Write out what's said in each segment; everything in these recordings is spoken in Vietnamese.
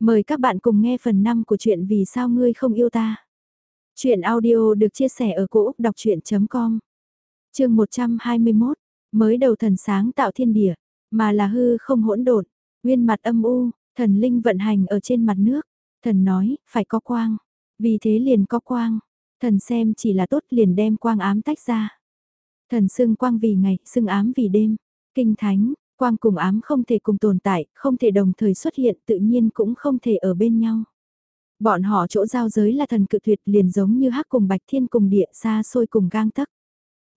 Mời các bạn cùng nghe phần 5 của chuyện Vì sao ngươi không yêu ta. Chuyện audio được chia sẻ ở cỗ đọc chuyện.com Trường 121, mới đầu thần sáng tạo thiên địa, mà là hư không hỗn độn, nguyên mặt âm u, thần linh vận hành ở trên mặt nước. Thần nói, phải có quang, vì thế liền có quang, thần xem chỉ là tốt liền đem quang ám tách ra. Thần xưng quang vì ngày, xưng ám vì đêm, kinh thánh, Quang cùng ám không thể cùng tồn tại, không thể đồng thời xuất hiện tự nhiên cũng không thể ở bên nhau. Bọn họ chỗ giao giới là thần cự tuyệt liền giống như hắc cùng bạch thiên cùng địa xa xôi cùng gang tắc.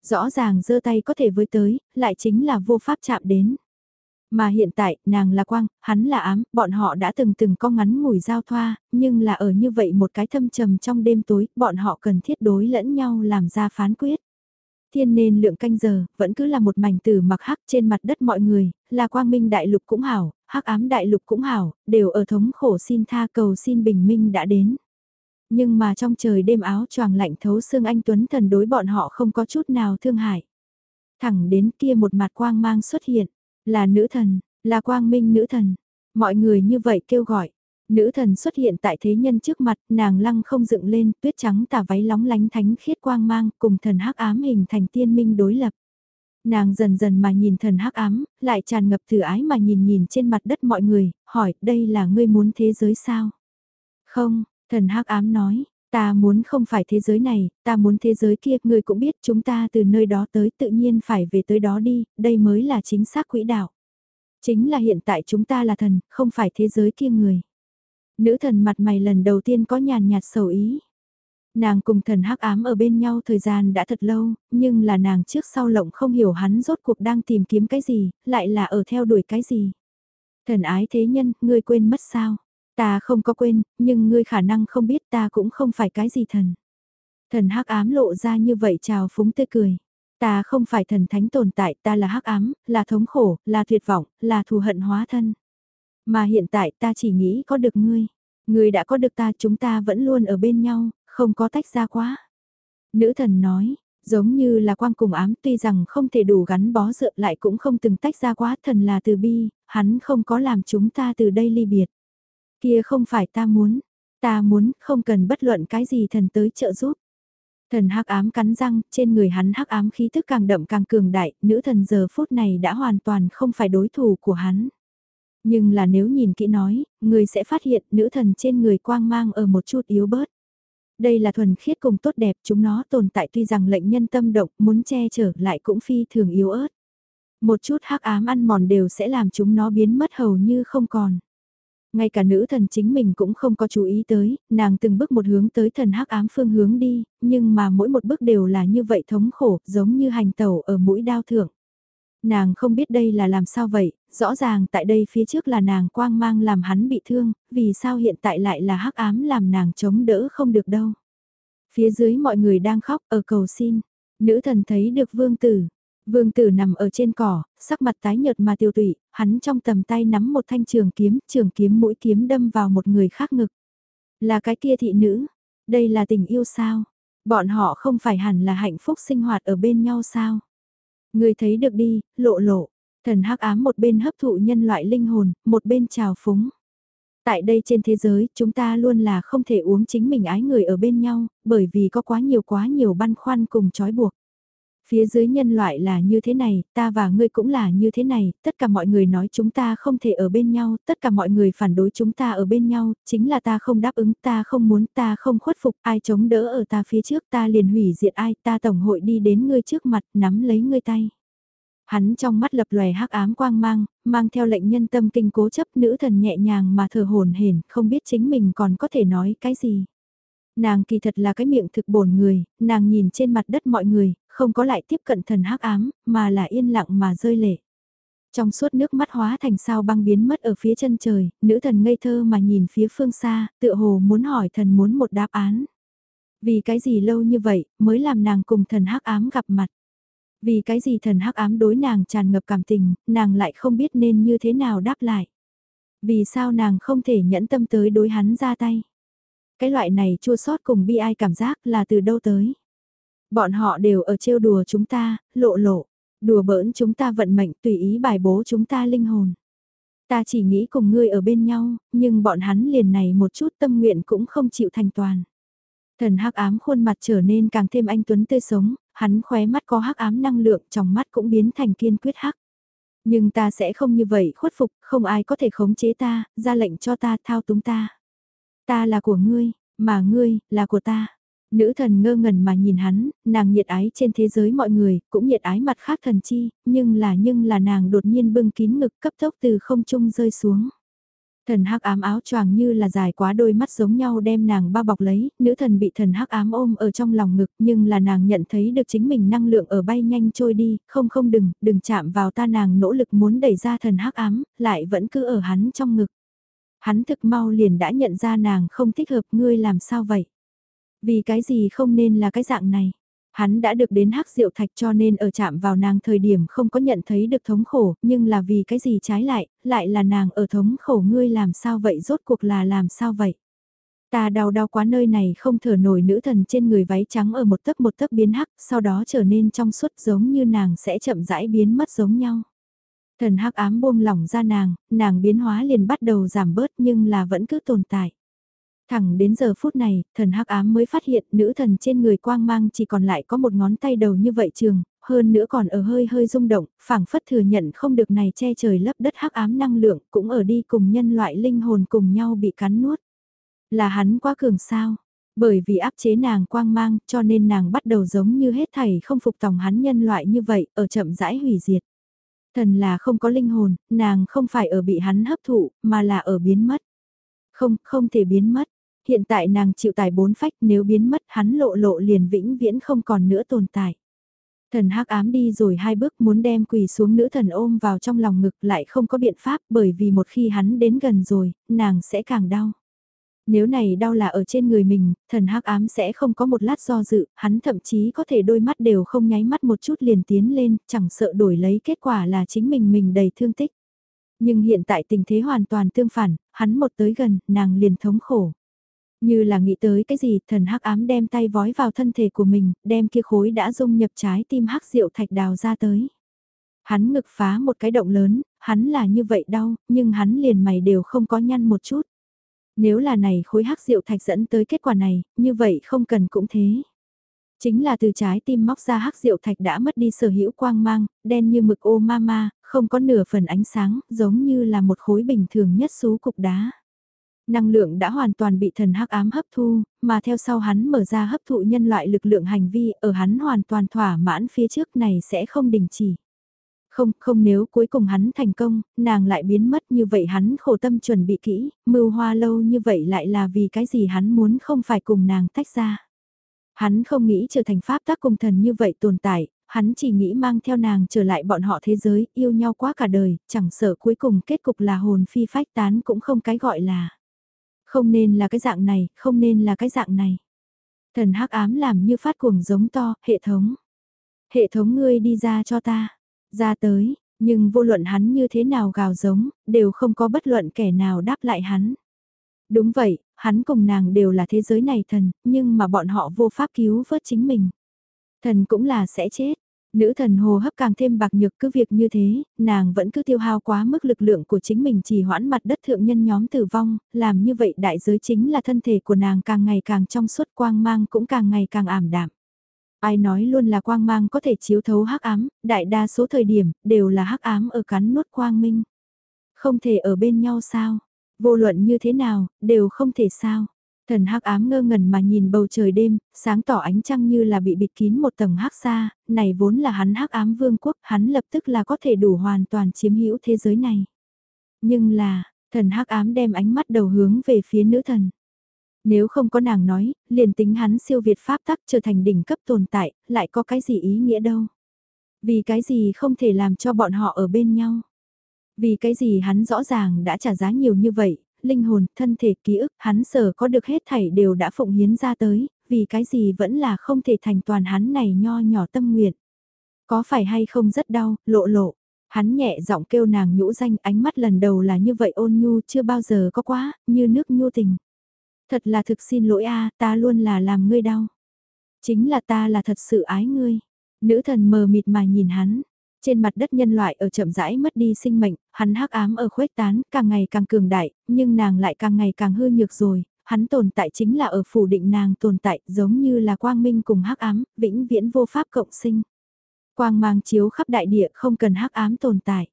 Rõ ràng giơ tay có thể với tới, lại chính là vô pháp chạm đến. Mà hiện tại, nàng là quang, hắn là ám, bọn họ đã từng từng có ngắn ngủi giao thoa, nhưng là ở như vậy một cái thâm trầm trong đêm tối, bọn họ cần thiết đối lẫn nhau làm ra phán quyết thiên nên lượng canh giờ, vẫn cứ là một mảnh tử mặc hắc trên mặt đất mọi người, là quang minh đại lục cũng hảo, hắc ám đại lục cũng hảo, đều ở thống khổ xin tha cầu xin bình minh đã đến. Nhưng mà trong trời đêm áo choàng lạnh thấu xương anh Tuấn thần đối bọn họ không có chút nào thương hại. Thẳng đến kia một mặt quang mang xuất hiện, là nữ thần, là quang minh nữ thần. Mọi người như vậy kêu gọi, Nữ thần xuất hiện tại thế nhân trước mặt, nàng lăng không dựng lên, tuyết trắng tà váy lóng lánh thánh khiết quang mang, cùng thần hắc ám hình thành tiên minh đối lập. Nàng dần dần mà nhìn thần hắc ám, lại tràn ngập thử ái mà nhìn nhìn trên mặt đất mọi người, hỏi, đây là ngươi muốn thế giới sao? Không, thần hắc ám nói, ta muốn không phải thế giới này, ta muốn thế giới kia, ngươi cũng biết chúng ta từ nơi đó tới tự nhiên phải về tới đó đi, đây mới là chính xác quỹ đạo. Chính là hiện tại chúng ta là thần, không phải thế giới kia người. Nữ thần mặt mày lần đầu tiên có nhàn nhạt sầu ý. Nàng cùng thần hắc ám ở bên nhau thời gian đã thật lâu, nhưng là nàng trước sau lộng không hiểu hắn rốt cuộc đang tìm kiếm cái gì, lại là ở theo đuổi cái gì. Thần ái thế nhân, ngươi quên mất sao? Ta không có quên, nhưng ngươi khả năng không biết ta cũng không phải cái gì thần. Thần hắc ám lộ ra như vậy chào phúng tươi cười. Ta không phải thần thánh tồn tại, ta là hắc ám, là thống khổ, là tuyệt vọng, là thù hận hóa thân. Mà hiện tại ta chỉ nghĩ có được ngươi. Ngươi đã có được ta chúng ta vẫn luôn ở bên nhau, không có tách ra quá. Nữ thần nói, giống như là quang cùng ám tuy rằng không thể đủ gắn bó dựa lại cũng không từng tách ra quá thần là từ bi, hắn không có làm chúng ta từ đây ly biệt. Kia không phải ta muốn, ta muốn không cần bất luận cái gì thần tới trợ giúp. Thần hắc ám cắn răng, trên người hắn hắc ám khí thức càng đậm càng cường đại, nữ thần giờ phút này đã hoàn toàn không phải đối thủ của hắn. Nhưng là nếu nhìn kỹ nói, người sẽ phát hiện nữ thần trên người quang mang ở một chút yếu bớt. Đây là thuần khiết cùng tốt đẹp, chúng nó tồn tại tuy rằng lệnh nhân tâm động, muốn che chở lại cũng phi thường yếu ớt. Một chút hắc ám ăn mòn đều sẽ làm chúng nó biến mất hầu như không còn. Ngay cả nữ thần chính mình cũng không có chú ý tới, nàng từng bước một hướng tới thần hắc ám phương hướng đi, nhưng mà mỗi một bước đều là như vậy thống khổ, giống như hành tẩu ở mũi đao thượng. Nàng không biết đây là làm sao vậy, rõ ràng tại đây phía trước là nàng quang mang làm hắn bị thương, vì sao hiện tại lại là hắc ám làm nàng chống đỡ không được đâu. Phía dưới mọi người đang khóc ở cầu xin, nữ thần thấy được vương tử. Vương tử nằm ở trên cỏ, sắc mặt tái nhợt mà tiêu tụy, hắn trong tầm tay nắm một thanh trường kiếm, trường kiếm mũi kiếm đâm vào một người khác ngực. Là cái kia thị nữ, đây là tình yêu sao? Bọn họ không phải hẳn là hạnh phúc sinh hoạt ở bên nhau sao? Người thấy được đi, lộ lộ. Thần hắc ám một bên hấp thụ nhân loại linh hồn, một bên trào phúng. Tại đây trên thế giới, chúng ta luôn là không thể uống chính mình ái người ở bên nhau, bởi vì có quá nhiều quá nhiều băn khoăn cùng trói buộc. Phía dưới nhân loại là như thế này, ta và ngươi cũng là như thế này, tất cả mọi người nói chúng ta không thể ở bên nhau, tất cả mọi người phản đối chúng ta ở bên nhau, chính là ta không đáp ứng, ta không muốn, ta không khuất phục, ai chống đỡ ở ta phía trước ta liền hủy diệt ai, ta tổng hội đi đến ngươi trước mặt, nắm lấy ngươi tay. Hắn trong mắt lập lòe hắc ám quang mang, mang theo lệnh nhân tâm kinh cố chấp nữ thần nhẹ nhàng mà thở hồn hển, không biết chính mình còn có thể nói cái gì. Nàng kỳ thật là cái miệng thực bổn người, nàng nhìn trên mặt đất mọi người, không có lại tiếp cận thần hắc ám, mà là yên lặng mà rơi lệ. Trong suốt nước mắt hóa thành sao băng biến mất ở phía chân trời, nữ thần ngây thơ mà nhìn phía phương xa, tựa hồ muốn hỏi thần muốn một đáp án. Vì cái gì lâu như vậy, mới làm nàng cùng thần hắc ám gặp mặt. Vì cái gì thần hắc ám đối nàng tràn ngập cảm tình, nàng lại không biết nên như thế nào đáp lại. Vì sao nàng không thể nhẫn tâm tới đối hắn ra tay. Cái loại này chua sót cùng bi ai cảm giác là từ đâu tới. Bọn họ đều ở trêu đùa chúng ta, lộ lộ, đùa bỡn chúng ta vận mệnh tùy ý bài bố chúng ta linh hồn. Ta chỉ nghĩ cùng ngươi ở bên nhau, nhưng bọn hắn liền này một chút tâm nguyện cũng không chịu thành toàn. Thần hắc ám khuôn mặt trở nên càng thêm anh tuấn tươi sống, hắn khóe mắt có hắc ám năng lượng, trong mắt cũng biến thành kiên quyết hắc. Nhưng ta sẽ không như vậy khuất phục, không ai có thể khống chế ta, ra lệnh cho ta thao túng ta. Ta là của ngươi, mà ngươi, là của ta. Nữ thần ngơ ngẩn mà nhìn hắn, nàng nhiệt ái trên thế giới mọi người, cũng nhiệt ái mặt khác thần chi, nhưng là nhưng là nàng đột nhiên bưng kín ngực cấp tốc từ không trung rơi xuống. Thần hắc ám áo choàng như là dài quá đôi mắt giống nhau đem nàng bao bọc lấy, nữ thần bị thần hắc ám ôm ở trong lòng ngực nhưng là nàng nhận thấy được chính mình năng lượng ở bay nhanh trôi đi, không không đừng, đừng chạm vào ta nàng nỗ lực muốn đẩy ra thần hắc ám, lại vẫn cứ ở hắn trong ngực. Hắn thực mau liền đã nhận ra nàng không thích hợp ngươi làm sao vậy. Vì cái gì không nên là cái dạng này. Hắn đã được đến hắc diệu thạch cho nên ở chạm vào nàng thời điểm không có nhận thấy được thống khổ, nhưng là vì cái gì trái lại, lại là nàng ở thống khổ ngươi làm sao vậy rốt cuộc là làm sao vậy. Ta đau đau quá nơi này không thở nổi nữ thần trên người váy trắng ở một tấc một tấc biến hắc, sau đó trở nên trong suốt giống như nàng sẽ chậm rãi biến mất giống nhau. Thần hắc ám buông lỏng ra nàng, nàng biến hóa liền bắt đầu giảm bớt nhưng là vẫn cứ tồn tại. Thẳng đến giờ phút này, thần hắc ám mới phát hiện nữ thần trên người quang mang chỉ còn lại có một ngón tay đầu như vậy trường, hơn nữa còn ở hơi hơi rung động, phảng phất thừa nhận không được này che trời lấp đất hắc ám năng lượng cũng ở đi cùng nhân loại linh hồn cùng nhau bị cắn nuốt. Là hắn quá cường sao? Bởi vì áp chế nàng quang mang cho nên nàng bắt đầu giống như hết thảy không phục tòng hắn nhân loại như vậy ở chậm rãi hủy diệt. Thần là không có linh hồn, nàng không phải ở bị hắn hấp thụ mà là ở biến mất. Không, không thể biến mất hiện tại nàng chịu tài bốn phách nếu biến mất hắn lộ lộ liền vĩnh viễn không còn nữa tồn tại. Thần hắc ám đi rồi hai bước muốn đem quỳ xuống nữ thần ôm vào trong lòng ngực lại không có biện pháp bởi vì một khi hắn đến gần rồi, nàng sẽ càng đau. Nếu này đau là ở trên người mình, thần hắc ám sẽ không có một lát do dự, hắn thậm chí có thể đôi mắt đều không nháy mắt một chút liền tiến lên, chẳng sợ đổi lấy kết quả là chính mình mình đầy thương tích. Nhưng hiện tại tình thế hoàn toàn tương phản, hắn một tới gần, nàng liền thống khổ. Như là nghĩ tới cái gì, thần hắc ám đem tay vói vào thân thể của mình, đem kia khối đã dung nhập trái tim hắc rượu thạch đào ra tới. Hắn ngực phá một cái động lớn, hắn là như vậy đau, nhưng hắn liền mày đều không có nhăn một chút. Nếu là này khối hắc rượu thạch dẫn tới kết quả này, như vậy không cần cũng thế. Chính là từ trái tim móc ra hắc rượu thạch đã mất đi sở hữu quang mang, đen như mực ô ma ma, không có nửa phần ánh sáng, giống như là một khối bình thường nhất xú cục đá. Năng lượng đã hoàn toàn bị thần hắc ám hấp thu, mà theo sau hắn mở ra hấp thụ nhân loại lực lượng hành vi ở hắn hoàn toàn thỏa mãn phía trước này sẽ không đình chỉ. Không, không nếu cuối cùng hắn thành công, nàng lại biến mất như vậy hắn khổ tâm chuẩn bị kỹ, mưu hoa lâu như vậy lại là vì cái gì hắn muốn không phải cùng nàng tách ra. Hắn không nghĩ trở thành pháp tác cùng thần như vậy tồn tại, hắn chỉ nghĩ mang theo nàng trở lại bọn họ thế giới, yêu nhau quá cả đời, chẳng sợ cuối cùng kết cục là hồn phi phách tán cũng không cái gọi là. Không nên là cái dạng này, không nên là cái dạng này. Thần hắc ám làm như phát cuồng giống to, hệ thống. Hệ thống ngươi đi ra cho ta. Ra tới, nhưng vô luận hắn như thế nào gào giống, đều không có bất luận kẻ nào đáp lại hắn. Đúng vậy, hắn cùng nàng đều là thế giới này thần, nhưng mà bọn họ vô pháp cứu vớt chính mình. Thần cũng là sẽ chết, Nữ thần hồ hấp càng thêm bạc nhược cứ việc như thế, nàng vẫn cứ tiêu hao quá mức lực lượng của chính mình chỉ hoãn mặt đất thượng nhân nhóm tử vong, làm như vậy đại giới chính là thân thể của nàng càng ngày càng trong suốt quang mang cũng càng ngày càng ảm đạm. Ai nói luôn là quang mang có thể chiếu thấu hắc ám, đại đa số thời điểm đều là hắc ám ở cắn nuốt quang minh. Không thể ở bên nhau sao? Vô luận như thế nào, đều không thể sao? Thần hắc ám ngơ ngẩn mà nhìn bầu trời đêm, sáng tỏ ánh trăng như là bị bịt kín một tầng hắc xa, này vốn là hắn hắc ám vương quốc, hắn lập tức là có thể đủ hoàn toàn chiếm hữu thế giới này. Nhưng là, thần hắc ám đem ánh mắt đầu hướng về phía nữ thần. Nếu không có nàng nói, liền tính hắn siêu việt pháp tắc trở thành đỉnh cấp tồn tại, lại có cái gì ý nghĩa đâu. Vì cái gì không thể làm cho bọn họ ở bên nhau. Vì cái gì hắn rõ ràng đã trả giá nhiều như vậy, linh hồn, thân thể, ký ức, hắn sở có được hết thảy đều đã phụng hiến ra tới, vì cái gì vẫn là không thể thành toàn hắn này nho nhỏ tâm nguyện. Có phải hay không rất đau, lộ lộ. Hắn nhẹ giọng kêu nàng nhũ danh ánh mắt lần đầu là như vậy ôn nhu chưa bao giờ có quá, như nước nhu tình. Thật là thực xin lỗi a ta luôn là làm ngươi đau. Chính là ta là thật sự ái ngươi. Nữ thần mờ mịt mà nhìn hắn, trên mặt đất nhân loại ở chậm rãi mất đi sinh mệnh, hắn hắc ám ở khuếch tán, càng ngày càng cường đại, nhưng nàng lại càng ngày càng hư nhược rồi, hắn tồn tại chính là ở phủ định nàng tồn tại, giống như là quang minh cùng hắc ám, vĩnh viễn vô pháp cộng sinh. Quang mang chiếu khắp đại địa không cần hắc ám tồn tại.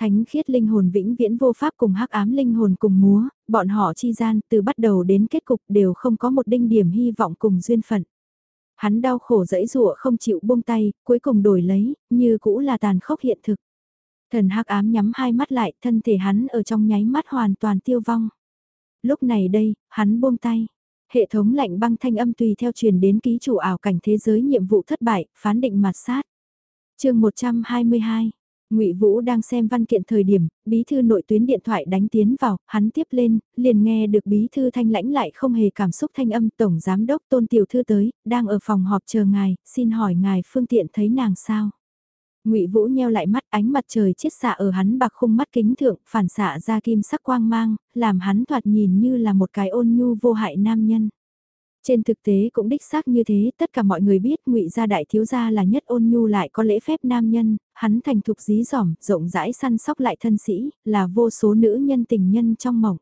Thánh khiết linh hồn vĩnh viễn vô pháp cùng hắc ám linh hồn cùng múa, bọn họ chi gian từ bắt đầu đến kết cục đều không có một đinh điểm hy vọng cùng duyên phận. Hắn đau khổ dẫy dụa không chịu buông tay, cuối cùng đổi lấy, như cũ là tàn khốc hiện thực. Thần hắc ám nhắm hai mắt lại, thân thể hắn ở trong nháy mắt hoàn toàn tiêu vong. Lúc này đây, hắn buông tay. Hệ thống lạnh băng thanh âm tùy theo truyền đến ký chủ ảo cảnh thế giới nhiệm vụ thất bại, phán định mặt sát. chương 122 Ngụy Vũ đang xem văn kiện thời điểm, bí thư nội tuyến điện thoại đánh tiến vào, hắn tiếp lên, liền nghe được bí thư thanh lãnh lại không hề cảm xúc thanh âm tổng giám đốc Tôn tiểu thư tới, đang ở phòng họp chờ ngài, xin hỏi ngài phương tiện thấy nàng sao? Ngụy Vũ nheo lại mắt, ánh mặt trời chiết xạ ở hắn bạc khung mắt kính thượng, phản xạ ra kim sắc quang mang, làm hắn thoạt nhìn như là một cái ôn nhu vô hại nam nhân. Trên thực tế cũng đích xác như thế, tất cả mọi người biết ngụy gia đại thiếu gia là nhất ôn nhu lại có lễ phép nam nhân, hắn thành thục dí dỏm, rộng rãi săn sóc lại thân sĩ, là vô số nữ nhân tình nhân trong mộng.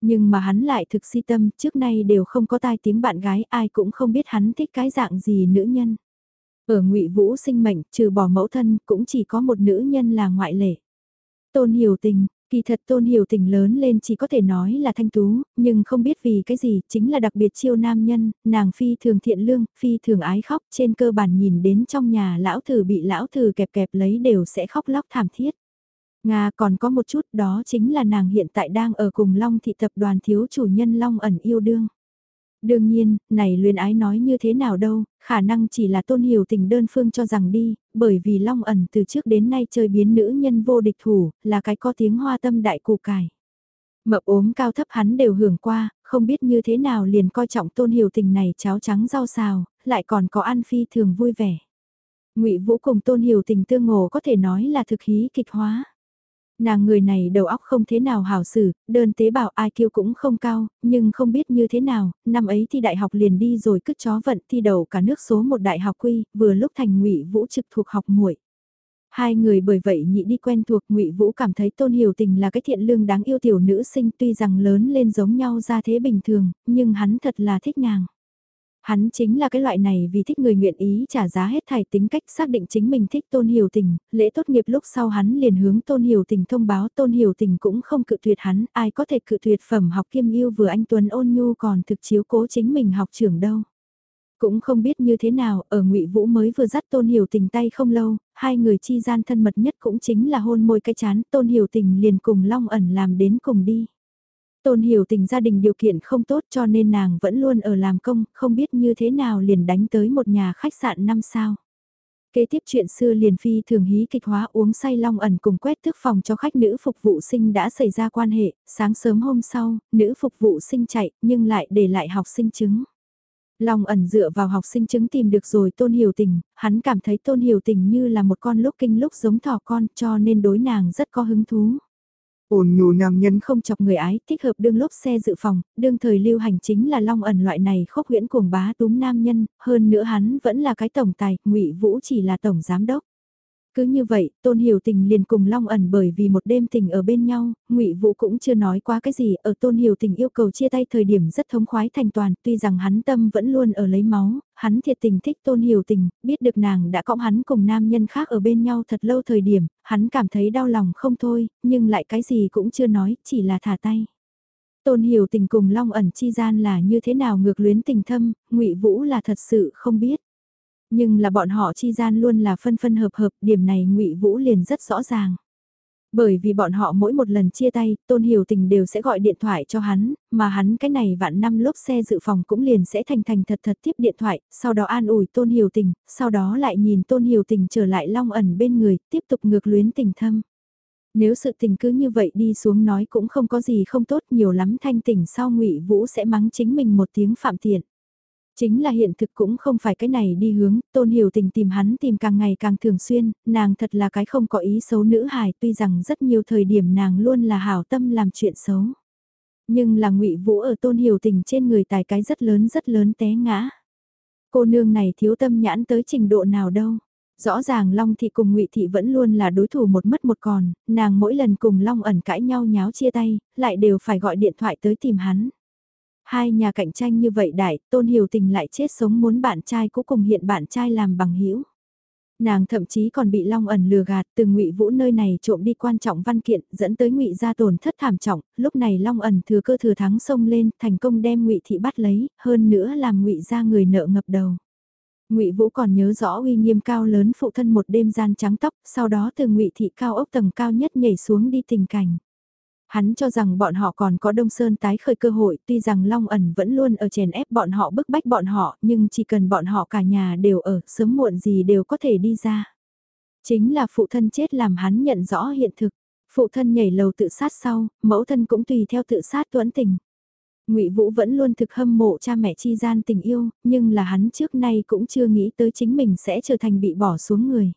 Nhưng mà hắn lại thực si tâm, trước nay đều không có tai tiếng bạn gái, ai cũng không biết hắn thích cái dạng gì nữ nhân. Ở ngụy Vũ sinh mệnh, trừ bỏ mẫu thân, cũng chỉ có một nữ nhân là ngoại lệ. Tôn hiểu tình, Kỳ thật tôn hiểu tình lớn lên chỉ có thể nói là thanh tú, nhưng không biết vì cái gì, chính là đặc biệt chiêu nam nhân, nàng phi thường thiện lương, phi thường ái khóc, trên cơ bản nhìn đến trong nhà lão thử bị lão thử kẹp kẹp lấy đều sẽ khóc lóc thảm thiết. Nga còn có một chút đó chính là nàng hiện tại đang ở cùng Long thị tập đoàn thiếu chủ nhân Long ẩn yêu đương. Đương nhiên, này luyến ái nói như thế nào đâu, khả năng chỉ là tôn hiểu tình đơn phương cho rằng đi, bởi vì Long ẩn từ trước đến nay chơi biến nữ nhân vô địch thủ, là cái có tiếng hoa tâm đại củ cải. Mập ốm cao thấp hắn đều hưởng qua, không biết như thế nào liền coi trọng tôn hiểu tình này cháo trắng rau xào, lại còn có ăn phi thường vui vẻ. ngụy Vũ cùng tôn hiểu tình tương ngộ có thể nói là thực hí kịch hóa. Nàng người này đầu óc không thế nào hảo xử, đơn tế bào ai kêu cũng không cao, nhưng không biết như thế nào, năm ấy thi đại học liền đi rồi cứt chó vận thi đầu cả nước số một đại học quy, vừa lúc thành ngụy Vũ trực thuộc học muội. Hai người bởi vậy nhị đi quen thuộc ngụy Vũ cảm thấy Tôn Hiểu Tình là cái thiện lương đáng yêu tiểu nữ sinh tuy rằng lớn lên giống nhau ra thế bình thường, nhưng hắn thật là thích nàng. Hắn chính là cái loại này vì thích người nguyện ý trả giá hết thảy tính cách xác định chính mình thích tôn hiểu tình, lễ tốt nghiệp lúc sau hắn liền hướng tôn hiểu tình thông báo tôn hiểu tình cũng không cự tuyệt hắn, ai có thể cự tuyệt phẩm học kiêm yêu vừa anh Tuấn ôn nhu còn thực chiếu cố chính mình học trưởng đâu. Cũng không biết như thế nào, ở ngụy Vũ mới vừa dắt Tôn Hiểu Tình tay không lâu, hai người chi gian thân mật nhất cũng chính là hôn môi cái chán, Tôn Hiểu Tình liền cùng Long ẩn làm đến cùng đi. Tôn hiểu tình gia đình điều kiện không tốt cho nên nàng vẫn luôn ở làm công, không biết như thế nào liền đánh tới một nhà khách sạn năm sao. Kế tiếp chuyện xưa liền phi thường hí kịch hóa uống say long ẩn cùng quét thức phòng cho khách nữ phục vụ sinh đã xảy ra quan hệ, sáng sớm hôm sau, nữ phục vụ sinh chạy nhưng lại để lại học sinh chứng. Long ẩn dựa vào học sinh chứng tìm được rồi tôn hiểu tình, hắn cảm thấy tôn hiểu tình như là một con lúc kinh lúc giống thỏ con cho nên đối nàng rất có hứng thú. Ồn nhù nam nhân không chọc người ái, thích hợp đương lốp xe dự phòng, đương thời lưu hành chính là long ẩn loại này khốc huyễn cuồng bá túm nam nhân, hơn nữa hắn vẫn là cái tổng tài, ngụy Vũ chỉ là tổng giám đốc. Cứ như vậy, Tôn Hiểu Tình liền cùng Long ẩn bởi vì một đêm tình ở bên nhau, Ngụy Vũ cũng chưa nói qua cái gì, ở Tôn Hiểu Tình yêu cầu chia tay thời điểm rất thống khoái thành toàn, tuy rằng hắn tâm vẫn luôn ở lấy máu, hắn thiệt tình thích Tôn Hiểu Tình, biết được nàng đã cõng hắn cùng nam nhân khác ở bên nhau thật lâu thời điểm, hắn cảm thấy đau lòng không thôi, nhưng lại cái gì cũng chưa nói, chỉ là thả tay. Tôn Hiểu Tình cùng Long ẩn chi gian là như thế nào ngược luyến tình thâm, Ngụy Vũ là thật sự không biết. Nhưng là bọn họ chi gian luôn là phân phân hợp hợp, điểm này ngụy Vũ liền rất rõ ràng. Bởi vì bọn họ mỗi một lần chia tay, Tôn Hiểu Tình đều sẽ gọi điện thoại cho hắn, mà hắn cái này vạn năm lốp xe dự phòng cũng liền sẽ thành thành thật thật tiếp điện thoại, sau đó an ủi Tôn Hiểu Tình, sau đó lại nhìn Tôn Hiểu Tình trở lại long ẩn bên người, tiếp tục ngược luyến tình thâm. Nếu sự tình cứ như vậy đi xuống nói cũng không có gì không tốt nhiều lắm thanh tỉnh sau ngụy Vũ sẽ mắng chính mình một tiếng phạm tiện. Chính là hiện thực cũng không phải cái này đi hướng, tôn hiểu tình tìm hắn tìm càng ngày càng thường xuyên, nàng thật là cái không có ý xấu nữ hài tuy rằng rất nhiều thời điểm nàng luôn là hảo tâm làm chuyện xấu. Nhưng là ngụy Vũ ở tôn hiểu tình trên người tài cái rất lớn rất lớn té ngã. Cô nương này thiếu tâm nhãn tới trình độ nào đâu. Rõ ràng Long Thị cùng ngụy Thị vẫn luôn là đối thủ một mất một còn, nàng mỗi lần cùng Long ẩn cãi nhau nháo chia tay, lại đều phải gọi điện thoại tới tìm hắn. Hai nhà cạnh tranh như vậy đại, Tôn Hiểu Tình lại chết sống muốn bạn trai cũ cùng hiện bạn trai làm bằng hữu Nàng thậm chí còn bị Long ẩn lừa gạt từ ngụy Vũ nơi này trộm đi quan trọng văn kiện, dẫn tới ngụy gia tổn thất thảm trọng, lúc này Long ẩn thừa cơ thừa thắng xông lên, thành công đem ngụy thị bắt lấy, hơn nữa làm ngụy gia người nợ ngập đầu. Ngụy Vũ còn nhớ rõ uy nghiêm cao lớn phụ thân một đêm gian trắng tóc, sau đó từ Ngụy thị cao ốc tầng cao nhất nhảy xuống đi tình cảnh. Hắn cho rằng bọn họ còn có Đông Sơn tái khởi cơ hội, tuy rằng Long ẩn vẫn luôn ở chèn ép bọn họ bức bách bọn họ, nhưng chỉ cần bọn họ cả nhà đều ở, sớm muộn gì đều có thể đi ra. Chính là phụ thân chết làm hắn nhận rõ hiện thực. Phụ thân nhảy lầu tự sát sau, mẫu thân cũng tùy theo tự sát tuẫn tình. Ngụy Vũ vẫn luôn thực hâm mộ cha mẹ chi gian tình yêu, nhưng là hắn trước nay cũng chưa nghĩ tới chính mình sẽ trở thành bị bỏ xuống người.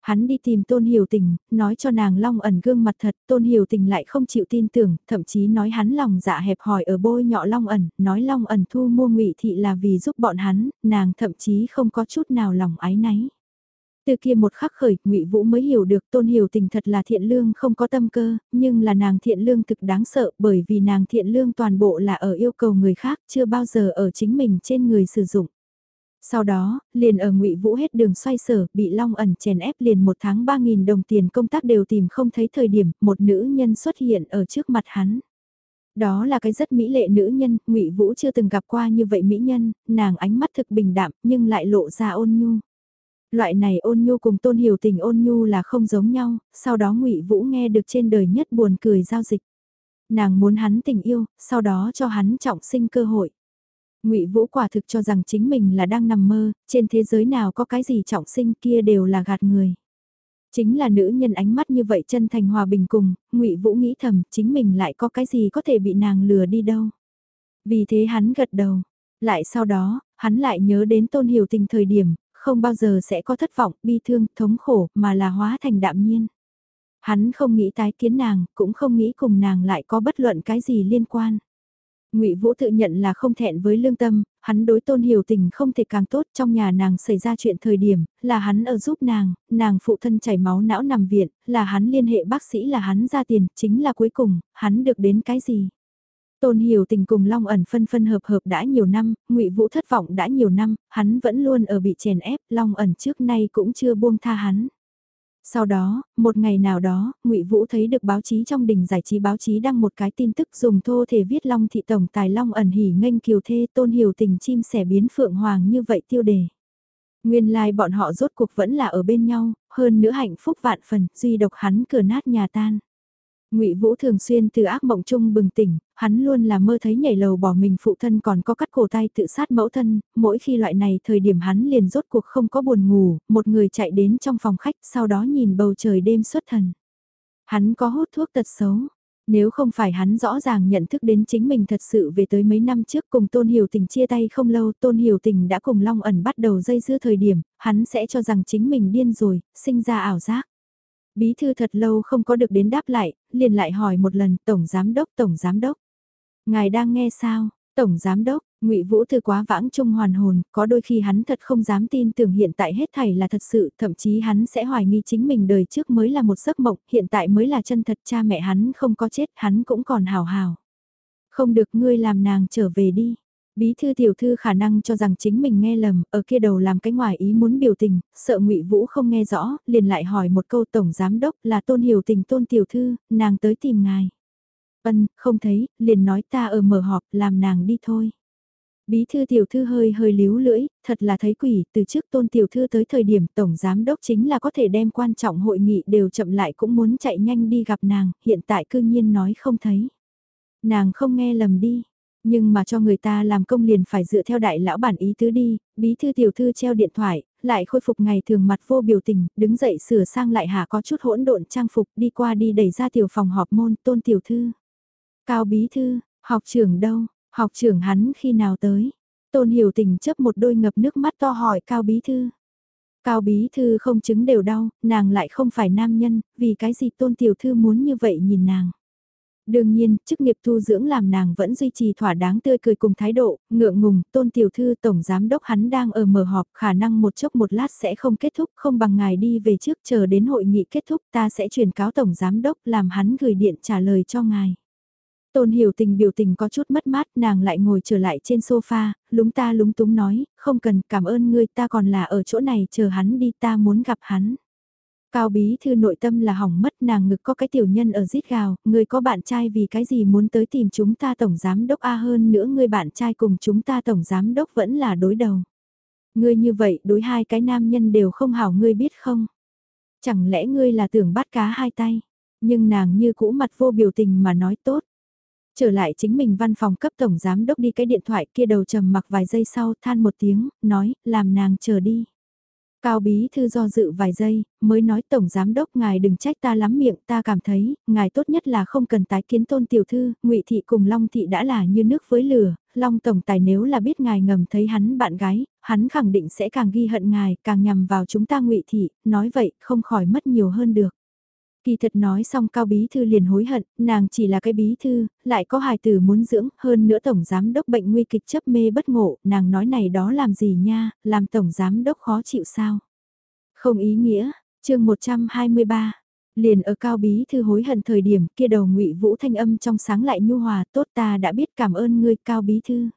Hắn đi tìm Tôn Hiểu Tình, nói cho nàng long ẩn gương mặt thật, Tôn Hiểu Tình lại không chịu tin tưởng, thậm chí nói hắn lòng dạ hẹp hòi ở bôi nhọ long ẩn, nói long ẩn thu mua ngụy thị là vì giúp bọn hắn, nàng thậm chí không có chút nào lòng ái náy. Từ kia một khắc khởi, ngụy Vũ mới hiểu được Tôn Hiểu Tình thật là thiện lương không có tâm cơ, nhưng là nàng thiện lương thực đáng sợ bởi vì nàng thiện lương toàn bộ là ở yêu cầu người khác, chưa bao giờ ở chính mình trên người sử dụng. Sau đó, liền ở ngụy Vũ hết đường xoay sở, bị Long ẩn chèn ép liền một tháng 3.000 đồng tiền công tác đều tìm không thấy thời điểm, một nữ nhân xuất hiện ở trước mặt hắn. Đó là cái rất mỹ lệ nữ nhân, ngụy Vũ chưa từng gặp qua như vậy mỹ nhân, nàng ánh mắt thực bình đạm nhưng lại lộ ra ôn nhu. Loại này ôn nhu cùng tôn hiểu tình ôn nhu là không giống nhau, sau đó ngụy Vũ nghe được trên đời nhất buồn cười giao dịch. Nàng muốn hắn tình yêu, sau đó cho hắn trọng sinh cơ hội. Ngụy Vũ quả thực cho rằng chính mình là đang nằm mơ, trên thế giới nào có cái gì trọng sinh kia đều là gạt người. Chính là nữ nhân ánh mắt như vậy chân thành hòa bình cùng, Ngụy Vũ nghĩ thầm, chính mình lại có cái gì có thể bị nàng lừa đi đâu. Vì thế hắn gật đầu, lại sau đó, hắn lại nhớ đến tôn hiểu tình thời điểm, không bao giờ sẽ có thất vọng, bi thương, thống khổ, mà là hóa thành đạm nhiên. Hắn không nghĩ tái kiến nàng, cũng không nghĩ cùng nàng lại có bất luận cái gì liên quan. Ngụy Vũ tự nhận là không thẹn với lương tâm, hắn đối tôn hiểu tình không thể càng tốt trong nhà nàng xảy ra chuyện thời điểm, là hắn ở giúp nàng, nàng phụ thân chảy máu não nằm viện, là hắn liên hệ bác sĩ là hắn ra tiền, chính là cuối cùng, hắn được đến cái gì. Tôn hiểu tình cùng Long ẩn phân phân hợp hợp đã nhiều năm, ngụy Vũ thất vọng đã nhiều năm, hắn vẫn luôn ở bị chèn ép, Long ẩn trước nay cũng chưa buông tha hắn. Sau đó, một ngày nào đó, Ngụy Vũ thấy được báo chí trong đình giải trí báo chí đăng một cái tin tức dùng thô thể viết Long thị tổng tài Long ẩn hỉ nghênh kiều thê tôn hiểu tình chim sẻ biến phượng hoàng như vậy tiêu đề. Nguyên lai like bọn họ rốt cuộc vẫn là ở bên nhau, hơn nữa hạnh phúc vạn phần, duy độc hắn cửa nát nhà tan. Ngụy Vũ thường xuyên từ ác mộng chung bừng tỉnh, hắn luôn là mơ thấy nhảy lầu bỏ mình phụ thân còn có cắt cổ tay tự sát mẫu thân, mỗi khi loại này thời điểm hắn liền rốt cuộc không có buồn ngủ, một người chạy đến trong phòng khách sau đó nhìn bầu trời đêm xuất thần. Hắn có hút thuốc tật xấu, nếu không phải hắn rõ ràng nhận thức đến chính mình thật sự về tới mấy năm trước cùng Tôn Hiểu Tình chia tay không lâu, Tôn Hiểu Tình đã cùng Long ẩn bắt đầu dây dưa thời điểm, hắn sẽ cho rằng chính mình điên rồi, sinh ra ảo giác. Bí thư thật lâu không có được đến đáp lại, liền lại hỏi một lần, Tổng Giám Đốc, Tổng Giám Đốc. Ngài đang nghe sao? Tổng Giám Đốc, ngụy Vũ Thư quá vãng trung hoàn hồn, có đôi khi hắn thật không dám tin tưởng hiện tại hết thảy là thật sự, thậm chí hắn sẽ hoài nghi chính mình đời trước mới là một giấc mộng, hiện tại mới là chân thật cha mẹ hắn không có chết, hắn cũng còn hào hào. Không được ngươi làm nàng trở về đi. Bí thư tiểu thư khả năng cho rằng chính mình nghe lầm, ở kia đầu làm cái ngoài ý muốn biểu tình, sợ ngụy Vũ không nghe rõ, liền lại hỏi một câu tổng giám đốc là tôn hiểu tình tôn tiểu thư, nàng tới tìm ngài. Ân, không thấy, liền nói ta ở mở họp, làm nàng đi thôi. Bí thư tiểu thư hơi hơi líu lưỡi, thật là thấy quỷ, từ trước tôn tiểu thư tới thời điểm tổng giám đốc chính là có thể đem quan trọng hội nghị đều chậm lại cũng muốn chạy nhanh đi gặp nàng, hiện tại cư nhiên nói không thấy. Nàng không nghe lầm đi, nhưng mà cho người ta làm công liền phải dựa theo đại lão bản ý tứ đi, bí thư tiểu thư treo điện thoại, lại khôi phục ngày thường mặt vô biểu tình, đứng dậy sửa sang lại hạ có chút hỗn độn trang phục đi qua đi đẩy ra tiểu phòng họp môn tôn tiểu thư. Cao bí thư, học trưởng đâu, học trưởng hắn khi nào tới? Tôn hiểu tình chấp một đôi ngập nước mắt to hỏi cao bí thư. Cao bí thư không chứng đều đau, nàng lại không phải nam nhân, vì cái gì tôn tiểu thư muốn như vậy nhìn nàng. Đương nhiên, chức nghiệp tu dưỡng làm nàng vẫn duy trì thỏa đáng tươi cười cùng thái độ, ngượng ngùng, tôn tiểu thư tổng giám đốc hắn đang ở mở họp, khả năng một chốc một lát sẽ không kết thúc, không bằng ngài đi về trước chờ đến hội nghị kết thúc ta sẽ truyền cáo tổng giám đốc làm hắn gửi điện trả lời cho ngài. Tôn hiểu tình biểu tình có chút mất mát, nàng lại ngồi trở lại trên sofa, lúng ta lúng túng nói, không cần cảm ơn ngươi ta còn là ở chỗ này chờ hắn đi ta muốn gặp hắn. Cao bí thư nội tâm là hỏng mất nàng ngực có cái tiểu nhân ở rít gào, người có bạn trai vì cái gì muốn tới tìm chúng ta tổng giám đốc A hơn nữa người bạn trai cùng chúng ta tổng giám đốc vẫn là đối đầu. Ngươi như vậy đối hai cái nam nhân đều không hảo ngươi biết không? Chẳng lẽ ngươi là tưởng bắt cá hai tay? Nhưng nàng như cũ mặt vô biểu tình mà nói tốt. Trở lại chính mình văn phòng cấp tổng giám đốc đi cái điện thoại kia đầu trầm mặc vài giây sau than một tiếng, nói, làm nàng chờ đi. Cao bí thư do dự vài giây, mới nói tổng giám đốc ngài đừng trách ta lắm miệng, ta cảm thấy, ngài tốt nhất là không cần tái kiến tôn tiểu thư, ngụy thị cùng Long thị đã là như nước với lửa, Long tổng tài nếu là biết ngài ngầm thấy hắn bạn gái, hắn khẳng định sẽ càng ghi hận ngài, càng nhằm vào chúng ta ngụy thị, nói vậy không khỏi mất nhiều hơn được. Kỳ thật nói xong cao bí thư liền hối hận, nàng chỉ là cái bí thư, lại có hài tử muốn dưỡng, hơn nữa tổng giám đốc bệnh nguy kịch chấp mê bất ngộ, nàng nói này đó làm gì nha, làm tổng giám đốc khó chịu sao. Không ý nghĩa, chương 123, liền ở cao bí thư hối hận thời điểm kia đầu ngụy vũ thanh âm trong sáng lại nhu hòa tốt ta đã biết cảm ơn ngươi cao bí thư.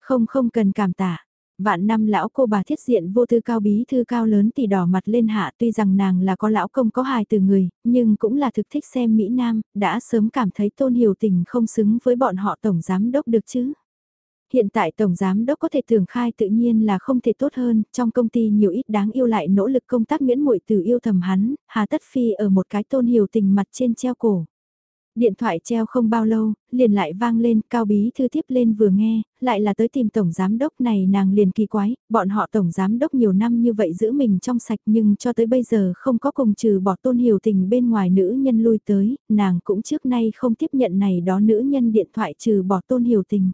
Không không cần cảm tạ, Vạn năm lão cô bà thiết diện vô tư cao bí thư cao lớn tỷ đỏ mặt lên hạ tuy rằng nàng là có lão công có hài từ người, nhưng cũng là thực thích xem Mỹ Nam, đã sớm cảm thấy tôn hiểu tình không xứng với bọn họ tổng giám đốc được chứ. Hiện tại tổng giám đốc có thể thường khai tự nhiên là không thể tốt hơn, trong công ty nhiều ít đáng yêu lại nỗ lực công tác Nguyễn Muội từ yêu thầm hắn, hà tất phi ở một cái tôn hiểu tình mặt trên treo cổ. Điện thoại treo không bao lâu, liền lại vang lên, cao bí thư tiếp lên vừa nghe, lại là tới tìm tổng giám đốc này nàng liền kỳ quái, bọn họ tổng giám đốc nhiều năm như vậy giữ mình trong sạch nhưng cho tới bây giờ không có cùng trừ bỏ tôn hiểu tình bên ngoài nữ nhân lui tới, nàng cũng trước nay không tiếp nhận này đó nữ nhân điện thoại trừ bỏ tôn hiểu tình.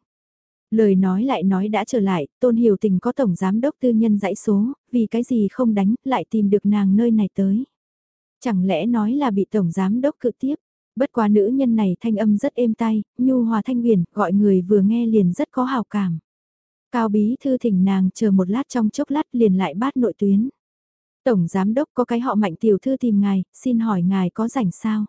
Lời nói lại nói đã trở lại, tôn hiểu tình có tổng giám đốc tư nhân dãy số, vì cái gì không đánh, lại tìm được nàng nơi này tới. Chẳng lẽ nói là bị tổng giám đốc cự tiếp, Bất quá nữ nhân này thanh âm rất êm tai, nhu hòa thanh huyền, gọi người vừa nghe liền rất có hào cảm. Cao bí thư thỉnh nàng chờ một lát trong chốc lát liền lại bát nội tuyến. Tổng giám đốc có cái họ mạnh tiểu thư tìm ngài, xin hỏi ngài có rảnh sao?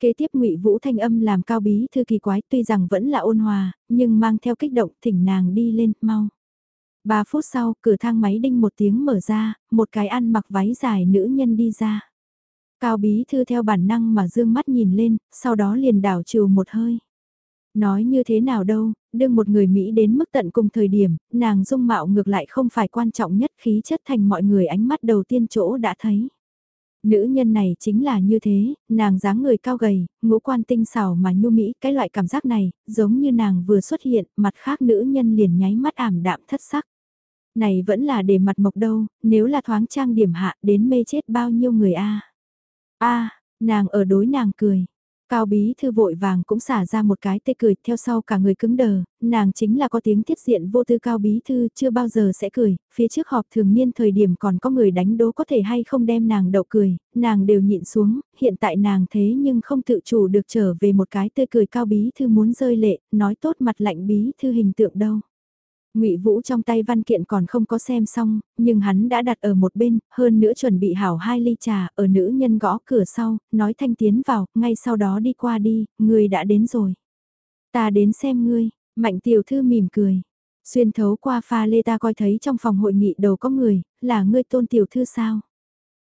Kế tiếp ngụy Vũ thanh âm làm cao bí thư kỳ quái tuy rằng vẫn là ôn hòa, nhưng mang theo kích động thỉnh nàng đi lên, mau. Ba phút sau, cửa thang máy đinh một tiếng mở ra, một cái ăn mặc váy dài nữ nhân đi ra. Cao bí thư theo bản năng mà dương mắt nhìn lên, sau đó liền đảo trừ một hơi. Nói như thế nào đâu, đương một người Mỹ đến mức tận cùng thời điểm, nàng dung mạo ngược lại không phải quan trọng nhất khí chất thành mọi người ánh mắt đầu tiên chỗ đã thấy. Nữ nhân này chính là như thế, nàng dáng người cao gầy, ngũ quan tinh xảo mà nhu mỹ, cái loại cảm giác này, giống như nàng vừa xuất hiện, mặt khác nữ nhân liền nháy mắt ảm đạm thất sắc. Này vẫn là để mặt mộc đâu, nếu là thoáng trang điểm hạ đến mê chết bao nhiêu người a a nàng ở đối nàng cười. Cao bí thư vội vàng cũng xả ra một cái tê cười theo sau cả người cứng đờ, nàng chính là có tiếng tiết diện vô tư cao bí thư chưa bao giờ sẽ cười, phía trước họp thường niên thời điểm còn có người đánh đố có thể hay không đem nàng đậu cười, nàng đều nhịn xuống, hiện tại nàng thế nhưng không tự chủ được trở về một cái tê cười cao bí thư muốn rơi lệ, nói tốt mặt lạnh bí thư hình tượng đâu. Ngụy Vũ trong tay văn kiện còn không có xem xong, nhưng hắn đã đặt ở một bên, hơn nữa chuẩn bị hảo hai ly trà, ở nữ nhân gõ cửa sau, nói thanh tiến vào, ngay sau đó đi qua đi, người đã đến rồi. Ta đến xem ngươi, mạnh tiểu thư mỉm cười. Xuyên thấu qua pha lê ta coi thấy trong phòng hội nghị đầu có người, là ngươi tôn tiểu thư sao?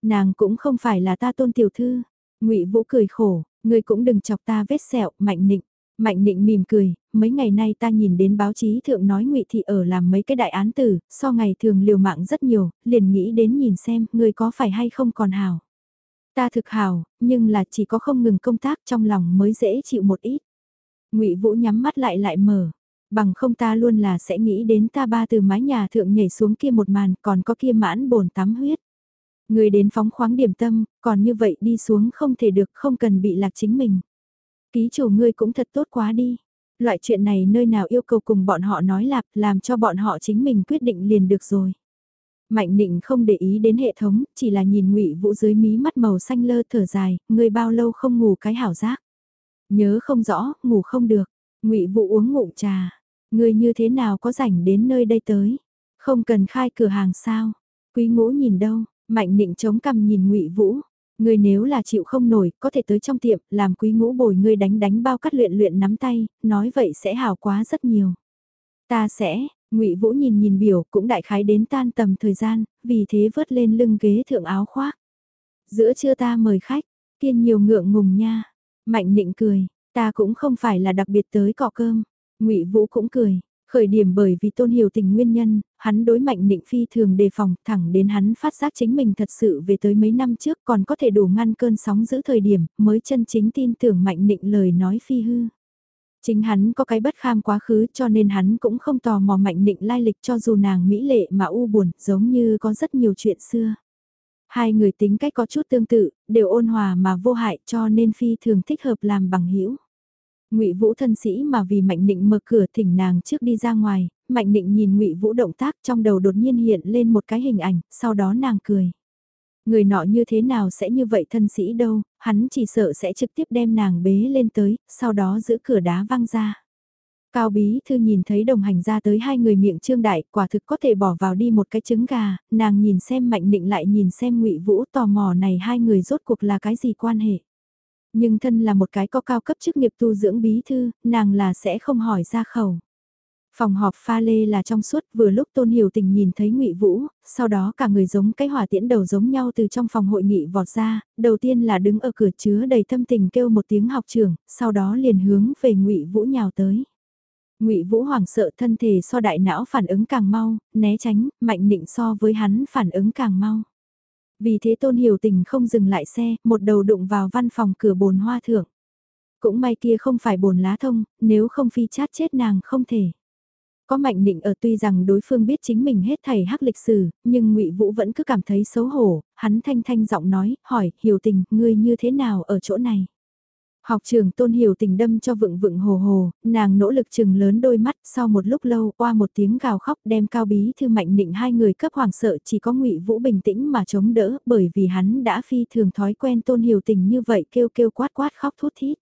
Nàng cũng không phải là ta tôn tiểu thư. Ngụy Vũ cười khổ, ngươi cũng đừng chọc ta vết sẹo, mạnh nịnh. Mạnh định mỉm cười, mấy ngày nay ta nhìn đến báo chí thượng nói ngụy Thị ở làm mấy cái đại án tử, so ngày thường liều mạng rất nhiều, liền nghĩ đến nhìn xem, người có phải hay không còn hảo Ta thực hảo nhưng là chỉ có không ngừng công tác trong lòng mới dễ chịu một ít. ngụy Vũ nhắm mắt lại lại mở, bằng không ta luôn là sẽ nghĩ đến ta ba từ mái nhà thượng nhảy xuống kia một màn, còn có kia mãn bồn tắm huyết. Người đến phóng khoáng điểm tâm, còn như vậy đi xuống không thể được, không cần bị lạc chính mình. Ký chủ ngươi cũng thật tốt quá đi. Loại chuyện này nơi nào yêu cầu cùng bọn họ nói lạp, làm cho bọn họ chính mình quyết định liền được rồi. Mạnh định không để ý đến hệ thống, chỉ là nhìn ngụy vũ dưới mí mắt màu xanh lơ thở dài, ngươi bao lâu không ngủ cái hảo giác. Nhớ không rõ, ngủ không được. Ngụy Vũ uống ngụm trà. Người như thế nào có rảnh đến nơi đây tới? Không cần khai cửa hàng sao? Quý ngũ nhìn đâu? Mạnh nịnh chống cằm nhìn Ngụy Vũ. Người nếu là chịu không nổi, có thể tới trong tiệm, làm quý ngũ bồi ngươi đánh đánh bao cắt luyện luyện nắm tay, nói vậy sẽ hào quá rất nhiều. Ta sẽ, ngụy Vũ nhìn nhìn biểu cũng đại khái đến tan tầm thời gian, vì thế vớt lên lưng ghế thượng áo khoác. Giữa trưa ta mời khách, kiên nhiều ngượng ngùng nha. Mạnh nịnh cười, ta cũng không phải là đặc biệt tới cọ cơm. ngụy Vũ cũng cười, khởi điểm bởi vì tôn hiểu tình nguyên nhân, hắn đối mạnh nịnh phi thường đề phòng thẳng đến hắn phát giác chính mình thật sự về tới mấy năm trước còn có thể đủ ngăn cơn sóng giữ thời điểm mới chân chính tin tưởng mạnh nịnh lời nói phi hư. Chính hắn có cái bất kham quá khứ cho nên hắn cũng không tò mò mạnh nịnh lai lịch cho dù nàng mỹ lệ mà u buồn giống như có rất nhiều chuyện xưa. Hai người tính cách có chút tương tự, đều ôn hòa mà vô hại cho nên phi thường thích hợp làm bằng hữu ngụy Vũ thân sĩ mà vì Mạnh Nịnh mở cửa thỉnh nàng trước đi ra ngoài, Mạnh Nịnh nhìn ngụy Vũ động tác trong đầu đột nhiên hiện lên một cái hình ảnh, sau đó nàng cười. Người nọ như thế nào sẽ như vậy thân sĩ đâu, hắn chỉ sợ sẽ trực tiếp đem nàng bế lên tới, sau đó giữ cửa đá văng ra. Cao Bí Thư nhìn thấy đồng hành ra tới hai người miệng trương đại, quả thực có thể bỏ vào đi một cái trứng gà, nàng nhìn xem Mạnh Nịnh lại nhìn xem ngụy Vũ tò mò này hai người rốt cuộc là cái gì quan hệ. Nhưng thân là một cái có cao cấp chức nghiệp tu dưỡng bí thư, nàng là sẽ không hỏi ra khẩu. Phòng họp pha lê là trong suốt vừa lúc Tôn Hiểu Tình nhìn thấy ngụy Vũ, sau đó cả người giống cái hỏa tiễn đầu giống nhau từ trong phòng hội nghị vọt ra, đầu tiên là đứng ở cửa chứa đầy thâm tình kêu một tiếng học trưởng, sau đó liền hướng về ngụy Vũ nhào tới. Ngụy Vũ hoảng sợ thân thể so đại não phản ứng càng mau, né tránh, mạnh định so với hắn phản ứng càng mau. Vì thế tôn hiểu tình không dừng lại xe, một đầu đụng vào văn phòng cửa bồn hoa thượng. Cũng may kia không phải bồn lá thông, nếu không phi chát chết nàng không thể. Có mạnh định ở tuy rằng đối phương biết chính mình hết thầy hắc lịch sử, nhưng ngụy Vũ vẫn cứ cảm thấy xấu hổ, hắn thanh thanh giọng nói, hỏi, hiểu tình, ngươi như thế nào ở chỗ này? Học trường tôn hiểu tình đâm cho vựng vựng hồ hồ, nàng nỗ lực chừng lớn đôi mắt sau một lúc lâu qua một tiếng gào khóc đem cao bí thư mạnh nịnh hai người cấp hoàng sợ chỉ có ngụy Vũ bình tĩnh mà chống đỡ bởi vì hắn đã phi thường thói quen tôn hiểu tình như vậy kêu kêu quát quát khóc thút thít.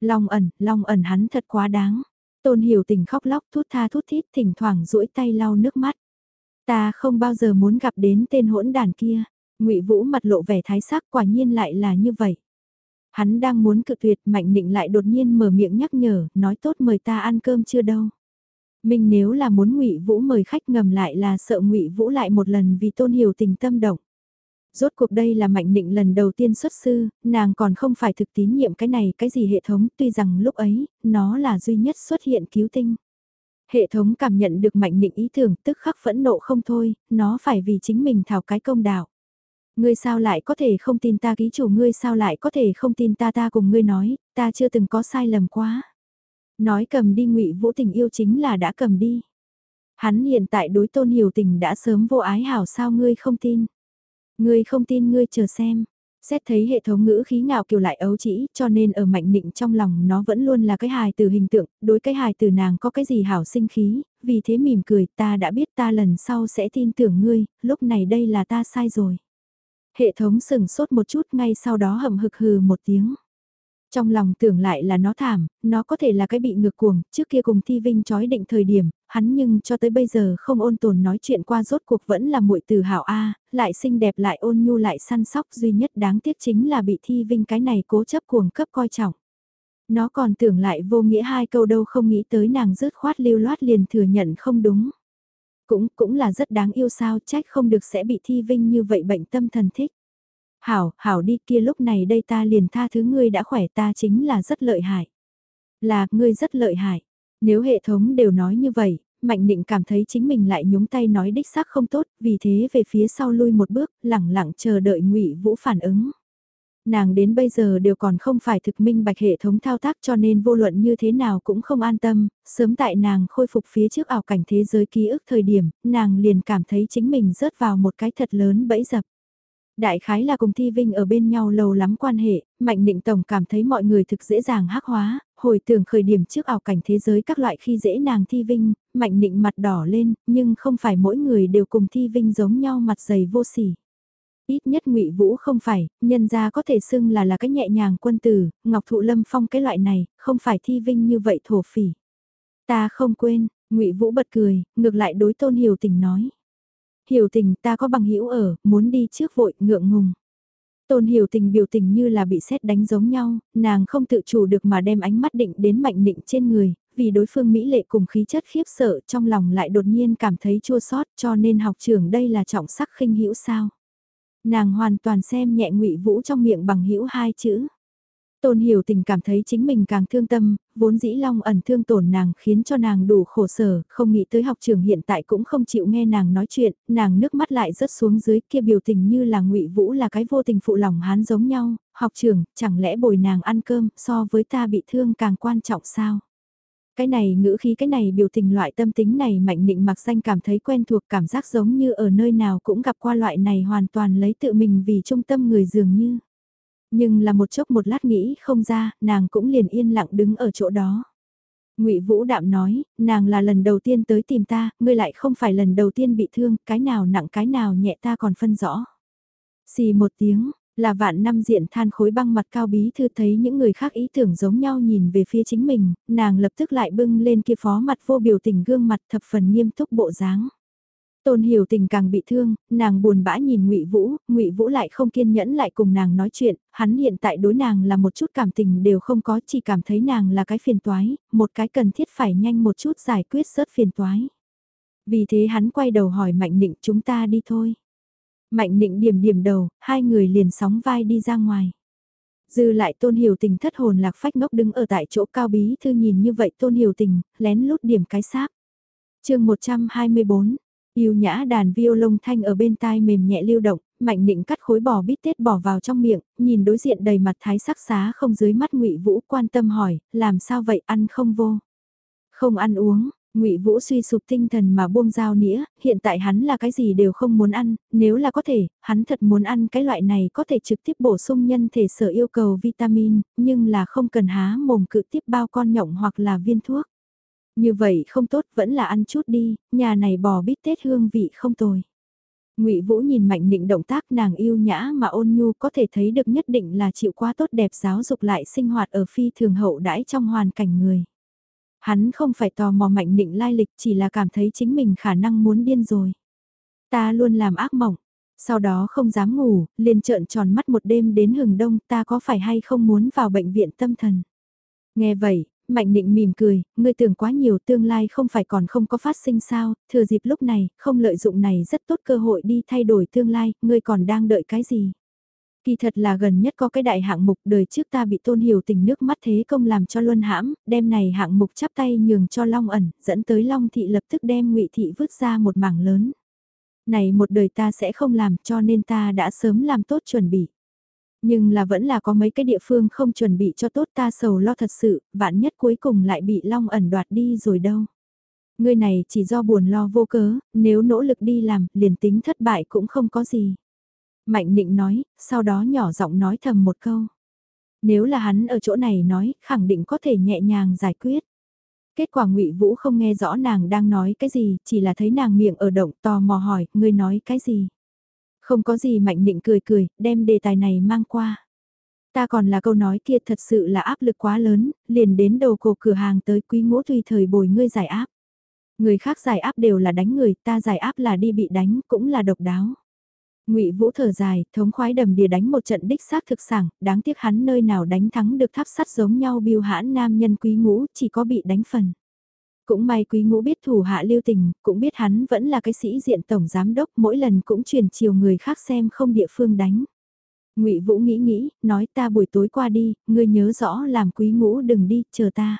Long ẩn, long ẩn hắn thật quá đáng. Tôn hiểu tình khóc lóc thút tha thút thít thỉnh thoảng duỗi tay lau nước mắt. Ta không bao giờ muốn gặp đến tên hỗn đàn kia. ngụy Vũ mặt lộ vẻ thái sắc quả nhiên lại là như vậy. Hắn đang muốn cự tuyệt Mạnh Nịnh lại đột nhiên mở miệng nhắc nhở, nói tốt mời ta ăn cơm chưa đâu. Mình nếu là muốn ngụy Vũ mời khách ngầm lại là sợ ngụy Vũ lại một lần vì tôn hiểu tình tâm động. Rốt cuộc đây là Mạnh Nịnh lần đầu tiên xuất sư, nàng còn không phải thực tín nhiệm cái này cái gì hệ thống tuy rằng lúc ấy, nó là duy nhất xuất hiện cứu tinh. Hệ thống cảm nhận được Mạnh Nịnh ý tưởng tức khắc phẫn nộ không thôi, nó phải vì chính mình thảo cái công đạo. Ngươi sao lại có thể không tin ta ký chủ ngươi sao lại có thể không tin ta ta cùng ngươi nói, ta chưa từng có sai lầm quá. Nói cầm đi ngụy vũ tình yêu chính là đã cầm đi. Hắn hiện tại đối tôn hiểu tình đã sớm vô ái hảo sao ngươi không tin. Ngươi không tin ngươi chờ xem. Xét thấy hệ thống ngữ khí ngạo kiều lại ấu trĩ, cho nên ở mạnh nịnh trong lòng nó vẫn luôn là cái hài từ hình tượng, đối cái hài từ nàng có cái gì hảo sinh khí, vì thế mỉm cười ta đã biết ta lần sau sẽ tin tưởng ngươi, lúc này đây là ta sai rồi. Hệ thống sừng sốt một chút ngay sau đó hầm hực hừ một tiếng. Trong lòng tưởng lại là nó thảm, nó có thể là cái bị ngược cuồng, trước kia cùng Thi Vinh chói định thời điểm, hắn nhưng cho tới bây giờ không ôn tồn nói chuyện qua rốt cuộc vẫn là muội từ hảo A, lại xinh đẹp lại ôn nhu lại săn sóc duy nhất đáng tiếc chính là bị Thi Vinh cái này cố chấp cuồng cấp coi trọng. Nó còn tưởng lại vô nghĩa hai câu đâu không nghĩ tới nàng rớt khoát lưu loát liền thừa nhận không đúng. Cũng, cũng là rất đáng yêu sao trách không được sẽ bị thi vinh như vậy bệnh tâm thần thích. Hảo, hảo đi kia lúc này đây ta liền tha thứ ngươi đã khỏe ta chính là rất lợi hại. Là, ngươi rất lợi hại. Nếu hệ thống đều nói như vậy, Mạnh Định cảm thấy chính mình lại nhúng tay nói đích xác không tốt, vì thế về phía sau lui một bước, lẳng lặng chờ đợi Ngụy Vũ phản ứng. Nàng đến bây giờ đều còn không phải thực minh bạch hệ thống thao tác cho nên vô luận như thế nào cũng không an tâm, sớm tại nàng khôi phục phía trước ảo cảnh thế giới ký ức thời điểm, nàng liền cảm thấy chính mình rớt vào một cái thật lớn bẫy dập. Đại khái là cùng Thi Vinh ở bên nhau lâu lắm quan hệ, Mạnh Định Tổng cảm thấy mọi người thực dễ dàng hắc hóa, hồi tưởng khởi điểm trước ảo cảnh thế giới các loại khi dễ nàng Thi Vinh, Mạnh Định mặt đỏ lên, nhưng không phải mỗi người đều cùng Thi Vinh giống nhau mặt dày vô sỉ. Ít nhất ngụy Vũ không phải, nhân gia có thể xưng là là cái nhẹ nhàng quân tử, Ngọc Thụ Lâm Phong cái loại này, không phải thi vinh như vậy thổ phỉ. Ta không quên, ngụy Vũ bật cười, ngược lại đối Tôn Hiểu Tình nói. Hiểu Tình ta có bằng hữu ở, muốn đi trước vội, ngượng ngùng. Tôn hiểu tình biểu tình như là bị xét đánh giống nhau, nàng không tự chủ được mà đem ánh mắt định đến mạnh định trên người, vì đối phương Mỹ lệ cùng khí chất khiếp sợ trong lòng lại đột nhiên cảm thấy chua xót cho nên học trưởng đây là trọng sắc khinh hữu sao. Nàng hoàn toàn xem nhẹ ngụy Vũ trong miệng bằng hữu hai chữ. Tôn hiểu tình cảm thấy chính mình càng thương tâm, vốn dĩ long ẩn thương tổn nàng khiến cho nàng đủ khổ sở, không nghĩ tới học trường hiện tại cũng không chịu nghe nàng nói chuyện, nàng nước mắt lại rớt xuống dưới kia biểu tình như là ngụy Vũ là cái vô tình phụ lòng hán giống nhau, học trường, chẳng lẽ bồi nàng ăn cơm so với ta bị thương càng quan trọng sao? Cái này ngữ khí cái này biểu tình loại tâm tính này mạnh định mặc danh cảm thấy quen thuộc cảm giác giống như ở nơi nào cũng gặp qua loại này hoàn toàn lấy tự mình vì trung tâm người dường như. Nhưng là một chốc một lát nghĩ không ra, nàng cũng liền yên lặng đứng ở chỗ đó. Ngụy Vũ Đạm nói, nàng là lần đầu tiên tới tìm ta, ngươi lại không phải lần đầu tiên bị thương, cái nào nặng cái nào nhẹ ta còn phân rõ. Xì một tiếng, là vạn năm diện than khối băng mặt cao bí thư thấy những người khác ý tưởng giống nhau nhìn về phía chính mình, nàng lập tức lại bưng lên kia phó mặt vô biểu tình gương mặt thập phần nghiêm túc bộ dáng. Tôn Hiểu Tình càng bị thương, nàng buồn bã nhìn Ngụy Vũ, Ngụy Vũ lại không kiên nhẫn lại cùng nàng nói chuyện, hắn hiện tại đối nàng là một chút cảm tình đều không có, chỉ cảm thấy nàng là cái phiền toái, một cái cần thiết phải nhanh một chút giải quyết sớt phiền toái. Vì thế hắn quay đầu hỏi Mạnh Nịnh chúng ta đi thôi. Mạnh Nịnh điểm điểm đầu, hai người liền sóng vai đi ra ngoài. Dư lại Tôn Hiểu Tình thất hồn lạc phách ngốc đứng ở tại chỗ cao bí thư nhìn như vậy Tôn Hiểu Tình, lén lút điểm cái sáp. chương 124 Yêu nhã đàn violon thanh ở bên tai mềm nhẹ lưu động, mạnh định cắt khối bò bít tết bỏ vào trong miệng, nhìn đối diện đầy mặt thái sắc xá không dưới mắt ngụy Vũ quan tâm hỏi, làm sao vậy ăn không vô? Không ăn uống, ngụy Vũ suy sụp tinh thần mà buông dao nĩa, hiện tại hắn là cái gì đều không muốn ăn, nếu là có thể, hắn thật muốn ăn cái loại này có thể trực tiếp bổ sung nhân thể sở yêu cầu vitamin, nhưng là không cần há mồm cự tiếp bao con nhộng hoặc là viên thuốc. Như vậy không tốt vẫn là ăn chút đi, nhà này bò bít tết hương vị không tồi. Ngụy Vũ nhìn Mạnh Nịnh động tác nàng yêu nhã mà ôn nhu có thể thấy được nhất định là chịu quá tốt đẹp giáo dục lại sinh hoạt ở phi thường hậu đãi trong hoàn cảnh người. Hắn không phải tò mò Mạnh định lai lịch chỉ là cảm thấy chính mình khả năng muốn điên rồi. Ta luôn làm ác mộng, sau đó không dám ngủ, liền trợn tròn mắt một đêm đến hừng đông ta có phải hay không muốn vào bệnh viện tâm thần. Nghe vậy, Mạnh định mỉm cười, ngươi tưởng quá nhiều tương lai không phải còn không có phát sinh sao, thừa dịp lúc này, không lợi dụng này rất tốt cơ hội đi thay đổi tương lai, ngươi còn đang đợi cái gì? Kỳ thật là gần nhất có cái đại hạng mục đời trước ta bị tôn hiểu tình nước mắt thế công làm cho luân hãm, đem này hạng mục chắp tay nhường cho Long ẩn, dẫn tới Long thị lập tức đem ngụy thị vứt ra một mảng lớn. Này một đời ta sẽ không làm cho nên ta đã sớm làm tốt chuẩn bị. Nhưng là vẫn là có mấy cái địa phương không chuẩn bị cho tốt ta sầu lo thật sự, vạn nhất cuối cùng lại bị long ẩn đoạt đi rồi đâu. Người này chỉ do buồn lo vô cớ, nếu nỗ lực đi làm, liền tính thất bại cũng không có gì. Mạnh định nói, sau đó nhỏ giọng nói thầm một câu. Nếu là hắn ở chỗ này nói, khẳng định có thể nhẹ nhàng giải quyết. Kết quả ngụy Vũ không nghe rõ nàng đang nói cái gì, chỉ là thấy nàng miệng ở động tò mò hỏi, ngươi nói cái gì. Không có gì mạnh định cười cười, đem đề tài này mang qua. Ta còn là câu nói kia thật sự là áp lực quá lớn, liền đến đầu cổ cửa hàng tới quý ngũ tùy thời bồi ngươi giải áp. Người khác giải áp đều là đánh người, ta giải áp là đi bị đánh, cũng là độc đáo. Ngụy Vũ thở dài, thống khoái đầm đìa đánh một trận đích xác thực sảng, đáng tiếc hắn nơi nào đánh thắng được tháp sắt giống nhau biêu hãn nam nhân quý ngũ, chỉ có bị đánh phần. Cũng may quý ngũ biết thủ hạ lưu tình, cũng biết hắn vẫn là cái sĩ diện tổng giám đốc mỗi lần cũng truyền chiều người khác xem không địa phương đánh. ngụy Vũ nghĩ nghĩ, nói ta buổi tối qua đi, ngươi nhớ rõ làm quý ngũ đừng đi, chờ ta.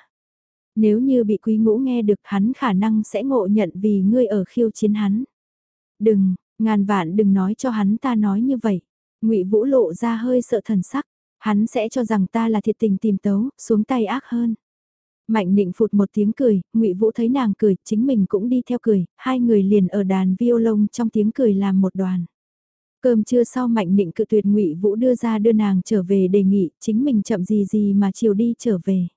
Nếu như bị quý ngũ nghe được hắn khả năng sẽ ngộ nhận vì ngươi ở khiêu chiến hắn. Đừng, ngàn vạn đừng nói cho hắn ta nói như vậy. ngụy Vũ lộ ra hơi sợ thần sắc, hắn sẽ cho rằng ta là thiệt tình tìm tấu, xuống tay ác hơn. Mạnh Nịnh phụt một tiếng cười, Ngụy Vũ thấy nàng cười, chính mình cũng đi theo cười, hai người liền ở đàn violon trong tiếng cười làm một đoàn. Cơm trưa sau Mạnh Nịnh cự tuyệt Ngụy Vũ đưa ra đưa nàng trở về đề nghị, chính mình chậm gì gì mà chiều đi trở về.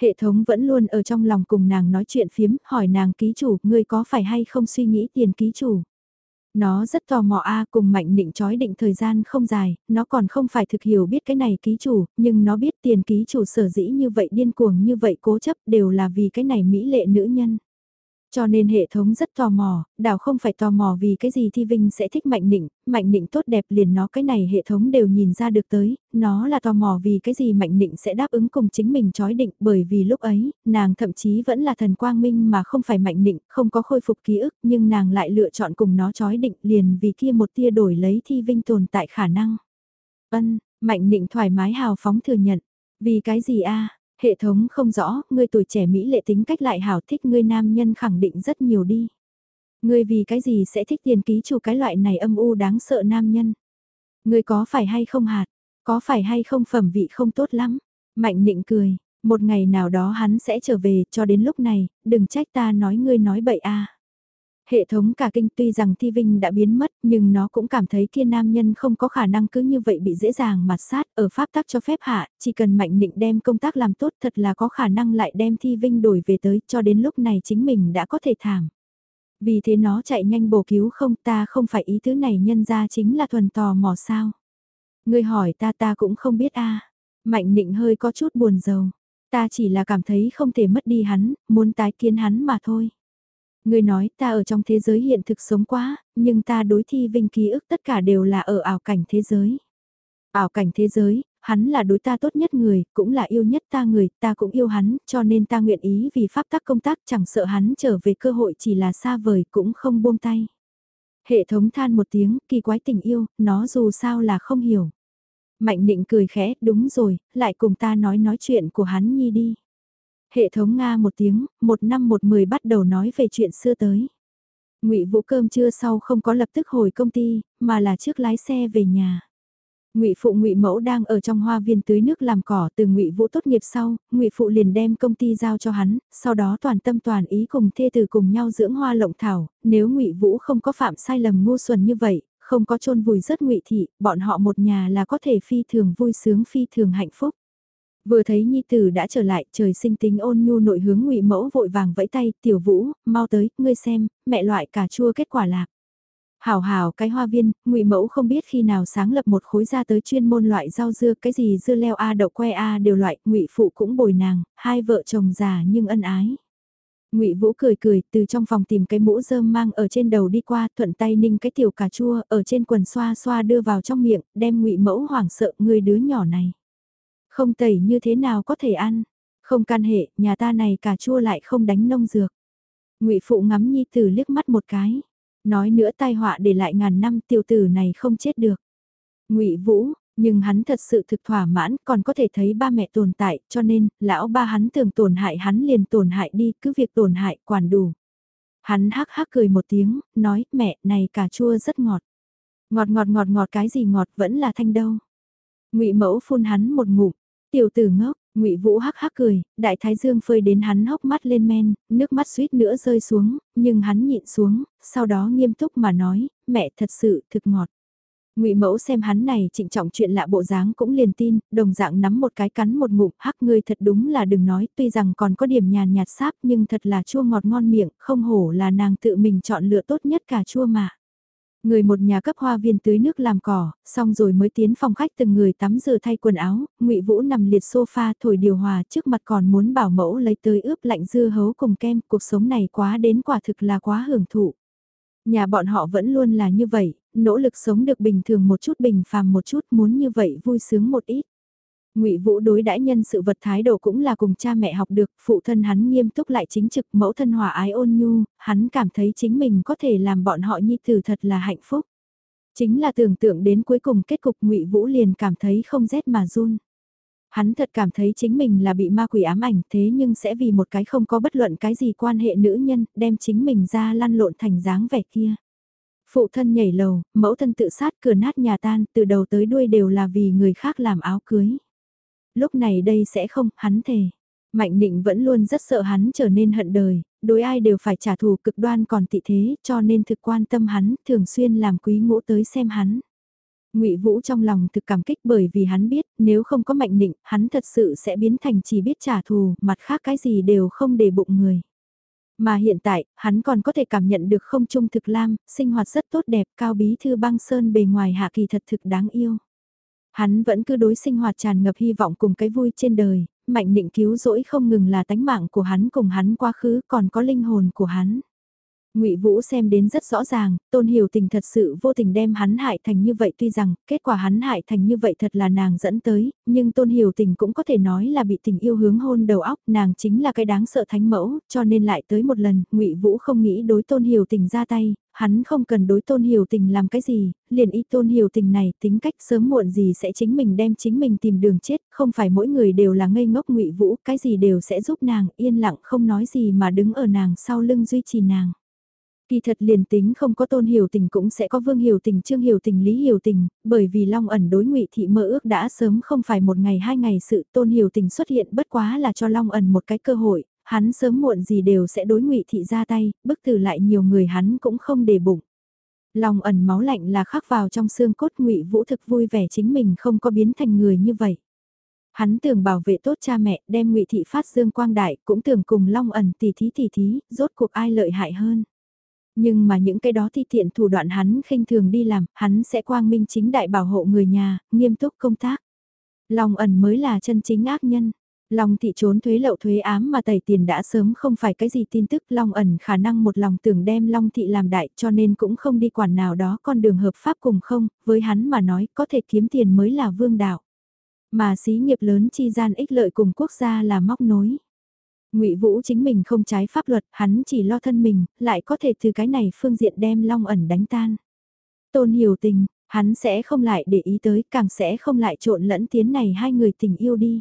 Hệ thống vẫn luôn ở trong lòng cùng nàng nói chuyện phiếm, hỏi nàng ký chủ, ngươi có phải hay không suy nghĩ tiền ký chủ. Nó rất tò mò a cùng mạnh định trói định thời gian không dài, nó còn không phải thực hiểu biết cái này ký chủ, nhưng nó biết tiền ký chủ sở dĩ như vậy điên cuồng như vậy cố chấp đều là vì cái này mỹ lệ nữ nhân. Cho nên hệ thống rất tò mò, đảo không phải tò mò vì cái gì Thi Vinh sẽ thích Mạnh Nịnh, Mạnh Nịnh tốt đẹp liền nó cái này hệ thống đều nhìn ra được tới, nó là tò mò vì cái gì Mạnh Nịnh sẽ đáp ứng cùng chính mình chói định bởi vì lúc ấy, nàng thậm chí vẫn là thần quang minh mà không phải Mạnh Nịnh, không có khôi phục ký ức nhưng nàng lại lựa chọn cùng nó chói định liền vì kia một tia đổi lấy Thi Vinh tồn tại khả năng. Ân, Mạnh Nịnh thoải mái hào phóng thừa nhận, vì cái gì a Hệ thống không rõ, ngươi tuổi trẻ Mỹ lệ tính cách lại hảo thích ngươi nam nhân khẳng định rất nhiều đi. Ngươi vì cái gì sẽ thích tiền ký chủ cái loại này âm u đáng sợ nam nhân. Ngươi có phải hay không hạt, có phải hay không phẩm vị không tốt lắm. Mạnh nịnh cười, một ngày nào đó hắn sẽ trở về cho đến lúc này, đừng trách ta nói ngươi nói bậy a. Hệ thống cả kinh tuy rằng Thi Vinh đã biến mất nhưng nó cũng cảm thấy kia nam nhân không có khả năng cứ như vậy bị dễ dàng mặt sát ở pháp tắc cho phép hạ, chỉ cần mạnh định đem công tác làm tốt thật là có khả năng lại đem Thi Vinh đổi về tới cho đến lúc này chính mình đã có thể thảm. Vì thế nó chạy nhanh bổ cứu không ta không phải ý thứ này nhân ra chính là thuần tò mò sao. Người hỏi ta ta cũng không biết a Mạnh định hơi có chút buồn rầu. Ta chỉ là cảm thấy không thể mất đi hắn, muốn tái kiến hắn mà thôi. Người nói ta ở trong thế giới hiện thực sống quá, nhưng ta đối thi vinh ký ức tất cả đều là ở ảo cảnh thế giới. Ảo cảnh thế giới, hắn là đối ta tốt nhất người, cũng là yêu nhất ta người, ta cũng yêu hắn, cho nên ta nguyện ý vì pháp tắc công tác chẳng sợ hắn trở về cơ hội chỉ là xa vời cũng không buông tay. Hệ thống than một tiếng, kỳ quái tình yêu, nó dù sao là không hiểu. Mạnh định cười khẽ, đúng rồi, lại cùng ta nói nói chuyện của hắn nhi đi. Hệ thống Nga một tiếng, một năm một mười bắt đầu nói về chuyện xưa tới. ngụy Vũ cơm trưa sau không có lập tức hồi công ty, mà là trước lái xe về nhà. Ngụy phụ Ngụy Mẫu đang ở trong hoa viên tưới nước làm cỏ, từ Ngụy Vũ tốt nghiệp sau, Ngụy phụ liền đem công ty giao cho hắn, sau đó toàn tâm toàn ý cùng thê tử cùng nhau dưỡng hoa lộng thảo, nếu Ngụy Vũ không có phạm sai lầm ngu xuẩn như vậy, không có chôn vùi rất Ngụy thị, bọn họ một nhà là có thể phi thường vui sướng phi thường hạnh phúc. Vừa thấy nhi tử đã trở lại, trời sinh tính ôn nhu nội hướng ngụy mẫu vội vàng vẫy tay, tiểu vũ, mau tới, ngươi xem, mẹ loại cà chua kết quả lạc. Hảo hảo cái hoa viên, ngụy mẫu không biết khi nào sáng lập một khối ra tới chuyên môn loại rau dưa, cái gì dưa leo a đậu que a đều loại, ngụy phụ cũng bồi nàng, hai vợ chồng già nhưng ân ái. Ngụy Vũ cười cười, từ trong phòng tìm cái mũ rơm mang ở trên đầu đi qua, thuận tay ninh cái tiểu cà chua, ở trên quần xoa xoa đưa vào trong miệng, đem Ngụy Mẫu hoảng sợ người đứa nhỏ này. Không tẩy như thế nào có thể ăn. Không can hệ, nhà ta này cà chua lại không đánh nông dược. ngụy Phụ ngắm Nhi Tử liếc mắt một cái. Nói nữa tai họa để lại ngàn năm tiểu tử này không chết được. ngụy Vũ, nhưng hắn thật sự thực thỏa mãn còn có thể thấy ba mẹ tồn tại cho nên lão ba hắn tưởng tổn hại hắn liền tổn hại đi cứ việc tổn hại quản đủ. Hắn hắc hắc cười một tiếng, nói mẹ này cà chua rất ngọt. Ngọt ngọt ngọt ngọt cái gì ngọt vẫn là thanh đâu. ngụy mẫu phun hắn một ngụm, Tiểu tử ngốc, ngụy Vũ hắc hắc cười, đại thái dương phơi đến hắn hốc mắt lên men, nước mắt suýt nữa rơi xuống, nhưng hắn nhịn xuống, sau đó nghiêm túc mà nói, mẹ thật sự thực ngọt. Ngụy Mẫu xem hắn này trịnh trọng chuyện lạ bộ dáng cũng liền tin, đồng dạng nắm một cái cắn một ngụm, hắc ngươi thật đúng là đừng nói, tuy rằng còn có điểm nhàn nhạt sáp nhưng thật là chua ngọt ngon miệng, không hổ là nàng tự mình chọn lựa tốt nhất cả chua mà. Người một nhà cấp hoa viên tưới nước làm cỏ, xong rồi mới tiến phòng khách từng người tắm rửa thay quần áo, ngụy Vũ nằm liệt sofa thổi điều hòa trước mặt còn muốn bảo mẫu lấy tới ướp lạnh dưa hấu cùng kem, cuộc sống này quá đến quả thực là quá hưởng thụ. Nhà bọn họ vẫn luôn là như vậy, nỗ lực sống được bình thường một chút bình phàm một chút muốn như vậy vui sướng một ít. Ngụy Vũ đối đãi nhân sự vật thái độ cũng là cùng cha mẹ học được, phụ thân hắn nghiêm túc lại chính trực, mẫu thân hòa ái ôn nhu, hắn cảm thấy chính mình có thể làm bọn họ nhi tử thật là hạnh phúc. Chính là tưởng tượng đến cuối cùng kết cục Ngụy Vũ liền cảm thấy không rét mà run. Hắn thật cảm thấy chính mình là bị ma quỷ ám ảnh thế nhưng sẽ vì một cái không có bất luận cái gì quan hệ nữ nhân, đem chính mình ra lăn lộn thành dáng vẻ kia. Phụ thân nhảy lầu, mẫu thân tự sát cửa nát nhà tan, từ đầu tới đuôi đều là vì người khác làm áo cưới lúc này đây sẽ không, hắn thề. Mạnh định vẫn luôn rất sợ hắn trở nên hận đời, đối ai đều phải trả thù cực đoan còn tị thế, cho nên thực quan tâm hắn, thường xuyên làm quý ngũ tới xem hắn. Ngụy Vũ trong lòng thực cảm kích bởi vì hắn biết, nếu không có mạnh định, hắn thật sự sẽ biến thành chỉ biết trả thù, mặt khác cái gì đều không để bụng người. Mà hiện tại, hắn còn có thể cảm nhận được không trung thực lam, sinh hoạt rất tốt đẹp, cao bí thư băng sơn bề ngoài hạ kỳ thật thực đáng yêu. Hắn vẫn cứ đối sinh hoạt tràn ngập hy vọng cùng cái vui trên đời, mạnh định cứu rỗi không ngừng là tánh mạng của hắn cùng hắn quá khứ còn có linh hồn của hắn. Ngụy Vũ xem đến rất rõ ràng, Tôn Hiểu Tình thật sự vô tình đem hắn hại thành như vậy tuy rằng kết quả hắn hại thành như vậy thật là nàng dẫn tới, nhưng Tôn Hiểu Tình cũng có thể nói là bị tình yêu hướng hôn đầu óc, nàng chính là cái đáng sợ thánh mẫu, cho nên lại tới một lần, Ngụy Vũ không nghĩ đối Tôn Hiểu Tình ra tay, hắn không cần đối Tôn Hiểu Tình làm cái gì, liền y Tôn Hiểu Tình này tính cách sớm muộn gì sẽ chính mình đem chính mình tìm đường chết, không phải mỗi người đều là ngây ngốc Ngụy Vũ, cái gì đều sẽ giúp nàng yên lặng không nói gì mà đứng ở nàng sau lưng duy trì nàng. Kỳ thật liền tính không có tôn hiểu tình cũng sẽ có vương hiểu tình trương hiểu tình lý hiểu tình, bởi vì long ẩn đối ngụy thị mơ ước đã sớm không phải một ngày hai ngày sự tôn hiểu tình xuất hiện bất quá là cho long ẩn một cái cơ hội, hắn sớm muộn gì đều sẽ đối ngụy thị ra tay, bức tử lại nhiều người hắn cũng không để bụng. Long ẩn máu lạnh là khắc vào trong xương cốt ngụy vũ thực vui vẻ chính mình không có biến thành người như vậy. Hắn tưởng bảo vệ tốt cha mẹ, đem ngụy thị phát dương quang đại, cũng tưởng cùng long ẩn tỉ thí tỉ thí, rốt cuộc ai lợi hại hơn. Nhưng mà những cái đó thi tiện thủ đoạn hắn khinh thường đi làm, hắn sẽ quang minh chính đại bảo hộ người nhà, nghiêm túc công tác. Long ẩn mới là chân chính ác nhân. Long thị trốn thuế lậu thuế ám mà tẩy tiền đã sớm không phải cái gì tin tức Long ẩn khả năng một lòng tưởng đem Long thị làm đại cho nên cũng không đi quản nào đó con đường hợp pháp cùng không, với hắn mà nói có thể kiếm tiền mới là vương đạo. Mà xí nghiệp lớn chi gian ích lợi cùng quốc gia là móc nối. Ngụy Vũ chính mình không trái pháp luật, hắn chỉ lo thân mình, lại có thể từ cái này phương diện đem Long ẩn đánh tan. Tôn hiểu tình, hắn sẽ không lại để ý tới, càng sẽ không lại trộn lẫn tiến này hai người tình yêu đi.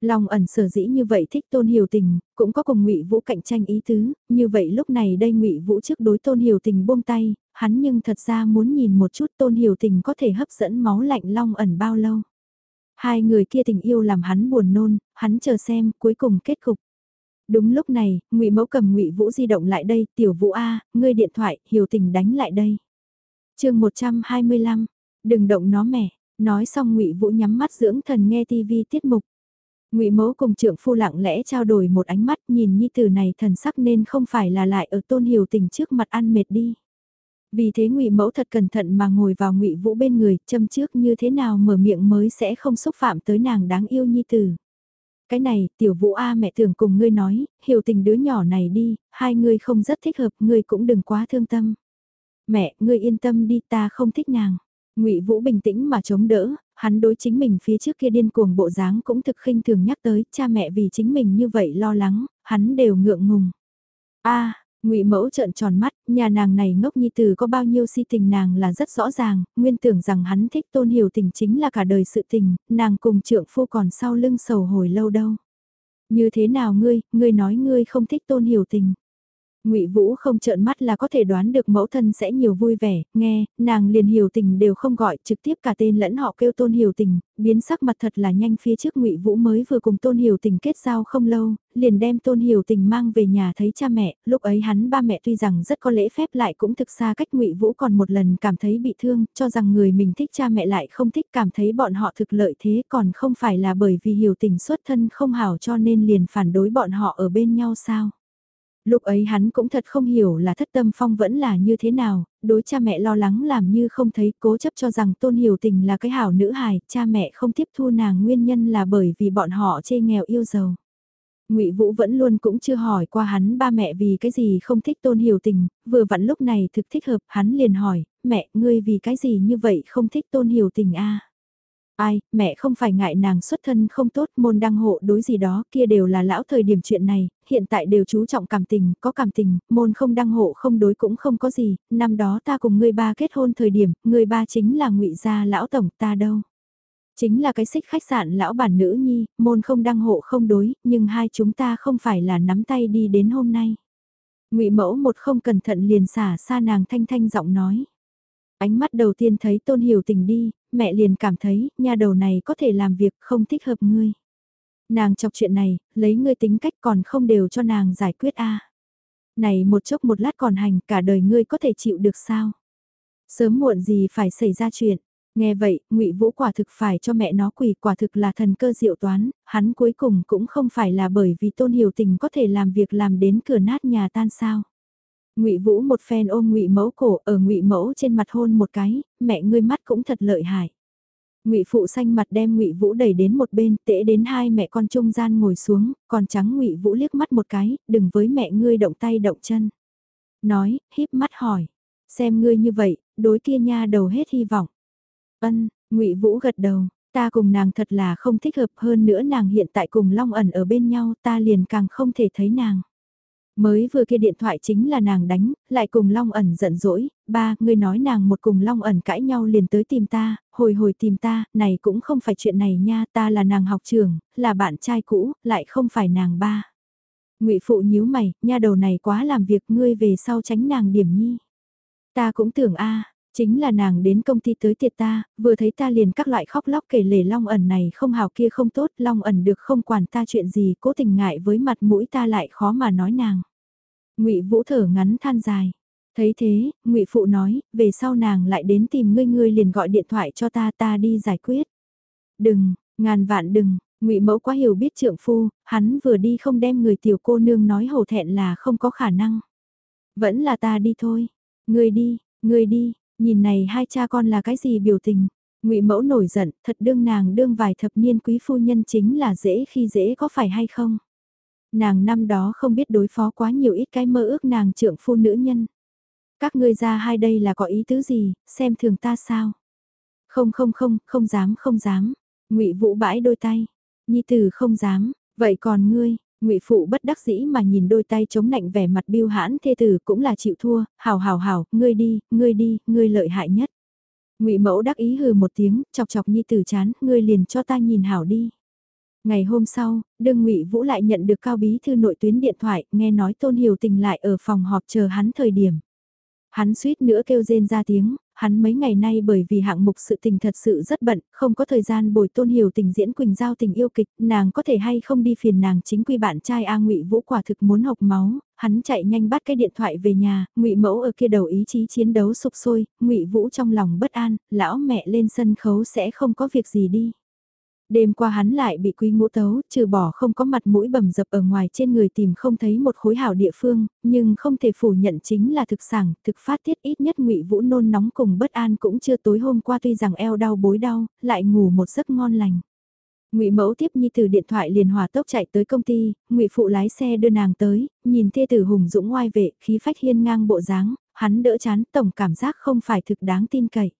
Long ẩn sở dĩ như vậy thích Tôn Hiểu Tình, cũng có cùng Ngụy Vũ cạnh tranh ý tứ, như vậy lúc này đây Ngụy Vũ trước đối Tôn Hiểu Tình buông tay, hắn nhưng thật ra muốn nhìn một chút Tôn Hiểu Tình có thể hấp dẫn máu lạnh Long ẩn bao lâu. Hai người kia tình yêu làm hắn buồn nôn, hắn chờ xem cuối cùng kết cục. Đúng lúc này, Ngụy Mẫu cầm Ngụy Vũ di động lại đây, "Tiểu Vũ a, ngươi điện thoại, Hiểu Tình đánh lại đây." Chương 125. Đừng động nó mẹ. Nói xong Ngụy Vũ nhắm mắt dưỡng thần nghe tivi tiết mục. Ngụy Mẫu cùng trưởng phu lặng lẽ trao đổi một ánh mắt, nhìn nhi tử này thần sắc nên không phải là lại ở Tôn Hiểu Tình trước mặt ăn mệt đi. Vì thế Ngụy Mẫu thật cẩn thận mà ngồi vào Ngụy Vũ bên người, châm trước như thế nào mở miệng mới sẽ không xúc phạm tới nàng đáng yêu nhi tử. Cái này, tiểu vũ A mẹ thường cùng ngươi nói, hiểu tình đứa nhỏ này đi, hai ngươi không rất thích hợp, ngươi cũng đừng quá thương tâm. Mẹ, ngươi yên tâm đi, ta không thích nàng. ngụy Vũ bình tĩnh mà chống đỡ, hắn đối chính mình phía trước kia điên cuồng bộ dáng cũng thực khinh thường nhắc tới, cha mẹ vì chính mình như vậy lo lắng, hắn đều ngượng ngùng. A, ngụy mẫu trợn tròn mắt, nhà nàng này ngốc nhi từ có bao nhiêu si tình nàng là rất rõ ràng, nguyên tưởng rằng hắn thích tôn hiểu tình chính là cả đời sự tình, nàng cùng trượng phu còn sau lưng sầu hồi lâu đâu. Như thế nào ngươi, ngươi nói ngươi không thích tôn hiểu tình. Ngụy Vũ không trợn mắt là có thể đoán được mẫu thân sẽ nhiều vui vẻ, nghe, nàng liền hiểu tình đều không gọi, trực tiếp cả tên lẫn họ kêu Tôn Hiểu Tình, biến sắc mặt thật là nhanh phía trước Ngụy Vũ mới vừa cùng Tôn Hiểu Tình kết giao không lâu, liền đem Tôn Hiểu Tình mang về nhà thấy cha mẹ, lúc ấy hắn ba mẹ tuy rằng rất có lễ phép lại cũng thực xa cách Ngụy Vũ còn một lần cảm thấy bị thương, cho rằng người mình thích cha mẹ lại không thích cảm thấy bọn họ thực lợi thế còn không phải là bởi vì Hiểu Tình xuất thân không hảo cho nên liền phản đối bọn họ ở bên nhau sao. Lúc ấy hắn cũng thật không hiểu là thất tâm phong vẫn là như thế nào, đối cha mẹ lo lắng làm như không thấy cố chấp cho rằng tôn hiểu tình là cái hảo nữ hài, cha mẹ không tiếp thu nàng nguyên nhân là bởi vì bọn họ chê nghèo yêu giàu. Ngụy Vũ vẫn luôn cũng chưa hỏi qua hắn ba mẹ vì cái gì không thích tôn hiểu tình, vừa vặn lúc này thực thích hợp hắn liền hỏi, mẹ ngươi vì cái gì như vậy không thích tôn hiểu tình a Ai, mẹ không phải ngại nàng xuất thân không tốt môn đăng hộ đối gì đó kia đều là lão thời điểm chuyện này, hiện tại đều chú trọng cảm tình, có cảm tình, môn không đăng hộ không đối cũng không có gì, năm đó ta cùng người ba kết hôn thời điểm, người ba chính là ngụy gia lão tổng ta đâu. Chính là cái xích khách sạn lão bản nữ nhi, môn không đăng hộ không đối, nhưng hai chúng ta không phải là nắm tay đi đến hôm nay. ngụy mẫu một không cẩn thận liền xả xa nàng thanh thanh giọng nói. Ánh mắt đầu tiên thấy tôn hiểu tình đi, mẹ liền cảm thấy, nhà đầu này có thể làm việc không thích hợp ngươi. Nàng chọc chuyện này, lấy ngươi tính cách còn không đều cho nàng giải quyết a Này một chốc một lát còn hành, cả đời ngươi có thể chịu được sao? Sớm muộn gì phải xảy ra chuyện. Nghe vậy, Ngụy Vũ quả thực phải cho mẹ nó quỳ, quả thực là thần cơ diệu toán, hắn cuối cùng cũng không phải là bởi vì Tôn Hiểu Tình có thể làm việc làm đến cửa nát nhà tan sao. Ngụy Vũ một phen ôm Ngụy Mẫu cổ, ở Ngụy Mẫu trên mặt hôn một cái, mẹ ngươi mắt cũng thật lợi hại. Ngụy phụ xanh mặt đem Ngụy Vũ đẩy đến một bên, tễ đến hai mẹ con trung gian ngồi xuống, còn trắng Ngụy Vũ liếc mắt một cái, đừng với mẹ ngươi động tay động chân. Nói, híp mắt hỏi, xem ngươi như vậy, đối kia nha đầu hết hy vọng. Ân, Ngụy Vũ gật đầu, ta cùng nàng thật là không thích hợp hơn nữa nàng hiện tại cùng Long ẩn ở bên nhau ta liền càng không thể thấy nàng. Mới vừa kia điện thoại chính là nàng đánh, lại cùng Long ẩn giận dỗi, ba, ngươi nói nàng một cùng Long ẩn cãi nhau liền tới tìm ta, hồi hồi tìm ta, này cũng không phải chuyện này nha, ta là nàng học trường, là bạn trai cũ, lại không phải nàng ba. ngụy phụ nhíu mày, nha đầu này quá làm việc ngươi về sau tránh nàng điểm nhi. Ta cũng tưởng a Chính là nàng đến công ty tới tiệt ta, vừa thấy ta liền các loại khóc lóc kể lể long ẩn này không hào kia không tốt, long ẩn được không quản ta chuyện gì, cố tình ngại với mặt mũi ta lại khó mà nói nàng. ngụy Vũ thở ngắn than dài. Thấy thế, ngụy Phụ nói, về sau nàng lại đến tìm ngươi ngươi liền gọi điện thoại cho ta ta đi giải quyết. Đừng, ngàn vạn đừng, ngụy Mẫu quá hiểu biết trượng phu, hắn vừa đi không đem người tiểu cô nương nói hổ thẹn là không có khả năng. Vẫn là ta đi thôi, ngươi đi, ngươi đi, Nhìn này hai cha con là cái gì biểu tình? ngụy mẫu nổi giận, thật đương nàng đương vài thập niên quý phu nhân chính là dễ khi dễ có phải hay không? Nàng năm đó không biết đối phó quá nhiều ít cái mơ ước nàng trượng phu nữ nhân. Các ngươi ra hai đây là có ý tứ gì, xem thường ta sao? Không không không, không dám không dám. ngụy vũ bãi đôi tay. Nhi tử không dám, vậy còn ngươi, ngụy phụ bất đắc dĩ mà nhìn đôi tay chống nạnh vẻ mặt biêu hãn thê tử cũng là chịu thua, hào hào hào, ngươi đi, ngươi đi, ngươi lợi hại nhất. ngụy mẫu đắc ý hừ một tiếng, chọc chọc nhi tử chán, ngươi liền cho ta nhìn hảo đi. Ngày hôm sau, đương ngụy Vũ lại nhận được cao bí thư nội tuyến điện thoại, nghe nói Tôn Hiểu Tình lại ở phòng họp chờ hắn thời điểm. Hắn suýt nữa kêu rên ra tiếng, hắn mấy ngày nay bởi vì hạng mục sự tình thật sự rất bận, không có thời gian bồi tôn hiểu tình diễn Quỳnh Giao tình yêu kịch, nàng có thể hay không đi phiền nàng chính quy bạn trai A ngụy Vũ quả thực muốn học máu, hắn chạy nhanh bắt cái điện thoại về nhà, ngụy Mẫu ở kia đầu ý chí chiến đấu sụp sôi, ngụy Vũ trong lòng bất an, lão mẹ lên sân khấu sẽ không có việc gì đi. Đêm qua hắn lại bị quý ngũ tấu, trừ bỏ không có mặt mũi bầm dập ở ngoài trên người tìm không thấy một khối hảo địa phương, nhưng không thể phủ nhận chính là thực sản, thực phát tiết ít nhất ngụy Vũ nôn nóng cùng bất an cũng chưa tối hôm qua tuy rằng eo đau bối đau, lại ngủ một giấc ngon lành. Ngụy Mẫu tiếp nhi từ điện thoại liền hòa tốc chạy tới công ty, Ngụy phụ lái xe đưa nàng tới, nhìn thê tử hùng dũng ngoai vệ, khí phách hiên ngang bộ dáng, hắn đỡ chán, tổng cảm giác không phải thực đáng tin cậy.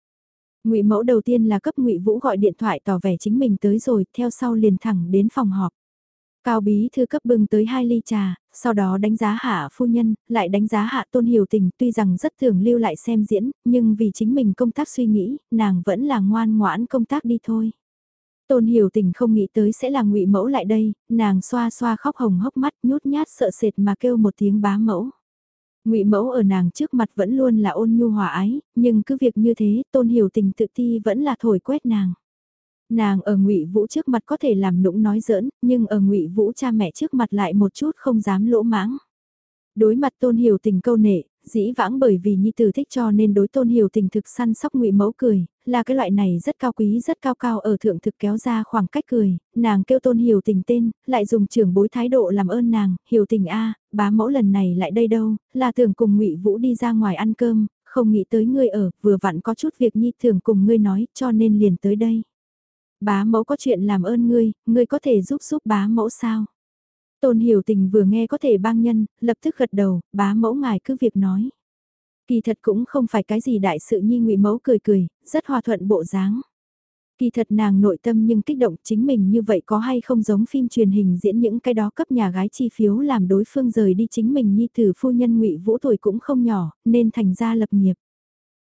Ngụy Mẫu đầu tiên là cấp Ngụy Vũ gọi điện thoại tỏ vẻ chính mình tới rồi, theo sau liền thẳng đến phòng họp. Cao bí thư cấp bưng tới hai ly trà, sau đó đánh giá hạ phu nhân, lại đánh giá hạ tôn hiểu tình, tuy rằng rất thường lưu lại xem diễn, nhưng vì chính mình công tác suy nghĩ, nàng vẫn là ngoan ngoãn công tác đi thôi. Tôn hiểu tình không nghĩ tới sẽ là ngụy mẫu lại đây, nàng xoa xoa khóc hồng hốc mắt nhút nhát sợ sệt mà kêu một tiếng bá mẫu ngụy mẫu ở nàng trước mặt vẫn luôn là ôn nhu hòa ái, nhưng cứ việc như thế, tôn hiểu tình tự ti vẫn là thổi quét nàng. Nàng ở ngụy Vũ trước mặt có thể làm nũng nói giỡn, nhưng ở ngụy Vũ cha mẹ trước mặt lại một chút không dám lỗ mãng. Đối mặt tôn hiểu tình câu nệ, dĩ vãng bởi vì nhi tử thích cho nên đối tôn hiểu tình thực săn sóc ngụy mẫu cười, là cái loại này rất cao quý rất cao cao ở thượng thực kéo ra khoảng cách cười, nàng kêu tôn hiểu tình tên, lại dùng trưởng bối thái độ làm ơn nàng, hiểu tình a bá mẫu lần này lại đây đâu, là tưởng cùng ngụy Vũ đi ra ngoài ăn cơm, không nghĩ tới ngươi ở, vừa vặn có chút việc nhi thường cùng ngươi nói, cho nên liền tới đây. Bá mẫu có chuyện làm ơn ngươi, ngươi có thể giúp giúp bá mẫu sao? Tôn hiểu tình vừa nghe có thể bang nhân, lập tức gật đầu, bá mẫu ngài cứ việc nói. Kỳ thật cũng không phải cái gì đại sự nhi ngụy mẫu cười cười, rất hòa thuận bộ dáng. Kỳ thật nàng nội tâm nhưng kích động chính mình như vậy có hay không giống phim truyền hình diễn những cái đó cấp nhà gái chi phiếu làm đối phương rời đi chính mình nhi tử phu nhân ngụy vũ tuổi cũng không nhỏ, nên thành ra lập nghiệp.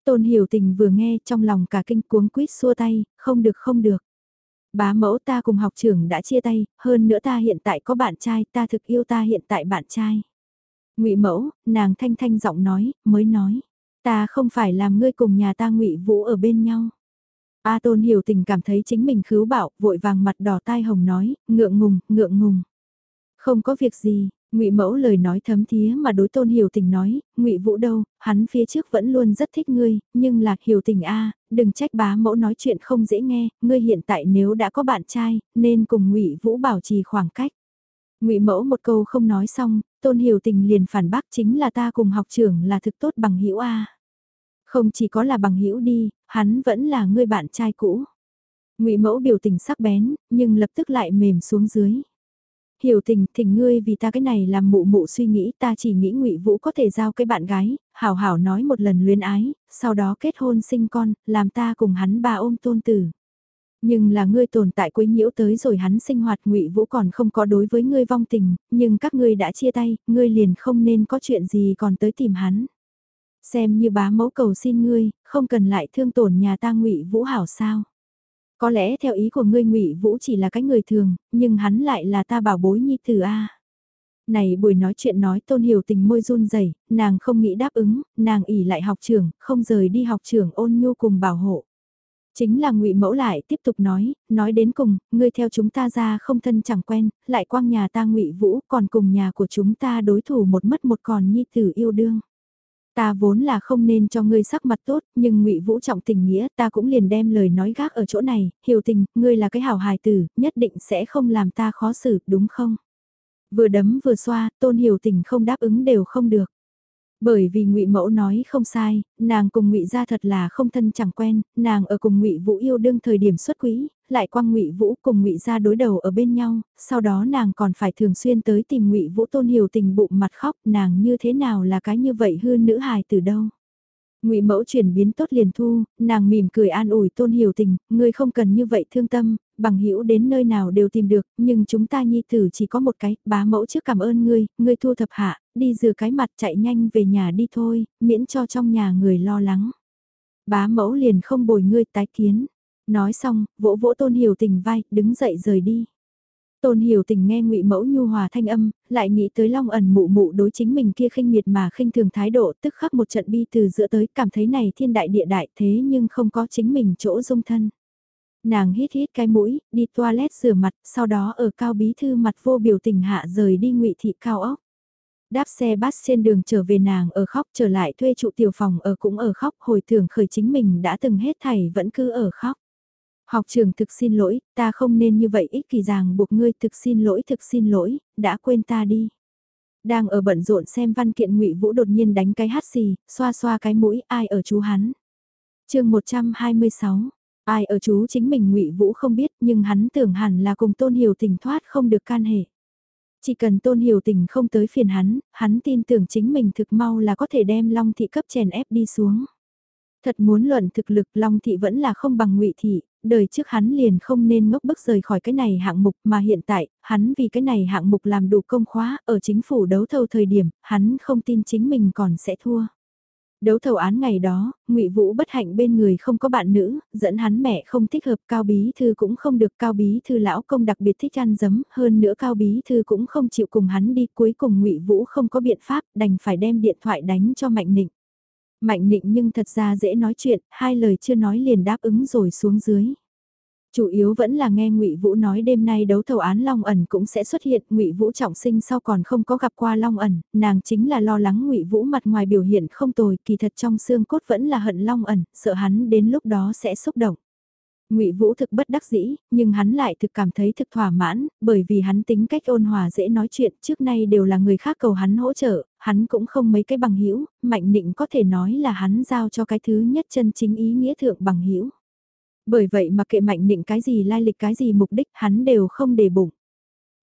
Tôn hiểu tình vừa nghe trong lòng cả kinh cuống quýt xua tay, không được không được. Bá mẫu ta cùng học trưởng đã chia tay, hơn nữa ta hiện tại có bạn trai, ta thực yêu ta hiện tại bạn trai ngụy mẫu, nàng thanh thanh giọng nói, mới nói. Ta không phải làm ngươi cùng nhà ta ngụy vũ ở bên nhau. A tôn hiểu tình cảm thấy chính mình khứu bạo, vội vàng mặt đỏ tai hồng nói, ngượng ngùng, ngượng ngùng. Không có việc gì, Ngụy Mẫu lời nói thấm thía mà đối Tôn Hiểu Tình nói, Ngụy Vũ đâu, hắn phía trước vẫn luôn rất thích ngươi, nhưng là Hiểu Tình a, đừng trách bá mẫu nói chuyện không dễ nghe, ngươi hiện tại nếu đã có bạn trai, nên cùng Ngụy Vũ bảo trì khoảng cách. Ngụy Mẫu một câu không nói xong, Tôn Hiểu Tình liền phản bác chính là ta cùng học trưởng là thực tốt bằng hữu a. Không chỉ có là bằng hữu đi, hắn vẫn là người bạn trai cũ. Ngụy Mẫu biểu tình sắc bén, nhưng lập tức lại mềm xuống dưới. Hiểu tình, thỉnh ngươi vì ta cái này làm mụ mụ suy nghĩ, ta chỉ nghĩ ngụy Vũ có thể giao cái bạn gái, hảo hảo nói một lần luyến ái, sau đó kết hôn sinh con, làm ta cùng hắn bà ôm tôn tử. Nhưng là ngươi tồn tại quấy nhiễu tới rồi hắn sinh hoạt ngụy Vũ còn không có đối với ngươi vong tình, nhưng các ngươi đã chia tay, ngươi liền không nên có chuyện gì còn tới tìm hắn. Xem như bá mẫu cầu xin ngươi, không cần lại thương tổn nhà ta ngụy Vũ hảo sao. Có lẽ theo ý của ngươi ngụy Vũ chỉ là cái người thường, nhưng hắn lại là ta bảo bối nhi tử A. Này buổi nói chuyện nói tôn hiểu tình môi run rẩy nàng không nghĩ đáp ứng, nàng ỉ lại học trường, không rời đi học trường ôn nhu cùng bảo hộ. Chính là ngụy Mẫu lại tiếp tục nói, nói đến cùng, ngươi theo chúng ta ra không thân chẳng quen, lại quang nhà ta ngụy Vũ, còn cùng nhà của chúng ta đối thủ một mất một còn nhi tử yêu đương. Ta vốn là không nên cho ngươi sắc mặt tốt, nhưng ngụy Vũ trọng tình nghĩa ta cũng liền đem lời nói gác ở chỗ này, hiểu tình, ngươi là cái hảo hài tử, nhất định sẽ không làm ta khó xử, đúng không? Vừa đấm vừa xoa, tôn hiểu tình không đáp ứng đều không được. Bởi vì ngụy Mẫu nói không sai, nàng cùng ngụy gia thật là không thân chẳng quen, nàng ở cùng ngụy Vũ yêu đương thời điểm xuất quỹ lại quang ngụy Vũ cùng ngụy gia đối đầu ở bên nhau, sau đó nàng còn phải thường xuyên tới tìm ngụy Vũ tôn hiểu tình bụng mặt khóc, nàng như thế nào là cái như vậy hư nữ hài từ đâu. Ngụy Mẫu chuyển biến tốt liền thu, nàng mỉm cười an ủi Tôn Hiểu Tình, ngươi không cần như vậy thương tâm, bằng hữu đến nơi nào đều tìm được, nhưng chúng ta nhi tử chỉ có một cái, bá mẫu trước cảm ơn ngươi, ngươi thu thập hạ, đi rửa cái mặt chạy nhanh về nhà đi thôi, miễn cho trong nhà người lo lắng. Bá mẫu liền không bồi ngươi tái kiến. Nói xong, vỗ vỗ Tôn Hiểu Tình vai, đứng dậy rời đi. Tôn hiểu tình nghe ngụy mẫu nhu hòa thanh âm, lại nghĩ tới long ẩn mụ mụ đối chính mình kia khinh miệt mà khinh thường thái độ tức khắc một trận bi từ giữa tới cảm thấy này thiên đại địa đại thế nhưng không có chính mình chỗ dung thân. Nàng hít hít cái mũi, đi toilet rửa mặt, sau đó ở cao bí thư mặt vô biểu tình hạ rời đi ngụy thị cao ốc. Đáp xe bus trên đường trở về nàng ở khóc trở lại thuê trụ tiểu phòng ở cũng ở khóc hồi tưởng khởi chính mình đã từng hết thảy vẫn cứ ở khóc. Học trường thực xin lỗi, ta không nên như vậy ích kỳ ràng buộc ngươi thực xin lỗi thực xin lỗi, đã quên ta đi. Đang ở bận rộn xem văn kiện ngụy Vũ đột nhiên đánh cái hát xì, xoa xoa cái mũi ai ở chú hắn. chương 126, ai ở chú chính mình ngụy Vũ không biết nhưng hắn tưởng hẳn là cùng tôn hiểu tình thoát không được can hệ. Chỉ cần tôn hiểu tình không tới phiền hắn, hắn tin tưởng chính mình thực mau là có thể đem long thị cấp chèn ép đi xuống. Thật muốn luận thực lực Long Thị vẫn là không bằng ngụy Thị, đời trước hắn liền không nên ngốc bức rời khỏi cái này hạng mục mà hiện tại, hắn vì cái này hạng mục làm đủ công khóa, ở chính phủ đấu thầu thời điểm, hắn không tin chính mình còn sẽ thua. Đấu thầu án ngày đó, ngụy Vũ bất hạnh bên người không có bạn nữ, dẫn hắn mẹ không thích hợp cao bí thư cũng không được cao bí thư lão công đặc biệt thích ăn dấm, hơn nữa cao bí thư cũng không chịu cùng hắn đi, cuối cùng ngụy Vũ không có biện pháp, đành phải đem điện thoại đánh cho Mạnh Nịnh. Mạnh nịnh nhưng thật ra dễ nói chuyện, hai lời chưa nói liền đáp ứng rồi xuống dưới. Chủ yếu vẫn là nghe Ngụy Vũ nói đêm nay đấu thầu án Long ẩn cũng sẽ xuất hiện, Ngụy Vũ trọng sinh sau còn không có gặp qua Long ẩn, nàng chính là lo lắng Ngụy Vũ mặt ngoài biểu hiện không tồi, kỳ thật trong xương cốt vẫn là hận Long ẩn, sợ hắn đến lúc đó sẽ xúc động. Ngụy Vũ thực bất đắc dĩ, nhưng hắn lại thực cảm thấy thực thỏa mãn, bởi vì hắn tính cách ôn hòa dễ nói chuyện, trước nay đều là người khác cầu hắn hỗ trợ, hắn cũng không mấy cái bằng hữu, Mạnh Nịnh có thể nói là hắn giao cho cái thứ nhất chân chính ý nghĩa thượng bằng hữu. Bởi vậy mà kệ Mạnh Nịnh cái gì lai lịch cái gì mục đích, hắn đều không để bụng.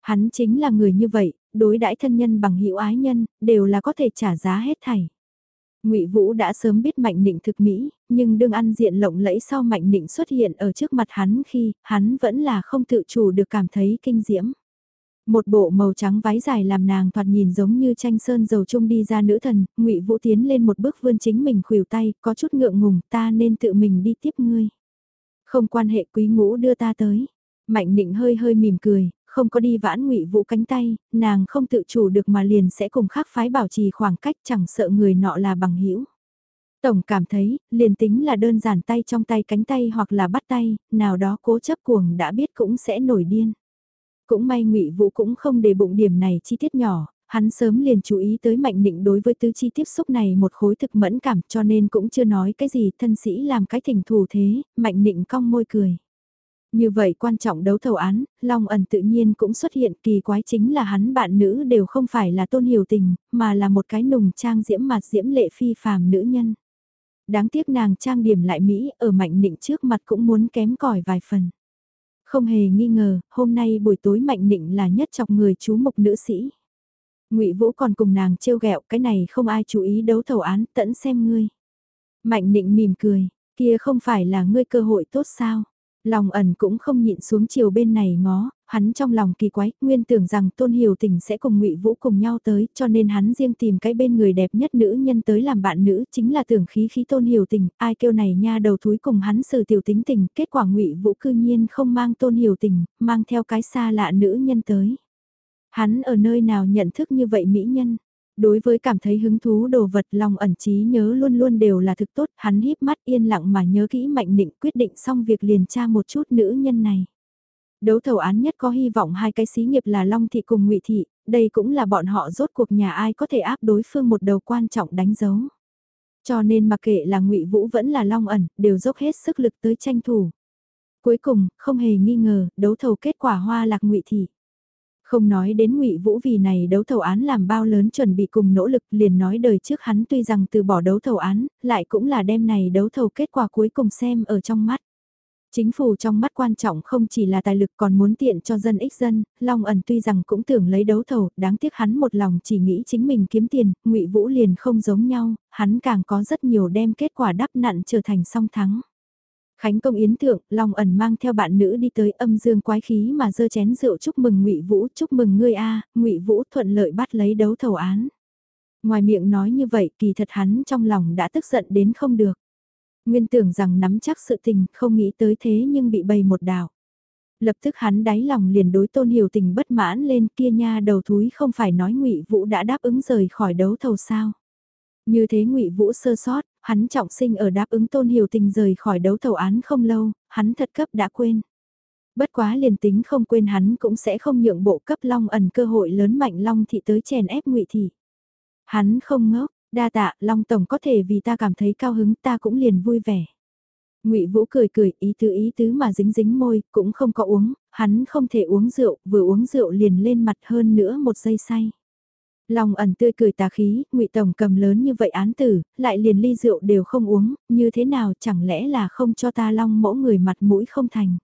Hắn chính là người như vậy, đối đãi thân nhân bằng hữu ái nhân, đều là có thể trả giá hết thảy. Ngụy Vũ đã sớm biết Mạnh Nịnh thực mỹ, nhưng đương ăn diện lộng lẫy sau Mạnh Nịnh xuất hiện ở trước mặt hắn khi hắn vẫn là không tự chủ được cảm thấy kinh diễm. Một bộ màu trắng váy dài làm nàng thoạt nhìn giống như tranh sơn dầu chung đi ra nữ thần, Ngụy Vũ tiến lên một bước vươn chính mình khuỷu tay, có chút ngượng ngùng, ta nên tự mình đi tiếp ngươi. Không quan hệ quý ngũ đưa ta tới. Mạnh Nịnh hơi hơi mỉm cười, không có đi vãn ngụy vũ cánh tay, nàng không tự chủ được mà liền sẽ cùng khác phái bảo trì khoảng cách chẳng sợ người nọ là bằng hữu Tổng cảm thấy, liền tính là đơn giản tay trong tay cánh tay hoặc là bắt tay, nào đó cố chấp cuồng đã biết cũng sẽ nổi điên. Cũng may ngụy Vũ cũng không để bụng điểm này chi tiết nhỏ, Hắn sớm liền chú ý tới mạnh định đối với tứ chi tiếp xúc này một khối thực mẫn cảm cho nên cũng chưa nói cái gì thân sĩ làm cái thỉnh thủ thế, mạnh định cong môi cười. Như vậy quan trọng đấu thầu án, Long ẩn tự nhiên cũng xuất hiện kỳ quái chính là hắn bạn nữ đều không phải là tôn hiểu tình, mà là một cái nùng trang diễm mặt diễm lệ phi phàm nữ nhân. Đáng tiếc nàng trang điểm lại Mỹ ở mạnh nịnh trước mặt cũng muốn kém cỏi vài phần. Không hề nghi ngờ, hôm nay buổi tối mạnh nịnh là nhất chọc người chú mục nữ sĩ. ngụy Vũ còn cùng nàng trêu ghẹo cái này không ai chú ý đấu thầu án tẫn xem ngươi. Mạnh nịnh mỉm cười, kia không phải là ngươi cơ hội tốt sao? Lòng ẩn cũng không nhịn xuống chiều bên này ngó, hắn trong lòng kỳ quái, nguyên tưởng rằng Tôn Hiểu Tình sẽ cùng Ngụy Vũ cùng nhau tới, cho nên hắn riêng tìm cái bên người đẹp nhất nữ nhân tới làm bạn nữ, chính là tưởng khí khí Tôn Hiểu Tình, ai kêu này nha đầu thúi cùng hắn xử tiểu tính tình, kết quả Ngụy Vũ cư nhiên không mang Tôn Hiểu Tình, mang theo cái xa lạ nữ nhân tới. Hắn ở nơi nào nhận thức như vậy mỹ nhân? Đối với cảm thấy hứng thú đồ vật lòng ẩn trí nhớ luôn luôn đều là thực tốt, hắn híp mắt yên lặng mà nhớ kỹ mạnh định quyết định xong việc liền tra một chút nữ nhân này. Đấu thầu án nhất có hy vọng hai cái xí nghiệp là Long Thị cùng ngụy Thị, đây cũng là bọn họ rốt cuộc nhà ai có thể áp đối phương một đầu quan trọng đánh dấu. Cho nên mặc kệ là ngụy Vũ vẫn là Long ẩn, đều dốc hết sức lực tới tranh thủ. Cuối cùng, không hề nghi ngờ, đấu thầu kết quả hoa lạc ngụy Thị. Không nói đến ngụy Vũ vì này đấu thầu án làm bao lớn chuẩn bị cùng nỗ lực liền nói đời trước hắn tuy rằng từ bỏ đấu thầu án, lại cũng là đem này đấu thầu kết quả cuối cùng xem ở trong mắt. Chính phủ trong mắt quan trọng không chỉ là tài lực còn muốn tiện cho dân ích dân, Long ẩn tuy rằng cũng tưởng lấy đấu thầu, đáng tiếc hắn một lòng chỉ nghĩ chính mình kiếm tiền, ngụy Vũ liền không giống nhau, hắn càng có rất nhiều đem kết quả đắp nặn trở thành song thắng. Khánh công yến thượng, Long ẩn mang theo bạn nữ đi tới âm dương quái khí mà dơ chén rượu chúc mừng Ngụy Vũ, chúc mừng ngươi a, Ngụy Vũ thuận lợi bắt lấy đấu thầu án. Ngoài miệng nói như vậy, kỳ thật hắn trong lòng đã tức giận đến không được. Nguyên tưởng rằng nắm chắc sự tình, không nghĩ tới thế nhưng bị bày một đảo. Lập tức hắn đáy lòng liền đối tôn hiểu tình bất mãn lên kia nha đầu thúi không phải nói ngụy Vũ đã đáp ứng rời khỏi đấu thầu sao. Như thế ngụy Vũ sơ sót, hắn trọng sinh ở đáp ứng tôn hiểu tình rời khỏi đấu thầu án không lâu, hắn thật cấp đã quên. Bất quá liền tính không quên hắn cũng sẽ không nhượng bộ cấp long ẩn cơ hội lớn mạnh long thị tới chèn ép ngụy thị. Hắn không ngốc, đa tạ long tổng có thể vì ta cảm thấy cao hứng ta cũng liền vui vẻ. Ngụy Vũ cười cười, ý tứ ý tứ mà dính dính môi, cũng không có uống, hắn không thể uống rượu, vừa uống rượu liền lên mặt hơn nữa một giây say. Long ẩn tươi cười tà khí, ngụy Tổng cầm lớn như vậy án tử, lại liền ly rượu đều không uống, như thế nào chẳng lẽ là không cho ta Long mẫu người mặt mũi không thành.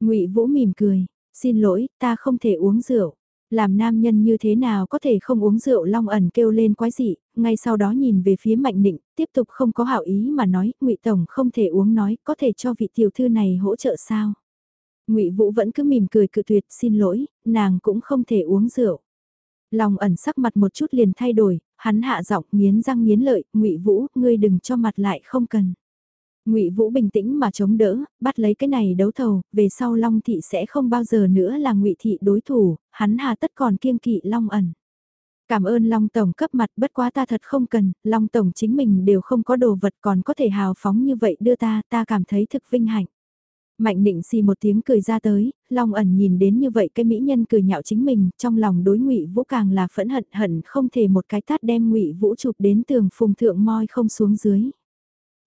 ngụy Vũ mỉm cười, xin lỗi, ta không thể uống rượu. Làm nam nhân như thế nào có thể không uống rượu Long ẩn kêu lên quái dị, ngay sau đó nhìn về phía Mạnh Định, tiếp tục không có hảo ý mà nói, ngụy Tổng không thể uống nói, có thể cho vị tiểu thư này hỗ trợ sao. ngụy Vũ vẫn cứ mỉm cười cự tuyệt, xin lỗi, nàng cũng không thể uống rượu. Long ẩn sắc mặt một chút liền thay đổi, hắn hạ giọng nghiến răng nghiến lợi, ngụy Vũ, ngươi đừng cho mặt lại không cần. Ngụy Vũ bình tĩnh mà chống đỡ, bắt lấy cái này đấu thầu, về sau Long thị sẽ không bao giờ nữa là Ngụy thị đối thủ, hắn hà tất còn kiêng kỵ Long ẩn. Cảm ơn Long tổng cấp mặt, bất quá ta thật không cần, Long tổng chính mình đều không có đồ vật còn có thể hào phóng như vậy đưa ta, ta cảm thấy thực vinh hạnh. Mạnh định xì một tiếng cười ra tới, Long ẩn nhìn đến như vậy cái mỹ nhân cười nhạo chính mình, trong lòng đối ngụy Vũ càng là phẫn hận hận không thể một cái tát đem ngụy Vũ chụp đến tường phùng thượng moi không xuống dưới.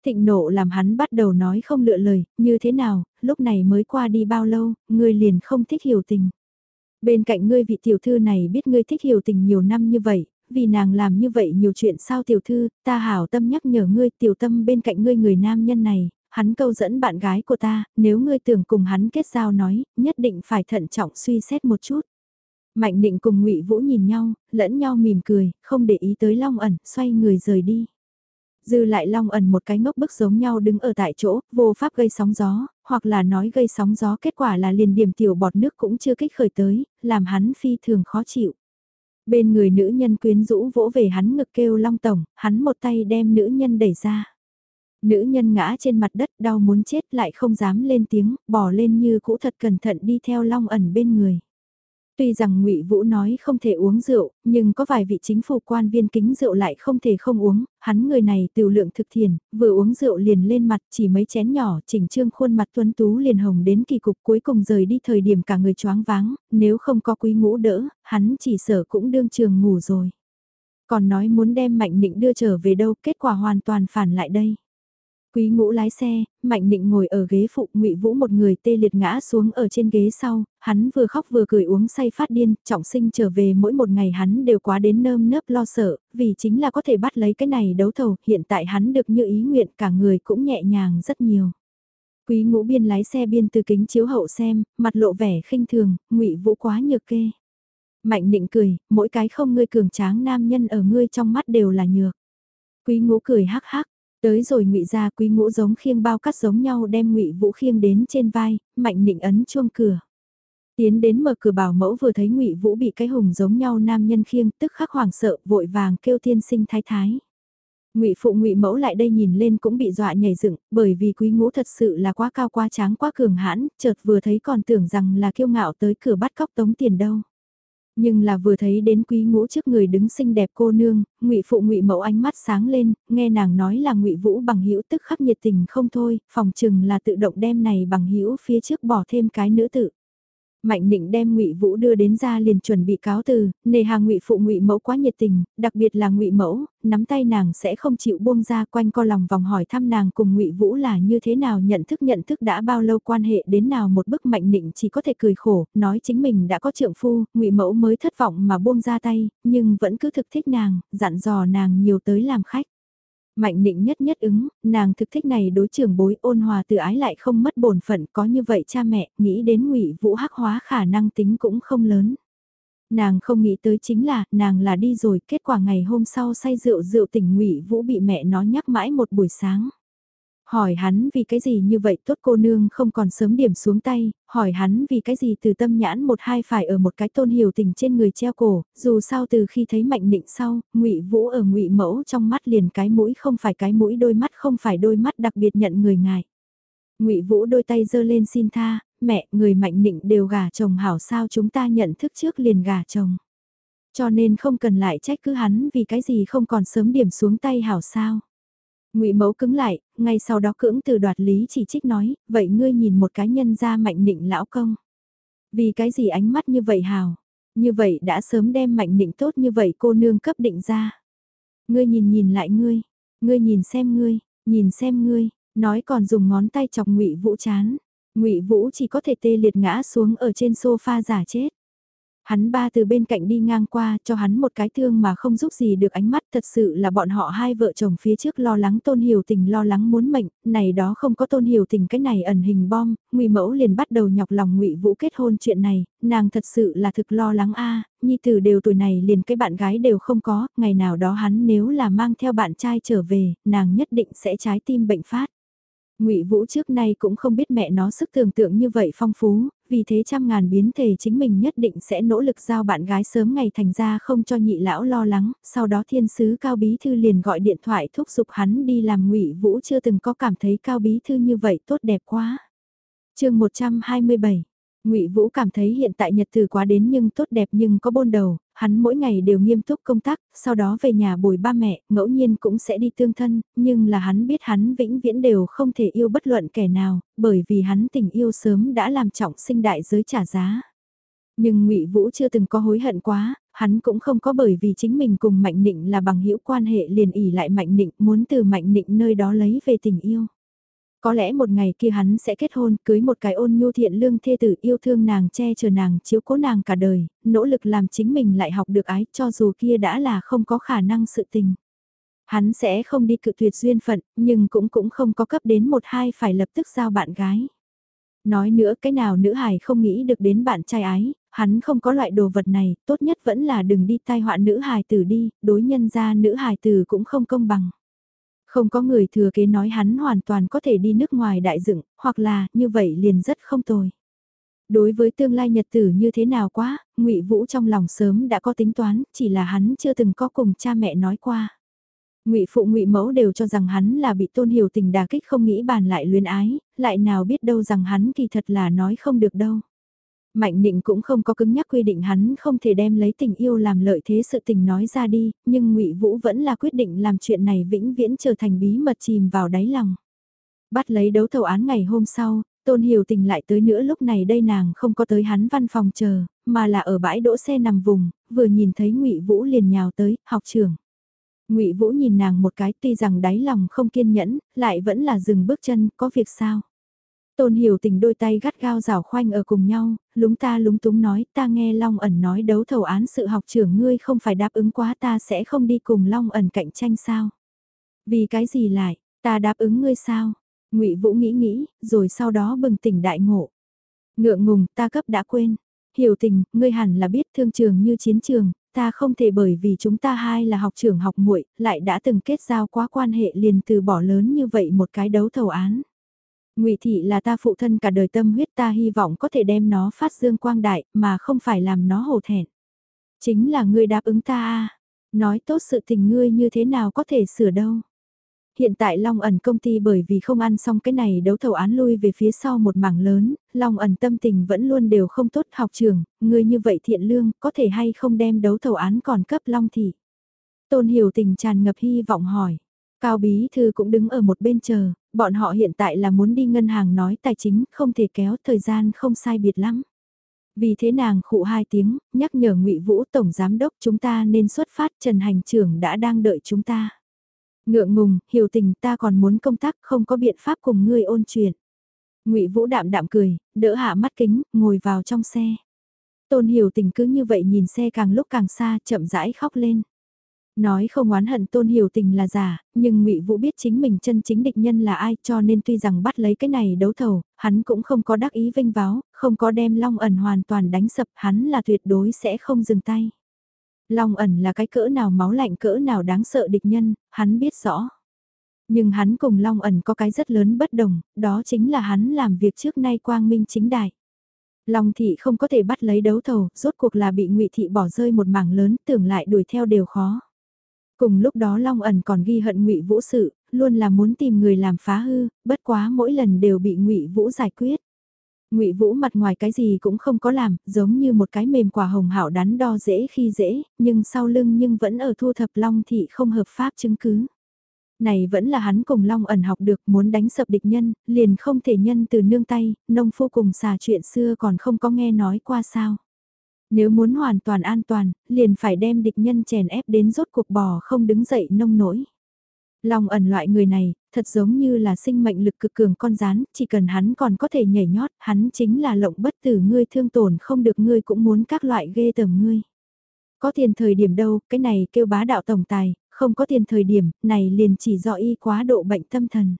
Thịnh nộ làm hắn bắt đầu nói không lựa lời, như thế nào, lúc này mới qua đi bao lâu, ngươi liền không thích hiểu tình. Bên cạnh ngươi vị tiểu thư này biết ngươi thích hiểu tình nhiều năm như vậy, vì nàng làm như vậy nhiều chuyện sao tiểu thư, ta hảo tâm nhắc nhở ngươi tiểu tâm bên cạnh ngươi người nam nhân này, hắn câu dẫn bạn gái của ta, nếu ngươi tưởng cùng hắn kết giao nói, nhất định phải thận trọng suy xét một chút. Mạnh định cùng ngụy Vũ nhìn nhau, lẫn nhau mỉm cười, không để ý tới Long ẩn, xoay người rời đi. Dư lại Long ẩn một cái ngốc bức giống nhau đứng ở tại chỗ, vô pháp gây sóng gió, hoặc là nói gây sóng gió kết quả là liền điểm tiểu bọt nước cũng chưa kích khởi tới, làm hắn phi thường khó chịu. Bên người nữ nhân quyến rũ vỗ về hắn ngực kêu Long Tổng, hắn một tay đem nữ nhân đẩy ra. Nữ nhân ngã trên mặt đất đau muốn chết lại không dám lên tiếng, bỏ lên như cũ thật cẩn thận đi theo long ẩn bên người. Tuy rằng Ngụy Vũ nói không thể uống rượu, nhưng có vài vị chính phủ quan viên kính rượu lại không thể không uống, hắn người này tiểu lượng thực thiền, vừa uống rượu liền lên mặt chỉ mấy chén nhỏ, chỉnh trương khuôn mặt tuấn tú liền hồng đến kỳ cục cuối cùng rời đi thời điểm cả người choáng váng, nếu không có quý ngũ đỡ, hắn chỉ sợ cũng đương trường ngủ rồi. Còn nói muốn đem Mạnh Nịnh đưa trở về đâu, kết quả hoàn toàn phản lại đây. Quý ngũ lái xe, Mạnh Định ngồi ở ghế phụ ngụy Vũ một người tê liệt ngã xuống ở trên ghế sau, hắn vừa khóc vừa cười uống say phát điên, trọng sinh trở về mỗi một ngày hắn đều quá đến nơm nớp lo sợ, vì chính là có thể bắt lấy cái này đấu thầu, hiện tại hắn được như ý nguyện cả người cũng nhẹ nhàng rất nhiều. Quý ngũ biên lái xe biên từ kính chiếu hậu xem, mặt lộ vẻ khinh thường, ngụy Vũ quá nhược kê. Mạnh định cười, mỗi cái không ngươi cường tráng nam nhân ở ngươi trong mắt đều là nhược. Quý ngũ cười hắc hắc, Tới rồi ngụy ra quý ngũ giống khiêng bao cắt giống nhau đem ngụy vũ khiêng đến trên vai, mạnh định ấn chuông cửa. Tiến đến mở cửa bảo mẫu vừa thấy ngụy vũ bị cái hùng giống nhau nam nhân khiêng tức khắc hoảng sợ vội vàng kêu tiên sinh thái thái. Ngụy phụ ngụy mẫu lại đây nhìn lên cũng bị dọa nhảy dựng, bởi vì quý ngũ thật sự là quá cao quá tráng quá cường hãn, chợt vừa thấy còn tưởng rằng là kiêu ngạo tới cửa bắt cóc tống tiền đâu. Nhưng là vừa thấy đến quý ngũ trước người đứng xinh đẹp cô nương, ngụy phụ ngụy mẫu ánh mắt sáng lên, nghe nàng nói là ngụy vũ bằng hữu tức khắc nhiệt tình không thôi, phòng chừng là tự động đem này bằng hữu phía trước bỏ thêm cái nữ tự. Mạnh định đem Ngụy Vũ đưa đến ra liền chuẩn bị cáo từ, nề hà Ngụy phụ Ngụy Mẫu quá nhiệt tình, đặc biệt là Ngụy Mẫu, nắm tay nàng sẽ không chịu buông ra quanh co lòng vòng hỏi thăm nàng cùng Ngụy Vũ là như thế nào nhận thức nhận thức đã bao lâu quan hệ đến nào một bức Mạnh định chỉ có thể cười khổ, nói chính mình đã có trượng phu, Ngụy Mẫu mới thất vọng mà buông ra tay, nhưng vẫn cứ thực thích nàng, dặn dò nàng nhiều tới làm khách. Mạnh định nhất nhất ứng, nàng thực thích này đối trưởng bối ôn hòa từ ái lại không mất bổn phận có như vậy cha mẹ, nghĩ đến ngụy vũ hắc hóa khả năng tính cũng không lớn. Nàng không nghĩ tới chính là, nàng là đi rồi, kết quả ngày hôm sau say rượu rượu tỉnh ngụy vũ bị mẹ nó nhắc mãi một buổi sáng. Hỏi hắn vì cái gì như vậy tốt cô nương không còn sớm điểm xuống tay, hỏi hắn vì cái gì từ tâm nhãn một hai phải ở một cái tôn hiểu tình trên người treo cổ, dù sao từ khi thấy mạnh định sau, ngụy Vũ ở ngụy mẫu trong mắt liền cái mũi không phải cái mũi đôi mắt không phải đôi mắt đặc biệt nhận người ngài. ngụy Vũ đôi tay giơ lên xin tha, mẹ người mạnh định đều gả chồng hảo sao chúng ta nhận thức trước liền gả chồng. Cho nên không cần lại trách cứ hắn vì cái gì không còn sớm điểm xuống tay hảo sao. Ngụy Mẫu cứng lại, ngay sau đó cưỡng từ đoạt lý chỉ trích nói, vậy ngươi nhìn một cái nhân ra mạnh định lão công. Vì cái gì ánh mắt như vậy hào, như vậy đã sớm đem mạnh định tốt như vậy cô nương cấp định ra. Ngươi nhìn nhìn lại ngươi, ngươi nhìn xem ngươi, nhìn xem ngươi, nói còn dùng ngón tay chọc Ngụy Vũ chán. Ngụy Vũ chỉ có thể tê liệt ngã xuống ở trên sofa giả chết. Hắn ba từ bên cạnh đi ngang qua cho hắn một cái thương mà không giúp gì được ánh mắt thật sự là bọn họ hai vợ chồng phía trước lo lắng tôn hiểu tình lo lắng muốn mệnh, này đó không có tôn hiểu tình cái này ẩn hình bom, ngụy mẫu liền bắt đầu nhọc lòng ngụy vũ kết hôn chuyện này, nàng thật sự là thực lo lắng a nhi tử đều tuổi này liền cái bạn gái đều không có, ngày nào đó hắn nếu là mang theo bạn trai trở về, nàng nhất định sẽ trái tim bệnh phát. Ngụy Vũ trước nay cũng không biết mẹ nó sức tưởng tượng như vậy phong phú, vì thế trăm ngàn biến thể chính mình nhất định sẽ nỗ lực giao bạn gái sớm ngày thành ra không cho nhị lão lo lắng, sau đó thiên sứ Cao Bí Thư liền gọi điện thoại thúc giục hắn đi làm Ngụy Vũ chưa từng có cảm thấy Cao Bí Thư như vậy tốt đẹp quá. chương 127 Ngụy Vũ cảm thấy hiện tại nhật từ quá đến nhưng tốt đẹp nhưng có bôn đầu, hắn mỗi ngày đều nghiêm túc công tác, sau đó về nhà bồi ba mẹ, ngẫu nhiên cũng sẽ đi tương thân, nhưng là hắn biết hắn vĩnh viễn đều không thể yêu bất luận kẻ nào, bởi vì hắn tình yêu sớm đã làm trọng sinh đại giới trả giá. Nhưng Ngụy Vũ chưa từng có hối hận quá, hắn cũng không có bởi vì chính mình cùng Mạnh Nịnh là bằng hữu quan hệ liền ỉ lại Mạnh Nịnh, muốn từ Mạnh Nịnh nơi đó lấy về tình yêu. Có lẽ một ngày kia hắn sẽ kết hôn, cưới một cái ôn nhu thiện lương thê tử yêu thương nàng che chở nàng, chiếu cố nàng cả đời, nỗ lực làm chính mình lại học được ái cho dù kia đã là không có khả năng sự tình. Hắn sẽ không đi cự tuyệt duyên phận, nhưng cũng cũng không có cấp đến một hai phải lập tức giao bạn gái. Nói nữa cái nào nữ hài không nghĩ được đến bạn trai ái, hắn không có loại đồ vật này, tốt nhất vẫn là đừng đi tai họa nữ hài tử đi, đối nhân ra nữ hài tử cũng không công bằng. Không có người thừa kế nói hắn hoàn toàn có thể đi nước ngoài đại dựng, hoặc là, như vậy liền rất không tồi. Đối với tương lai nhật tử như thế nào quá, ngụy Vũ trong lòng sớm đã có tính toán, chỉ là hắn chưa từng có cùng cha mẹ nói qua. Ngụy phụ Ngụy mẫu đều cho rằng hắn là bị tôn hiểu tình đà kích không nghĩ bàn lại luyến ái, lại nào biết đâu rằng hắn kỳ thật là nói không được đâu. Mạnh định cũng không có cứng nhắc quy định hắn không thể đem lấy tình yêu làm lợi thế sự tình nói ra đi, nhưng ngụy Vũ vẫn là quyết định làm chuyện này vĩnh viễn trở thành bí mật chìm vào đáy lòng. Bắt lấy đấu thầu án ngày hôm sau, Tôn Hiểu Tình lại tới nữa lúc này đây nàng không có tới hắn văn phòng chờ, mà là ở bãi đỗ xe nằm vùng, vừa nhìn thấy Ngụy Vũ liền nhào tới, học trưởng. Ngụy Vũ nhìn nàng một cái tuy rằng đáy lòng không kiên nhẫn, lại vẫn là dừng bước chân, có việc sao? Tôn Hiểu Tình đôi tay gắt gao rảo khoanh ở cùng nhau, lúng ta lúng túng nói ta nghe Long ẩn nói đấu thầu án sự học trưởng ngươi không phải đáp ứng quá ta sẽ không đi cùng Long ẩn cạnh tranh sao? Vì cái gì lại, ta đáp ứng ngươi sao? ngụy Vũ nghĩ nghĩ, rồi sau đó bừng tỉnh đại ngộ. Ngượng ngùng, ta cấp đã quên. Hiểu tình, ngươi hẳn là biết thương trường như chiến trường, ta không thể bởi vì chúng ta hai là học trưởng học muội lại đã từng kết giao quá quan hệ liền từ bỏ lớn như vậy một cái đấu thầu án. Ngụy thị là ta phụ thân cả đời tâm huyết ta hy vọng có thể đem nó phát dương quang đại mà không phải làm nó hổ thẹn. Chính là ngươi đáp ứng ta a nói tốt sự tình ngươi như thế nào có thể sửa đâu. Hiện tại Long ẩn công ty bởi vì không ăn xong cái này đấu thầu án lui về phía sau một mảng lớn, Long ẩn tâm tình vẫn luôn đều không tốt học trường, người như vậy thiện lương, có thể hay không đem đấu thầu án còn cấp Long thị. Tôn hiểu tình tràn ngập hy vọng hỏi. Cao Bí Thư cũng đứng ở một bên chờ, bọn họ hiện tại là muốn đi ngân hàng nói tài chính, không thể kéo thời gian không sai biệt lắm. Vì thế nàng khụ hai tiếng, nhắc nhở ngụy Vũ Tổng Giám Đốc chúng ta nên xuất phát Trần Hành trưởng đã đang đợi chúng ta. Ngượng ngùng, hiểu tình ta còn muốn công tác không có biện pháp cùng ngươi ôn chuyện. ngụy Vũ đạm đạm cười, đỡ hạ mắt kính, ngồi vào trong xe. Tôn hiểu tình cứ như vậy nhìn xe càng lúc càng xa, chậm rãi khóc lên. Nói không oán hận tôn hiểu tình là giả, nhưng ngụy Vũ biết chính mình chân chính địch nhân là ai cho nên tuy rằng bắt lấy cái này đấu thầu, hắn cũng không có đắc ý vinh váo, không có đem long ẩn hoàn toàn đánh sập hắn là tuyệt đối sẽ không dừng tay. Long ẩn là cái cỡ nào máu lạnh cỡ nào đáng sợ địch nhân, hắn biết rõ. Nhưng hắn cùng Long ẩn có cái rất lớn bất đồng, đó chính là hắn làm việc trước nay quang minh chính đại. Long thị không có thể bắt lấy đấu thầu, rốt cuộc là bị ngụy thị bỏ rơi một mảng lớn, tưởng lại đuổi theo đều khó. Cùng lúc đó Long ẩn còn ghi hận ngụy Vũ sự, luôn là muốn tìm người làm phá hư, bất quá mỗi lần đều bị ngụy Vũ giải quyết. Ngụy Vũ mặt ngoài cái gì cũng không có làm, giống như một cái mềm quả hồng hảo đắn đo dễ khi dễ, nhưng sau lưng nhưng vẫn ở thu thập Long thị không hợp pháp chứng cứ. Này vẫn là hắn cùng Long ẩn học được muốn đánh sập địch nhân, liền không thể nhân từ nương tay, nông phu cùng xà chuyện xưa còn không có nghe nói qua sao. Nếu muốn hoàn toàn an toàn, liền phải đem địch nhân chèn ép đến rốt cuộc bò không đứng dậy nông nổi. Long ẩn loại người này, thật giống như là sinh mệnh lực cực cường con rán, chỉ cần hắn còn có thể nhảy nhót, hắn chính là lộng bất tử ngươi thương tổn không được ngươi cũng muốn các loại ghê tởm ngươi. Có tiền thời điểm đâu, cái này kêu bá đạo tổng tài, không có tiền thời điểm, này liền chỉ do y quá độ bệnh tâm thần.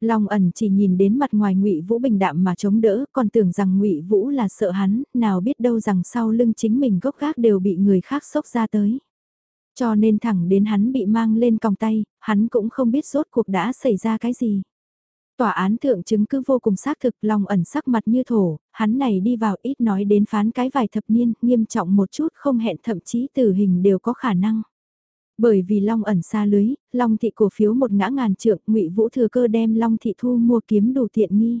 Long ẩn chỉ nhìn đến mặt ngoài ngụy Vũ bình đạm mà chống đỡ, còn tưởng rằng ngụy Vũ là sợ hắn, nào biết đâu rằng sau lưng chính mình gốc gác đều bị người khác sốc ra tới. Cho nên thẳng đến hắn bị mang lên còng tay, hắn cũng không biết rốt cuộc đã xảy ra cái gì. Tòa án thượng chứng cứ vô cùng xác thực Long ẩn sắc mặt như thổ, hắn này đi vào ít nói đến phán cái vài thập niên, nghiêm trọng một chút không hẹn thậm chí tử hình đều có khả năng. Bởi vì Long ẩn xa lưới, Long thị cổ phiếu một ngã ngàn trượng, ngụy Vũ thừa cơ đem Long thị thu mua kiếm đủ tiện nghi.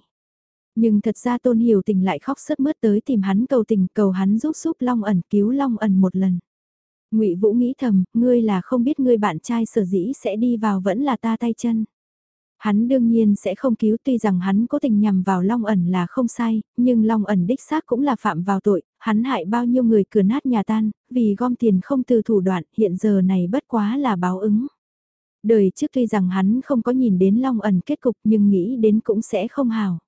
Nhưng thật ra Tôn Hiểu Tình lại khóc sướt mướt tới tìm hắn cầu tình, cầu hắn giúp giúp Long ẩn cứu Long ẩn một lần. Ngụy Vũ nghĩ thầm, ngươi là không biết ngươi bạn trai sở dĩ sẽ đi vào vẫn là ta tay chân. Hắn đương nhiên sẽ không cứu tuy rằng hắn cố tình nhằm vào Long ẩn là không sai, nhưng Long ẩn đích xác cũng là phạm vào tội, hắn hại bao nhiêu người cửa nát nhà tan, vì gom tiền không từ thủ đoạn, hiện giờ này bất quá là báo ứng. Đời trước tuy rằng hắn không có nhìn đến Long ẩn kết cục nhưng nghĩ đến cũng sẽ không hào.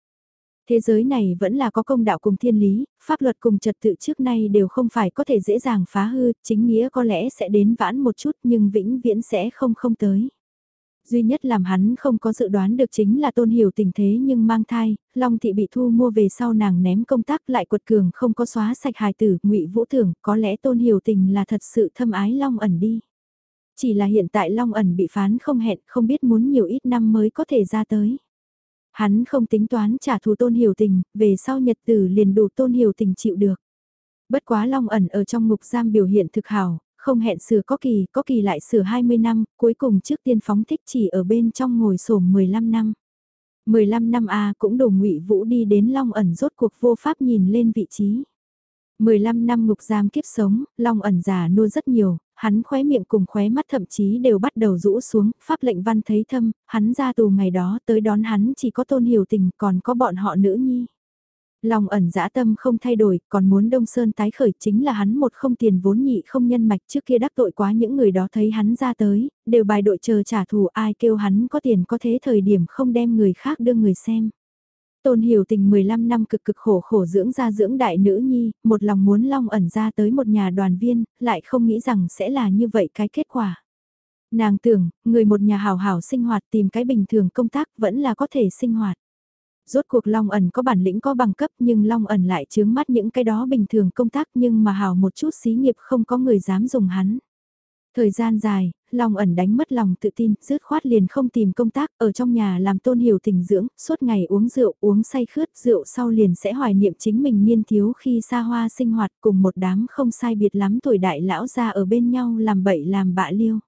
Thế giới này vẫn là có công đạo cùng thiên lý, pháp luật cùng trật tự trước nay đều không phải có thể dễ dàng phá hư, chính nghĩa có lẽ sẽ đến vãn một chút nhưng vĩnh viễn sẽ không không tới. Duy nhất làm hắn không có dự đoán được chính là tôn hiểu tình thế nhưng mang thai, Long Thị bị thu mua về sau nàng ném công tác lại quật cường không có xóa sạch hài tử, ngụy Vũ thưởng có lẽ tôn hiểu tình là thật sự thâm ái Long ẩn đi. Chỉ là hiện tại Long ẩn bị phán không hẹn, không biết muốn nhiều ít năm mới có thể ra tới. Hắn không tính toán trả thù tôn hiểu tình, về sau nhật tử liền đủ tôn hiểu tình chịu được. Bất quá long ẩn ở trong ngục giam biểu hiện thực hảo, không hẹn sửa có kỳ, có kỳ lại sửa 20 năm, cuối cùng trước tiên phóng thích chỉ ở bên trong ngồi sổm 15 năm. 15 năm A cũng đủ ngụy Vũ đi đến Long ẩn rốt cuộc vô pháp nhìn lên vị trí. 15 năm ngục giam kiếp sống, Long ẩn già nua rất nhiều, hắn khóe miệng cùng khóe mắt thậm chí đều bắt đầu rũ xuống, pháp lệnh văn thấy thâm, hắn ra tù ngày đó tới đón hắn chỉ có tôn hiểu tình còn có bọn họ nữ nhi. Long ẩn dã tâm không thay đổi, còn muốn Đông Sơn tái khởi chính là hắn một không tiền vốn nhị không nhân mạch trước kia đắc tội quá những người đó thấy hắn ra tới, đều bài đội chờ trả thù ai kêu hắn có tiền có thế thời điểm không đem người khác đưa người xem. Tôn hiểu tình 15 năm cực cực khổ khổ dưỡng ra dưỡng đại nữ nhi, một lòng muốn long ẩn ra tới một nhà đoàn viên, lại không nghĩ rằng sẽ là như vậy cái kết quả. Nàng tưởng, người một nhà hào hảo sinh hoạt tìm cái bình thường công tác vẫn là có thể sinh hoạt. Rốt cuộc Long ẩn có bản lĩnh có bằng cấp nhưng Long ẩn lại chướng mắt những cái đó bình thường công tác nhưng mà hào một chút xí nghiệp không có người dám dùng hắn. Thời gian dài, Long ẩn đánh mất lòng tự tin, dứt khoát liền không tìm công tác, ở trong nhà làm tôn hiểu tình dưỡng, suốt ngày uống rượu, uống say khướt, rượu sau liền sẽ hoài niệm chính mình niên thiếu khi xa hoa sinh hoạt cùng một đám không sai biệt lắm tuổi đại lão ra ở bên nhau làm bậy làm bạ liêu.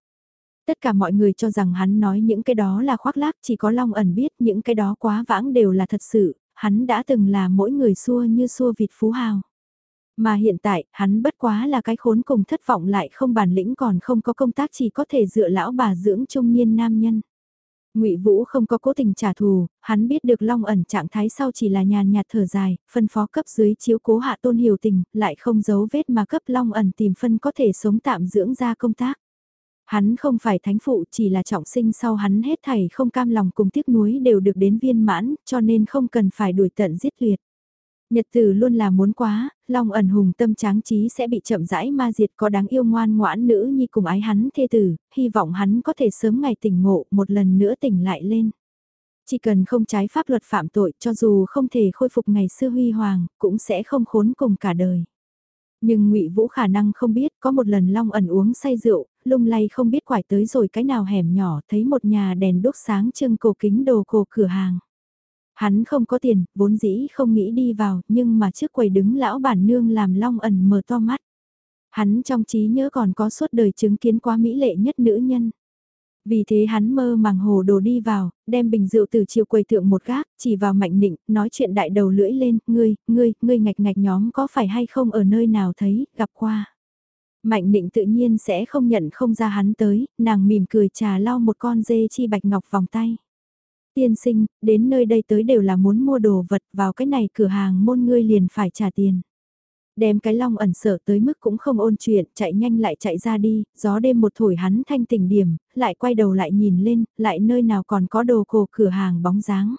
Tất cả mọi người cho rằng hắn nói những cái đó là khoác lác, chỉ có Long ẩn biết những cái đó quá vãng đều là thật sự, hắn đã từng là mỗi người xua như xua vịt phú hào. Mà hiện tại, hắn bất quá là cái khốn cùng thất vọng lại không bản lĩnh còn không có công tác chỉ có thể dựa lão bà dưỡng trung niên nam nhân. Ngụy Vũ không có cố tình trả thù, hắn biết được Long ẩn trạng thái sau chỉ là nhàn nhạt thở dài, phân phó cấp dưới chiếu cố hạ tôn hiểu tình, lại không giấu vết mà cấp Long ẩn tìm phân có thể sống tạm dưỡng ra công tác. Hắn không phải thánh phụ chỉ là trọng sinh sau hắn hết thảy không cam lòng cùng tiếc nuối đều được đến viên mãn cho nên không cần phải đuổi tận giết tuyệt. Nhật tử luôn là muốn quá, Long ẩn hùng tâm tráng trí sẽ bị chậm rãi ma diệt có đáng yêu ngoan ngoãn nữ nhi cùng ái hắn thê tử, hy vọng hắn có thể sớm ngày tỉnh ngộ một lần nữa tỉnh lại lên. Chỉ cần không trái pháp luật phạm tội cho dù không thể khôi phục ngày xưa huy hoàng, cũng sẽ không khốn cùng cả đời. Nhưng ngụy Vũ khả năng không biết có một lần Long ẩn uống say rượu, lung lay không biết quải tới rồi cái nào hẻm nhỏ thấy một nhà đèn đốt sáng trưng cổ kính đồ cổ cửa hàng. Hắn không có tiền, vốn dĩ không nghĩ đi vào, nhưng mà trước quầy đứng lão bản nương làm long ẩn mở to mắt. Hắn trong trí nhớ còn có suốt đời chứng kiến quá mỹ lệ nhất nữ nhân. Vì thế hắn mơ màng hồ đồ đi vào, đem bình rượu từ chiều quầy thượng một gác, chỉ vào mạnh nịnh, nói chuyện đại đầu lưỡi lên, ngươi, ngươi, ngươi ngạch ngạch nhóm có phải hay không ở nơi nào thấy, gặp qua. Mạnh nịnh tự nhiên sẽ không nhận không ra hắn tới, nàng mỉm cười trà lau một con dê chi bạch ngọc vòng tay. Tiên sinh, đến nơi đây tới đều là muốn mua đồ vật vào cái này cửa hàng môn ngươi liền phải trả tiền. Đem cái long ẩn sở tới mức cũng không ôn chuyện, chạy nhanh lại chạy ra đi, gió đêm một thổi hắn thanh tỉnh điểm, lại quay đầu lại nhìn lên, lại nơi nào còn có đồ cổ cửa hàng bóng dáng.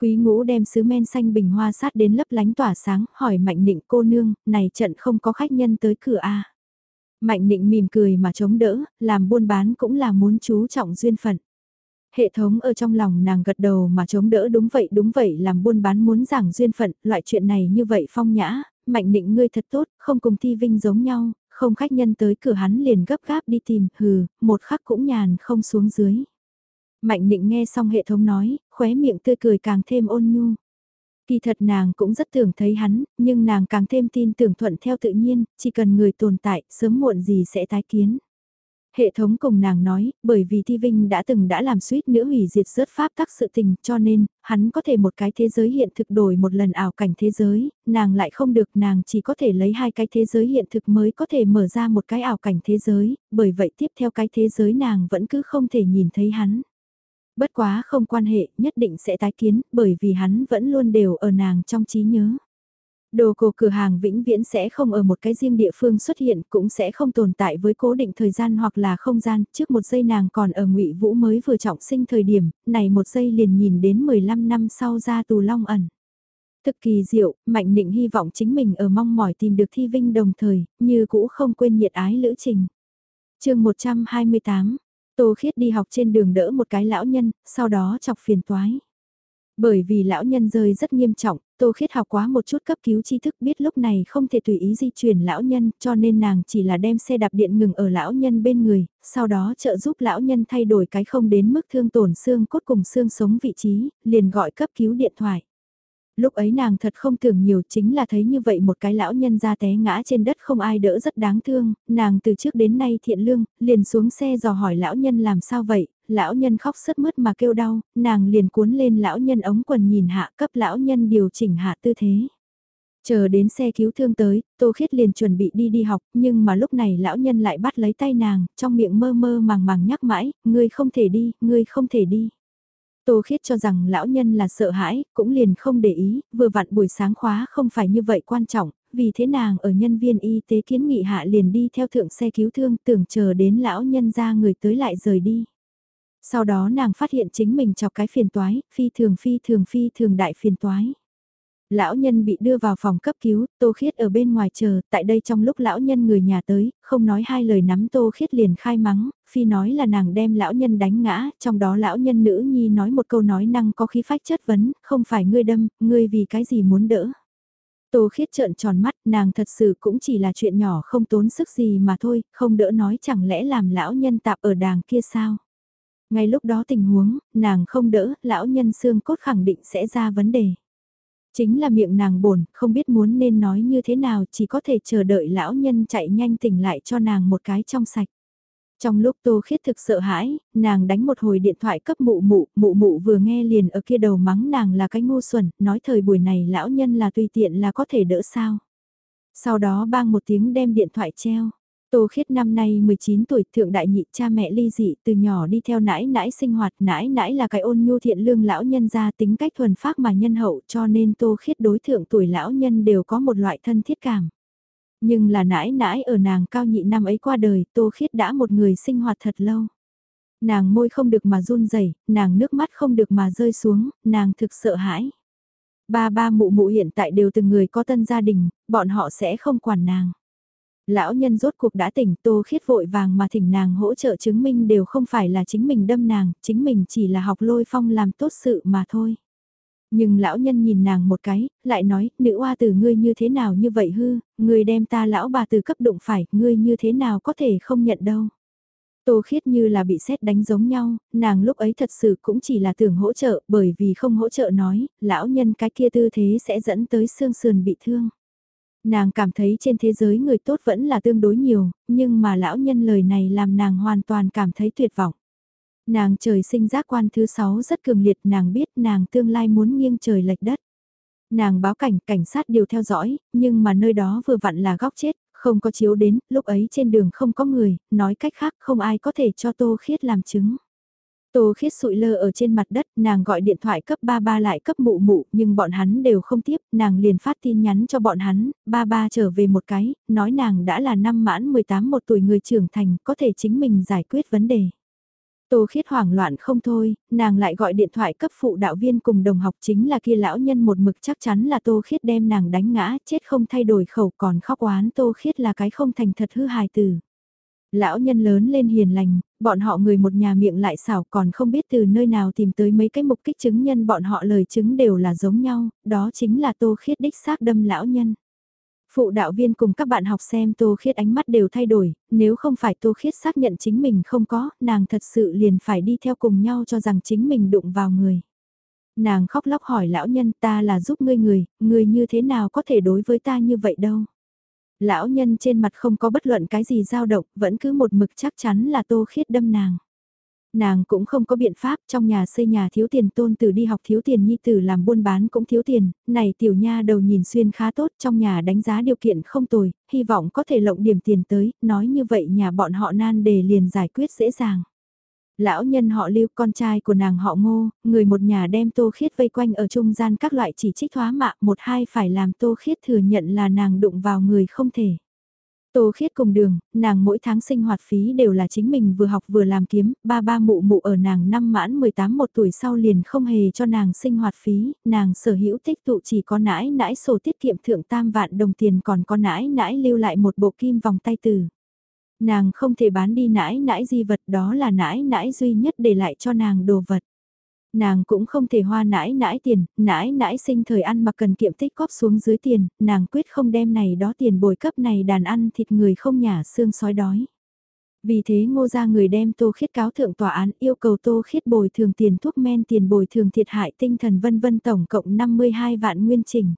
Quý ngũ đem sứ men xanh bình hoa sát đến lấp lánh tỏa sáng, hỏi mạnh nịnh cô nương, này trận không có khách nhân tới cửa a Mạnh nịnh mỉm cười mà chống đỡ, làm buôn bán cũng là muốn chú trọng duyên phận. Hệ thống ở trong lòng nàng gật đầu mà chống đỡ đúng vậy đúng vậy làm buôn bán muốn giảng duyên phận, loại chuyện này như vậy phong nhã, mạnh định ngươi thật tốt, không cùng thi vinh giống nhau, không khách nhân tới cửa hắn liền gấp gáp đi tìm, hừ, một khắc cũng nhàn không xuống dưới. Mạnh định nghe xong hệ thống nói, khóe miệng tươi cười càng thêm ôn nhu. Kỳ thật nàng cũng rất tưởng thấy hắn, nhưng nàng càng thêm tin tưởng thuận theo tự nhiên, chỉ cần người tồn tại, sớm muộn gì sẽ tái kiến. Hệ thống cùng nàng nói, bởi vì Thi Vinh đã từng đã làm suýt nữa hủy diệt rớt pháp tắc sự tình, cho nên, hắn có thể một cái thế giới hiện thực đổi một lần ảo cảnh thế giới, nàng lại không được, nàng chỉ có thể lấy hai cái thế giới hiện thực mới có thể mở ra một cái ảo cảnh thế giới, bởi vậy tiếp theo cái thế giới nàng vẫn cứ không thể nhìn thấy hắn. Bất quá không quan hệ, nhất định sẽ tái kiến, bởi vì hắn vẫn luôn đều ở nàng trong trí nhớ. Đồ cổ cửa hàng vĩnh viễn sẽ không ở một cái riêng địa phương xuất hiện cũng sẽ không tồn tại với cố định thời gian hoặc là không gian. Trước một giây nàng còn ở ngụy Vũ mới vừa trọng sinh thời điểm, này một giây liền nhìn đến 15 năm sau ra tù long ẩn. Thực kỳ diệu, Mạnh Nịnh hy vọng chính mình ở mong mỏi tìm được thi vinh đồng thời, như cũ không quên nhiệt ái lữ trình. chương 128, Tô Khiết đi học trên đường đỡ một cái lão nhân, sau đó chọc phiền toái. Bởi vì lão nhân rơi rất nghiêm trọng, Tô Khiết học quá một chút cấp cứu tri thức biết lúc này không thể tùy ý di chuyển lão nhân cho nên nàng chỉ là đem xe đạp điện ngừng ở lão nhân bên người, sau đó trợ giúp lão nhân thay đổi cái không đến mức thương tổn xương cốt cùng xương sống vị trí, liền gọi cấp cứu điện thoại. Lúc ấy nàng thật không tưởng nhiều chính là thấy như vậy một cái lão nhân ra té ngã trên đất không ai đỡ rất đáng thương, nàng từ trước đến nay thiện lương, liền xuống xe dò hỏi lão nhân làm sao vậy, lão nhân khóc sướt mướt mà kêu đau, nàng liền cuốn lên lão nhân ống quần nhìn hạ cấp lão nhân điều chỉnh hạ tư thế. Chờ đến xe cứu thương tới, Tô Khiết liền chuẩn bị đi đi học, nhưng mà lúc này lão nhân lại bắt lấy tay nàng, trong miệng mơ mơ màng màng nhắc mãi, ngươi không thể đi, ngươi không thể đi. Tô Khiết cho rằng lão nhân là sợ hãi, cũng liền không để ý, vừa vặn buổi sáng khóa không phải như vậy quan trọng, vì thế nàng ở nhân viên y tế kiến nghị hạ liền đi theo thượng xe cứu thương tưởng chờ đến lão nhân ra người tới lại rời đi. Sau đó nàng phát hiện chính mình chọc cái phiền toái, phi thường phi thường phi thường đại phiền toái. Lão nhân bị đưa vào phòng cấp cứu, Tô Khiết ở bên ngoài chờ, tại đây trong lúc lão nhân người nhà tới, không nói hai lời nắm Tô Khiết liền khai mắng, phi nói là nàng đem lão nhân đánh ngã, trong đó lão nhân nữ nhi nói một câu nói năng có khí phách chất vấn, không phải ngươi đâm, ngươi vì cái gì muốn đỡ. Tô Khiết trợn tròn mắt, nàng thật sự cũng chỉ là chuyện nhỏ không tốn sức gì mà thôi, không đỡ nói chẳng lẽ làm lão nhân tạp ở đàng kia sao. Ngay lúc đó tình huống, nàng không đỡ, lão nhân xương cốt khẳng định sẽ ra vấn đề. Chính là miệng nàng bổn, không biết muốn nên nói như thế nào, chỉ có thể chờ đợi lão nhân chạy nhanh tỉnh lại cho nàng một cái trong sạch. Trong lúc Tô Khiết thực sợ hãi, nàng đánh một hồi điện thoại cấp mụ mụ, mụ mụ vừa nghe liền ở kia đầu mắng nàng là cái ngu xuẩn, nói thời buổi này lão nhân là tùy tiện là có thể đỡ sao. Sau đó bang một tiếng đem điện thoại treo. Tô Khiết năm nay 19 tuổi, thượng đại nhị cha mẹ ly dị, từ nhỏ đi theo nãi nãi sinh hoạt, nãi nãi là cái ôn nhu thiện lương lão nhân gia tính cách thuần phác mà nhân hậu cho nên Tô Khiết đối thượng tuổi lão nhân đều có một loại thân thiết cảm. Nhưng là nãi nãi ở nàng cao nhị năm ấy qua đời, Tô Khiết đã một người sinh hoạt thật lâu. Nàng môi không được mà run rẩy, nàng nước mắt không được mà rơi xuống, nàng thực sợ hãi. Ba ba mụ mụ hiện tại đều từng người có tân gia đình, bọn họ sẽ không quản nàng. Lão nhân rốt cuộc đã tỉnh tô khiết vội vàng mà thỉnh nàng hỗ trợ chứng minh đều không phải là chính mình đâm nàng, chính mình chỉ là học lôi phong làm tốt sự mà thôi. Nhưng lão nhân nhìn nàng một cái, lại nói, nữ oa từ ngươi như thế nào như vậy hư, ngươi đem ta lão bà từ cấp đụng phải, ngươi như thế nào có thể không nhận đâu. Tô khiết như là bị xét đánh giống nhau, nàng lúc ấy thật sự cũng chỉ là tưởng hỗ trợ, bởi vì không hỗ trợ nói, lão nhân cái kia tư thế sẽ dẫn tới xương sườn bị thương. Nàng cảm thấy trên thế giới người tốt vẫn là tương đối nhiều, nhưng mà lão nhân lời này làm nàng hoàn toàn cảm thấy tuyệt vọng. Nàng trời sinh giác quan thứ sáu rất cường liệt, nàng biết nàng tương lai muốn nghiêng trời lệch đất. Nàng báo cảnh, cảnh sát đều theo dõi, nhưng mà nơi đó vừa vặn là góc chết, không có chiếu đến, lúc ấy trên đường không có người, nói cách khác không ai có thể cho Tô Khiết làm chứng. Tô khiết sụi lơ ở trên mặt đất, nàng gọi điện thoại cấp ba ba lại cấp mụ mụ, nhưng bọn hắn đều không tiếp, nàng liền phát tin nhắn cho bọn hắn, ba ba trở về một cái, nói nàng đã là năm mãn 18 một tuổi người trưởng thành, có thể chính mình giải quyết vấn đề. Tô khiết hoảng loạn không thôi, nàng lại gọi điện thoại cấp phụ đạo viên cùng đồng học chính là kia lão nhân một mực chắc chắn là tô khiết đem nàng đánh ngã, chết không thay đổi khẩu còn khóc oán tô khiết là cái không thành thật hư hài từ. Lão nhân lớn lên hiền lành, bọn họ người một nhà miệng lại xảo còn không biết từ nơi nào tìm tới mấy cái mục kích chứng nhân bọn họ lời chứng đều là giống nhau, đó chính là tô khiết đích xác đâm lão nhân. Phụ đạo viên cùng các bạn học xem tô khiết ánh mắt đều thay đổi, nếu không phải tô khiết xác nhận chính mình không có, nàng thật sự liền phải đi theo cùng nhau cho rằng chính mình đụng vào người. Nàng khóc lóc hỏi lão nhân ta là giúp ngươi người, người như thế nào có thể đối với ta như vậy đâu. Lão nhân trên mặt không có bất luận cái gì dao động, vẫn cứ một mực chắc chắn là tô khiết đâm nàng. Nàng cũng không có biện pháp, trong nhà xây nhà thiếu tiền tôn tử đi học thiếu tiền nhi tử làm buôn bán cũng thiếu tiền, này tiểu nha đầu nhìn xuyên khá tốt, trong nhà đánh giá điều kiện không tồi, hy vọng có thể lộng điểm tiền tới, nói như vậy nhà bọn họ nan đề liền giải quyết dễ dàng. Lão nhân họ lưu con trai của nàng họ ngô, người một nhà đem tô khiết vây quanh ở trung gian các loại chỉ trích thoá mạ một hai phải làm tô khiết thừa nhận là nàng đụng vào người không thể. Tô khiết cùng đường, nàng mỗi tháng sinh hoạt phí đều là chính mình vừa học vừa làm kiếm, ba ba mụ mụ ở nàng năm mãn 18 một tuổi sau liền không hề cho nàng sinh hoạt phí, nàng sở hữu tích tụ chỉ có nãi nãi sổ tiết kiệm thượng tam vạn đồng tiền còn có nãi nãi lưu lại một bộ kim vòng tay từ. Nàng không thể bán đi nãi nãi di vật đó là nãi nãi duy nhất để lại cho nàng đồ vật. Nàng cũng không thể hoa nãi nãi tiền, nãi nãi sinh thời ăn mà cần kiệm tích góp xuống dưới tiền, nàng quyết không đem này đó tiền bồi cấp này đàn ăn thịt người không nhả xương sói đói. Vì thế ngô ra người đem Tô Khiết cáo thượng tòa án yêu cầu Tô Khiết bồi thường tiền thuốc men tiền bồi thường thiệt hại tinh thần vân vân tổng cộng 52 vạn nguyên trình.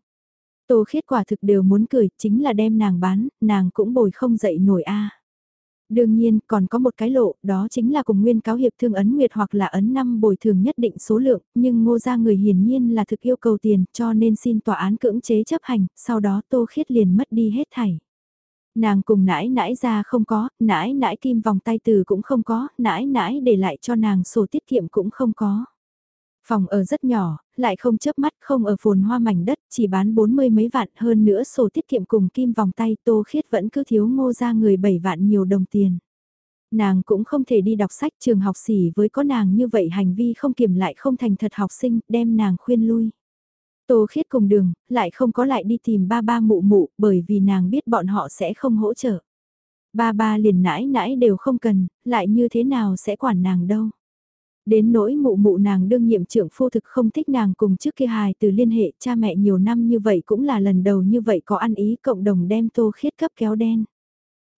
Tô Khiết quả thực đều muốn cười, chính là đem nàng bán, nàng cũng bồi không dậy nổi a. Đương nhiên, còn có một cái lộ, đó chính là cùng nguyên cáo hiệp thương ấn nguyệt hoặc là ấn năm bồi thường nhất định số lượng, nhưng ngô ra người hiển nhiên là thực yêu cầu tiền, cho nên xin tòa án cưỡng chế chấp hành, sau đó tô khiết liền mất đi hết thảy. Nàng cùng nãi nãi ra không có, nãi nãi kim vòng tay từ cũng không có, nãi nãi để lại cho nàng sổ tiết kiệm cũng không có. Phòng ở rất nhỏ, lại không chớp mắt không ở phồn hoa mảnh đất, chỉ bán bốn mươi mấy vạn hơn nữa sổ tiết kiệm cùng kim vòng tay tô khiết vẫn cứ thiếu ngô ra người bảy vạn nhiều đồng tiền. Nàng cũng không thể đi đọc sách trường học xỉ với có nàng như vậy hành vi không kiểm lại không thành thật học sinh, đem nàng khuyên lui. Tô khiết cùng đường, lại không có lại đi tìm ba ba mụ mụ bởi vì nàng biết bọn họ sẽ không hỗ trợ. Ba ba liền nãi nãi đều không cần, lại như thế nào sẽ quản nàng đâu. Đến nỗi mụ mụ nàng đương nhiệm trưởng phu thực không thích nàng cùng trước kia hài từ liên hệ cha mẹ nhiều năm như vậy cũng là lần đầu như vậy có ăn ý cộng đồng đem tô khiết cấp kéo đen.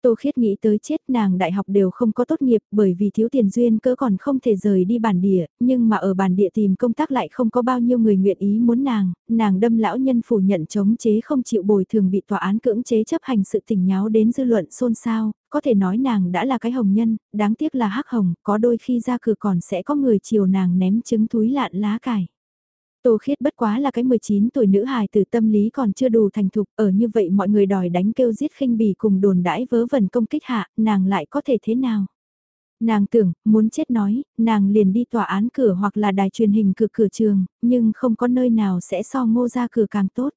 Tô Khiết nghĩ tới chết nàng đại học đều không có tốt nghiệp bởi vì thiếu tiền duyên cỡ còn không thể rời đi bản địa, nhưng mà ở bản địa tìm công tác lại không có bao nhiêu người nguyện ý muốn nàng, nàng đâm lão nhân phủ nhận chống chế không chịu bồi thường bị tòa án cưỡng chế chấp hành sự tình nháo đến dư luận xôn xao, có thể nói nàng đã là cái hồng nhân, đáng tiếc là hắc hồng, có đôi khi ra cửa còn sẽ có người chiều nàng ném trứng túi lạn lá cải. Tô Khiết bất quá là cái 19 tuổi nữ hài từ tâm lý còn chưa đủ thành thục, ở như vậy mọi người đòi đánh kêu giết khinh bỉ cùng đồn đãi vớ vẩn công kích hạ, nàng lại có thể thế nào? Nàng tưởng, muốn chết nói, nàng liền đi tòa án cửa hoặc là đài truyền hình cửa cửa trường, nhưng không có nơi nào sẽ so ngô ra cửa càng tốt.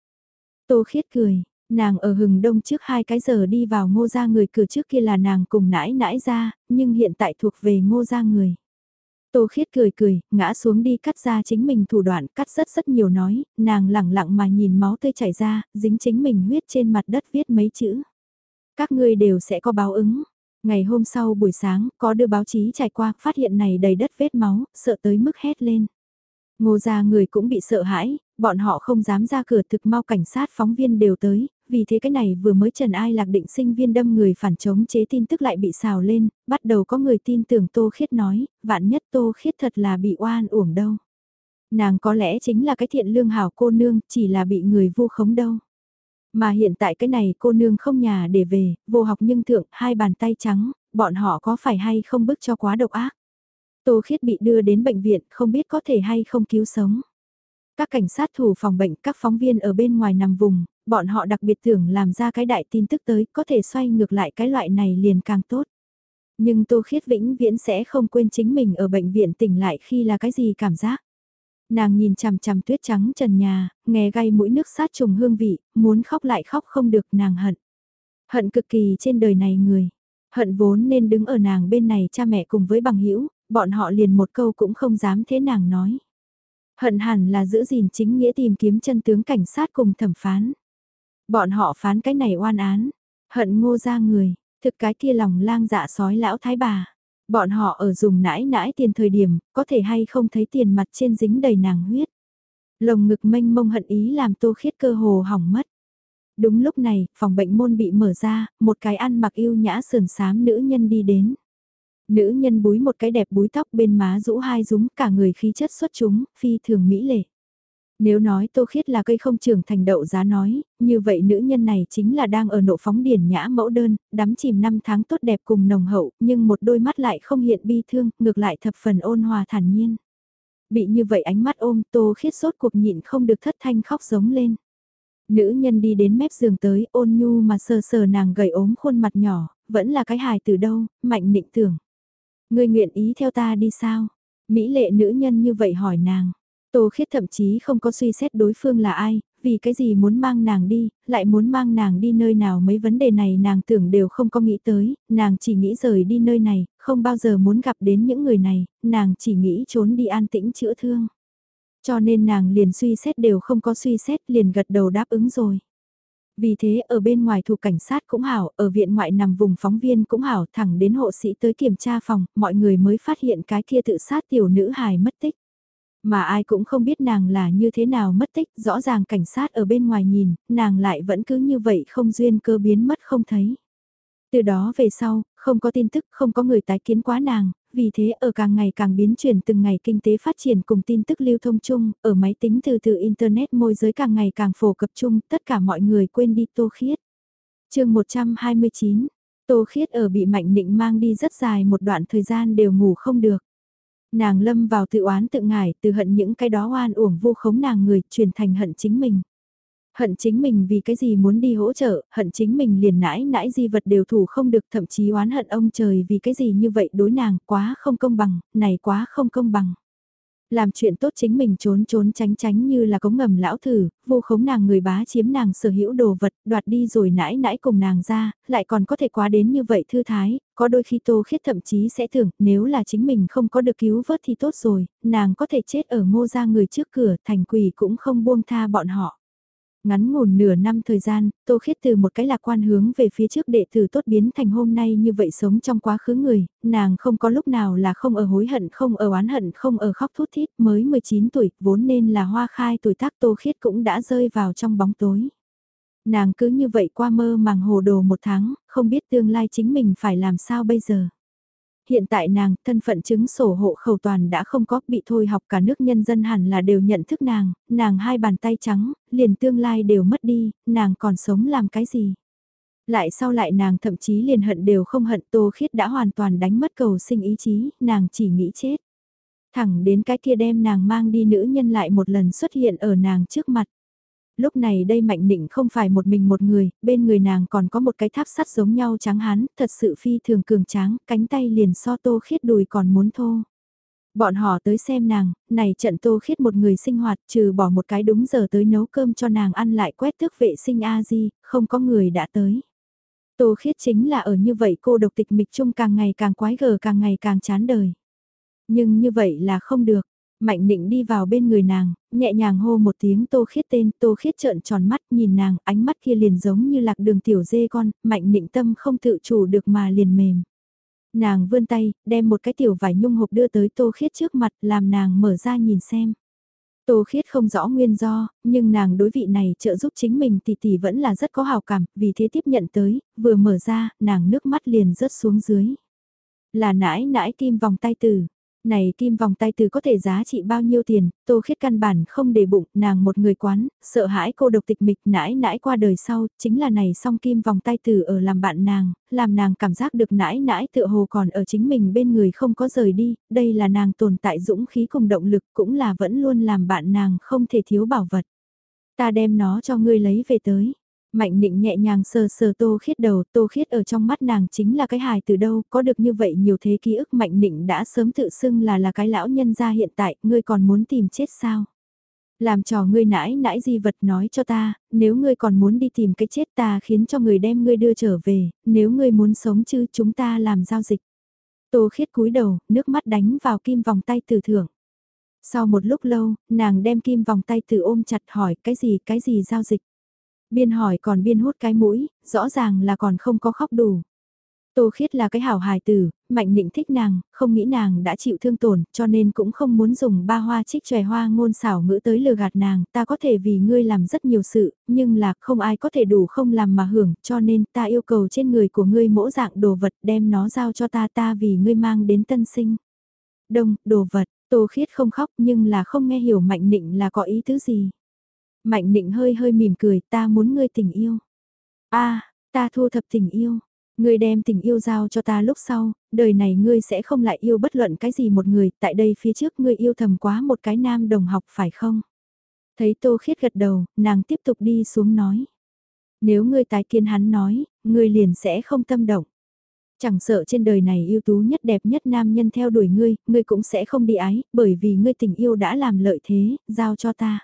Tô Khiết cười, nàng ở hừng đông trước hai cái giờ đi vào ngô ra người cửa trước kia là nàng cùng nãi nãi ra, nhưng hiện tại thuộc về ngô ra người. Tô khiết cười cười, ngã xuống đi cắt ra chính mình thủ đoạn, cắt rất rất nhiều nói, nàng lẳng lặng mà nhìn máu tươi chảy ra, dính chính mình huyết trên mặt đất viết mấy chữ. Các ngươi đều sẽ có báo ứng. Ngày hôm sau buổi sáng, có đưa báo chí trải qua, phát hiện này đầy đất vết máu, sợ tới mức hét lên. Ngô gia người cũng bị sợ hãi, bọn họ không dám ra cửa thực mau cảnh sát phóng viên đều tới, vì thế cái này vừa mới trần ai lạc định sinh viên đâm người phản chống chế tin tức lại bị xào lên, bắt đầu có người tin tưởng Tô Khiết nói, vạn nhất Tô Khiết thật là bị oan uổng đâu. Nàng có lẽ chính là cái thiện lương hảo cô nương, chỉ là bị người vu khống đâu. Mà hiện tại cái này cô nương không nhà để về, vô học nhưng thượng, hai bàn tay trắng, bọn họ có phải hay không bức cho quá độc ác. Tô Khiết bị đưa đến bệnh viện, không biết có thể hay không cứu sống. Các cảnh sát thủ phòng bệnh, các phóng viên ở bên ngoài nằm vùng, bọn họ đặc biệt tưởng làm ra cái đại tin tức tới, có thể xoay ngược lại cái loại này liền càng tốt. Nhưng Tô Khiết vĩnh viễn sẽ không quên chính mình ở bệnh viện tỉnh lại khi là cái gì cảm giác. Nàng nhìn chằm chằm tuyết trắng trần nhà, nghe gai mũi nước sát trùng hương vị, muốn khóc lại khóc không được nàng hận. Hận cực kỳ trên đời này người. Hận vốn nên đứng ở nàng bên này cha mẹ cùng với bằng hữu bọn họ liền một câu cũng không dám thế nàng nói. Hận hẳn là giữ gìn chính nghĩa tìm kiếm chân tướng cảnh sát cùng thẩm phán. Bọn họ phán cái này oan án, hận ngô ra người, thực cái kia lòng lang dạ sói lão thái bà. Bọn họ ở dùng nãi nãi tiền thời điểm, có thể hay không thấy tiền mặt trên dính đầy nàng huyết. Lồng ngực mênh mông hận ý làm tô khiết cơ hồ hỏng mất. Đúng lúc này, phòng bệnh môn bị mở ra, một cái ăn mặc yêu nhã sườn xám nữ nhân đi đến. Nữ nhân búi một cái đẹp búi tóc bên má rũ hai rúng cả người khí chất xuất chúng, phi thường mỹ lệ. Nếu nói Tô Khiết là cây không trưởng thành đậu giá nói, như vậy nữ nhân này chính là đang ở nộ phóng điển nhã mẫu đơn, đắm chìm năm tháng tốt đẹp cùng nồng hậu, nhưng một đôi mắt lại không hiện bi thương, ngược lại thập phần ôn hòa thản nhiên. Bị như vậy ánh mắt ôm Tô Khiết sốt cuộc nhịn không được thất thanh khóc giống lên. Nữ nhân đi đến mép giường tới ôn nhu mà sờ sờ nàng gầy ốm khuôn mặt nhỏ, vẫn là cái hài từ đâu, mạnh nịnh tưởng ngươi nguyện ý theo ta đi sao? Mỹ lệ nữ nhân như vậy hỏi nàng. Tô khiết thậm chí không có suy xét đối phương là ai, vì cái gì muốn mang nàng đi, lại muốn mang nàng đi nơi nào mấy vấn đề này nàng tưởng đều không có nghĩ tới, nàng chỉ nghĩ rời đi nơi này, không bao giờ muốn gặp đến những người này, nàng chỉ nghĩ trốn đi an tĩnh chữa thương. Cho nên nàng liền suy xét đều không có suy xét liền gật đầu đáp ứng rồi. Vì thế ở bên ngoài thuộc cảnh sát cũng hảo, ở viện ngoại nằm vùng phóng viên cũng hảo, thẳng đến hộ sĩ tới kiểm tra phòng, mọi người mới phát hiện cái kia tự sát tiểu nữ hài mất tích. Mà ai cũng không biết nàng là như thế nào mất tích, rõ ràng cảnh sát ở bên ngoài nhìn, nàng lại vẫn cứ như vậy không duyên cơ biến mất không thấy. Từ đó về sau, Không có tin tức, không có người tái kiến quá nàng, vì thế ở càng ngày càng biến chuyển từng ngày kinh tế phát triển cùng tin tức lưu thông chung, ở máy tính từ từ Internet môi giới càng ngày càng phổ cập chung, tất cả mọi người quên đi Tô Khiết. chương 129, Tô Khiết ở bị Mạnh Nịnh mang đi rất dài một đoạn thời gian đều ngủ không được. Nàng lâm vào tự oán tự ngải, từ hận những cái đó oan uổng vô khống nàng người, truyền thành hận chính mình. Hận chính mình vì cái gì muốn đi hỗ trợ, hận chính mình liền nãi nãi di vật đều thủ không được thậm chí oán hận ông trời vì cái gì như vậy đối nàng quá không công bằng, này quá không công bằng. Làm chuyện tốt chính mình trốn trốn tránh tránh như là cống ngầm lão thử, vô khống nàng người bá chiếm nàng sở hữu đồ vật, đoạt đi rồi nãi nãi cùng nàng ra, lại còn có thể quá đến như vậy thư thái, có đôi khi tô khiết thậm chí sẽ tưởng nếu là chính mình không có được cứu vớt thì tốt rồi, nàng có thể chết ở ngô ra người trước cửa thành quỷ cũng không buông tha bọn họ. Ngắn ngủn nửa năm thời gian, Tô Khiết từ một cái lạc quan hướng về phía trước đệ tử tốt biến thành hôm nay như vậy sống trong quá khứ người, nàng không có lúc nào là không ở hối hận, không ở oán hận, không ở khóc thút thít, mới 19 tuổi, vốn nên là hoa khai tuổi tác Tô Khiết cũng đã rơi vào trong bóng tối. Nàng cứ như vậy qua mơ màng hồ đồ một tháng, không biết tương lai chính mình phải làm sao bây giờ hiện tại nàng, thân phận chứng sổ hộ khẩu toàn đã không có, bị thôi học cả nước nhân dân hẳn là đều nhận thức nàng, nàng hai bàn tay trắng, liền tương lai đều mất đi, nàng còn sống làm cái gì? Lại sau lại nàng thậm chí liền hận đều không hận Tô Khiết đã hoàn toàn đánh mất cầu sinh ý chí, nàng chỉ nghĩ chết. Thẳng đến cái kia đem nàng mang đi nữ nhân lại một lần xuất hiện ở nàng trước mặt lúc này đây Mạnh Nịnh không phải một mình một người, bên người nàng còn có một cái tháp sắt giống nhau trắng hán, thật sự phi thường cường tráng, cánh tay liền so tô khiết đùi còn muốn thô. Bọn họ tới xem nàng, này trận tô khiết một người sinh hoạt trừ bỏ một cái đúng giờ tới nấu cơm cho nàng ăn lại quét tước vệ sinh A-di, không có người đã tới. Tô khiết chính là ở như vậy cô độc tịch mịch chung càng ngày càng quái gở càng ngày càng chán đời. Nhưng như vậy là không được, Mạnh định đi vào bên người nàng, nhẹ nhàng hô một tiếng tô khiết tên, tô khiết trợn tròn mắt nhìn nàng, ánh mắt kia liền giống như lạc đường tiểu dê con, mạnh định tâm không tự chủ được mà liền mềm. Nàng vươn tay, đem một cái tiểu vải nhung hộp đưa tới tô khiết trước mặt, làm nàng mở ra nhìn xem. Tô khiết không rõ nguyên do, nhưng nàng đối vị này trợ giúp chính mình tỷ tỷ vẫn là rất có hào cảm, vì thế tiếp nhận tới, vừa mở ra, nàng nước mắt liền rớt xuống dưới. Là nãi nãi kim vòng tay tử, này kim vòng tay từ có thể giá trị bao nhiêu tiền, tô khiết căn bản không để bụng, nàng một người quán, sợ hãi cô độc tịch mịch nãi nãi qua đời sau, chính là này song kim vòng tay từ ở làm bạn nàng, làm nàng cảm giác được nãi nãi tựa hồ còn ở chính mình bên người không có rời đi, đây là nàng tồn tại dũng khí cùng động lực cũng là vẫn luôn làm bạn nàng không thể thiếu bảo vật. Ta đem nó cho ngươi lấy về tới. Mạnh nịnh nhẹ nhàng sờ sờ tô khiết đầu, tô khiết ở trong mắt nàng chính là cái hài từ đâu, có được như vậy nhiều thế ký ức mạnh nịnh đã sớm tự xưng là là cái lão nhân gia hiện tại, ngươi còn muốn tìm chết sao? Làm trò ngươi nãi nãi di vật nói cho ta, nếu ngươi còn muốn đi tìm cái chết ta khiến cho người đem ngươi đưa trở về, nếu ngươi muốn sống chứ chúng ta làm giao dịch. Tô khiết cúi đầu, nước mắt đánh vào kim vòng tay từ thưởng. Sau một lúc lâu, nàng đem kim vòng tay từ ôm chặt hỏi cái gì cái gì giao dịch. Biên hỏi còn biên hút cái mũi, rõ ràng là còn không có khóc đủ. Tô Khiết là cái hảo hài tử, Mạnh Nịnh thích nàng, không nghĩ nàng đã chịu thương tổn, cho nên cũng không muốn dùng ba hoa trích chòe hoa ngôn xảo ngữ tới lừa gạt nàng, ta có thể vì ngươi làm rất nhiều sự, nhưng là không ai có thể đủ không làm mà hưởng, cho nên ta yêu cầu trên người của ngươi mỗi dạng đồ vật đem nó giao cho ta ta vì ngươi mang đến tân sinh. Đông, đồ vật, Tô Khiết không khóc nhưng là không nghe hiểu Mạnh Nịnh là có ý tứ gì. Mạnh định hơi hơi mỉm cười, ta muốn ngươi tình yêu. a ta thu thập tình yêu. Ngươi đem tình yêu giao cho ta lúc sau, đời này ngươi sẽ không lại yêu bất luận cái gì một người, tại đây phía trước ngươi yêu thầm quá một cái nam đồng học phải không? Thấy Tô Khiết gật đầu, nàng tiếp tục đi xuống nói. Nếu ngươi tái kiến hắn nói, ngươi liền sẽ không tâm động. Chẳng sợ trên đời này ưu tú nhất đẹp nhất nam nhân theo đuổi ngươi, ngươi cũng sẽ không đi ái, bởi vì ngươi tình yêu đã làm lợi thế, giao cho ta.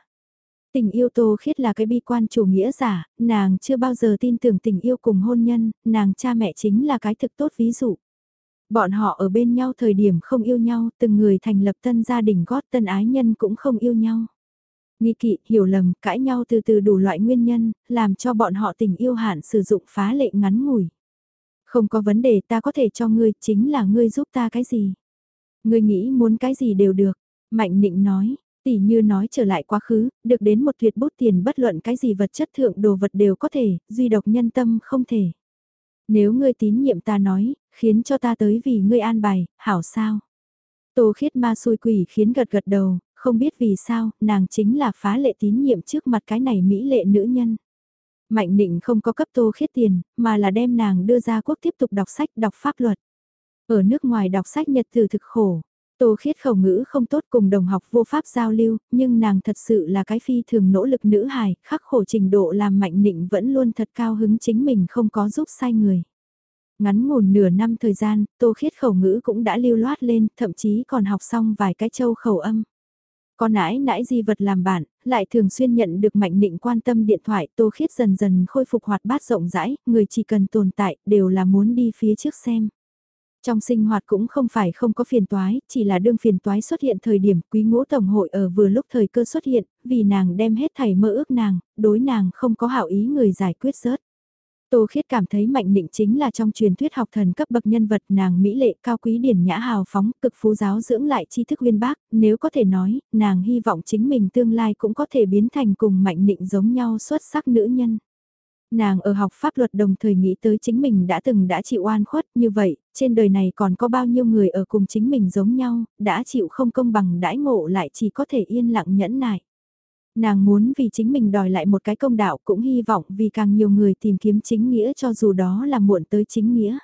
Tình yêu Tô Khiết là cái bi quan chủ nghĩa giả, nàng chưa bao giờ tin tưởng tình yêu cùng hôn nhân, nàng cha mẹ chính là cái thực tốt ví dụ. Bọn họ ở bên nhau thời điểm không yêu nhau, từng người thành lập tân gia đình gót tân ái nhân cũng không yêu nhau. Nghi kỵ, hiểu lầm, cãi nhau từ từ đủ loại nguyên nhân, làm cho bọn họ tình yêu hạn sử dụng phá lệ ngắn ngủi. Không có vấn đề ta có thể cho ngươi, chính là ngươi giúp ta cái gì. Ngươi nghĩ muốn cái gì đều được. Mạnh nịnh nói, Tỷ như nói trở lại quá khứ, được đến một tuyệt bút tiền bất luận cái gì vật chất thượng đồ vật đều có thể, duy độc nhân tâm không thể. Nếu ngươi tín nhiệm ta nói, khiến cho ta tới vì ngươi an bài, hảo sao? Tô khiết ma xui quỷ khiến gật gật đầu, không biết vì sao, nàng chính là phá lệ tín nhiệm trước mặt cái này mỹ lệ nữ nhân. Mạnh định không có cấp tô khiết tiền, mà là đem nàng đưa ra quốc tiếp tục đọc sách đọc pháp luật. Ở nước ngoài đọc sách nhật từ thực khổ, tô khiết khẩu ngữ không tốt cùng đồng học vô pháp giao lưu, nhưng nàng thật sự là cái phi thường nỗ lực nữ hài, khắc khổ trình độ làm mạnh định vẫn luôn thật cao hứng chính mình không có giúp sai người. Ngắn ngủn nửa năm thời gian, tô khiết khẩu ngữ cũng đã lưu loát lên, thậm chí còn học xong vài cái châu khẩu âm. Có nãi nãi di vật làm bạn, lại thường xuyên nhận được mạnh định quan tâm điện thoại tô khiết dần dần khôi phục hoạt bát rộng rãi, người chỉ cần tồn tại đều là muốn đi phía trước xem. Trong sinh hoạt cũng không phải không có phiền toái, chỉ là đương phiền toái xuất hiện thời điểm quý ngũ tổng hội ở vừa lúc thời cơ xuất hiện, vì nàng đem hết thảy mơ ước nàng, đối nàng không có hảo ý người giải quyết rớt. Tô Khiết cảm thấy Mạnh Định chính là trong truyền thuyết học thần cấp bậc nhân vật nàng mỹ lệ cao quý điển nhã hào phóng, cực phú giáo dưỡng lại tri thức uyên bác, nếu có thể nói, nàng hy vọng chính mình tương lai cũng có thể biến thành cùng Mạnh Định giống nhau xuất sắc nữ nhân. Nàng ở học pháp luật đồng thời nghĩ tới chính mình đã từng đã chịu oan khuất như vậy, trên đời này còn có bao nhiêu người ở cùng chính mình giống nhau, đã chịu không công bằng đãi ngộ lại chỉ có thể yên lặng nhẫn nại. Nàng muốn vì chính mình đòi lại một cái công đạo cũng hy vọng vì càng nhiều người tìm kiếm chính nghĩa cho dù đó là muộn tới chính nghĩa.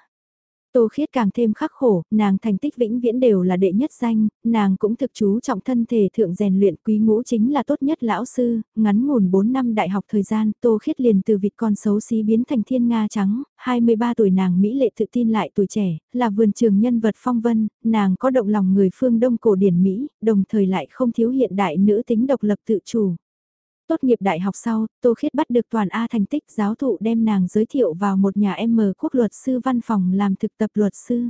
Tô Khiết càng thêm khắc khổ, nàng thành tích vĩnh viễn đều là đệ nhất danh, nàng cũng thực chú trọng thân thể thượng rèn luyện quý ngũ chính là tốt nhất lão sư, ngắn ngủn 4 năm đại học thời gian, Tô Khiết liền từ vịt con xấu xí biến thành thiên nga trắng, 23 tuổi nàng Mỹ lệ tự tin lại tuổi trẻ, là vườn trường nhân vật phong vân, nàng có động lòng người phương Đông cổ điển Mỹ, đồng thời lại không thiếu hiện đại nữ tính độc lập tự chủ. Tốt nghiệp đại học sau, Tô Khiết bắt được toàn A thành tích giáo thụ đem nàng giới thiệu vào một nhà M quốc luật sư văn phòng làm thực tập luật sư.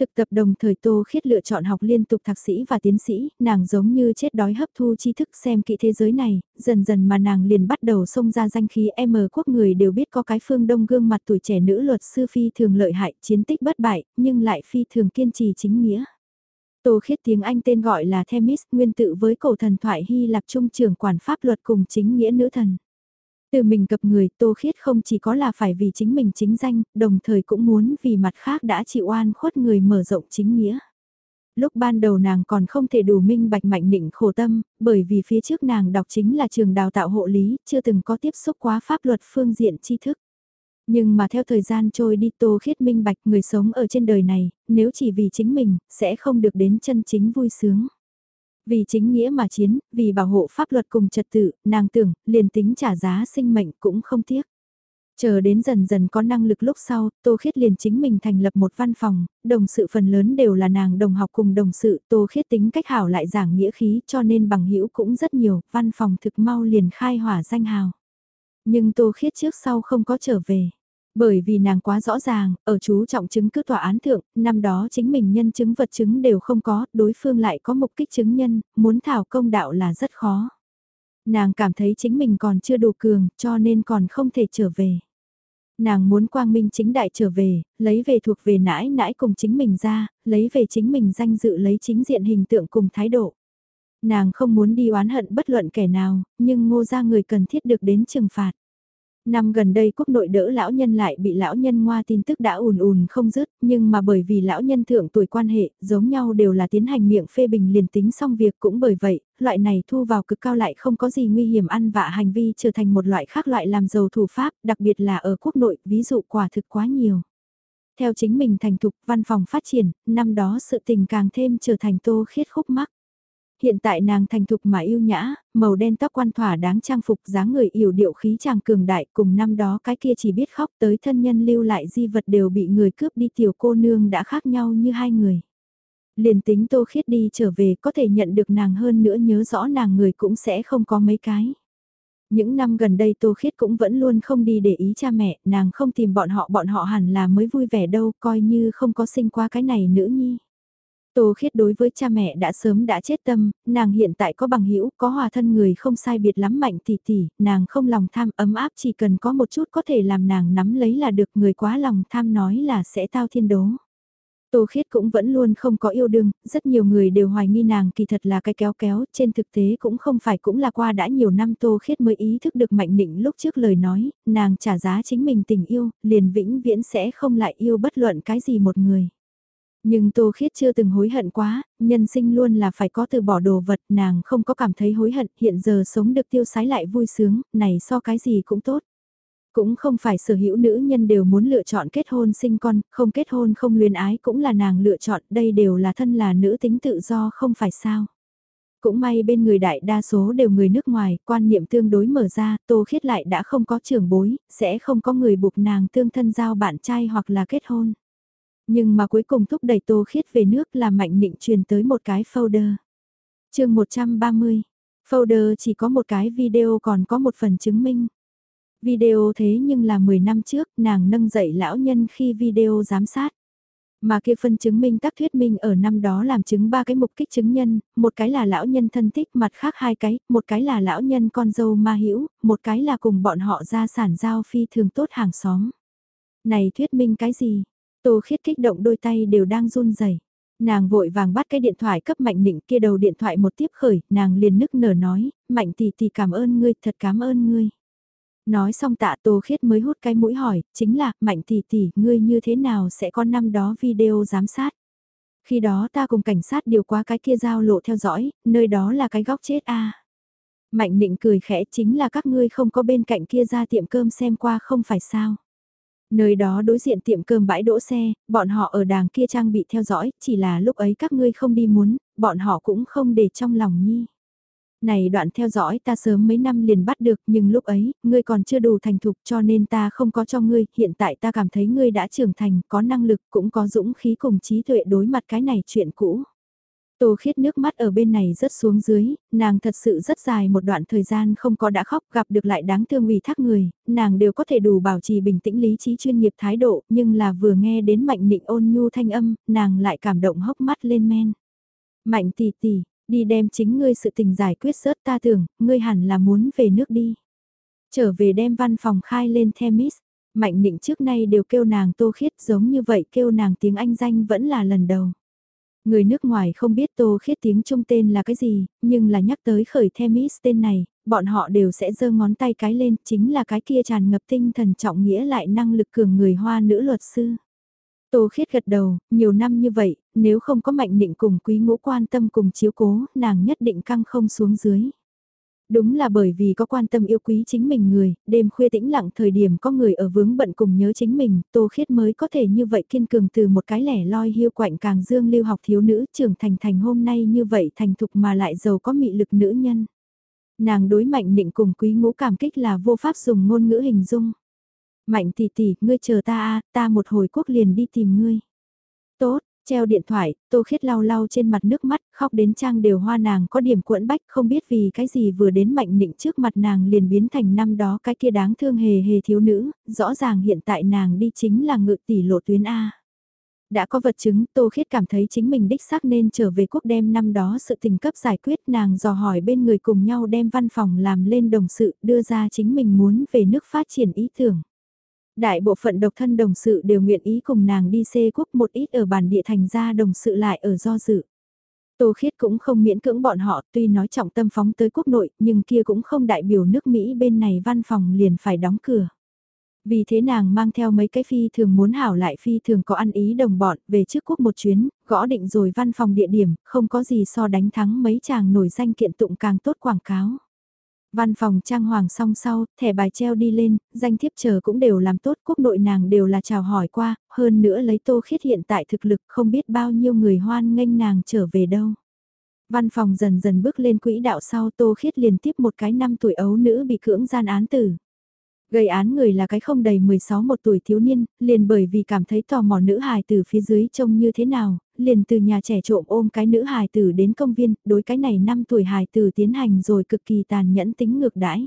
Thực tập đồng thời Tô Khiết lựa chọn học liên tục thạc sĩ và tiến sĩ, nàng giống như chết đói hấp thu tri thức xem kỹ thế giới này, dần dần mà nàng liền bắt đầu xông ra danh khí M quốc người đều biết có cái phương đông gương mặt tuổi trẻ nữ luật sư phi thường lợi hại, chiến tích bất bại, nhưng lại phi thường kiên trì chính nghĩa. Tô khiết tiếng Anh tên gọi là Themis nguyên tự với cổ thần thoại Hy Lạp Trung trưởng quản pháp luật cùng chính nghĩa nữ thần. Từ mình cập người Tô khiết không chỉ có là phải vì chính mình chính danh, đồng thời cũng muốn vì mặt khác đã chịu oan khuất người mở rộng chính nghĩa. Lúc ban đầu nàng còn không thể đủ minh bạch mạnh định khổ tâm, bởi vì phía trước nàng đọc chính là trường đào tạo hộ lý, chưa từng có tiếp xúc quá pháp luật phương diện tri thức. Nhưng mà theo thời gian trôi đi tô khiết minh bạch người sống ở trên đời này, nếu chỉ vì chính mình, sẽ không được đến chân chính vui sướng. Vì chính nghĩa mà chiến, vì bảo hộ pháp luật cùng trật tự, nàng tưởng, liền tính trả giá sinh mệnh cũng không tiếc. Chờ đến dần dần có năng lực lúc sau, Tô Khiết liền chính mình thành lập một văn phòng, đồng sự phần lớn đều là nàng đồng học cùng đồng sự, Tô Khiết tính cách hảo lại giảng nghĩa khí cho nên bằng hữu cũng rất nhiều, văn phòng thực mau liền khai hỏa danh hào. Nhưng Tô Khiết trước sau không có trở về. Bởi vì nàng quá rõ ràng, ở chú trọng chứng cứ tòa án thượng, năm đó chính mình nhân chứng vật chứng đều không có, đối phương lại có mục kích chứng nhân, muốn thảo công đạo là rất khó. Nàng cảm thấy chính mình còn chưa đủ cường, cho nên còn không thể trở về. Nàng muốn quang minh chính đại trở về, lấy về thuộc về nãi nãi cùng chính mình ra, lấy về chính mình danh dự lấy chính diện hình tượng cùng thái độ. Nàng không muốn đi oán hận bất luận kẻ nào, nhưng ngô ra người cần thiết được đến trừng phạt. Năm gần đây quốc nội đỡ lão nhân lại bị lão nhân ngoa tin tức đã ùn ùn không dứt, nhưng mà bởi vì lão nhân thượng tuổi quan hệ, giống nhau đều là tiến hành miệng phê bình liền tính xong việc cũng bởi vậy, loại này thu vào cực cao lại không có gì nguy hiểm ăn vạ hành vi trở thành một loại khác loại làm giàu thủ pháp, đặc biệt là ở quốc nội, ví dụ quả thực quá nhiều. Theo chính mình thành thục văn phòng phát triển, năm đó sự tình càng thêm trở thành tô khiết khúc mắc. Hiện tại nàng thành thục mà yêu nhã, màu đen tóc quan thỏa đáng trang phục dáng người yểu điệu khí chàng cường đại cùng năm đó cái kia chỉ biết khóc tới thân nhân lưu lại di vật đều bị người cướp đi tiểu cô nương đã khác nhau như hai người. Liền tính tô khiết đi trở về có thể nhận được nàng hơn nữa nhớ rõ nàng người cũng sẽ không có mấy cái. Những năm gần đây Tô Khiết cũng vẫn luôn không đi để ý cha mẹ, nàng không tìm bọn họ bọn họ hẳn là mới vui vẻ đâu, coi như không có sinh qua cái này nữ nhi. Tô khiết đối với cha mẹ đã sớm đã chết tâm, nàng hiện tại có bằng hữu có hòa thân người không sai biệt lắm mạnh tỷ tỷ, nàng không lòng tham ấm áp chỉ cần có một chút có thể làm nàng nắm lấy là được người quá lòng tham nói là sẽ tao thiên đố. Tô Khiết cũng vẫn luôn không có yêu đương, rất nhiều người đều hoài nghi nàng kỳ thật là cái kéo kéo, trên thực tế cũng không phải cũng là qua đã nhiều năm Tô Khiết mới ý thức được mạnh định lúc trước lời nói, nàng trả giá chính mình tình yêu, liền vĩnh viễn sẽ không lại yêu bất luận cái gì một người. Nhưng Tô Khiết chưa từng hối hận quá, nhân sinh luôn là phải có từ bỏ đồ vật, nàng không có cảm thấy hối hận, hiện giờ sống được tiêu sái lại vui sướng, này so cái gì cũng tốt. Cũng không phải sở hữu nữ nhân đều muốn lựa chọn kết hôn sinh con, không kết hôn không luyến ái cũng là nàng lựa chọn, đây đều là thân là nữ tính tự do không phải sao. Cũng may bên người đại đa số đều người nước ngoài, quan niệm tương đối mở ra, tô khiết lại đã không có trưởng bối, sẽ không có người buộc nàng tương thân giao bạn trai hoặc là kết hôn. Nhưng mà cuối cùng thúc đẩy tô khiết về nước là mạnh định truyền tới một cái folder. chương 130, folder chỉ có một cái video còn có một phần chứng minh. Video thế nhưng là 10 năm trước nàng nâng dậy lão nhân khi video giám sát. Mà kia phân chứng minh tác thuyết minh ở năm đó làm chứng ba cái mục kích chứng nhân, một cái là lão nhân thân thích mặt khác hai cái, một cái là lão nhân con dâu ma hữu một cái là cùng bọn họ ra sản giao phi thường tốt hàng xóm. Này thuyết minh cái gì? Tô khiết kích động đôi tay đều đang run rẩy Nàng vội vàng bắt cái điện thoại cấp Mạnh Nịnh kia đầu điện thoại một tiếp khởi, nàng liền nức nở nói, Mạnh tỷ tỷ cảm ơn ngươi, thật cảm ơn ngươi. Nói xong tạ Tô Khiết mới hút cái mũi hỏi, chính là, Mạnh tỷ tỷ, ngươi như thế nào sẽ có năm đó video giám sát? Khi đó ta cùng cảnh sát điều qua cái kia giao lộ theo dõi, nơi đó là cái góc chết a. Mạnh Nịnh cười khẽ chính là các ngươi không có bên cạnh kia ra tiệm cơm xem qua không phải sao. Nơi đó đối diện tiệm cơm bãi đỗ xe, bọn họ ở đàng kia trang bị theo dõi, chỉ là lúc ấy các ngươi không đi muốn, bọn họ cũng không để trong lòng nhi. Này đoạn theo dõi ta sớm mấy năm liền bắt được nhưng lúc ấy, ngươi còn chưa đủ thành thục cho nên ta không có cho ngươi, hiện tại ta cảm thấy ngươi đã trưởng thành, có năng lực cũng có dũng khí cùng trí tuệ đối mặt cái này chuyện cũ. Tô khiết nước mắt ở bên này rớt xuống dưới, nàng thật sự rất dài một đoạn thời gian không có đã khóc gặp được lại đáng thương ủy thác người, nàng đều có thể đủ bảo trì bình tĩnh lý trí chuyên nghiệp thái độ, nhưng là vừa nghe đến mạnh nịnh ôn nhu thanh âm, nàng lại cảm động hốc mắt lên men. Mạnh tỷ tỷ, đi đem chính ngươi sự tình giải quyết rớt ta tưởng, ngươi hẳn là muốn về nước đi. Trở về đem văn phòng khai lên Themis, mạnh nịnh trước nay đều kêu nàng tô khiết giống như vậy kêu nàng tiếng Anh danh vẫn là lần đầu. Người nước ngoài không biết Tô Khiết tiếng Trung tên là cái gì, nhưng là nhắc tới khởi Themis tên này, bọn họ đều sẽ giơ ngón tay cái lên, chính là cái kia tràn ngập tinh thần trọng nghĩa lại năng lực cường người hoa nữ luật sư. Tô Khiết gật đầu, nhiều năm như vậy, nếu không có mạnh định cùng quý ngũ quan tâm cùng chiếu cố, nàng nhất định căng không xuống dưới. Đúng là bởi vì có quan tâm yêu quý chính mình người, đêm khuya tĩnh lặng thời điểm có người ở vướng bận cùng nhớ chính mình, Tô Khiết mới có thể như vậy kiên cường từ một cái lẻ loi hiu quạnh càng dương lưu học thiếu nữ trưởng thành thành hôm nay như vậy thành thục mà lại giàu có mị lực nữ nhân. Nàng đối mạnh định cùng quý ngũ cảm kích là vô pháp dùng ngôn ngữ hình dung. Mạnh tỷ tỷ, ngươi chờ ta a, ta một hồi quốc liền đi tìm ngươi. Tốt, Treo điện thoại, Tô Khiết lau lau trên mặt nước mắt, khóc đến trang đều hoa nàng có điểm cuộn bách không biết vì cái gì vừa đến mạnh nịnh trước mặt nàng liền biến thành năm đó cái kia đáng thương hề hề thiếu nữ, rõ ràng hiện tại nàng đi chính là ngự tỷ lộ tuyến A. Đã có vật chứng, Tô Khiết cảm thấy chính mình đích xác nên trở về quốc đem năm đó sự tình cấp giải quyết nàng dò hỏi bên người cùng nhau đem văn phòng làm lên đồng sự đưa ra chính mình muốn về nước phát triển ý tưởng. Đại bộ phận độc thân đồng sự đều nguyện ý cùng nàng đi xê quốc một ít ở bản địa thành ra đồng sự lại ở do dự. Tô Khiết cũng không miễn cưỡng bọn họ tuy nói trọng tâm phóng tới quốc nội nhưng kia cũng không đại biểu nước Mỹ bên này văn phòng liền phải đóng cửa. Vì thế nàng mang theo mấy cái phi thường muốn hảo lại phi thường có ăn ý đồng bọn về trước quốc một chuyến, gõ định rồi văn phòng địa điểm, không có gì so đánh thắng mấy chàng nổi danh kiện tụng càng tốt quảng cáo. Văn phòng trang hoàng song sau, thẻ bài treo đi lên, danh thiếp chờ cũng đều làm tốt, quốc nội nàng đều là chào hỏi qua, hơn nữa lấy tô khiết hiện tại thực lực không biết bao nhiêu người hoan nghênh nàng trở về đâu. Văn phòng dần dần bước lên quỹ đạo sau tô khiết liền tiếp một cái năm tuổi ấu nữ bị cưỡng gian án tử. Gây án người là cái không đầy 16 một tuổi thiếu niên, liền bởi vì cảm thấy tò mò nữ hài từ phía dưới trông như thế nào, liền từ nhà trẻ trộm ôm cái nữ hài tử đến công viên, đối cái này 5 tuổi hài tử tiến hành rồi cực kỳ tàn nhẫn tính ngược đãi.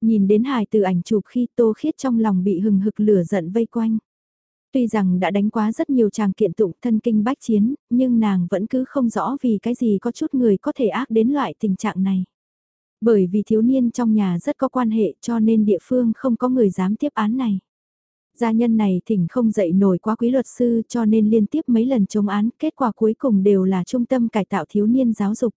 Nhìn đến hài tử ảnh chụp khi tô khiết trong lòng bị hừng hực lửa giận vây quanh. Tuy rằng đã đánh quá rất nhiều chàng kiện tụng thân kinh bách chiến, nhưng nàng vẫn cứ không rõ vì cái gì có chút người có thể ác đến loại tình trạng này. Bởi vì thiếu niên trong nhà rất có quan hệ cho nên địa phương không có người dám tiếp án này. Gia nhân này thỉnh không dậy nổi quá quý luật sư cho nên liên tiếp mấy lần chống án, kết quả cuối cùng đều là trung tâm cải tạo thiếu niên giáo dục.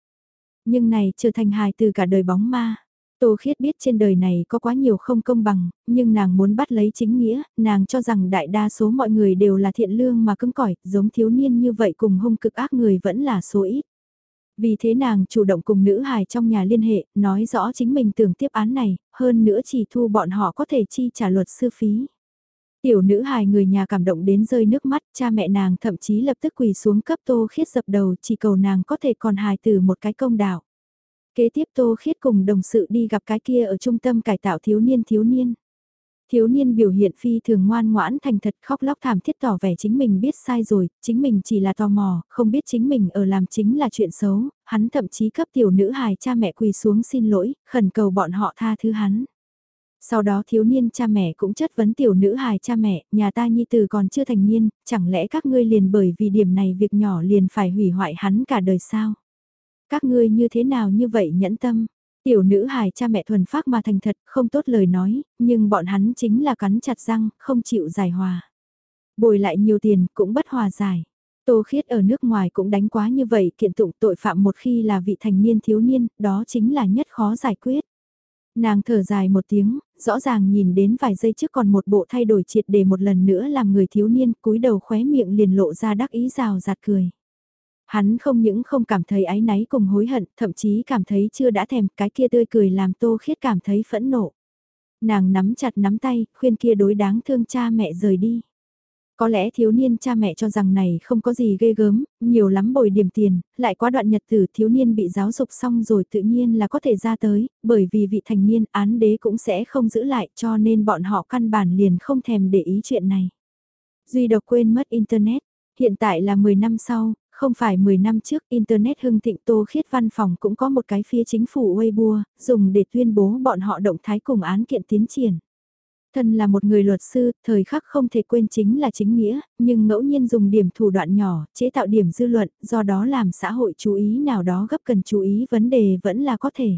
Nhưng này trở thành hài từ cả đời bóng ma. Tô Khiết biết trên đời này có quá nhiều không công bằng, nhưng nàng muốn bắt lấy chính nghĩa, nàng cho rằng đại đa số mọi người đều là thiện lương mà cứng cỏi, giống thiếu niên như vậy cùng hung cực ác người vẫn là số ít. Vì thế nàng chủ động cùng nữ hài trong nhà liên hệ, nói rõ chính mình tưởng tiếp án này, hơn nữa chỉ thu bọn họ có thể chi trả luật sư phí. Tiểu nữ hài người nhà cảm động đến rơi nước mắt, cha mẹ nàng thậm chí lập tức quỳ xuống cấp tô khiết dập đầu chỉ cầu nàng có thể còn hài từ một cái công đạo. Kế tiếp tô khiết cùng đồng sự đi gặp cái kia ở trung tâm cải tạo thiếu niên thiếu niên. Thiếu niên biểu hiện phi thường ngoan ngoãn thành thật khóc lóc thảm thiết tỏ vẻ chính mình biết sai rồi, chính mình chỉ là tò mò, không biết chính mình ở làm chính là chuyện xấu, hắn thậm chí cấp tiểu nữ hài cha mẹ quỳ xuống xin lỗi, khẩn cầu bọn họ tha thứ hắn. Sau đó thiếu niên cha mẹ cũng chất vấn tiểu nữ hài cha mẹ, nhà ta nhi tử còn chưa thành niên, chẳng lẽ các ngươi liền bởi vì điểm này việc nhỏ liền phải hủy hoại hắn cả đời sao? Các ngươi như thế nào như vậy nhẫn tâm? Tiểu nữ hài cha mẹ thuần phác mà thành thật, không tốt lời nói, nhưng bọn hắn chính là cắn chặt răng, không chịu giải hòa. Bồi lại nhiều tiền cũng bất hòa giải. Tô Khiết ở nước ngoài cũng đánh quá như vậy, kiện tụng tội phạm một khi là vị thành niên thiếu niên, đó chính là nhất khó giải quyết. Nàng thở dài một tiếng, rõ ràng nhìn đến vài giây trước còn một bộ thay đổi triệt để một lần nữa làm người thiếu niên cúi đầu khóe miệng liền lộ ra đắc ý rào rạt cười. Hắn không những không cảm thấy áy náy cùng hối hận, thậm chí cảm thấy chưa đã thèm cái kia tươi cười làm tô khiết cảm thấy phẫn nộ. Nàng nắm chặt nắm tay, khuyên kia đối đáng thương cha mẹ rời đi. Có lẽ thiếu niên cha mẹ cho rằng này không có gì ghê gớm, nhiều lắm bồi điểm tiền, lại quá đoạn nhật tử thiếu niên bị giáo dục xong rồi tự nhiên là có thể ra tới, bởi vì vị thành niên án đế cũng sẽ không giữ lại cho nên bọn họ căn bản liền không thèm để ý chuyện này. Duy độc quên mất Internet, hiện tại là 10 năm sau, không phải 10 năm trước Internet hưng thịnh tô khiết văn phòng cũng có một cái phía chính phủ Weibo, dùng để tuyên bố bọn họ động thái cùng án kiện tiến triển. Thân là một người luật sư, thời khắc không thể quên chính là chính nghĩa, nhưng ngẫu nhiên dùng điểm thủ đoạn nhỏ, chế tạo điểm dư luận, do đó làm xã hội chú ý nào đó gấp cần chú ý vấn đề vẫn là có thể.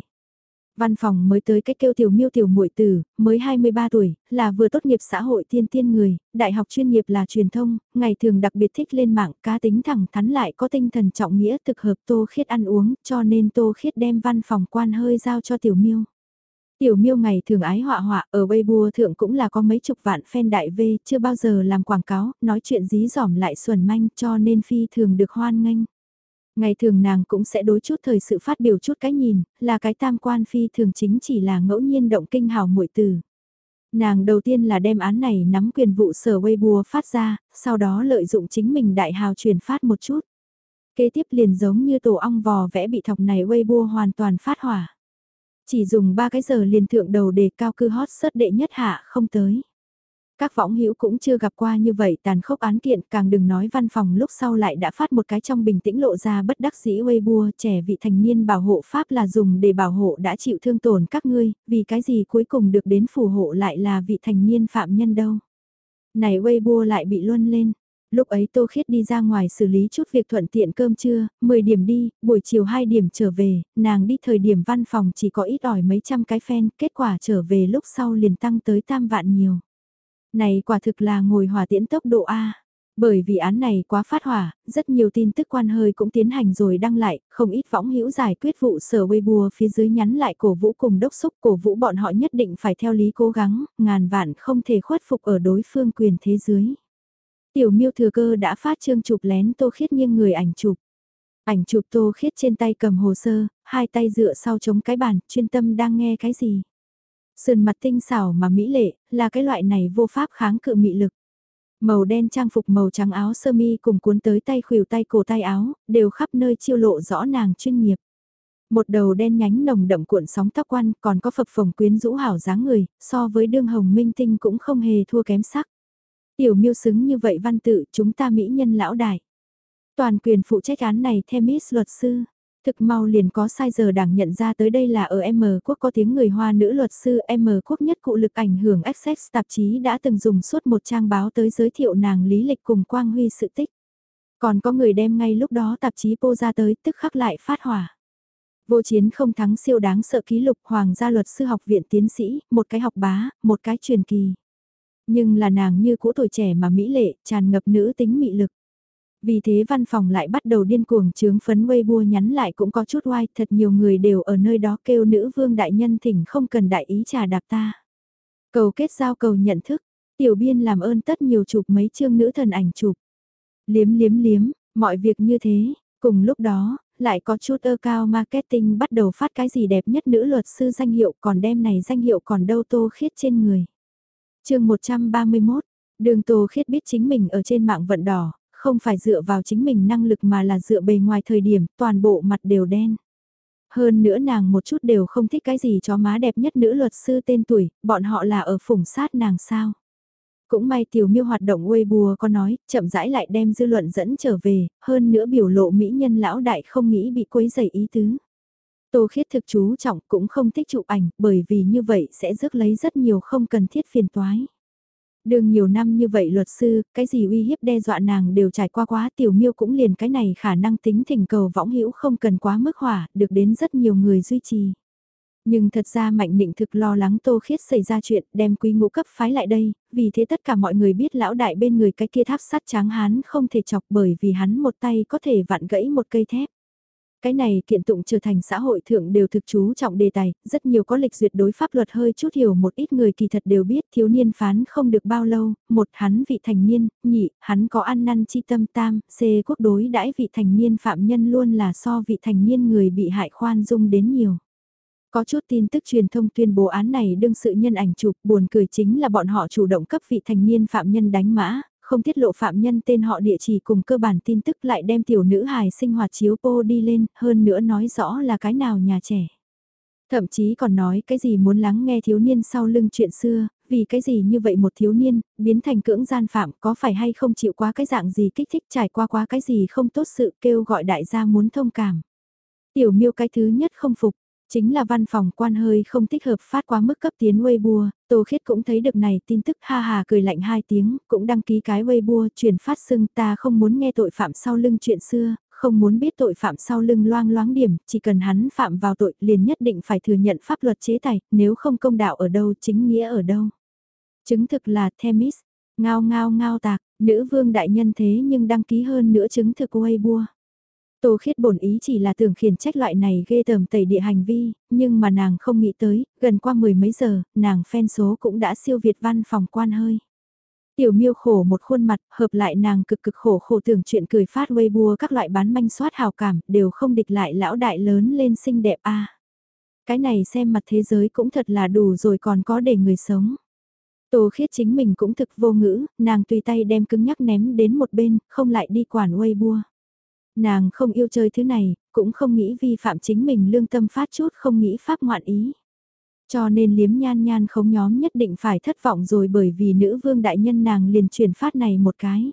Văn phòng mới tới cách kêu tiểu miêu tiểu muội tử, mới 23 tuổi, là vừa tốt nghiệp xã hội tiên tiên người, đại học chuyên nghiệp là truyền thông, ngày thường đặc biệt thích lên mạng cá tính thẳng thắn lại có tinh thần trọng nghĩa thực hợp tô khiết ăn uống, cho nên tô khiết đem văn phòng quan hơi giao cho tiểu miêu. Tiểu miêu ngày thường ái họa họa ở Weibo thượng cũng là có mấy chục vạn fan đại V, chưa bao giờ làm quảng cáo, nói chuyện dí dỏm lại xuẩn manh cho nên phi thường được hoan nghênh. Ngày thường nàng cũng sẽ đối chút thời sự phát biểu chút cái nhìn, là cái tam quan phi thường chính chỉ là ngẫu nhiên động kinh hào muội từ. Nàng đầu tiên là đem án này nắm quyền vụ sở Weibo phát ra, sau đó lợi dụng chính mình đại hào truyền phát một chút. Kế tiếp liền giống như tổ ong vò vẽ bị thọc này Weibo hoàn toàn phát hỏa. Chỉ dùng 3 cái giờ liền thượng đầu đề cao cư hot sớt đệ nhất hạ không tới. Các võng hữu cũng chưa gặp qua như vậy tàn khốc án kiện càng đừng nói văn phòng lúc sau lại đã phát một cái trong bình tĩnh lộ ra bất đắc dĩ Weibo trẻ vị thành niên bảo hộ pháp là dùng để bảo hộ đã chịu thương tổn các ngươi, vì cái gì cuối cùng được đến phù hộ lại là vị thành niên phạm nhân đâu. Này Weibo lại bị luân lên, Lúc ấy Tô Khiết đi ra ngoài xử lý chút việc thuận tiện cơm trưa, 10 điểm đi, buổi chiều 2 điểm trở về, nàng đi thời điểm văn phòng chỉ có ít ỏi mấy trăm cái fan, kết quả trở về lúc sau liền tăng tới tam vạn nhiều. Này quả thực là ngồi hỏa tiễn tốc độ A. Bởi vì án này quá phát hỏa, rất nhiều tin tức quan hơi cũng tiến hành rồi đăng lại, không ít võng hữu giải quyết vụ sở Weibo phía dưới nhắn lại cổ vũ cùng đốc xúc cổ vũ bọn họ nhất định phải theo lý cố gắng, ngàn vạn không thể khuất phục ở đối phương quyền thế dưới. Tiểu miêu thừa cơ đã phát trương chụp lén tô khiết nghiêng người ảnh chụp. Ảnh chụp tô khiết trên tay cầm hồ sơ, hai tay dựa sau chống cái bàn, chuyên tâm đang nghe cái gì. Sườn mặt tinh xảo mà mỹ lệ, là cái loại này vô pháp kháng cự mị lực. Màu đen trang phục màu trắng áo sơ mi cùng cuốn tới tay khuỷu tay cổ tay áo, đều khắp nơi chiêu lộ rõ nàng chuyên nghiệp. Một đầu đen nhánh nồng đậm cuộn sóng tóc quan còn có phập phồng quyến rũ hảo dáng người, so với đương hồng minh tinh cũng không hề thua kém sắc. Tiểu miêu xứng như vậy văn tự chúng ta mỹ nhân lão đại. Toàn quyền phụ trách án này theo Miss luật sư. Thực mau liền có sai giờ đảng nhận ra tới đây là ở M quốc có tiếng người Hoa nữ luật sư M quốc nhất cụ lực ảnh hưởng Access tạp chí đã từng dùng suốt một trang báo tới giới thiệu nàng lý lịch cùng Quang Huy sự tích. Còn có người đem ngay lúc đó tạp chí pô ra tới tức khắc lại phát hỏa. Vô chiến không thắng siêu đáng sợ ký lục Hoàng gia luật sư học viện tiến sĩ, một cái học bá, một cái truyền kỳ. Nhưng là nàng như cũ tuổi trẻ mà mỹ lệ, tràn ngập nữ tính mị lực. Vì thế văn phòng lại bắt đầu điên cuồng chướng phấn Weibo nhắn lại cũng có chút oai, thật nhiều người đều ở nơi đó kêu nữ vương đại nhân thỉnh không cần đại ý trà đạp ta. Cầu kết giao cầu nhận thức, tiểu biên làm ơn tất nhiều chụp mấy chương nữ thần ảnh chụp. Liếm liếm liếm, mọi việc như thế, cùng lúc đó, lại có chút ơ cao marketing bắt đầu phát cái gì đẹp nhất nữ luật sư danh hiệu còn đem này danh hiệu còn đâu tô khiết trên người. chương 131, đường tô khiết biết chính mình ở trên mạng vận đỏ, không phải dựa vào chính mình năng lực mà là dựa bề ngoài thời điểm toàn bộ mặt đều đen. Hơn nữa nàng một chút đều không thích cái gì cho má đẹp nhất nữ luật sư tên tuổi, bọn họ là ở phủng sát nàng sao. Cũng may tiểu miêu hoạt động Weibo có nói, chậm rãi lại đem dư luận dẫn trở về, hơn nữa biểu lộ mỹ nhân lão đại không nghĩ bị quấy dày ý tứ. Tô khiết thực chú trọng cũng không thích chụp ảnh bởi vì như vậy sẽ rước lấy rất nhiều không cần thiết phiền toái. Đường nhiều năm như vậy luật sư, cái gì uy hiếp đe dọa nàng đều trải qua quá tiểu miêu cũng liền cái này khả năng tính thỉnh cầu võng hữu không cần quá mức hỏa, được đến rất nhiều người duy trì. Nhưng thật ra Mạnh Định thực lo lắng Tô Khiết xảy ra chuyện đem quý ngũ cấp phái lại đây, vì thế tất cả mọi người biết lão đại bên người cái kia tháp sắt tráng hán không thể chọc bởi vì hắn một tay có thể vặn gãy một cây thép. Cái này kiện tụng trở thành xã hội thượng đều thực chú trọng đề tài, rất nhiều có lịch duyệt đối pháp luật hơi chút hiểu một ít người kỳ thật đều biết thiếu niên phán không được bao lâu, một hắn vị thành niên, nhị, hắn có ăn năn chi tâm tam, c quốc đối đãi vị thành niên phạm nhân luôn là so vị thành niên người bị hại khoan dung đến nhiều. Có chút tin tức truyền thông tuyên bố án này đương sự nhân ảnh chụp buồn cười chính là bọn họ chủ động cấp vị thành niên phạm nhân đánh mã, không tiết lộ phạm nhân tên họ địa chỉ cùng cơ bản tin tức lại đem tiểu nữ hài sinh hoạt chiếu po đi lên, hơn nữa nói rõ là cái nào nhà trẻ. Thậm chí còn nói cái gì muốn lắng nghe thiếu niên sau lưng chuyện xưa, vì cái gì như vậy một thiếu niên, biến thành cưỡng gian phạm có phải hay không chịu quá cái dạng gì kích thích trải qua quá cái gì không tốt sự kêu gọi đại gia muốn thông cảm. Tiểu miêu cái thứ nhất không phục, Chính là văn phòng quan hơi không thích hợp phát quá mức cấp tiến Weibo, Tô Khiết cũng thấy được này tin tức ha hà cười lạnh hai tiếng, cũng đăng ký cái Weibo truyền phát xưng ta không muốn nghe tội phạm sau lưng chuyện xưa, không muốn biết tội phạm sau lưng loang loáng điểm, chỉ cần hắn phạm vào tội liền nhất định phải thừa nhận pháp luật chế tài, nếu không công đạo ở đâu chính nghĩa ở đâu. Chứng thực là Themis, ngao ngao ngao tạc, nữ vương đại nhân thế nhưng đăng ký hơn nữa chứng thực Weibo. Tô khiết bổn ý chỉ là tưởng khiển trách loại này ghê tởm tẩy địa hành vi, nhưng mà nàng không nghĩ tới, gần qua mười mấy giờ, nàng phen số cũng đã siêu việt văn phòng quan hơi. Tiểu miêu khổ một khuôn mặt, hợp lại nàng cực cực khổ khổ tưởng chuyện cười phát Weibo các loại bán manh soát hào cảm, đều không địch lại lão đại lớn lên xinh đẹp a Cái này xem mặt thế giới cũng thật là đủ rồi còn có để người sống. Tô khiết chính mình cũng thực vô ngữ, nàng tùy tay đem cứng nhắc ném đến một bên, không lại đi quản Weibo. Nàng không yêu chơi thứ này, cũng không nghĩ vi phạm chính mình lương tâm phát chút không nghĩ pháp ngoạn ý. Cho nên liếm nhan nhan không nhóm nhất định phải thất vọng rồi bởi vì nữ vương đại nhân nàng liền chuyển phát này một cái.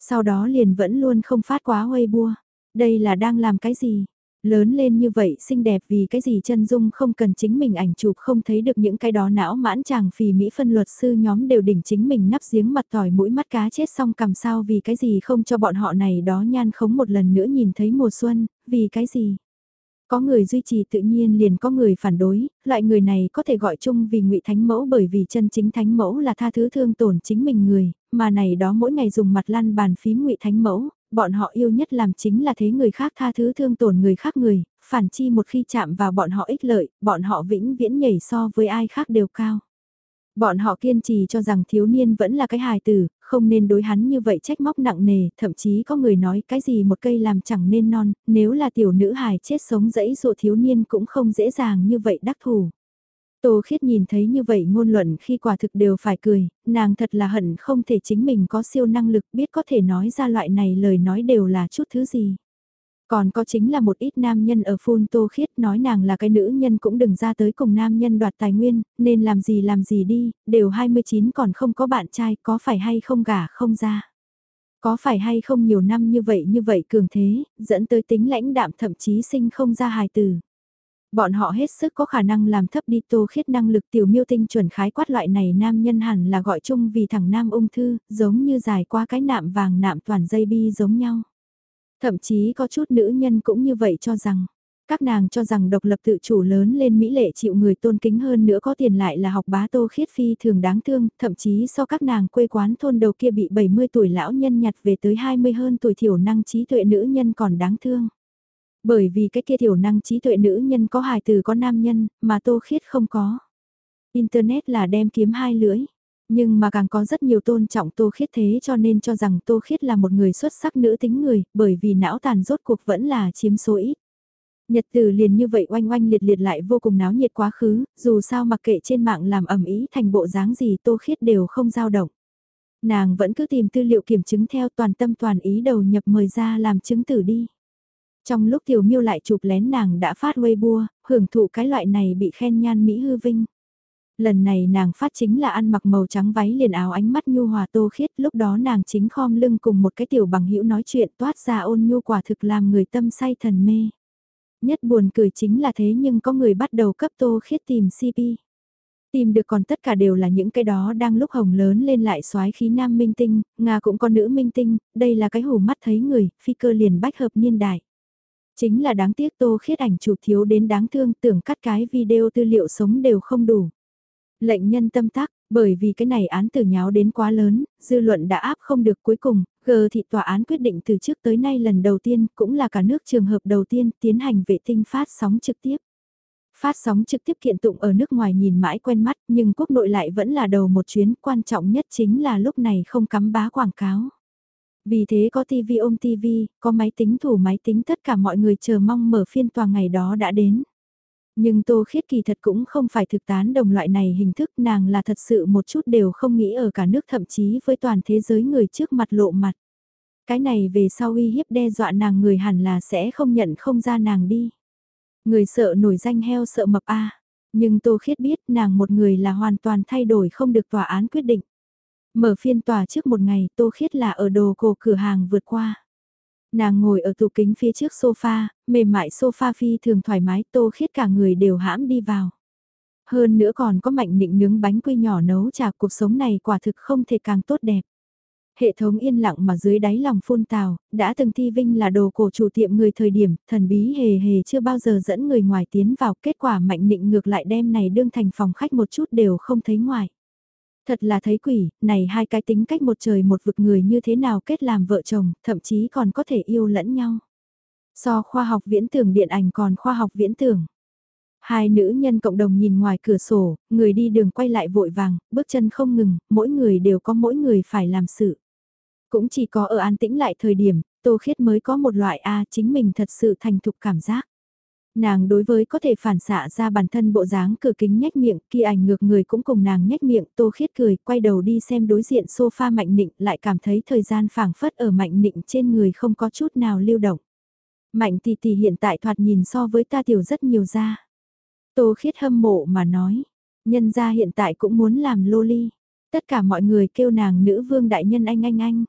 Sau đó liền vẫn luôn không phát quá huây bua. Đây là đang làm cái gì? Lớn lên như vậy xinh đẹp vì cái gì chân dung không cần chính mình ảnh chụp không thấy được những cái đó não mãn chàng phì Mỹ phân luật sư nhóm đều đỉnh chính mình nắp giếng mặt tỏi mũi mắt cá chết xong cầm sao vì cái gì không cho bọn họ này đó nhan khống một lần nữa nhìn thấy mùa xuân, vì cái gì. Có người duy trì tự nhiên liền có người phản đối, loại người này có thể gọi chung vì ngụy thánh mẫu bởi vì chân chính thánh mẫu là tha thứ thương tổn chính mình người, mà này đó mỗi ngày dùng mặt lăn bàn phím ngụy thánh mẫu, bọn họ yêu nhất làm chính là thế người khác tha thứ thương tổn người khác người, phản chi một khi chạm vào bọn họ ích lợi, bọn họ vĩnh viễn nhảy so với ai khác đều cao. Bọn họ kiên trì cho rằng thiếu niên vẫn là cái hài tử, không nên đối hắn như vậy trách móc nặng nề, thậm chí có người nói cái gì một cây làm chẳng nên non, nếu là tiểu nữ hài chết sống dẫy dụ thiếu niên cũng không dễ dàng như vậy đắc thủ. Tô Khiết nhìn thấy như vậy ngôn luận khi quả thực đều phải cười, nàng thật là hận không thể chính mình có siêu năng lực biết có thể nói ra loại này lời nói đều là chút thứ gì. Còn có chính là một ít nam nhân ở phun Tô Khiết nói nàng là cái nữ nhân cũng đừng ra tới cùng nam nhân đoạt tài nguyên, nên làm gì làm gì đi, đều 29 còn không có bạn trai có phải hay không gả không ra. Có phải hay không nhiều năm như vậy như vậy cường thế, dẫn tới tính lãnh đạm thậm chí sinh không ra hài từ. Bọn họ hết sức có khả năng làm thấp đi tô khiết năng lực tiểu miêu tinh chuẩn khái quát loại này nam nhân hẳn là gọi chung vì thằng nam ung thư, giống như dài qua cái nạm vàng nạm toàn dây bi giống nhau. Thậm chí có chút nữ nhân cũng như vậy cho rằng, Các nàng cho rằng độc lập tự chủ lớn lên Mỹ lệ chịu người tôn kính hơn nữa có tiền lại là học bá tô khiết phi thường đáng thương, thậm chí so các nàng quê quán thôn đầu kia bị 70 tuổi lão nhân nhặt về tới 20 hơn tuổi thiểu năng trí tuệ nữ nhân còn đáng thương. Bởi vì cái kia thiểu năng trí tuệ nữ nhân có hài từ có nam nhân, mà tô khiết không có. Internet là đem kiếm hai lưỡi. Nhưng mà càng có rất nhiều tôn trọng Tô Khiết thế cho nên cho rằng Tô Khiết là một người xuất sắc nữ tính người, bởi vì não tàn rốt cuộc vẫn là chiếm số ít. Nhật từ liền như vậy oanh oanh liệt liệt lại vô cùng náo nhiệt quá khứ, dù sao mặc kệ trên mạng làm ẩm ý thành bộ dáng gì Tô Khiết đều không dao động. Nàng vẫn cứ tìm tư liệu kiểm chứng theo toàn tâm toàn ý đầu nhập mời ra làm chứng tử đi. Trong lúc tiểu miêu lại chụp lén nàng đã phát Weibo, hưởng thụ cái loại này bị khen nhan Mỹ hư vinh. Lần này nàng phát chính là ăn mặc màu trắng váy liền áo ánh mắt nhu hòa tô khiết, lúc đó nàng chính khom lưng cùng một cái tiểu bằng hữu nói chuyện toát ra ôn nhu quả thực làm người tâm say thần mê. Nhất buồn cười chính là thế nhưng có người bắt đầu cấp tô khiết tìm CP. Tìm được còn tất cả đều là những cái đó đang lúc hồng lớn lên lại xoái khí nam minh tinh, Nga cũng có nữ minh tinh, đây là cái hủ mắt thấy người, phi cơ liền bách hợp niên đại. Chính là đáng tiếc tô khiết ảnh chụp thiếu đến đáng thương tưởng cắt cái video tư liệu sống đều không đủ. Lệnh nhân tâm tắc, bởi vì cái này án tử nháo đến quá lớn, dư luận đã áp không được cuối cùng, G thị tòa án quyết định từ trước tới nay lần đầu tiên cũng là cả nước trường hợp đầu tiên tiến hành vệ tinh phát sóng trực tiếp. Phát sóng trực tiếp kiện tụng ở nước ngoài nhìn mãi quen mắt nhưng quốc nội lại vẫn là đầu một chuyến quan trọng nhất chính là lúc này không cắm bá quảng cáo. Vì thế có TV ôm TV, có máy tính thủ máy tính tất cả mọi người chờ mong mở phiên tòa ngày đó đã đến. Nhưng Tô Khiết kỳ thật cũng không phải thực tán đồng loại này hình thức nàng là thật sự một chút đều không nghĩ ở cả nước thậm chí với toàn thế giới người trước mặt lộ mặt. Cái này về sau uy hiếp đe dọa nàng người hẳn là sẽ không nhận không ra nàng đi. Người sợ nổi danh heo sợ mập a Nhưng Tô Khiết biết nàng một người là hoàn toàn thay đổi không được tòa án quyết định. Mở phiên tòa trước một ngày Tô Khiết là ở đồ cổ cửa hàng vượt qua. Nàng ngồi ở tủ kính phía trước sofa, mềm mại sofa phi thường thoải mái tô khiết cả người đều hãm đi vào. Hơn nữa còn có mạnh định nướng bánh quy nhỏ nấu trà cuộc sống này quả thực không thể càng tốt đẹp. Hệ thống yên lặng mà dưới đáy lòng phun tào, đã từng thi vinh là đồ cổ chủ tiệm người thời điểm, thần bí hề hề chưa bao giờ dẫn người ngoài tiến vào, kết quả mạnh định ngược lại đem này đương thành phòng khách một chút đều không thấy ngoài. Thật là thấy quỷ, này hai cái tính cách một trời một vực người như thế nào kết làm vợ chồng, thậm chí còn có thể yêu lẫn nhau. So khoa học viễn tưởng điện ảnh còn khoa học viễn tưởng. Hai nữ nhân cộng đồng nhìn ngoài cửa sổ, người đi đường quay lại vội vàng, bước chân không ngừng, mỗi người đều có mỗi người phải làm sự. Cũng chỉ có ở an tĩnh lại thời điểm, Tô Khiết mới có một loại A chính mình thật sự thành thục cảm giác. Nàng đối với có thể phản xạ ra bản thân bộ dáng cửa kính nhếch miệng, kia ảnh ngược người cũng cùng nàng nhếch miệng, tô khiết cười, quay đầu đi xem đối diện sofa mạnh nịnh, lại cảm thấy thời gian phảng phất ở mạnh nịnh trên người không có chút nào lưu động. Mạnh tỷ tỷ hiện tại thoạt nhìn so với ta tiểu rất nhiều ra. Tô khiết hâm mộ mà nói, nhân gia hiện tại cũng muốn làm loli. Tất cả mọi người kêu nàng nữ vương đại nhân anh anh anh.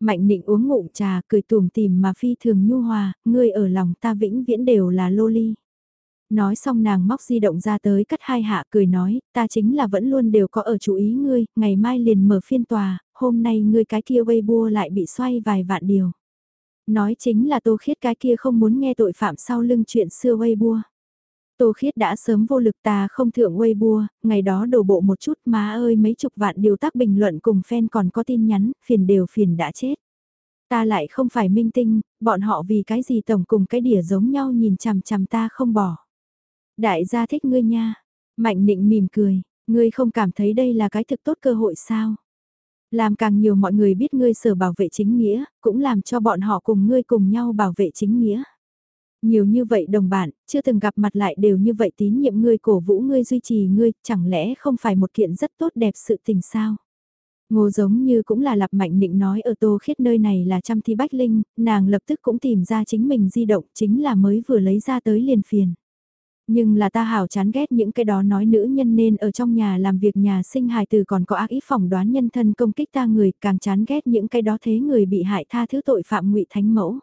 Mạnh nịnh uống ngụm trà, cười tùm tìm mà phi thường nhu hòa, ngươi ở lòng ta vĩnh viễn đều là lô ly. Nói xong nàng móc di động ra tới cắt hai hạ cười nói, ta chính là vẫn luôn đều có ở chú ý ngươi, ngày mai liền mở phiên tòa, hôm nay ngươi cái kia Weibo lại bị xoay vài vạn điều. Nói chính là tô khiết cái kia không muốn nghe tội phạm sau lưng chuyện xưa Weibo. Tô Khiết đã sớm vô lực ta không thượng Weibo, ngày đó đổ bộ một chút má ơi mấy chục vạn điều tác bình luận cùng fan còn có tin nhắn, phiền đều phiền đã chết. Ta lại không phải minh tinh, bọn họ vì cái gì tổng cùng cái đỉa giống nhau nhìn chằm chằm ta không bỏ. Đại gia thích ngươi nha, mạnh nịnh mỉm cười, ngươi không cảm thấy đây là cái thực tốt cơ hội sao? Làm càng nhiều mọi người biết ngươi sở bảo vệ chính nghĩa, cũng làm cho bọn họ cùng ngươi cùng nhau bảo vệ chính nghĩa. Nhiều như vậy đồng bạn, chưa từng gặp mặt lại đều như vậy tín nhiệm ngươi cổ vũ ngươi duy trì ngươi, chẳng lẽ không phải một kiện rất tốt đẹp sự tình sao? Ngô giống như cũng là lặp mạnh định nói ở tô khiết nơi này là trăm thi bách linh, nàng lập tức cũng tìm ra chính mình di động chính là mới vừa lấy ra tới liền phiền. Nhưng là ta hảo chán ghét những cái đó nói nữ nhân nên ở trong nhà làm việc nhà sinh hài từ còn có ác ý phỏng đoán nhân thân công kích ta người càng chán ghét những cái đó thế người bị hại tha thứ tội phạm ngụy thánh mẫu.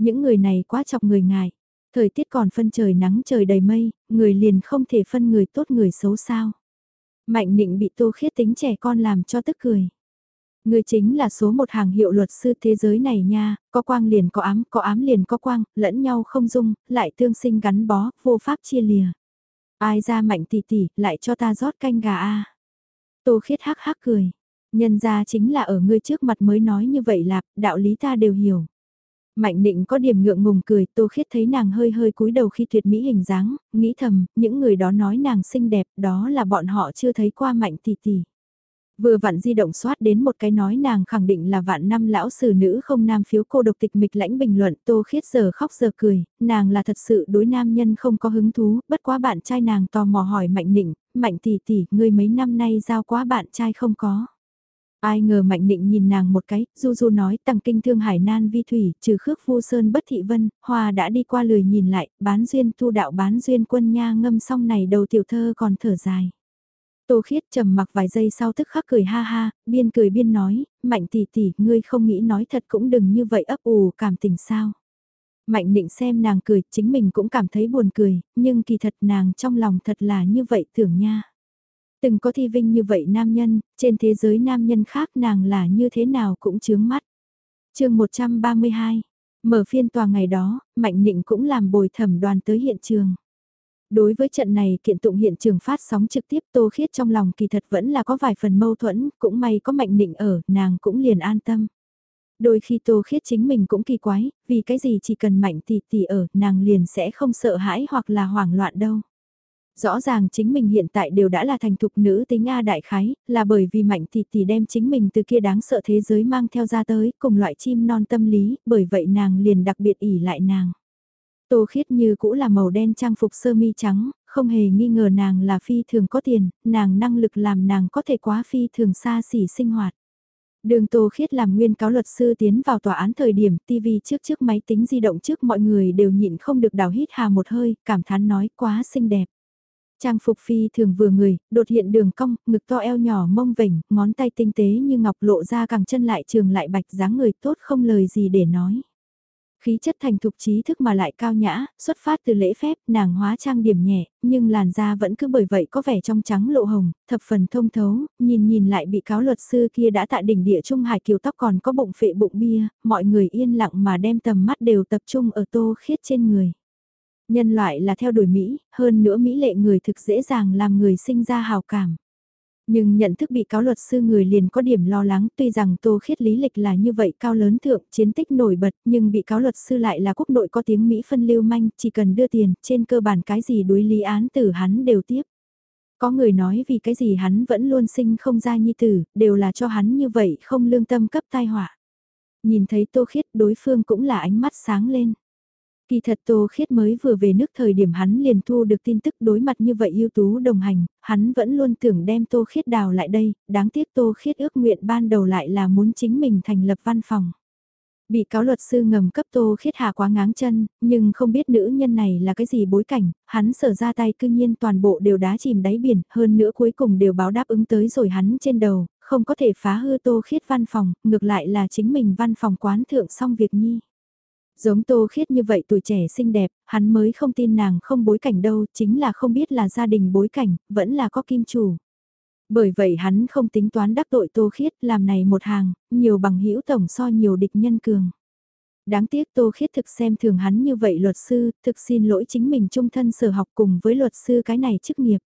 Những người này quá chọc người ngại. Thời tiết còn phân trời nắng trời đầy mây, người liền không thể phân người tốt người xấu sao. Mạnh nịnh bị tô khiết tính trẻ con làm cho tức cười. Người chính là số một hàng hiệu luật sư thế giới này nha, có quang liền có ám, có ám liền có quang, lẫn nhau không dung, lại tương sinh gắn bó, vô pháp chia lìa. Ai ra mạnh tỷ tỷ, lại cho ta rót canh gà a. Tô khiết hắc hắc cười. Nhân ra chính là ở ngươi trước mặt mới nói như vậy lạp, đạo lý ta đều hiểu. Mạnh định có điểm ngượng ngùng cười, tô khiết thấy nàng hơi hơi cúi đầu khi tuyệt mỹ hình dáng, nghĩ thầm, những người đó nói nàng xinh đẹp, đó là bọn họ chưa thấy qua mạnh tỷ tỷ. Vừa vặn di động soát đến một cái nói nàng khẳng định là vạn năm lão sử nữ không nam phiếu cô độc tịch mịch lãnh bình luận tô khiết giờ khóc giờ cười, nàng là thật sự đối nam nhân không có hứng thú, bất quá bạn trai nàng tò mò hỏi mạnh nịnh, mạnh tỷ tỷ, ngươi mấy năm nay giao quá bạn trai không có. Ai ngờ mạnh định nhìn nàng một cái, du du nói tăng kinh thương hải nan vi thủy, trừ khước phu sơn bất thị vân, hoa đã đi qua lười nhìn lại, bán duyên tu đạo bán duyên quân nha ngâm xong này đầu tiểu thơ còn thở dài. Tô khiết trầm mặc vài giây sau tức khắc cười ha ha, biên cười biên nói, mạnh tỷ tỷ, ngươi không nghĩ nói thật cũng đừng như vậy ấp ủ cảm tình sao. Mạnh định xem nàng cười, chính mình cũng cảm thấy buồn cười, nhưng kỳ thật nàng trong lòng thật là như vậy tưởng nha. Từng có thi vinh như vậy nam nhân, trên thế giới nam nhân khác nàng là như thế nào cũng chướng mắt. chương 132, mở phiên tòa ngày đó, Mạnh Nịnh cũng làm bồi thẩm đoàn tới hiện trường. Đối với trận này kiện tụng hiện trường phát sóng trực tiếp Tô Khiết trong lòng kỳ thật vẫn là có vài phần mâu thuẫn, cũng may có Mạnh Nịnh ở, nàng cũng liền an tâm. Đôi khi Tô Khiết chính mình cũng kỳ quái, vì cái gì chỉ cần Mạnh tỷ tỷ ở, nàng liền sẽ không sợ hãi hoặc là hoảng loạn đâu. Rõ ràng chính mình hiện tại đều đã là thành thục nữ tính A đại khái, là bởi vì mạnh thì thì đem chính mình từ kia đáng sợ thế giới mang theo ra tới, cùng loại chim non tâm lý, bởi vậy nàng liền đặc biệt ỉ lại nàng. Tô khiết như cũ là màu đen trang phục sơ mi trắng, không hề nghi ngờ nàng là phi thường có tiền, nàng năng lực làm nàng có thể quá phi thường xa xỉ sinh hoạt. Đường Tô Khiết làm nguyên cáo luật sư tiến vào tòa án thời điểm TV trước trước máy tính di động trước mọi người đều nhịn không được đào hít hà một hơi, cảm thán nói quá xinh đẹp. Trang phục phi thường vừa người, đột hiện đường cong, ngực to eo nhỏ mông vỉnh, ngón tay tinh tế như ngọc lộ ra càng chân lại trường lại bạch dáng người tốt không lời gì để nói. Khí chất thành thục trí thức mà lại cao nhã, xuất phát từ lễ phép, nàng hóa trang điểm nhẹ, nhưng làn da vẫn cứ bởi vậy có vẻ trong trắng lộ hồng, thập phần thông thấu, nhìn nhìn lại bị cáo luật sư kia đã tại đỉnh địa trung hải kiều tóc còn có bụng phệ bụng bia, mọi người yên lặng mà đem tầm mắt đều tập trung ở tô khiết trên người. Nhân loại là theo đuổi Mỹ, hơn nữa Mỹ lệ người thực dễ dàng làm người sinh ra hào cảm. Nhưng nhận thức bị cáo luật sư người liền có điểm lo lắng tuy rằng tô khiết lý lịch là như vậy cao lớn thượng chiến tích nổi bật nhưng bị cáo luật sư lại là quốc nội có tiếng Mỹ phân lưu manh chỉ cần đưa tiền trên cơ bản cái gì đối lý án tử hắn đều tiếp. Có người nói vì cái gì hắn vẫn luôn sinh không ra nhi tử đều là cho hắn như vậy không lương tâm cấp tai họa. Nhìn thấy tô khiết đối phương cũng là ánh mắt sáng lên. Kỳ thật Tô Khiết mới vừa về nước thời điểm hắn liền thu được tin tức đối mặt như vậy ưu tú đồng hành, hắn vẫn luôn tưởng đem Tô Khiết đào lại đây, đáng tiếc Tô Khiết ước nguyện ban đầu lại là muốn chính mình thành lập văn phòng. Bị cáo luật sư ngầm cấp Tô Khiết hạ quá ngáng chân, nhưng không biết nữ nhân này là cái gì bối cảnh, hắn sở ra tay cư nhiên toàn bộ đều đá chìm đáy biển, hơn nữa cuối cùng đều báo đáp ứng tới rồi hắn trên đầu, không có thể phá hư Tô Khiết văn phòng, ngược lại là chính mình văn phòng quán thượng xong việc nhi. Giống tô khiết như vậy tuổi trẻ xinh đẹp, hắn mới không tin nàng không bối cảnh đâu, chính là không biết là gia đình bối cảnh, vẫn là có kim chủ. Bởi vậy hắn không tính toán đắc tội tô khiết làm này một hàng, nhiều bằng hữu tổng so nhiều địch nhân cường. Đáng tiếc tô khiết thực xem thường hắn như vậy luật sư, thực xin lỗi chính mình trung thân sở học cùng với luật sư cái này chức nghiệp.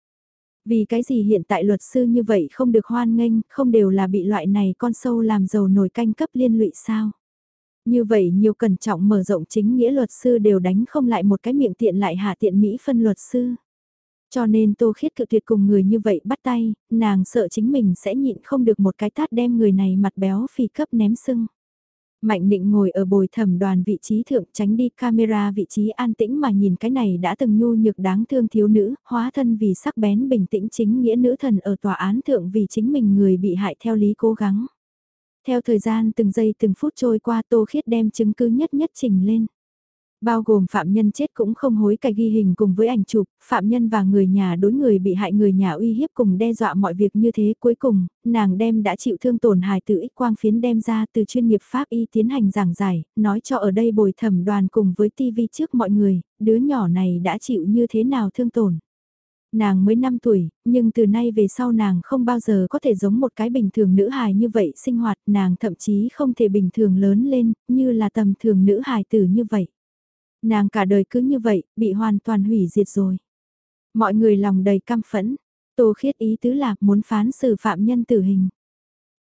Vì cái gì hiện tại luật sư như vậy không được hoan nghênh, không đều là bị loại này con sâu làm giàu nổi canh cấp liên lụy sao? Như vậy nhiều cẩn trọng mở rộng chính nghĩa luật sư đều đánh không lại một cái miệng tiện lại hạ tiện Mỹ phân luật sư. Cho nên Tô Khiết cự tuyệt cùng người như vậy bắt tay, nàng sợ chính mình sẽ nhịn không được một cái tát đem người này mặt béo phì cấp ném sưng. Mạnh định ngồi ở bồi thẩm đoàn vị trí thượng tránh đi camera vị trí an tĩnh mà nhìn cái này đã từng nhu nhược đáng thương thiếu nữ, hóa thân vì sắc bén bình tĩnh chính nghĩa nữ thần ở tòa án thượng vì chính mình người bị hại theo lý cố gắng. Theo thời gian từng giây từng phút trôi qua Tô Khiết đem chứng cứ nhất nhất trình lên. Bao gồm phạm nhân chết cũng không hối cải ghi hình cùng với ảnh chụp, phạm nhân và người nhà đối người bị hại người nhà uy hiếp cùng đe dọa mọi việc như thế. Cuối cùng, nàng đem đã chịu thương tổn hài từ ích quang phiến đem ra từ chuyên nghiệp pháp y tiến hành giảng giải, nói cho ở đây bồi thẩm đoàn cùng với TV trước mọi người, đứa nhỏ này đã chịu như thế nào thương tổn. Nàng mới 5 tuổi, nhưng từ nay về sau nàng không bao giờ có thể giống một cái bình thường nữ hài như vậy sinh hoạt, nàng thậm chí không thể bình thường lớn lên, như là tầm thường nữ hài tử như vậy. Nàng cả đời cứ như vậy, bị hoàn toàn hủy diệt rồi. Mọi người lòng đầy căm phẫn, Tô Khiết ý tứ là muốn phán xử phạm nhân tử hình.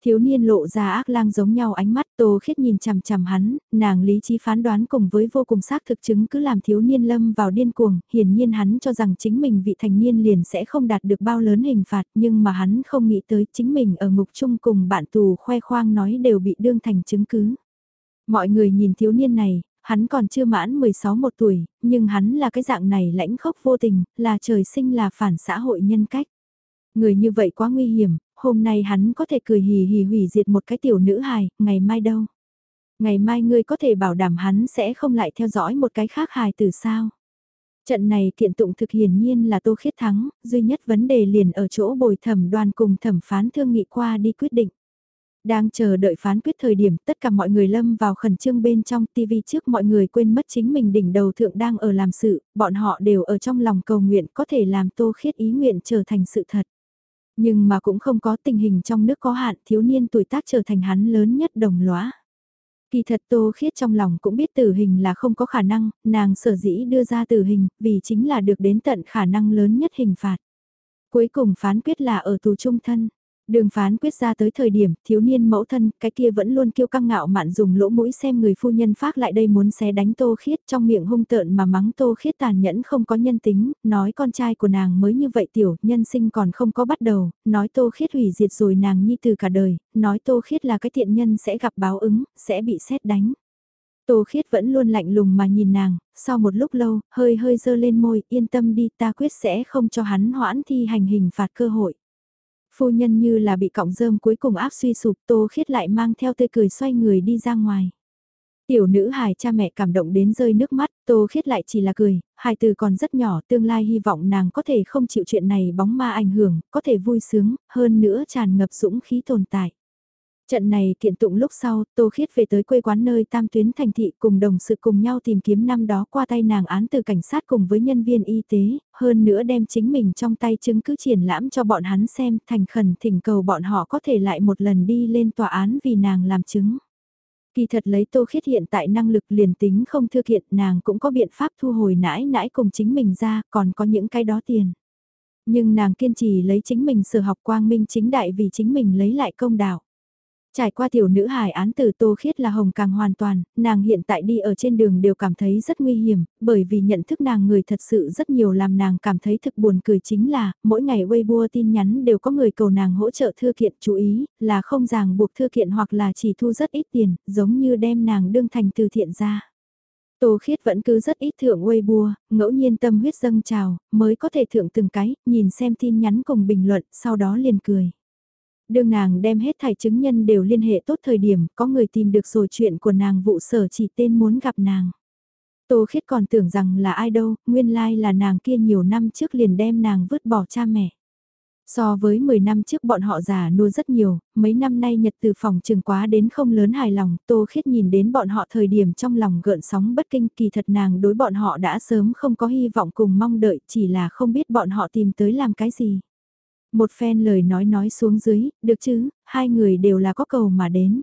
Thiếu niên lộ ra ác lang giống nhau ánh mắt Tô Khiết nhìn chằm chằm hắn, nàng lý trí phán đoán cùng với vô cùng xác thực chứng cứ làm thiếu niên lâm vào điên cuồng, hiển nhiên hắn cho rằng chính mình vị thành niên liền sẽ không đạt được bao lớn hình phạt nhưng mà hắn không nghĩ tới chính mình ở ngục chung cùng bạn tù khoe khoang nói đều bị đương thành chứng cứ. Mọi người nhìn thiếu niên này, hắn còn chưa mãn 16 một tuổi, nhưng hắn là cái dạng này lãnh khốc vô tình, là trời sinh là phản xã hội nhân cách. Người như vậy quá nguy hiểm, hôm nay hắn có thể cười hì hì hủy diệt một cái tiểu nữ hài, ngày mai đâu? Ngày mai ngươi có thể bảo đảm hắn sẽ không lại theo dõi một cái khác hài từ sao? Trận này kiện tụng thực hiển nhiên là tô khiết thắng, duy nhất vấn đề liền ở chỗ bồi thẩm đoàn cùng thẩm phán thương nghị qua đi quyết định. Đang chờ đợi phán quyết thời điểm tất cả mọi người lâm vào khẩn trương bên trong TV trước mọi người quên mất chính mình đỉnh đầu thượng đang ở làm sự, bọn họ đều ở trong lòng cầu nguyện có thể làm tô khiết ý nguyện trở thành sự thật. Nhưng mà cũng không có tình hình trong nước có hạn thiếu niên tuổi tác trở thành hắn lớn nhất đồng lõa. Kỳ thật Tô Khiết trong lòng cũng biết tử hình là không có khả năng, nàng sở dĩ đưa ra tử hình vì chính là được đến tận khả năng lớn nhất hình phạt. Cuối cùng phán quyết là ở tù trung thân. Đường phán quyết ra tới thời điểm, thiếu niên mẫu thân, cái kia vẫn luôn kiêu căng ngạo mạn dùng lỗ mũi xem người phu nhân phát lại đây muốn xé đánh tô khiết trong miệng hung tợn mà mắng tô khiết tàn nhẫn không có nhân tính, nói con trai của nàng mới như vậy tiểu, nhân sinh còn không có bắt đầu, nói tô khiết hủy diệt rồi nàng nhi từ cả đời, nói tô khiết là cái thiện nhân sẽ gặp báo ứng, sẽ bị xét đánh. Tô khiết vẫn luôn lạnh lùng mà nhìn nàng, sau một lúc lâu, hơi hơi dơ lên môi, yên tâm đi ta quyết sẽ không cho hắn hoãn thi hành hình phạt cơ hội. Phu nhân như là bị cọng rơm cuối cùng áp suy sụp tô khiết lại mang theo tươi cười xoay người đi ra ngoài. Tiểu nữ hài cha mẹ cảm động đến rơi nước mắt, tô khiết lại chỉ là cười, hài từ còn rất nhỏ tương lai hy vọng nàng có thể không chịu chuyện này bóng ma ảnh hưởng, có thể vui sướng, hơn nữa tràn ngập dũng khí tồn tại. Trận này kiện tụng lúc sau, Tô Khiết về tới quê quán nơi tam tuyến thành thị cùng đồng sự cùng nhau tìm kiếm năm đó qua tay nàng án từ cảnh sát cùng với nhân viên y tế, hơn nữa đem chính mình trong tay chứng cứ triển lãm cho bọn hắn xem thành khẩn thỉnh cầu bọn họ có thể lại một lần đi lên tòa án vì nàng làm chứng. Kỳ thật lấy Tô Khiết hiện tại năng lực liền tính không thư kiện nàng cũng có biện pháp thu hồi nãi nãi cùng chính mình ra còn có những cái đó tiền. Nhưng nàng kiên trì lấy chính mình sở học quang minh chính đại vì chính mình lấy lại công đạo. Trải qua tiểu nữ hài án từ Tô Khiết là hồng càng hoàn toàn, nàng hiện tại đi ở trên đường đều cảm thấy rất nguy hiểm, bởi vì nhận thức nàng người thật sự rất nhiều làm nàng cảm thấy thực buồn cười chính là, mỗi ngày Weibo tin nhắn đều có người cầu nàng hỗ trợ thư kiện chú ý, là không ràng buộc thư kiện hoặc là chỉ thu rất ít tiền, giống như đem nàng đương thành từ thiện ra. Tô Khiết vẫn cứ rất ít thượng Weibo, ngẫu nhiên tâm huyết dâng trào, mới có thể thượng từng cái, nhìn xem tin nhắn cùng bình luận, sau đó liền cười. Đương nàng đem hết thảy chứng nhân đều liên hệ tốt thời điểm, có người tìm được rồi chuyện của nàng vụ sở chỉ tên muốn gặp nàng. Tô Khiết còn tưởng rằng là ai đâu, nguyên lai là nàng kia nhiều năm trước liền đem nàng vứt bỏ cha mẹ. So với 10 năm trước bọn họ già nua rất nhiều, mấy năm nay nhật từ phòng trường quá đến không lớn hài lòng, Tô Khiết nhìn đến bọn họ thời điểm trong lòng gợn sóng bất kinh kỳ thật nàng đối bọn họ đã sớm không có hy vọng cùng mong đợi chỉ là không biết bọn họ tìm tới làm cái gì. Một phen lời nói nói xuống dưới, được chứ, hai người đều là có cầu mà đến.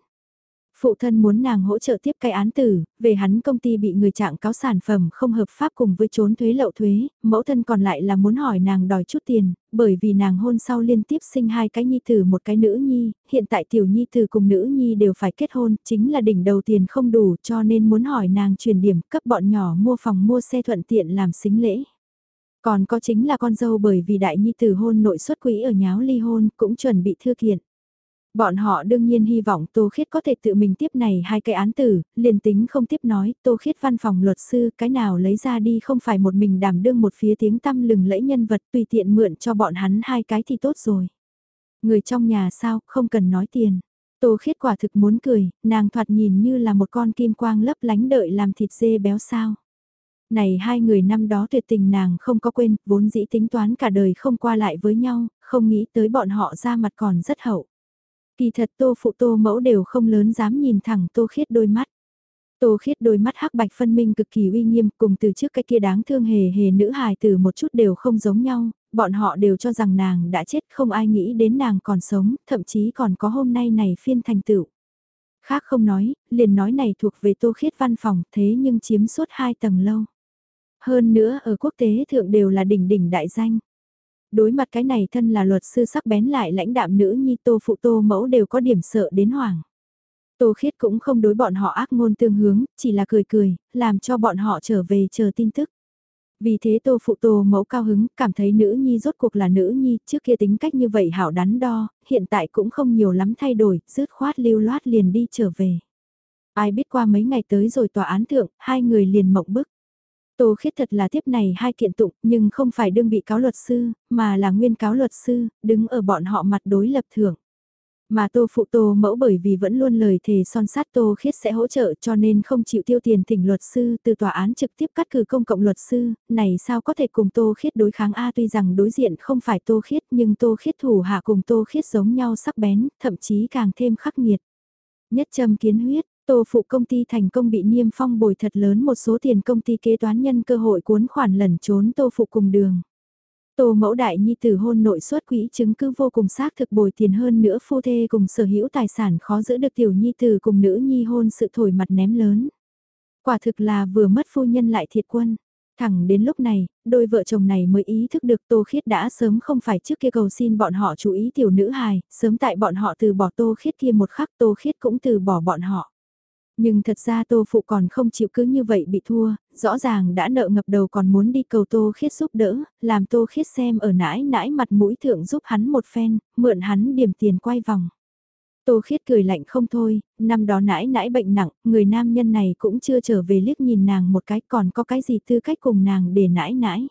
Phụ thân muốn nàng hỗ trợ tiếp cái án tử, về hắn công ty bị người trạng cáo sản phẩm không hợp pháp cùng với trốn thuế lậu thuế, mẫu thân còn lại là muốn hỏi nàng đòi chút tiền, bởi vì nàng hôn sau liên tiếp sinh hai cái nhi tử một cái nữ nhi, hiện tại tiểu nhi tử cùng nữ nhi đều phải kết hôn, chính là đỉnh đầu tiền không đủ cho nên muốn hỏi nàng truyền điểm cấp bọn nhỏ mua phòng mua xe thuận tiện làm xính lễ. Còn có chính là con dâu bởi vì đại nhi tử hôn nội xuất quỹ ở nháo ly hôn cũng chuẩn bị thư kiện. Bọn họ đương nhiên hy vọng Tô Khiết có thể tự mình tiếp này hai cái án tử, liền tính không tiếp nói, Tô Khiết văn phòng luật sư cái nào lấy ra đi không phải một mình đảm đương một phía tiếng tăm lừng lẫy nhân vật tùy tiện mượn cho bọn hắn hai cái thì tốt rồi. Người trong nhà sao, không cần nói tiền. Tô Khiết quả thực muốn cười, nàng thoạt nhìn như là một con kim quang lấp lánh đợi làm thịt dê béo sao. Này hai người năm đó tuyệt tình nàng không có quên, vốn dĩ tính toán cả đời không qua lại với nhau, không nghĩ tới bọn họ ra mặt còn rất hậu. Kỳ thật tô phụ tô mẫu đều không lớn dám nhìn thẳng tô khiết đôi mắt. Tô khiết đôi mắt hắc bạch phân minh cực kỳ uy nghiêm cùng từ trước cái kia đáng thương hề hề nữ hài từ một chút đều không giống nhau, bọn họ đều cho rằng nàng đã chết không ai nghĩ đến nàng còn sống, thậm chí còn có hôm nay này phiên thành tựu. Khác không nói, liền nói này thuộc về tô khiết văn phòng thế nhưng chiếm suốt hai tầng lâu. Hơn nữa ở quốc tế thượng đều là đỉnh đỉnh đại danh. Đối mặt cái này thân là luật sư sắc bén lại lãnh đạm nữ nhi tô phụ tô mẫu đều có điểm sợ đến hoảng. Tô khiết cũng không đối bọn họ ác ngôn tương hướng, chỉ là cười cười, làm cho bọn họ trở về chờ tin tức. Vì thế tô phụ tô mẫu cao hứng, cảm thấy nữ nhi rốt cuộc là nữ nhi, trước kia tính cách như vậy hảo đắn đo, hiện tại cũng không nhiều lắm thay đổi, rứt khoát lưu loát liền đi trở về. Ai biết qua mấy ngày tới rồi tòa án thượng, hai người liền mộng bức. Tô khiết thật là tiếp này hai kiện tụng, nhưng không phải đương bị cáo luật sư, mà là nguyên cáo luật sư, đứng ở bọn họ mặt đối lập thưởng. Mà tô phụ tô mẫu bởi vì vẫn luôn lời thề son sát tô khiết sẽ hỗ trợ cho nên không chịu tiêu tiền thỉnh luật sư từ tòa án trực tiếp cắt cử công cộng luật sư, này sao có thể cùng tô khiết đối kháng A tuy rằng đối diện không phải tô khiết nhưng tô khiết thủ hạ cùng tô khiết giống nhau sắc bén, thậm chí càng thêm khắc nghiệt. Nhất châm kiến huyết, tô phụ công ty thành công bị niêm phong bồi thật lớn một số tiền công ty kế toán nhân cơ hội cuốn khoản lẩn trốn tô phụ cùng đường. Tô mẫu đại nhi tử hôn nội xuất quỹ chứng cứ vô cùng xác thực bồi tiền hơn nữa phu thê cùng sở hữu tài sản khó giữ được tiểu nhi tử cùng nữ nhi hôn sự thổi mặt ném lớn. Quả thực là vừa mất phu nhân lại thiệt quân. Thẳng đến lúc này, đôi vợ chồng này mới ý thức được Tô Khiết đã sớm không phải trước kia cầu xin bọn họ chú ý tiểu nữ hài, sớm tại bọn họ từ bỏ Tô Khiết kia một khắc Tô Khiết cũng từ bỏ bọn họ. Nhưng thật ra Tô Phụ còn không chịu cứ như vậy bị thua, rõ ràng đã nợ ngập đầu còn muốn đi cầu Tô Khiết giúp đỡ, làm Tô Khiết xem ở nãi nãi mặt mũi thượng giúp hắn một phen, mượn hắn điểm tiền quay vòng. Tô Khiết cười lạnh không thôi, năm đó nãi nãi bệnh nặng, người nam nhân này cũng chưa trở về liếc nhìn nàng một cái còn có cái gì tư cách cùng nàng để nãi nãi.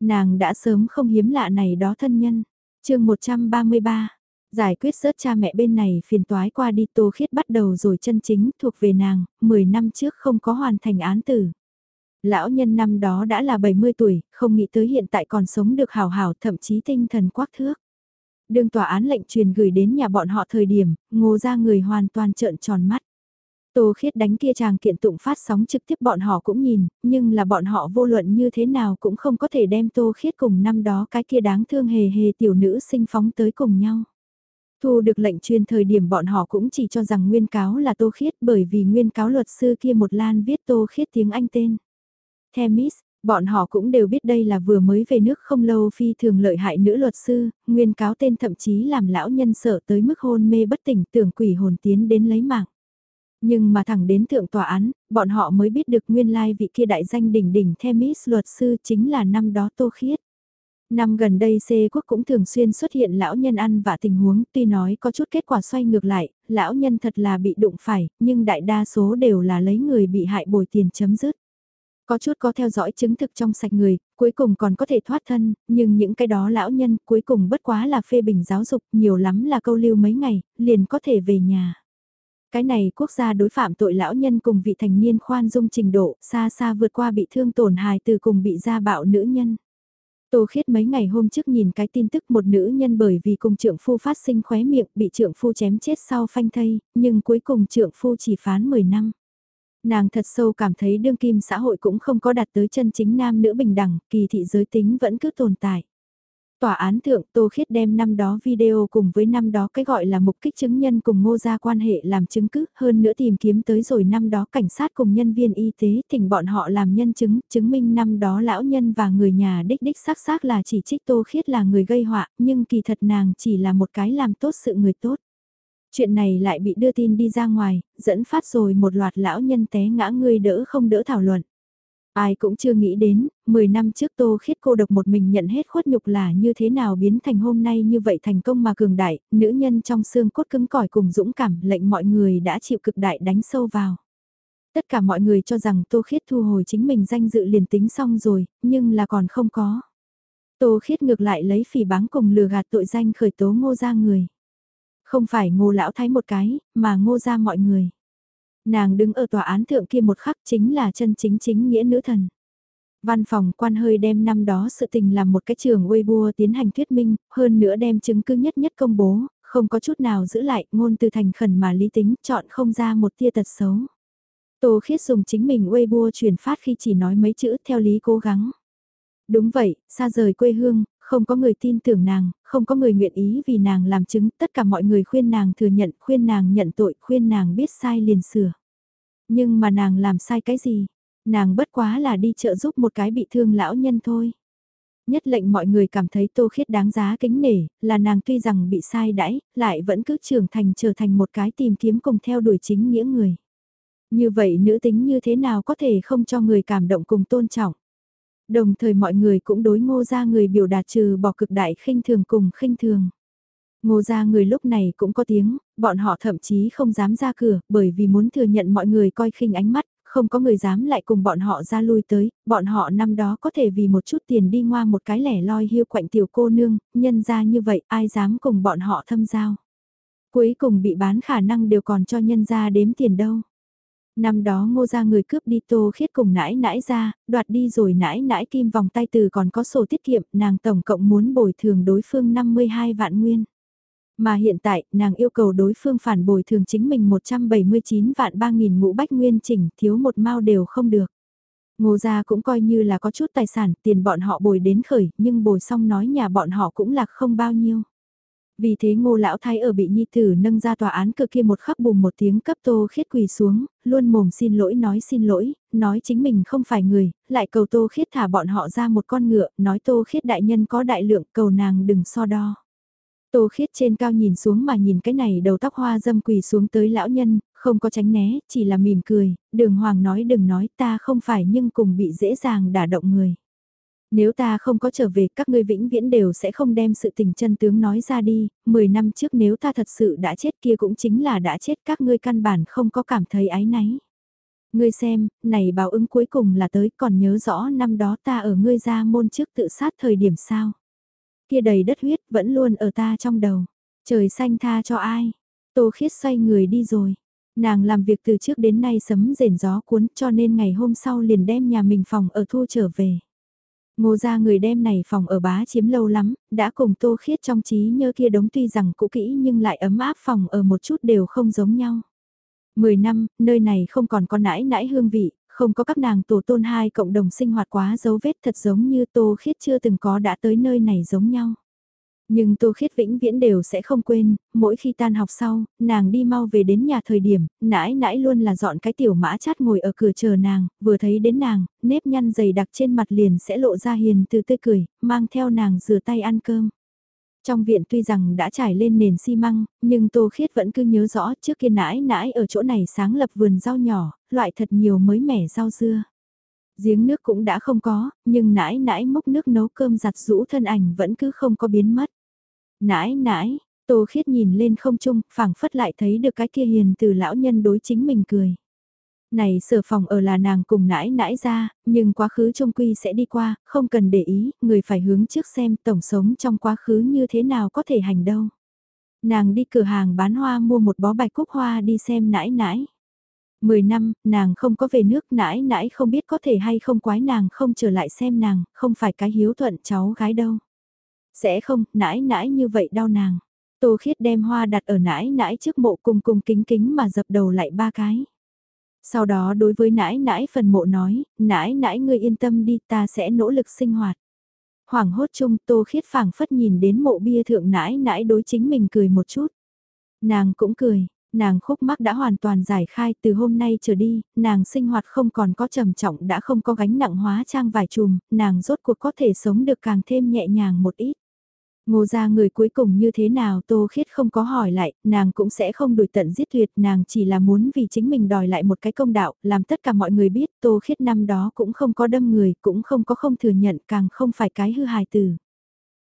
Nàng đã sớm không hiếm lạ này đó thân nhân. chương 133 Giải quyết rớt cha mẹ bên này phiền toái qua đi Tô Khiết bắt đầu rồi chân chính thuộc về nàng, 10 năm trước không có hoàn thành án tử. Lão nhân năm đó đã là 70 tuổi, không nghĩ tới hiện tại còn sống được hào hào thậm chí tinh thần quắc thước. Đường tòa án lệnh truyền gửi đến nhà bọn họ thời điểm, ngô ra người hoàn toàn trợn tròn mắt. Tô khiết đánh kia chàng kiện tụng phát sóng trực tiếp bọn họ cũng nhìn, nhưng là bọn họ vô luận như thế nào cũng không có thể đem tô khiết cùng năm đó cái kia đáng thương hề hề tiểu nữ sinh phóng tới cùng nhau. Thu được lệnh truyền thời điểm bọn họ cũng chỉ cho rằng nguyên cáo là Tô Khiết bởi vì nguyên cáo luật sư kia một lan viết Tô Khiết tiếng Anh tên. Themis, bọn họ cũng đều biết đây là vừa mới về nước không lâu phi thường lợi hại nữ luật sư, nguyên cáo tên thậm chí làm lão nhân sợ tới mức hôn mê bất tỉnh tưởng quỷ hồn tiến đến lấy mạng. Nhưng mà thẳng đến thượng tòa án, bọn họ mới biết được nguyên lai vị kia đại danh đỉnh đỉnh Themis luật sư chính là năm đó Tô Khiết. Năm gần đây C quốc cũng thường xuyên xuất hiện lão nhân ăn và tình huống tuy nói có chút kết quả xoay ngược lại, lão nhân thật là bị đụng phải, nhưng đại đa số đều là lấy người bị hại bồi tiền chấm dứt. Có chút có theo dõi chứng thực trong sạch người, cuối cùng còn có thể thoát thân, nhưng những cái đó lão nhân cuối cùng bất quá là phê bình giáo dục, nhiều lắm là câu lưu mấy ngày, liền có thể về nhà. Cái này quốc gia đối phạm tội lão nhân cùng vị thành niên khoan dung trình độ, xa xa vượt qua bị thương tổn hài từ cùng bị gia bạo nữ nhân. Tô Khiết mấy ngày hôm trước nhìn cái tin tức một nữ nhân bởi vì cùng trượng phu phát sinh khóe miệng bị trượng phu chém chết sau phanh thây, nhưng cuối cùng trượng phu chỉ phán 10 năm. Nàng thật sâu cảm thấy đương kim xã hội cũng không có đạt tới chân chính nam nữ bình đẳng, kỳ thị giới tính vẫn cứ tồn tại. Tòa án thượng Tô Khiết đem năm đó video cùng với năm đó cái gọi là mục kích chứng nhân cùng ngô gia quan hệ làm chứng cứ, hơn nữa tìm kiếm tới rồi năm đó cảnh sát cùng nhân viên y tế thỉnh bọn họ làm nhân chứng, chứng minh năm đó lão nhân và người nhà đích đích xác xác là chỉ trích Tô Khiết là người gây họa, nhưng kỳ thật nàng chỉ là một cái làm tốt sự người tốt. Chuyện này lại bị đưa tin đi ra ngoài, dẫn phát rồi một loạt lão nhân té ngã người đỡ không đỡ thảo luận. Ai cũng chưa nghĩ đến, 10 năm trước Tô Khiết cô độc một mình nhận hết khuất nhục là như thế nào biến thành hôm nay như vậy thành công mà cường đại, nữ nhân trong xương cốt cứng cỏi cùng dũng cảm lệnh mọi người đã chịu cực đại đánh sâu vào. Tất cả mọi người cho rằng Tô Khiết thu hồi chính mình danh dự liền tính xong rồi, nhưng là còn không có. Tô Khiết ngược lại lấy phỉ báng cùng lừa gạt tội danh khởi tố ngô ra người. Không phải ngô lão thái một cái, mà ngô ra mọi người. Nàng đứng ở tòa án thượng kia một khắc chính là chân chính chính nghĩa nữ thần. Văn phòng quan hơi đem năm đó sự tình làm một cái trường Weibo tiến hành thuyết minh, hơn nữa đem chứng cứ nhất nhất công bố, không có chút nào giữ lại, ngôn từ thành khẩn mà lý tính, chọn không ra một tia tật xấu. Tô Khiết dùng chính mình Weibo truyền phát khi chỉ nói mấy chữ theo lý cố gắng. Đúng vậy, xa rời quê hương, không có người tin tưởng nàng, không có người nguyện ý vì nàng làm chứng, tất cả mọi người khuyên nàng thừa nhận, khuyên nàng nhận tội, khuyên nàng biết sai liền sửa. Nhưng mà nàng làm sai cái gì? Nàng bất quá là đi trợ giúp một cái bị thương lão nhân thôi. Nhất lệnh mọi người cảm thấy tô khiết đáng giá kính nể, là nàng tuy rằng bị sai đãi, lại vẫn cứ trưởng thành trở thành một cái tìm kiếm cùng theo đuổi chính nghĩa người. Như vậy nữ tính như thế nào có thể không cho người cảm động cùng tôn trọng? Đồng thời mọi người cũng đối ngô ra người biểu đạt trừ bỏ cực đại khinh thường cùng khinh thường. Ngô ra người lúc này cũng có tiếng, bọn họ thậm chí không dám ra cửa bởi vì muốn thừa nhận mọi người coi khinh ánh mắt, không có người dám lại cùng bọn họ ra lui tới, bọn họ năm đó có thể vì một chút tiền đi ngoa một cái lẻ loi hiu quạnh tiểu cô nương, nhân ra như vậy ai dám cùng bọn họ thâm giao. Cuối cùng bị bán khả năng đều còn cho nhân ra đếm tiền đâu. Năm đó ngô ra người cướp đi tô khiết cùng nãi nãi ra, đoạt đi rồi nãi nãi kim vòng tay từ còn có sổ tiết kiệm, nàng tổng cộng muốn bồi thường đối phương 52 vạn nguyên. Mà hiện tại, nàng yêu cầu đối phương phản bồi thường chính mình 179 vạn 3.000 ngũ bách nguyên chỉnh, thiếu một mao đều không được. Ngô gia cũng coi như là có chút tài sản, tiền bọn họ bồi đến khởi, nhưng bồi xong nói nhà bọn họ cũng lạc không bao nhiêu. Vì thế ngô lão thái ở bị nhi tử nâng ra tòa án cực kia một khắc bùm một tiếng cấp tô khiết quỳ xuống, luôn mồm xin lỗi nói xin lỗi, nói chính mình không phải người, lại cầu tô khiết thả bọn họ ra một con ngựa, nói tô khiết đại nhân có đại lượng cầu nàng đừng so đo. Tô khiết trên cao nhìn xuống mà nhìn cái này đầu tóc hoa dâm quỳ xuống tới lão nhân, không có tránh né, chỉ là mỉm cười, đường hoàng nói đừng nói ta không phải nhưng cùng bị dễ dàng đả động người. Nếu ta không có trở về các ngươi vĩnh viễn đều sẽ không đem sự tình chân tướng nói ra đi, 10 năm trước nếu ta thật sự đã chết kia cũng chính là đã chết các ngươi căn bản không có cảm thấy ái náy. Ngươi xem, này báo ứng cuối cùng là tới còn nhớ rõ năm đó ta ở ngươi ra môn trước tự sát thời điểm sao. Kia đầy đất huyết vẫn luôn ở ta trong đầu. Trời xanh tha cho ai. Tô khiết xoay người đi rồi. Nàng làm việc từ trước đến nay sấm rền gió cuốn cho nên ngày hôm sau liền đem nhà mình phòng ở thu trở về. Ngô ra người đem này phòng ở bá chiếm lâu lắm, đã cùng tô khiết trong trí nhớ kia đống tuy rằng cũ kỹ nhưng lại ấm áp phòng ở một chút đều không giống nhau. Mười năm, nơi này không còn có nãi nãi hương vị, không có các nàng tổ tôn hai cộng đồng sinh hoạt quá dấu vết thật giống như tô khiết chưa từng có đã tới nơi này giống nhau. Nhưng Tô Khiết vĩnh viễn đều sẽ không quên, mỗi khi tan học sau, nàng đi mau về đến nhà thời điểm, nãi nãi luôn là dọn cái tiểu mã chát ngồi ở cửa chờ nàng, vừa thấy đến nàng, nếp nhăn dày đặc trên mặt liền sẽ lộ ra hiền từ tươi cười, mang theo nàng rửa tay ăn cơm. Trong viện tuy rằng đã trải lên nền xi măng, nhưng Tô Khiết vẫn cứ nhớ rõ trước kia nãi nãi ở chỗ này sáng lập vườn rau nhỏ, loại thật nhiều mới mẻ rau dưa. Giếng nước cũng đã không có, nhưng nãi nãi mốc nước nấu cơm giặt rũ thân ảnh vẫn cứ không có biến mất. Nãi nãi, Tô Khiết nhìn lên không trung, phảng phất lại thấy được cái kia hiền từ lão nhân đối chính mình cười. Này sở phòng ở là nàng cùng nãi nãi ra, nhưng quá khứ trông quy sẽ đi qua, không cần để ý, người phải hướng trước xem tổng sống trong quá khứ như thế nào có thể hành đâu. Nàng đi cửa hàng bán hoa mua một bó bạch cúc hoa đi xem nãi nãi. Mười năm, nàng không có về nước nãi nãi không biết có thể hay không quái nàng không trở lại xem nàng, không phải cái hiếu thuận cháu gái đâu. Sẽ không, nãi nãi như vậy đau nàng. Tô khiết đem hoa đặt ở nãi nãi trước mộ cùng cùng kính kính mà dập đầu lại ba cái. Sau đó đối với nãi nãi phần mộ nói, nãi nãi ngươi yên tâm đi ta sẽ nỗ lực sinh hoạt. Hoảng hốt chung tô khiết phảng phất nhìn đến mộ bia thượng nãi nãi đối chính mình cười một chút. Nàng cũng cười, nàng khúc mắc đã hoàn toàn giải khai từ hôm nay trở đi, nàng sinh hoạt không còn có trầm trọng đã không có gánh nặng hóa trang vải chùm, nàng rốt cuộc có thể sống được càng thêm nhẹ nhàng một ít. Ngô ra người cuối cùng như thế nào Tô Khiết không có hỏi lại, nàng cũng sẽ không đuổi tận giết tuyệt, nàng chỉ là muốn vì chính mình đòi lại một cái công đạo, làm tất cả mọi người biết Tô Khiết năm đó cũng không có đâm người, cũng không có không thừa nhận, càng không phải cái hư hài từ.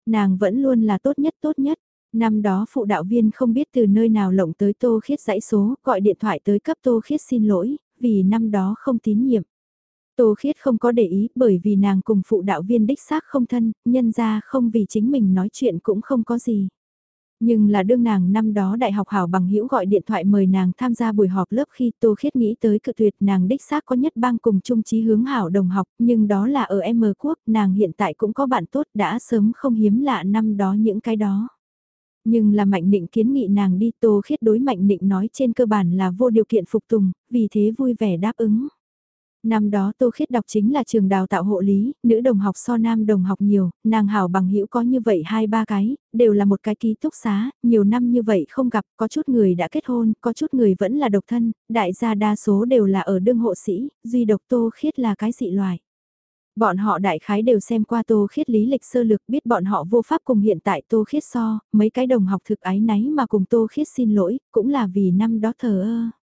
Nàng vẫn luôn là tốt nhất tốt nhất. Năm đó phụ đạo viên không biết từ nơi nào lộng tới Tô Khiết dãy số, gọi điện thoại tới cấp Tô Khiết xin lỗi, vì năm đó không tín nhiệm. Tô Khiết không có để ý bởi vì nàng cùng phụ đạo viên đích xác không thân, nhân ra không vì chính mình nói chuyện cũng không có gì. Nhưng là đương nàng năm đó đại học hảo bằng hữu gọi điện thoại mời nàng tham gia buổi họp lớp khi Tô Khiết nghĩ tới cự tuyệt nàng đích xác có nhất bang cùng chung chí hướng hảo đồng học, nhưng đó là ở M quốc, nàng hiện tại cũng có bạn tốt đã sớm không hiếm lạ năm đó những cái đó. Nhưng là Mạnh Nịnh kiến nghị nàng đi Tô Khiết đối Mạnh Nịnh nói trên cơ bản là vô điều kiện phục tùng, vì thế vui vẻ đáp ứng. Năm đó Tô Khiết đọc chính là trường đào tạo hộ lý, nữ đồng học so nam đồng học nhiều, nàng hảo bằng hữu có như vậy hai ba cái, đều là một cái ký túc xá, nhiều năm như vậy không gặp, có chút người đã kết hôn, có chút người vẫn là độc thân, đại gia đa số đều là ở đương hộ sĩ, duy độc Tô Khiết là cái dị loài. Bọn họ đại khái đều xem qua Tô Khiết lý lịch sơ lược biết bọn họ vô pháp cùng hiện tại Tô Khiết so, mấy cái đồng học thực ái náy mà cùng Tô Khiết xin lỗi, cũng là vì năm đó thờ ơ.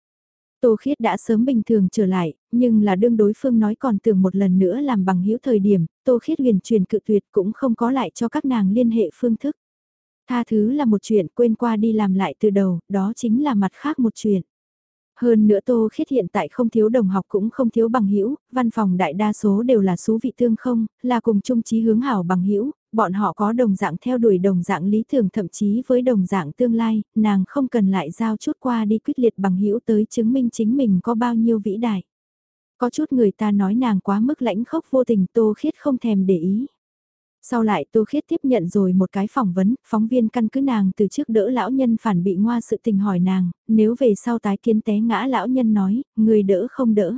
Tô Khiết đã sớm bình thường trở lại, nhưng là đương đối phương nói còn tưởng một lần nữa làm bằng hữu thời điểm, Tô Khiết huyền truyền cự tuyệt cũng không có lại cho các nàng liên hệ phương thức. Tha thứ là một chuyện quên qua đi làm lại từ đầu, đó chính là mặt khác một chuyện. Hơn nữa Tô Khiết hiện tại không thiếu đồng học cũng không thiếu bằng hữu, văn phòng đại đa số đều là số vị tương không, là cùng chung chí hướng hảo bằng hữu, bọn họ có đồng dạng theo đuổi đồng dạng lý tưởng thậm chí với đồng dạng tương lai, nàng không cần lại giao chút qua đi quyết liệt bằng hữu tới chứng minh chính mình có bao nhiêu vĩ đại. Có chút người ta nói nàng quá mức lãnh khốc vô tình Tô Khiết không thèm để ý. Sau lại Tô Khiết tiếp nhận rồi một cái phỏng vấn, phóng viên căn cứ nàng từ trước đỡ lão nhân phản bị ngoa sự tình hỏi nàng, nếu về sau tái kiến té ngã lão nhân nói, người đỡ không đỡ.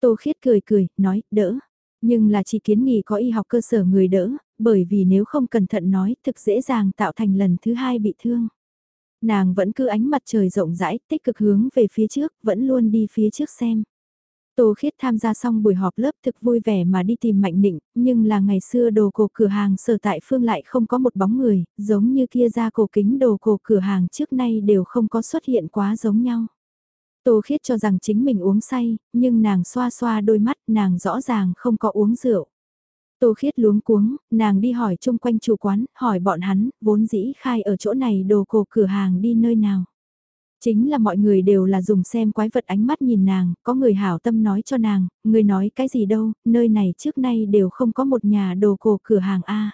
Tô Khiết cười cười, nói, đỡ. Nhưng là chỉ kiến nghị có y học cơ sở người đỡ, bởi vì nếu không cẩn thận nói, thực dễ dàng tạo thành lần thứ hai bị thương. Nàng vẫn cứ ánh mặt trời rộng rãi, tích cực hướng về phía trước, vẫn luôn đi phía trước xem. Tô Khiết tham gia xong buổi họp lớp thực vui vẻ mà đi tìm Mạnh Nịnh, nhưng là ngày xưa đồ cổ cửa hàng sở tại phương lại không có một bóng người, giống như kia ra cổ kính đồ cổ cửa hàng trước nay đều không có xuất hiện quá giống nhau. Tô Khiết cho rằng chính mình uống say, nhưng nàng xoa xoa đôi mắt nàng rõ ràng không có uống rượu. Tô Khiết luống cuống, nàng đi hỏi chung quanh chủ quán, hỏi bọn hắn, vốn dĩ khai ở chỗ này đồ cổ cửa hàng đi nơi nào. Chính là mọi người đều là dùng xem quái vật ánh mắt nhìn nàng, có người hảo tâm nói cho nàng, người nói cái gì đâu, nơi này trước nay đều không có một nhà đồ cổ cửa hàng A.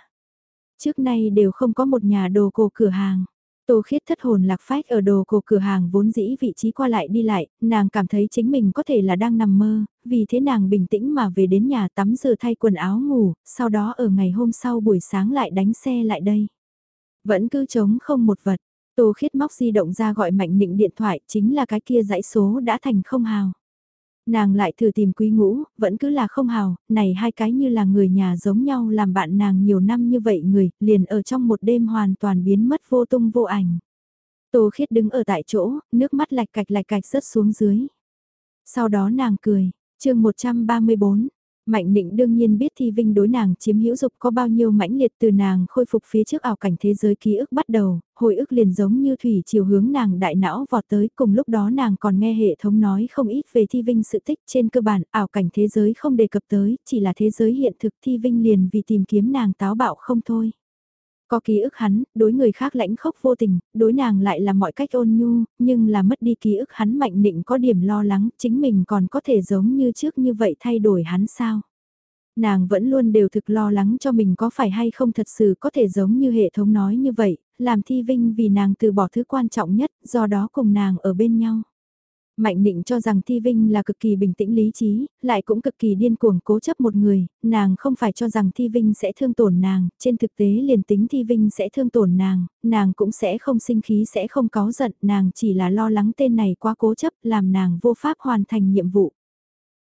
Trước nay đều không có một nhà đồ cổ cửa hàng. Tô khiết thất hồn lạc phách ở đồ cổ cửa hàng vốn dĩ vị trí qua lại đi lại, nàng cảm thấy chính mình có thể là đang nằm mơ, vì thế nàng bình tĩnh mà về đến nhà tắm rửa thay quần áo ngủ, sau đó ở ngày hôm sau buổi sáng lại đánh xe lại đây. Vẫn cứ trống không một vật, Tô khiết móc di động ra gọi mạnh nịnh điện thoại chính là cái kia dãy số đã thành không hào. Nàng lại thử tìm quý ngũ, vẫn cứ là không hào, này hai cái như là người nhà giống nhau làm bạn nàng nhiều năm như vậy người, liền ở trong một đêm hoàn toàn biến mất vô tung vô ảnh. Tô khiết đứng ở tại chỗ, nước mắt lạch cạch lạch cạch rớt xuống dưới. Sau đó nàng cười, chương 134, Mạnh định đương nhiên biết Thi Vinh đối nàng chiếm hữu dục có bao nhiêu mãnh liệt từ nàng khôi phục phía trước ảo cảnh thế giới ký ức bắt đầu, hồi ức liền giống như thủy chiều hướng nàng đại não vọt tới cùng lúc đó nàng còn nghe hệ thống nói không ít về Thi Vinh sự tích trên cơ bản ảo cảnh thế giới không đề cập tới, chỉ là thế giới hiện thực Thi Vinh liền vì tìm kiếm nàng táo bạo không thôi. Có ký ức hắn, đối người khác lãnh khốc vô tình, đối nàng lại là mọi cách ôn nhu, nhưng là mất đi ký ức hắn mạnh định có điểm lo lắng, chính mình còn có thể giống như trước như vậy thay đổi hắn sao? Nàng vẫn luôn đều thực lo lắng cho mình có phải hay không thật sự có thể giống như hệ thống nói như vậy, làm thi vinh vì nàng từ bỏ thứ quan trọng nhất, do đó cùng nàng ở bên nhau. Mạnh định cho rằng Thi Vinh là cực kỳ bình tĩnh lý trí, lại cũng cực kỳ điên cuồng cố chấp một người, nàng không phải cho rằng Thi Vinh sẽ thương tổn nàng, trên thực tế liền tính Thi Vinh sẽ thương tổn nàng, nàng cũng sẽ không sinh khí sẽ không có giận, nàng chỉ là lo lắng tên này quá cố chấp làm nàng vô pháp hoàn thành nhiệm vụ.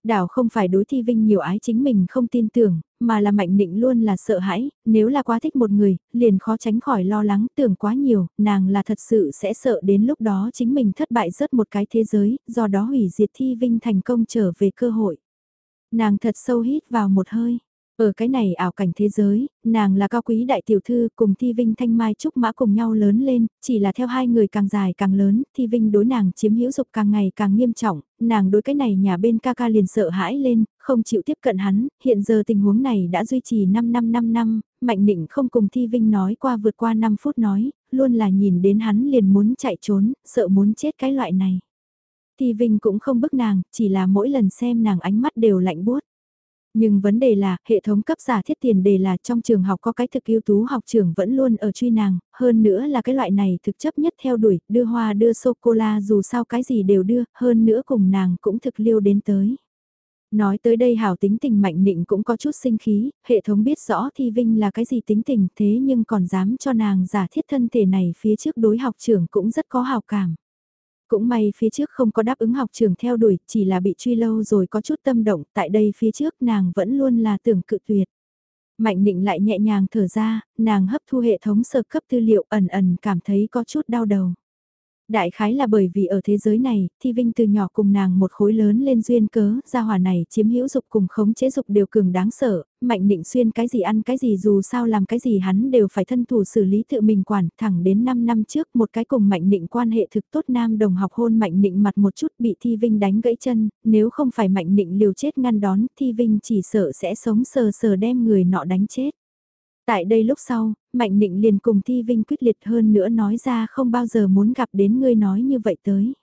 Đảo không phải đối thi vinh nhiều ái chính mình không tin tưởng, mà là mạnh định luôn là sợ hãi, nếu là quá thích một người, liền khó tránh khỏi lo lắng tưởng quá nhiều, nàng là thật sự sẽ sợ đến lúc đó chính mình thất bại rớt một cái thế giới, do đó hủy diệt thi vinh thành công trở về cơ hội. Nàng thật sâu hít vào một hơi, ở cái này ảo cảnh thế giới, nàng là cao quý đại tiểu thư cùng Thi Vinh Thanh Mai Trúc Mã cùng nhau lớn lên, chỉ là theo hai người càng dài càng lớn, Thi Vinh đối nàng chiếm hữu dục càng ngày càng nghiêm trọng, nàng đối cái này nhà bên ca ca liền sợ hãi lên, không chịu tiếp cận hắn, hiện giờ tình huống này đã duy trì 5 năm 5 năm, Mạnh Định không cùng Thi Vinh nói qua vượt qua 5 phút nói, luôn là nhìn đến hắn liền muốn chạy trốn, sợ muốn chết cái loại này. Thi Vinh cũng không bức nàng, chỉ là mỗi lần xem nàng ánh mắt đều lạnh buốt. Nhưng vấn đề là, hệ thống cấp giả thiết tiền đề là trong trường học có cái thực ưu tú học trưởng vẫn luôn ở truy nàng, hơn nữa là cái loại này thực chấp nhất theo đuổi, đưa hoa đưa sô-cô-la dù sao cái gì đều đưa, hơn nữa cùng nàng cũng thực liêu đến tới. Nói tới đây hảo tính tình mạnh nịnh cũng có chút sinh khí, hệ thống biết rõ Thi Vinh là cái gì tính tình thế nhưng còn dám cho nàng giả thiết thân thể này phía trước đối học trưởng cũng rất có hào cảm. Cũng may phía trước không có đáp ứng học trường theo đuổi, chỉ là bị truy lâu rồi có chút tâm động, tại đây phía trước nàng vẫn luôn là tưởng cự tuyệt. Mạnh định lại nhẹ nhàng thở ra, nàng hấp thu hệ thống sơ cấp tư liệu ẩn ẩn cảm thấy có chút đau đầu. Đại khái là bởi vì ở thế giới này, Thi Vinh từ nhỏ cùng nàng một khối lớn lên duyên cớ, gia hỏa này chiếm hữu dục cùng khống chế dục đều cường đáng sợ, mạnh định xuyên cái gì ăn cái gì dù sao làm cái gì hắn đều phải thân thủ xử lý tự mình quản, thẳng đến 5 năm trước một cái cùng mạnh định quan hệ thực tốt nam đồng học hôn mạnh định mặt một chút bị Thi Vinh đánh gãy chân, nếu không phải mạnh định liều chết ngăn đón, Thi Vinh chỉ sợ sẽ sống sờ sờ đem người nọ đánh chết. Tại đây lúc sau, Mạnh Nịnh liền cùng Thi Vinh quyết liệt hơn nữa nói ra không bao giờ muốn gặp đến ngươi nói như vậy tới.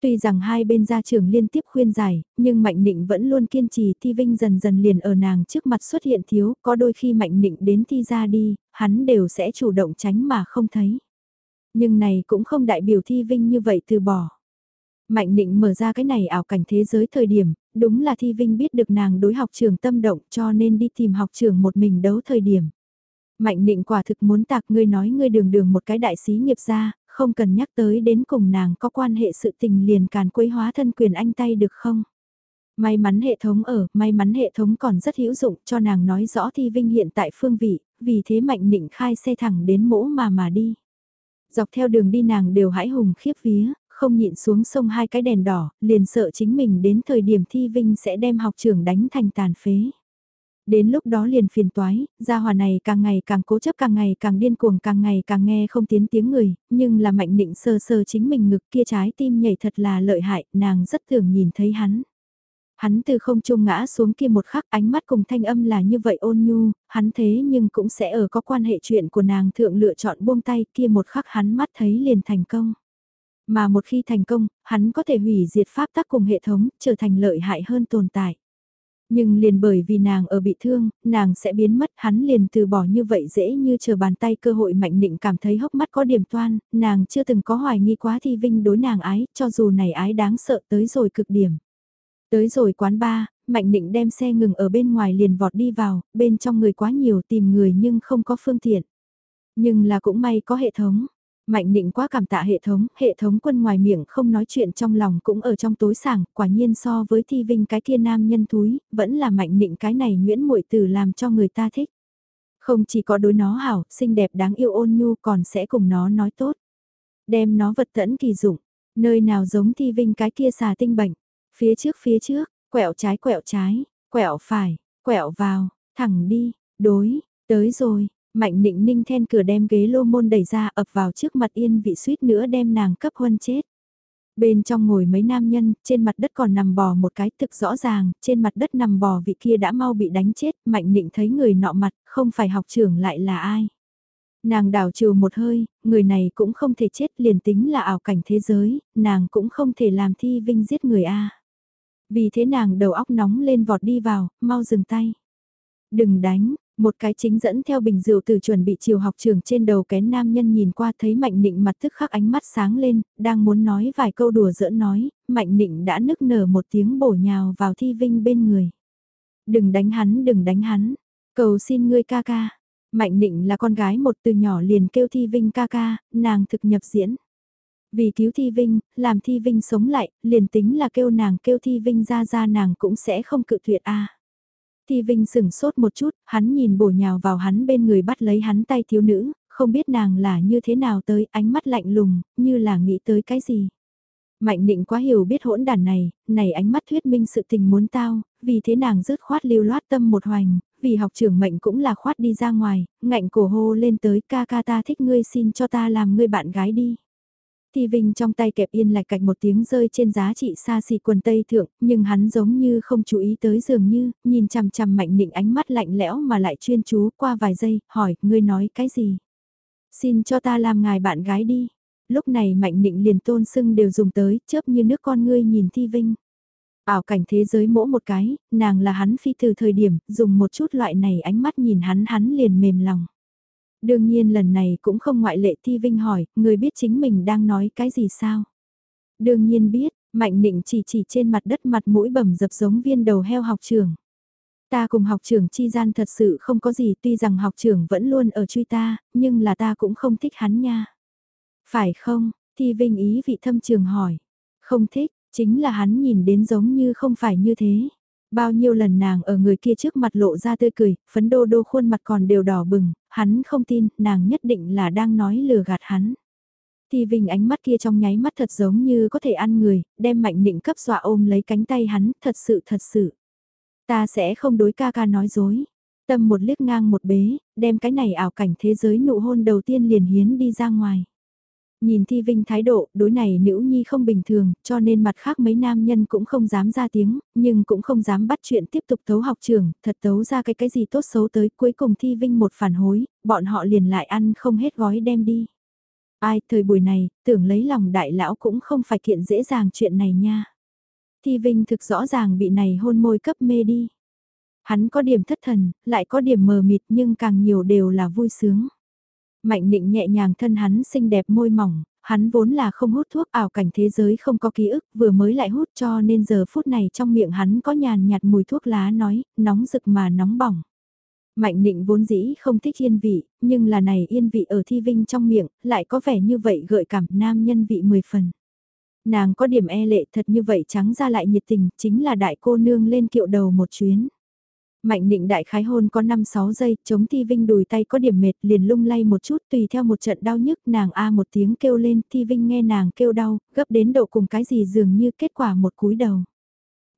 Tuy rằng hai bên gia trưởng liên tiếp khuyên giải, nhưng Mạnh Nịnh vẫn luôn kiên trì Thi Vinh dần dần liền ở nàng trước mặt xuất hiện thiếu, có đôi khi Mạnh Nịnh đến Thi ra đi, hắn đều sẽ chủ động tránh mà không thấy. Nhưng này cũng không đại biểu Thi Vinh như vậy từ bỏ. Mạnh Nịnh mở ra cái này ảo cảnh thế giới thời điểm, đúng là Thi Vinh biết được nàng đối học trường tâm động cho nên đi tìm học trường một mình đấu thời điểm. Mạnh định quả thực muốn tạc ngươi nói ngươi đường đường một cái đại sĩ nghiệp ra, không cần nhắc tới đến cùng nàng có quan hệ sự tình liền càn quấy hóa thân quyền anh tay được không? May mắn hệ thống ở, may mắn hệ thống còn rất hữu dụng cho nàng nói rõ thi vinh hiện tại phương vị, vì thế mạnh định khai xe thẳng đến mỗ mà mà đi. Dọc theo đường đi nàng đều hãi hùng khiếp vía, không nhịn xuống sông hai cái đèn đỏ, liền sợ chính mình đến thời điểm thi vinh sẽ đem học trưởng đánh thành tàn phế. Đến lúc đó liền phiền toái, gia hòa này càng ngày càng cố chấp càng ngày càng điên cuồng càng ngày càng nghe không tiến tiếng người, nhưng là mạnh định sơ sơ chính mình ngực kia trái tim nhảy thật là lợi hại, nàng rất thường nhìn thấy hắn. Hắn từ không trung ngã xuống kia một khắc ánh mắt cùng thanh âm là như vậy ôn nhu, hắn thế nhưng cũng sẽ ở có quan hệ chuyện của nàng thượng lựa chọn buông tay kia một khắc hắn mắt thấy liền thành công. Mà một khi thành công, hắn có thể hủy diệt pháp tắc cùng hệ thống, trở thành lợi hại hơn tồn tại. Nhưng liền bởi vì nàng ở bị thương, nàng sẽ biến mất, hắn liền từ bỏ như vậy dễ như chờ bàn tay cơ hội mạnh định cảm thấy hốc mắt có điểm toan, nàng chưa từng có hoài nghi quá thi vinh đối nàng ái, cho dù này ái đáng sợ tới rồi cực điểm. Tới rồi quán ba, Mạnh Định đem xe ngừng ở bên ngoài liền vọt đi vào, bên trong người quá nhiều tìm người nhưng không có phương tiện. Nhưng là cũng may có hệ thống. Mạnh định quá cảm tạ hệ thống, hệ thống quân ngoài miệng không nói chuyện trong lòng cũng ở trong tối sảng, quả nhiên so với thi vinh cái kia nam nhân thúi vẫn là mạnh định cái này nguyễn muội từ làm cho người ta thích. Không chỉ có đối nó hảo, xinh đẹp đáng yêu ôn nhu còn sẽ cùng nó nói tốt. Đem nó vật tẫn kỳ dụng, nơi nào giống thi vinh cái kia xà tinh bệnh. Phía trước phía trước, quẹo trái quẹo trái, quẹo phải, quẹo vào, thẳng đi, đối, tới rồi, Mạnh nịnh ninh then cửa đem ghế lô môn đẩy ra ập vào trước mặt yên vị suýt nữa đem nàng cấp huân chết. Bên trong ngồi mấy nam nhân, trên mặt đất còn nằm bò một cái thực rõ ràng, trên mặt đất nằm bò vị kia đã mau bị đánh chết, mạnh nịnh thấy người nọ mặt, không phải học trưởng lại là ai. Nàng đảo trừ một hơi, người này cũng không thể chết liền tính là ảo cảnh thế giới, nàng cũng không thể làm thi vinh giết người A. Vì thế nàng đầu óc nóng lên vọt đi vào, mau dừng tay. Đừng đánh, một cái chính dẫn theo bình rượu từ chuẩn bị chiều học trường trên đầu kén nam nhân nhìn qua thấy Mạnh Nịnh mặt tức khắc ánh mắt sáng lên, đang muốn nói vài câu đùa giỡn nói, Mạnh Nịnh đã nức nở một tiếng bổ nhào vào Thi Vinh bên người. Đừng đánh hắn, đừng đánh hắn, cầu xin ngươi ca ca. Mạnh Nịnh là con gái một từ nhỏ liền kêu Thi Vinh ca ca, nàng thực nhập diễn. Vì cứu Thi Vinh, làm Thi Vinh sống lại, liền tính là kêu nàng kêu Thi Vinh ra ra nàng cũng sẽ không cự tuyệt a. Thi Vinh sừng sốt một chút, hắn nhìn bổ nhào vào hắn bên người bắt lấy hắn tay thiếu nữ, không biết nàng là như thế nào tới, ánh mắt lạnh lùng, như là nghĩ tới cái gì. Mạnh định quá hiểu biết hỗn đàn này, này ánh mắt thuyết minh sự tình muốn tao, vì thế nàng rứt khoát lưu loát tâm một hoành, vì học trưởng mệnh cũng là khoát đi ra ngoài, ngạnh cổ hô lên tới ca ca ta thích ngươi xin cho ta làm ngươi bạn gái đi. Thi Vinh trong tay kẹp yên lạch cạch một tiếng rơi trên giá trị xa xỉ quần tây thượng, nhưng hắn giống như không chú ý tới dường như, nhìn chằm chằm mạnh nịnh ánh mắt lạnh lẽo mà lại chuyên chú qua vài giây, hỏi, ngươi nói cái gì? Xin cho ta làm ngài bạn gái đi. Lúc này mạnh nịnh liền tôn sưng đều dùng tới, chớp như nước con ngươi nhìn Thi Vinh. Ảo cảnh thế giới mỗ một cái, nàng là hắn phi từ thời điểm, dùng một chút loại này ánh mắt nhìn hắn hắn liền mềm lòng. Đương nhiên lần này cũng không ngoại lệ Thi Vinh hỏi, người biết chính mình đang nói cái gì sao? Đương nhiên biết, Mạnh nịnh chỉ chỉ trên mặt đất mặt mũi bầm dập giống viên đầu heo học trường. Ta cùng học trưởng chi gian thật sự không có gì tuy rằng học trưởng vẫn luôn ở truy ta, nhưng là ta cũng không thích hắn nha. Phải không? Thi Vinh ý vị thâm trường hỏi. Không thích, chính là hắn nhìn đến giống như không phải như thế. Bao nhiêu lần nàng ở người kia trước mặt lộ ra tươi cười, phấn đô đô khuôn mặt còn đều đỏ bừng, hắn không tin, nàng nhất định là đang nói lừa gạt hắn. Thì Vinh ánh mắt kia trong nháy mắt thật giống như có thể ăn người, đem mạnh nịnh cấp dọa ôm lấy cánh tay hắn, thật sự thật sự. Ta sẽ không đối ca ca nói dối. Tâm một liếc ngang một bế, đem cái này ảo cảnh thế giới nụ hôn đầu tiên liền hiến đi ra ngoài. Nhìn Thi Vinh thái độ, đối này nữ nhi không bình thường, cho nên mặt khác mấy nam nhân cũng không dám ra tiếng, nhưng cũng không dám bắt chuyện tiếp tục tấu học trường, thật tấu ra cái cái gì tốt xấu tới, cuối cùng Thi Vinh một phản hối, bọn họ liền lại ăn không hết gói đem đi. Ai, thời buổi này, tưởng lấy lòng đại lão cũng không phải kiện dễ dàng chuyện này nha. Thi Vinh thực rõ ràng bị này hôn môi cấp mê đi. Hắn có điểm thất thần, lại có điểm mờ mịt nhưng càng nhiều đều là vui sướng. Mạnh định nhẹ nhàng thân hắn xinh đẹp môi mỏng, hắn vốn là không hút thuốc ảo cảnh thế giới không có ký ức vừa mới lại hút cho nên giờ phút này trong miệng hắn có nhàn nhạt mùi thuốc lá nói, nóng rực mà nóng bỏng. Mạnh định vốn dĩ không thích yên vị, nhưng là này yên vị ở thi vinh trong miệng, lại có vẻ như vậy gợi cảm nam nhân vị mười phần. Nàng có điểm e lệ thật như vậy trắng ra lại nhiệt tình, chính là đại cô nương lên kiệu đầu một chuyến. Mạnh định đại khái hôn có 5-6 giây, chống thi vinh đùi tay có điểm mệt liền lung lay một chút tùy theo một trận đau nhức nàng a một tiếng kêu lên thi vinh nghe nàng kêu đau, gấp đến độ cùng cái gì dường như kết quả một cúi đầu.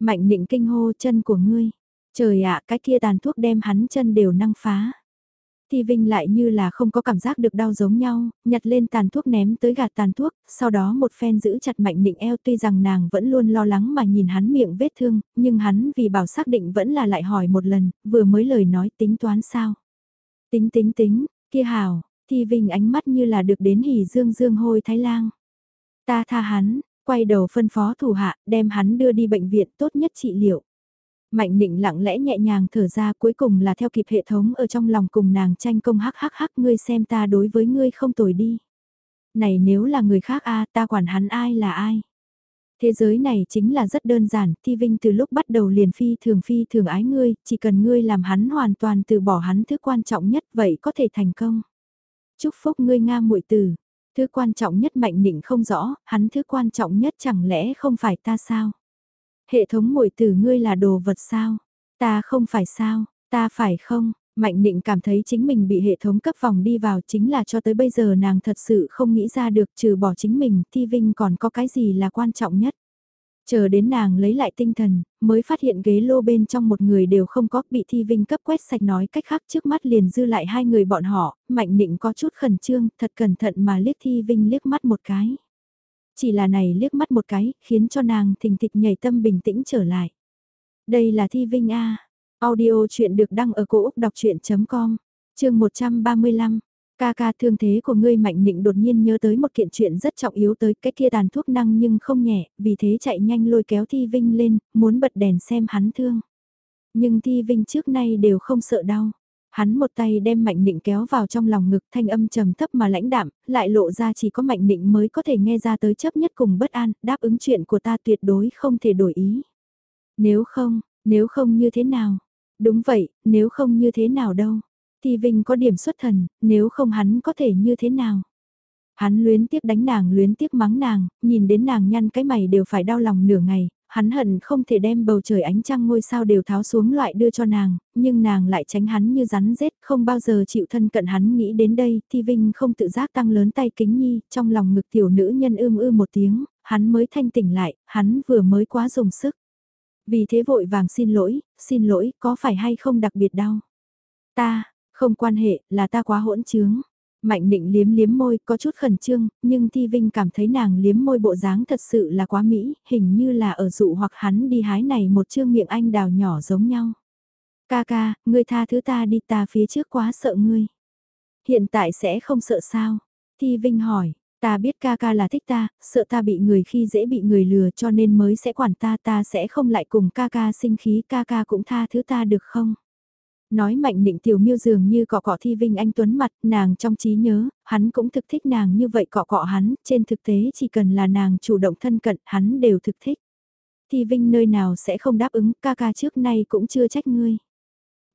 Mạnh định kinh hô chân của ngươi, trời ạ cái kia tàn thuốc đem hắn chân đều năng phá. Thi Vinh lại như là không có cảm giác được đau giống nhau, nhặt lên tàn thuốc ném tới gạt tàn thuốc, sau đó một phen giữ chặt mạnh định eo tuy rằng nàng vẫn luôn lo lắng mà nhìn hắn miệng vết thương, nhưng hắn vì bảo xác định vẫn là lại hỏi một lần, vừa mới lời nói tính toán sao. Tính tính tính, kia hào, Thi Vinh ánh mắt như là được đến hỉ dương dương hôi thái lang. Ta tha hắn, quay đầu phân phó thủ hạ, đem hắn đưa đi bệnh viện tốt nhất trị liệu. Mạnh định lặng lẽ nhẹ nhàng thở ra cuối cùng là theo kịp hệ thống ở trong lòng cùng nàng tranh công hắc hắc hắc ngươi xem ta đối với ngươi không tồi đi. Này nếu là người khác a ta quản hắn ai là ai. Thế giới này chính là rất đơn giản, Thi Vinh từ lúc bắt đầu liền phi thường phi thường ái ngươi, chỉ cần ngươi làm hắn hoàn toàn từ bỏ hắn thứ quan trọng nhất vậy có thể thành công. Chúc phúc ngươi Nga muội tử, thứ quan trọng nhất mạnh định không rõ, hắn thứ quan trọng nhất chẳng lẽ không phải ta sao? Hệ thống muội tử ngươi là đồ vật sao? Ta không phải sao? Ta phải không? Mạnh định cảm thấy chính mình bị hệ thống cấp vòng đi vào chính là cho tới bây giờ nàng thật sự không nghĩ ra được trừ bỏ chính mình, Thi Vinh còn có cái gì là quan trọng nhất. Chờ đến nàng lấy lại tinh thần, mới phát hiện ghế lô bên trong một người đều không có bị Thi Vinh cấp quét sạch nói cách khác trước mắt liền dư lại hai người bọn họ, Mạnh định có chút khẩn trương, thật cẩn thận mà liếc Thi Vinh liếc mắt một cái. Chỉ là này liếc mắt một cái, khiến cho nàng thình thịch nhảy tâm bình tĩnh trở lại. Đây là Thi Vinh A. Audio chuyện được đăng ở cổ Úc đọc chuyện.com, chương 135. Ca ca thương thế của ngươi mạnh nịnh đột nhiên nhớ tới một kiện chuyện rất trọng yếu tới cái kia tàn thuốc năng nhưng không nhẹ, vì thế chạy nhanh lôi kéo Thi Vinh lên, muốn bật đèn xem hắn thương. Nhưng Thi Vinh trước nay đều không sợ đau. Hắn một tay đem Mạnh Nịnh kéo vào trong lòng ngực thanh âm trầm thấp mà lãnh đạm, lại lộ ra chỉ có Mạnh Nịnh mới có thể nghe ra tới chấp nhất cùng bất an, đáp ứng chuyện của ta tuyệt đối không thể đổi ý. Nếu không, nếu không như thế nào? Đúng vậy, nếu không như thế nào đâu? Thì Vinh có điểm xuất thần, nếu không hắn có thể như thế nào? Hắn luyến tiếc đánh nàng luyến tiếc mắng nàng, nhìn đến nàng nhăn cái mày đều phải đau lòng nửa ngày, hắn hận không thể đem bầu trời ánh trăng ngôi sao đều tháo xuống loại đưa cho nàng, nhưng nàng lại tránh hắn như rắn rết, không bao giờ chịu thân cận hắn nghĩ đến đây, thì Vinh không tự giác tăng lớn tay kính nhi, trong lòng ngực tiểu nữ nhân ưm ư một tiếng, hắn mới thanh tỉnh lại, hắn vừa mới quá dùng sức. Vì thế vội vàng xin lỗi, xin lỗi, có phải hay không đặc biệt đau? Ta, không quan hệ, là ta quá hỗn trướng. Mạnh định liếm liếm môi, có chút khẩn trương, nhưng Thi Vinh cảm thấy nàng liếm môi bộ dáng thật sự là quá mỹ, hình như là ở dụ hoặc hắn đi hái này một chương miệng anh đào nhỏ giống nhau. Ca ca, ngươi tha thứ ta đi ta phía trước quá sợ ngươi. Hiện tại sẽ không sợ sao? Thi Vinh hỏi, ta biết ca ca là thích ta, sợ ta bị người khi dễ bị người lừa cho nên mới sẽ quản ta ta sẽ không lại cùng ca ca sinh khí ca ca cũng tha thứ ta được không? Nói mạnh định tiểu miêu dường như cọ cọ thi vinh anh tuấn mặt, nàng trong trí nhớ, hắn cũng thực thích nàng như vậy cọ cọ hắn, trên thực tế chỉ cần là nàng chủ động thân cận, hắn đều thực thích. Thi vinh nơi nào sẽ không đáp ứng, ca ca trước nay cũng chưa trách ngươi.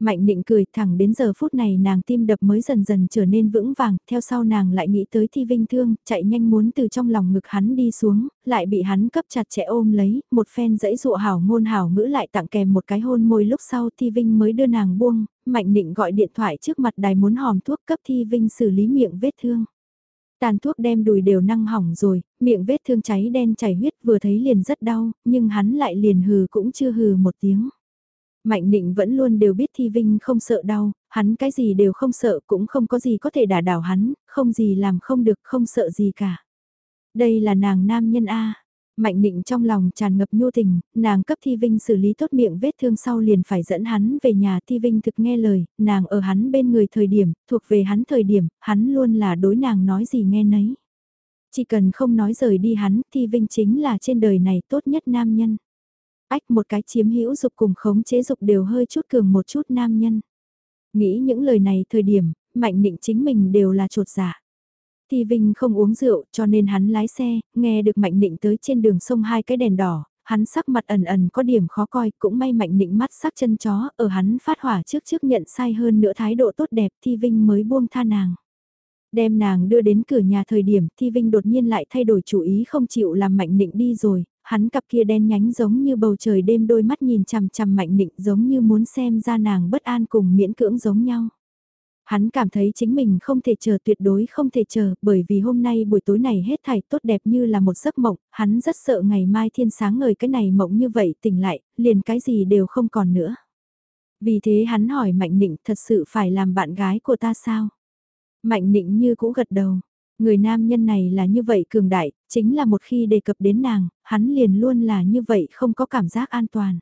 Mạnh định cười thẳng đến giờ phút này nàng tim đập mới dần dần trở nên vững vàng, theo sau nàng lại nghĩ tới thi vinh thương, chạy nhanh muốn từ trong lòng ngực hắn đi xuống, lại bị hắn cấp chặt chẽ ôm lấy, một phen dãy dụ hảo ngôn hảo ngữ lại tặng kèm một cái hôn môi lúc sau thi vinh mới đưa nàng buông, mạnh định gọi điện thoại trước mặt đài muốn hòm thuốc cấp thi vinh xử lý miệng vết thương. Tàn thuốc đem đùi đều năng hỏng rồi, miệng vết thương cháy đen chảy huyết vừa thấy liền rất đau, nhưng hắn lại liền hừ cũng chưa hừ một tiếng. Mạnh định vẫn luôn đều biết Thi Vinh không sợ đau, hắn cái gì đều không sợ cũng không có gì có thể đả đảo hắn, không gì làm không được không sợ gì cả. Đây là nàng nam nhân A. Mạnh định trong lòng tràn ngập nhu tình, nàng cấp Thi Vinh xử lý tốt miệng vết thương sau liền phải dẫn hắn về nhà Thi Vinh thực nghe lời, nàng ở hắn bên người thời điểm, thuộc về hắn thời điểm, hắn luôn là đối nàng nói gì nghe nấy. Chỉ cần không nói rời đi hắn, Thi Vinh chính là trên đời này tốt nhất nam nhân ách một cái chiếm hữu dục cùng khống chế dục đều hơi chút cường một chút nam nhân. Nghĩ những lời này thời điểm, mạnh định chính mình đều là trột dạ. giả. Thì Vinh không uống rượu cho nên hắn lái xe, nghe được Mạnh Định tới trên đường sông hai cái đèn đỏ, hắn sắc mặt ẩn ẩn có điểm khó coi, cũng may Mạnh Định mắt sắc chân chó, ở hắn phát hỏa trước trước nhận sai hơn nữa thái độ tốt đẹp Thi Vinh mới buông tha nàng. Đem nàng đưa đến cửa nhà thời điểm Thi Vinh đột nhiên lại thay đổi chủ ý không chịu làm Mạnh Định đi rồi, hắn cặp kia đen nhánh giống như bầu trời đêm đôi mắt nhìn chằm chằm mạnh định giống như muốn xem ra nàng bất an cùng miễn cưỡng giống nhau. Hắn cảm thấy chính mình không thể chờ tuyệt đối không thể chờ bởi vì hôm nay buổi tối này hết thảy tốt đẹp như là một giấc mộng, hắn rất sợ ngày mai thiên sáng ngời cái này mộng như vậy tỉnh lại, liền cái gì đều không còn nữa. Vì thế hắn hỏi Mạnh Nịnh thật sự phải làm bạn gái của ta sao? Mạnh Nịnh như cũ gật đầu, Người nam nhân này là như vậy cường đại, chính là một khi đề cập đến nàng, hắn liền luôn là như vậy không có cảm giác an toàn.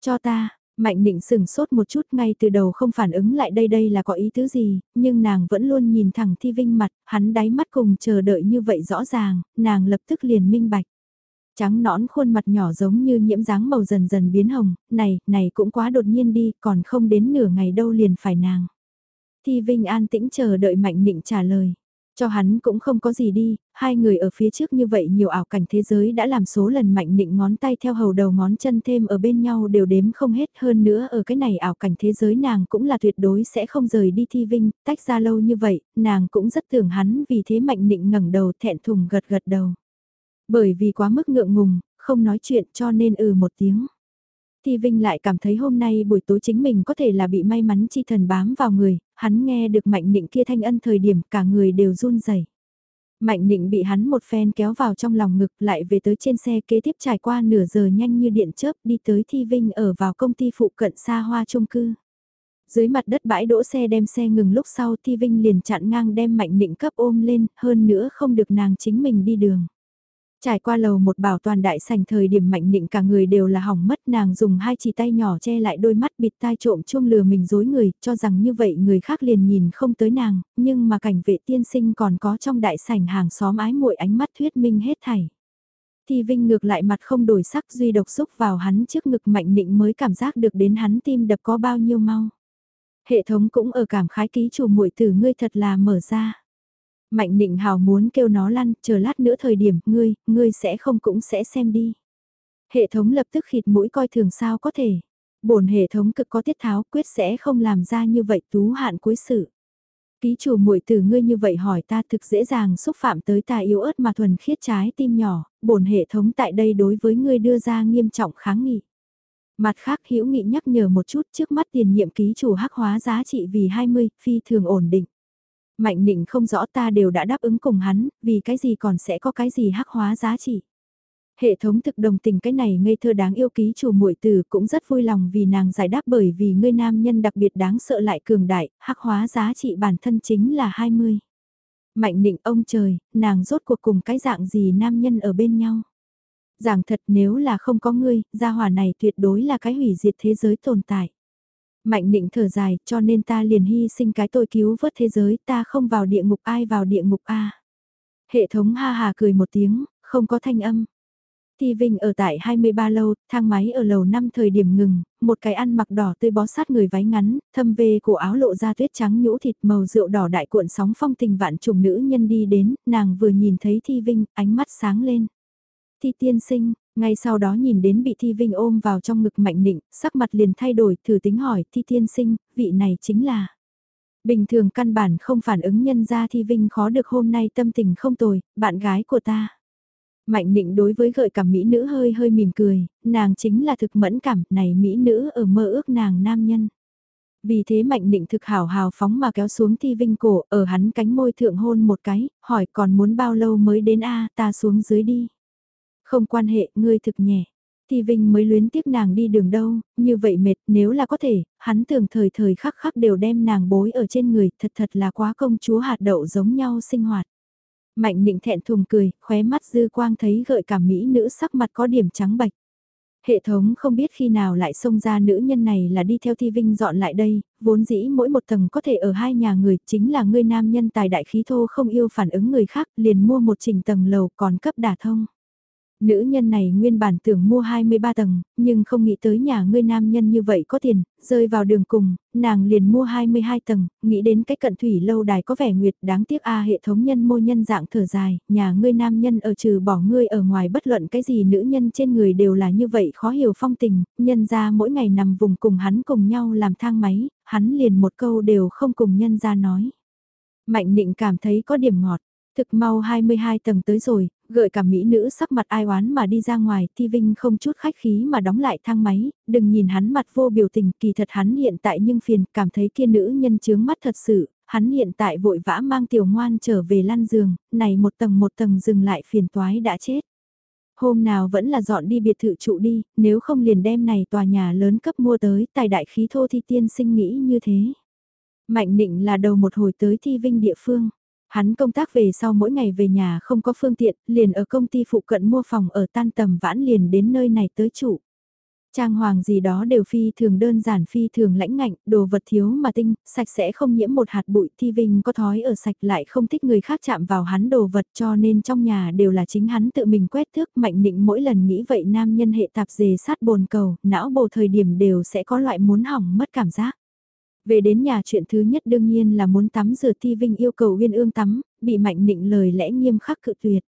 Cho ta, Mạnh định sừng sốt một chút ngay từ đầu không phản ứng lại đây đây là có ý tứ gì, nhưng nàng vẫn luôn nhìn thẳng Thi Vinh mặt, hắn đáy mắt cùng chờ đợi như vậy rõ ràng, nàng lập tức liền minh bạch. Trắng nõn khuôn mặt nhỏ giống như nhiễm dáng màu dần dần biến hồng, này, này cũng quá đột nhiên đi, còn không đến nửa ngày đâu liền phải nàng. Thi Vinh an tĩnh chờ đợi Mạnh định trả lời. Cho hắn cũng không có gì đi, hai người ở phía trước như vậy nhiều ảo cảnh thế giới đã làm số lần mạnh nịnh ngón tay theo hầu đầu ngón chân thêm ở bên nhau đều đếm không hết hơn nữa ở cái này ảo cảnh thế giới nàng cũng là tuyệt đối sẽ không rời đi thi vinh, tách ra lâu như vậy, nàng cũng rất tưởng hắn vì thế mạnh nịnh ngẩng đầu thẹn thùng gật gật đầu. Bởi vì quá mức ngượng ngùng, không nói chuyện cho nên ừ một tiếng. Thi Vinh lại cảm thấy hôm nay buổi tối chính mình có thể là bị may mắn chi thần bám vào người, hắn nghe được Mạnh Nịnh kia thanh ân thời điểm cả người đều run rẩy. Mạnh Nịnh bị hắn một phen kéo vào trong lòng ngực lại về tới trên xe kế tiếp trải qua nửa giờ nhanh như điện chớp đi tới Thi Vinh ở vào công ty phụ cận xa hoa trung cư. Dưới mặt đất bãi đỗ xe đem xe ngừng lúc sau Thi Vinh liền chặn ngang đem Mạnh Nịnh cấp ôm lên, hơn nữa không được nàng chính mình đi đường. Trải qua lầu một bảo toàn đại sành thời điểm mạnh định cả người đều là hỏng mất nàng dùng hai chỉ tay nhỏ che lại đôi mắt bịt tai trộm chuông lừa mình dối người cho rằng như vậy người khác liền nhìn không tới nàng, nhưng mà cảnh vệ tiên sinh còn có trong đại sảnh hàng xóm ái muội ánh mắt thuyết minh hết thảy. Thì Vinh ngược lại mặt không đổi sắc duy độc xúc vào hắn trước ngực mạnh định mới cảm giác được đến hắn tim đập có bao nhiêu mau. Hệ thống cũng ở cảm khái ký chủ muội từ ngươi thật là mở ra. Mạnh định hào muốn kêu nó lăn, chờ lát nữa thời điểm, ngươi, ngươi sẽ không cũng sẽ xem đi. Hệ thống lập tức khịt mũi coi thường sao có thể. Bổn hệ thống cực có tiết tháo quyết sẽ không làm ra như vậy tú hạn cuối sự. Ký chủ muội từ ngươi như vậy hỏi ta thực dễ dàng xúc phạm tới ta yếu ớt mà thuần khiết trái tim nhỏ, bổn hệ thống tại đây đối với ngươi đưa ra nghiêm trọng kháng nghị. Mặt khác hữu nghị nhắc nhở một chút trước mắt tiền nhiệm ký chủ hắc hóa giá trị vì 20, phi thường ổn định. Mạnh định không rõ ta đều đã đáp ứng cùng hắn, vì cái gì còn sẽ có cái gì hắc hóa giá trị. Hệ thống thực đồng tình cái này ngây thơ đáng yêu ký chủ muội tử cũng rất vui lòng vì nàng giải đáp bởi vì ngươi nam nhân đặc biệt đáng sợ lại cường đại, hắc hóa giá trị bản thân chính là 20. Mạnh định ông trời, nàng rốt cuộc cùng cái dạng gì nam nhân ở bên nhau. Giảng thật nếu là không có ngươi, gia hỏa này tuyệt đối là cái hủy diệt thế giới tồn tại. Mạnh định thở dài, cho nên ta liền hy sinh cái tôi cứu vớt thế giới, ta không vào địa ngục ai vào địa ngục a. Hệ thống ha hà cười một tiếng, không có thanh âm. Thi Vinh ở tại 23 lâu, thang máy ở lầu 5 thời điểm ngừng, một cái ăn mặc đỏ tươi bó sát người váy ngắn, thâm về cổ áo lộ ra tuyết trắng nhũ thịt màu rượu đỏ đại cuộn sóng phong tình vạn trùng nữ nhân đi đến, nàng vừa nhìn thấy Thi Vinh, ánh mắt sáng lên. Thi tiên sinh, ngay sau đó nhìn đến bị Thi Vinh ôm vào trong ngực mạnh nịnh, sắc mặt liền thay đổi, thử tính hỏi, Thi Thiên sinh, vị này chính là... Bình thường căn bản không phản ứng nhân ra Thi Vinh khó được hôm nay tâm tình không tồi, bạn gái của ta. Mạnh định đối với gợi cảm mỹ nữ hơi hơi mỉm cười, nàng chính là thực mẫn cảm, này mỹ nữ ở mơ ước nàng nam nhân. Vì thế mạnh định thực hào hào phóng mà kéo xuống thi vinh cổ, ở hắn cánh môi thượng hôn một cái, hỏi còn muốn bao lâu mới đến a ta xuống dưới đi. Không quan hệ, ngươi thực nhẹ. Thi Vinh mới luyến tiếc nàng đi đường đâu, như vậy mệt nếu là có thể, hắn tưởng thời thời khắc khắc đều đem nàng bối ở trên người, thật thật là quá công chúa hạt đậu giống nhau sinh hoạt. Mạnh định thẹn thùng cười, khóe mắt dư quang thấy gợi cả mỹ nữ sắc mặt có điểm trắng bạch. Hệ thống không biết khi nào lại xông ra nữ nhân này là đi theo thi vinh dọn lại đây, vốn dĩ mỗi một tầng có thể ở hai nhà người, chính là người nam nhân tài đại khí thô không yêu phản ứng người khác, liền mua một trình tầng lầu còn cấp đả thông. Nữ nhân này nguyên bản tưởng mua 23 tầng, nhưng không nghĩ tới nhà ngươi nam nhân như vậy có tiền, rơi vào đường cùng, nàng liền mua 22 tầng, nghĩ đến cái cận thủy lâu đài có vẻ nguyệt đáng tiếc a hệ thống nhân mô nhân dạng thở dài, nhà ngươi nam nhân ở trừ bỏ ngươi ở ngoài bất luận cái gì nữ nhân trên người đều là như vậy khó hiểu phong tình, nhân ra mỗi ngày nằm vùng cùng hắn cùng nhau làm thang máy, hắn liền một câu đều không cùng nhân ra nói. Mạnh định cảm thấy có điểm ngọt. Thực mau 22 tầng tới rồi, gợi cả mỹ nữ sắc mặt ai oán mà đi ra ngoài, Thi Vinh không chút khách khí mà đóng lại thang máy, đừng nhìn hắn mặt vô biểu tình, kỳ thật hắn hiện tại nhưng phiền, cảm thấy kia nữ nhân chướng mắt thật sự, hắn hiện tại vội vã mang tiểu ngoan trở về lăn giường, này một tầng một tầng dừng lại phiền toái đã chết. Hôm nào vẫn là dọn đi biệt thự trụ đi, nếu không liền đem này tòa nhà lớn cấp mua tới, tài đại khí thô thi tiên sinh nghĩ như thế. Mạnh định là đầu một hồi tới thi vinh địa phương. Hắn công tác về sau mỗi ngày về nhà không có phương tiện, liền ở công ty phụ cận mua phòng ở tan tầm vãn liền đến nơi này tới trụ. Trang hoàng gì đó đều phi thường đơn giản phi thường lãnh ngạnh, đồ vật thiếu mà tinh, sạch sẽ không nhiễm một hạt bụi thi vinh có thói ở sạch lại không thích người khác chạm vào hắn đồ vật cho nên trong nhà đều là chính hắn tự mình quét thước mạnh định mỗi lần nghĩ vậy nam nhân hệ tạp dề sát bồn cầu, não bồ thời điểm đều sẽ có loại muốn hỏng mất cảm giác. Về đến nhà chuyện thứ nhất đương nhiên là muốn tắm rửa Ti Vinh yêu cầu Uyên Ương tắm, bị Mạnh Nịnh lời lẽ nghiêm khắc cự tuyệt.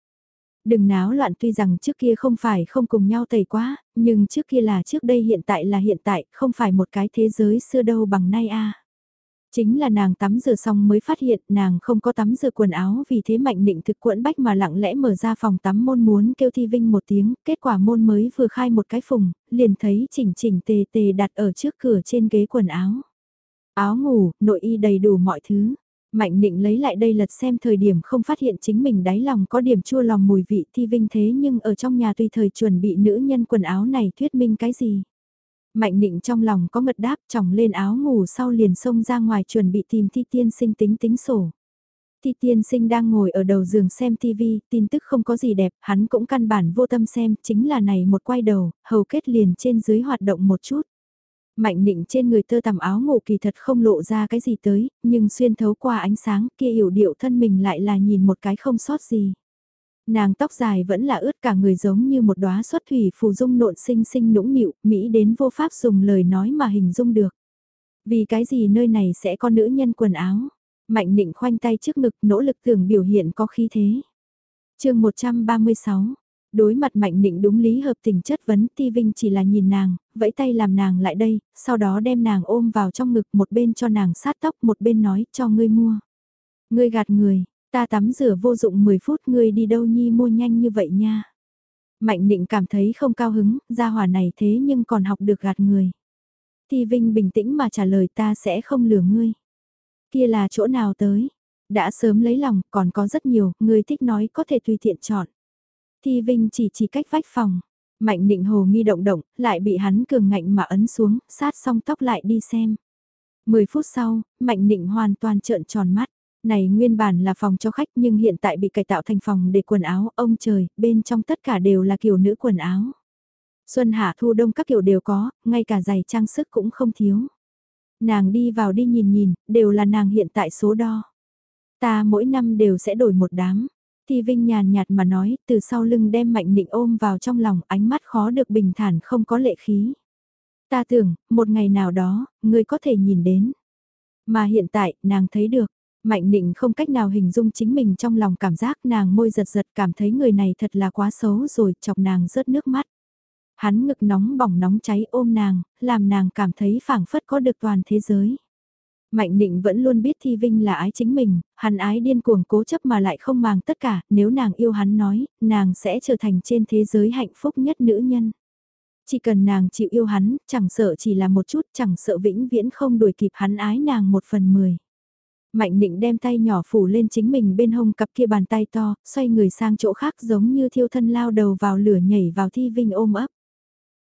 Đừng náo loạn tuy rằng trước kia không phải không cùng nhau tẩy quá, nhưng trước kia là trước đây hiện tại là hiện tại, không phải một cái thế giới xưa đâu bằng nay a. Chính là nàng tắm rửa xong mới phát hiện nàng không có tắm rửa quần áo vì thế mạnh định thực quẫn bách mà lặng lẽ mở ra phòng tắm môn muốn kêu thi vinh một tiếng, kết quả môn mới vừa khai một cái phùng, liền thấy chỉnh chỉnh tề tề đặt ở trước cửa trên ghế quần áo. Áo ngủ, nội y đầy đủ mọi thứ. Mạnh định lấy lại đây lật xem thời điểm không phát hiện chính mình đáy lòng có điểm chua lòng mùi vị thi vinh thế nhưng ở trong nhà tùy thời chuẩn bị nữ nhân quần áo này thuyết minh cái gì. Mạnh định trong lòng có ngật đáp chồng lên áo ngủ sau liền xông ra ngoài chuẩn bị tìm thi tiên sinh tính tính sổ. Thi tiên sinh đang ngồi ở đầu giường xem TV, tin tức không có gì đẹp, hắn cũng căn bản vô tâm xem, chính là này một quay đầu, hầu kết liền trên dưới hoạt động một chút. Mạnh định trên người tơ tằm áo ngủ kỳ thật không lộ ra cái gì tới, nhưng xuyên thấu qua ánh sáng kia hiểu điệu thân mình lại là nhìn một cái không sót gì. Nàng tóc dài vẫn là ướt cả người giống như một đóa xuất thủy phù dung nộn sinh sinh nũng nịu, Mỹ đến vô pháp dùng lời nói mà hình dung được. Vì cái gì nơi này sẽ có nữ nhân quần áo? Mạnh định khoanh tay trước ngực nỗ lực tưởng biểu hiện có khí thế. chương 136 Đối mặt mạnh định đúng lý hợp tình chất vấn Ti Vinh chỉ là nhìn nàng, vẫy tay làm nàng lại đây, sau đó đem nàng ôm vào trong ngực một bên cho nàng sát tóc một bên nói cho ngươi mua. Ngươi gạt người, ta tắm rửa vô dụng 10 phút ngươi đi đâu nhi mua nhanh như vậy nha. Mạnh định cảm thấy không cao hứng, gia hỏa này thế nhưng còn học được gạt người. Ti Vinh bình tĩnh mà trả lời ta sẽ không lừa ngươi. Kia là chỗ nào tới? Đã sớm lấy lòng, còn có rất nhiều, ngươi thích nói có thể tùy tiện chọn. Thi Vinh chỉ chỉ cách vách phòng. Mạnh định hồ nghi động động, lại bị hắn cường ngạnh mà ấn xuống, sát xong tóc lại đi xem. Mười phút sau, Mạnh định hoàn toàn trợn tròn mắt. Này nguyên bản là phòng cho khách nhưng hiện tại bị cải tạo thành phòng để quần áo, ông trời, bên trong tất cả đều là kiểu nữ quần áo. Xuân hạ thu đông các kiểu đều có, ngay cả giày trang sức cũng không thiếu. Nàng đi vào đi nhìn nhìn, đều là nàng hiện tại số đo. Ta mỗi năm đều sẽ đổi một đám. Thi Vinh nhàn nhạt mà nói, từ sau lưng đem Mạnh Nịnh ôm vào trong lòng, ánh mắt khó được bình thản không có lệ khí. Ta tưởng, một ngày nào đó, ngươi có thể nhìn đến. Mà hiện tại, nàng thấy được. Mạnh Nịnh không cách nào hình dung chính mình trong lòng cảm giác nàng môi giật giật cảm thấy người này thật là quá xấu rồi chọc nàng rớt nước mắt. Hắn ngực nóng bỏng nóng cháy ôm nàng, làm nàng cảm thấy phảng phất có được toàn thế giới. Mạnh định vẫn luôn biết Thi Vinh là ái chính mình, hắn ái điên cuồng cố chấp mà lại không màng tất cả, nếu nàng yêu hắn nói, nàng sẽ trở thành trên thế giới hạnh phúc nhất nữ nhân. Chỉ cần nàng chịu yêu hắn, chẳng sợ chỉ là một chút, chẳng sợ vĩnh viễn không đuổi kịp hắn ái nàng một phần mười. Mạnh định đem tay nhỏ phủ lên chính mình bên hông cặp kia bàn tay to, xoay người sang chỗ khác giống như thiêu thân lao đầu vào lửa nhảy vào Thi Vinh ôm ấp.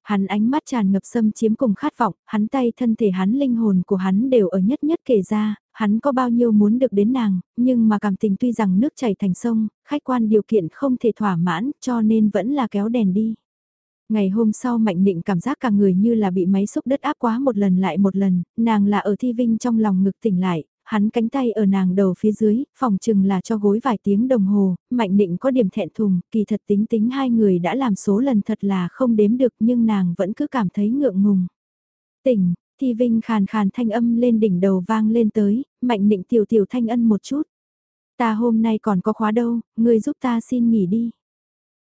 Hắn ánh mắt tràn ngập xâm chiếm cùng khát vọng, hắn tay thân thể hắn linh hồn của hắn đều ở nhất nhất kể ra, hắn có bao nhiêu muốn được đến nàng, nhưng mà cảm tình tuy rằng nước chảy thành sông, khách quan điều kiện không thể thỏa mãn cho nên vẫn là kéo đèn đi. Ngày hôm sau Mạnh Định cảm giác cả người như là bị máy xúc đất áp quá một lần lại một lần, nàng là ở thi vinh trong lòng ngực tỉnh lại, hắn cánh tay ở nàng đầu phía dưới, phòng chừng là cho gối vài tiếng đồng hồ, mạnh định có điểm thẹn thùng, kỳ thật tính tính hai người đã làm số lần thật là không đếm được nhưng nàng vẫn cứ cảm thấy ngượng ngùng. Tỉnh, thì Vinh khàn khàn thanh âm lên đỉnh đầu vang lên tới, mạnh định tiểu tiểu thanh ân một chút. Ta hôm nay còn có khóa đâu, ngươi giúp ta xin nghỉ đi.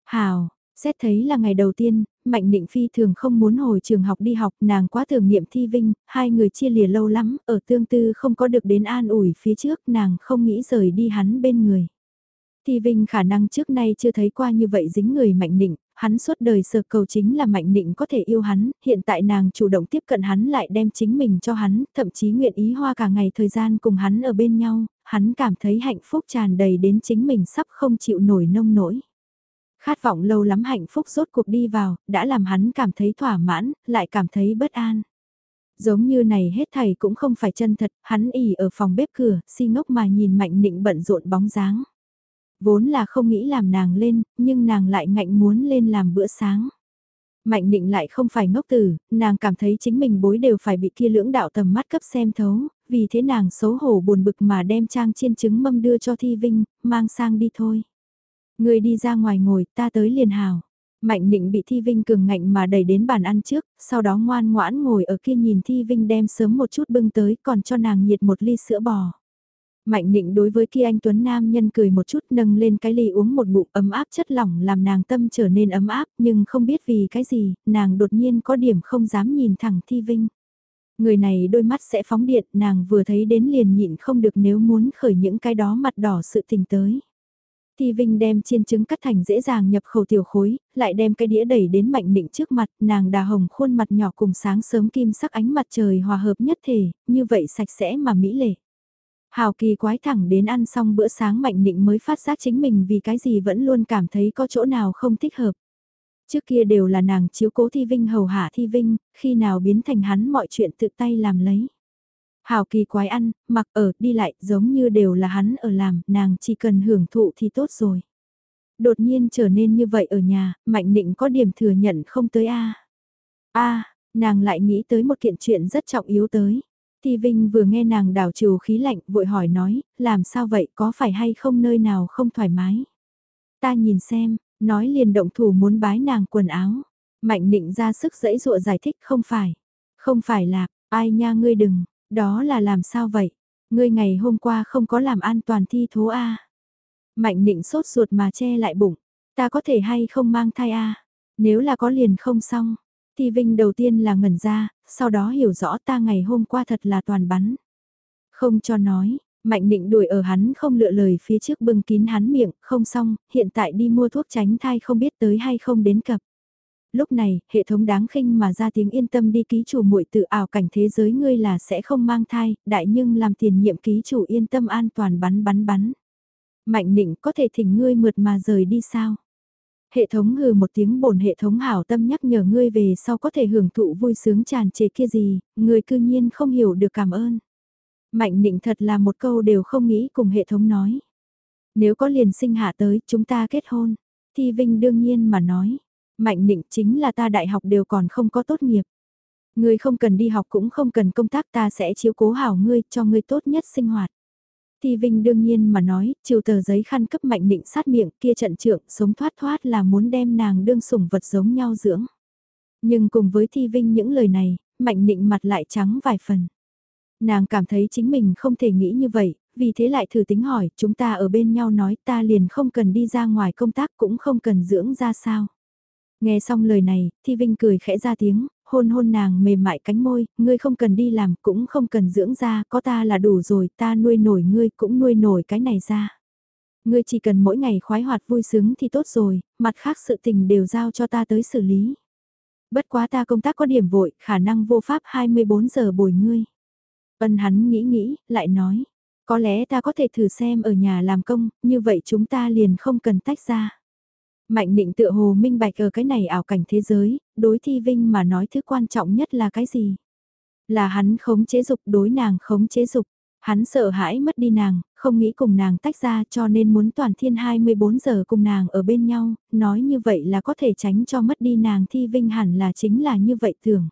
Hào, Xét thấy là ngày đầu tiên, Mạnh Định Phi thường không muốn hồi trường học đi học, nàng quá thường niệm thi vinh, hai người chia lìa lâu lắm, ở tương tư không có được đến an ủi phía trước, nàng không nghĩ rời đi hắn bên người. Thi Vinh khả năng trước nay chưa thấy qua như vậy dính người Mạnh Định, hắn suốt đời sợ cầu chính là Mạnh Định có thể yêu hắn, hiện tại nàng chủ động tiếp cận hắn lại đem chính mình cho hắn, thậm chí nguyện ý hoa cả ngày thời gian cùng hắn ở bên nhau, hắn cảm thấy hạnh phúc tràn đầy đến chính mình sắp không chịu nổi nông nổi. Khát vọng lâu lắm hạnh phúc rốt cuộc đi vào, đã làm hắn cảm thấy thỏa mãn, lại cảm thấy bất an. Giống như này hết thầy cũng không phải chân thật, hắn ỉ ở phòng bếp cửa, si ngốc mà nhìn mạnh nịnh bận rộn bóng dáng. Vốn là không nghĩ làm nàng lên, nhưng nàng lại ngạnh muốn lên làm bữa sáng. Mạnh định lại không phải ngốc tử, nàng cảm thấy chính mình bối đều phải bị kia lưỡng đạo tầm mắt cấp xem thấu, vì thế nàng xấu hổ buồn bực mà đem trang chiên trứng mâm đưa cho Thi Vinh, mang sang đi thôi. Người đi ra ngoài ngồi, ta tới liền hào. Mạnh định bị Thi Vinh cường ngạnh mà đẩy đến bàn ăn trước, sau đó ngoan ngoãn ngồi ở kia nhìn Thi Vinh đem sớm một chút bưng tới còn cho nàng nhiệt một ly sữa bò. Mạnh định đối với kia anh Tuấn Nam nhân cười một chút nâng lên cái ly uống một bụng ấm áp chất lỏng làm nàng tâm trở nên ấm áp nhưng không biết vì cái gì, nàng đột nhiên có điểm không dám nhìn thẳng Thi Vinh. Người này đôi mắt sẽ phóng điện, nàng vừa thấy đến liền nhịn không được nếu muốn khởi những cái đó mặt đỏ sự tình tới. Thi Vinh đem chiên trứng cắt thành dễ dàng nhập khẩu tiểu khối, lại đem cái đĩa đẩy đến Mạnh Định trước mặt, nàng đà hồng khuôn mặt nhỏ cùng sáng sớm kim sắc ánh mặt trời hòa hợp nhất thể, như vậy sạch sẽ mà mỹ lệ. Hào kỳ quái thẳng đến ăn xong bữa sáng Mạnh Định mới phát giác chính mình vì cái gì vẫn luôn cảm thấy có chỗ nào không thích hợp. Trước kia đều là nàng chiếu cố Thi Vinh hầu hạ Thi Vinh, khi nào biến thành hắn mọi chuyện tự tay làm lấy. Hào kỳ quái ăn, mặc ở, đi lại, giống như đều là hắn ở làm, nàng chỉ cần hưởng thụ thì tốt rồi. Đột nhiên trở nên như vậy ở nhà, Mạnh Nịnh có điểm thừa nhận không tới a a nàng lại nghĩ tới một kiện chuyện rất trọng yếu tới. Thi Vinh vừa nghe nàng đảo trừ khí lạnh, vội hỏi nói, làm sao vậy, có phải hay không nơi nào không thoải mái? Ta nhìn xem, nói liền động thủ muốn bái nàng quần áo. Mạnh Nịnh ra sức dẫy dụa giải thích không phải. Không phải là, ai nha ngươi đừng, đó là làm sao vậy? Ngươi ngày hôm qua không có làm an toàn thi thố A. Mạnh nịnh sốt ruột mà che lại bụng. Ta có thể hay không mang thai A. Nếu là có liền không xong. Thì Vinh đầu tiên là ngẩn ra, sau đó hiểu rõ ta ngày hôm qua thật là toàn bắn. Không cho nói, Mạnh định đuổi ở hắn không lựa lời phía trước bưng kín hắn miệng, không xong, hiện tại đi mua thuốc tránh thai không biết tới hay không đến cập. Lúc này, hệ thống đáng khinh mà ra tiếng yên tâm đi ký chủ muội tự ảo cảnh thế giới ngươi là sẽ không mang thai, đại nhưng làm tiền nhiệm ký chủ yên tâm an toàn bắn bắn bắn. Mạnh nịnh có thể thỉnh ngươi mượt mà rời đi sao? Hệ thống hừ một tiếng bổn hệ thống hảo tâm nhắc nhở ngươi về sau có thể hưởng thụ vui sướng tràn trề kia gì, ngươi cư nhiên không hiểu được cảm ơn. Mạnh nịnh thật là một câu đều không nghĩ cùng hệ thống nói. Nếu có liền sinh hạ tới, chúng ta kết hôn. Thi Vinh đương nhiên mà nói. Mạnh định chính là ta đại học đều còn không có tốt nghiệp. Ngươi không cần đi học cũng không cần công tác ta sẽ chiếu cố hảo ngươi cho ngươi tốt nhất sinh hoạt. Thi Vinh đương nhiên mà nói, chiều tờ giấy khăn cấp mạnh định sát miệng kia trận trượng sống thoát thoát là muốn đem nàng đương sủng vật giống nhau dưỡng. Nhưng cùng với Thi Vinh những lời này, mạnh định mặt lại trắng vài phần. Nàng cảm thấy chính mình không thể nghĩ như vậy, vì thế lại thử tính hỏi, chúng ta ở bên nhau nói ta liền không cần đi ra ngoài công tác cũng không cần dưỡng ra sao. Nghe xong lời này, Thi Vinh cười khẽ ra tiếng, hôn hôn nàng mềm mại cánh môi, ngươi không cần đi làm cũng không cần dưỡng ra, có ta là đủ rồi, ta nuôi nổi ngươi cũng nuôi nổi cái này ra. Ngươi chỉ cần mỗi ngày khoái hoạt vui sướng thì tốt rồi, mặt khác sự tình đều giao cho ta tới xử lý. Bất quá ta công tác có điểm vội, khả năng vô pháp 24 giờ bồi ngươi. Ân hắn nghĩ nghĩ, lại nói, có lẽ ta có thể thử xem ở nhà làm công, như vậy chúng ta liền không cần tách ra. Mạnh định tựa hồ minh bạch ở cái này ảo cảnh thế giới, đối thi vinh mà nói thứ quan trọng nhất là cái gì? Là hắn khống chế dục đối nàng khống chế dục. Hắn sợ hãi mất đi nàng, không nghĩ cùng nàng tách ra cho nên muốn toàn thiên 24 giờ cùng nàng ở bên nhau, nói như vậy là có thể tránh cho mất đi nàng thi vinh hẳn là chính là như vậy thường.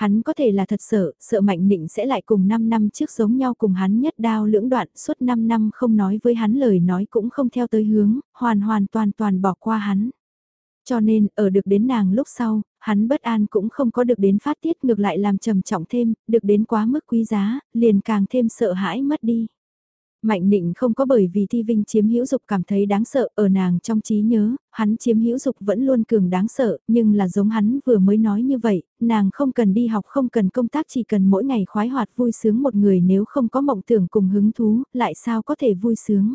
Hắn có thể là thật sợ, sợ Mạnh Nịnh sẽ lại cùng 5 năm trước giống nhau cùng hắn nhất đao lưỡng đoạn suốt 5 năm không nói với hắn lời nói cũng không theo tới hướng, hoàn hoàn toàn toàn bỏ qua hắn. Cho nên, ở được đến nàng lúc sau, hắn bất an cũng không có được đến phát tiết ngược lại làm trầm trọng thêm, được đến quá mức quý giá, liền càng thêm sợ hãi mất đi. Mạnh định không có bởi vì thi vinh chiếm hữu dục cảm thấy đáng sợ ở nàng trong trí nhớ, hắn chiếm hữu dục vẫn luôn cường đáng sợ, nhưng là giống hắn vừa mới nói như vậy, nàng không cần đi học không cần công tác chỉ cần mỗi ngày khoái hoạt vui sướng một người nếu không có mộng tưởng cùng hứng thú, lại sao có thể vui sướng.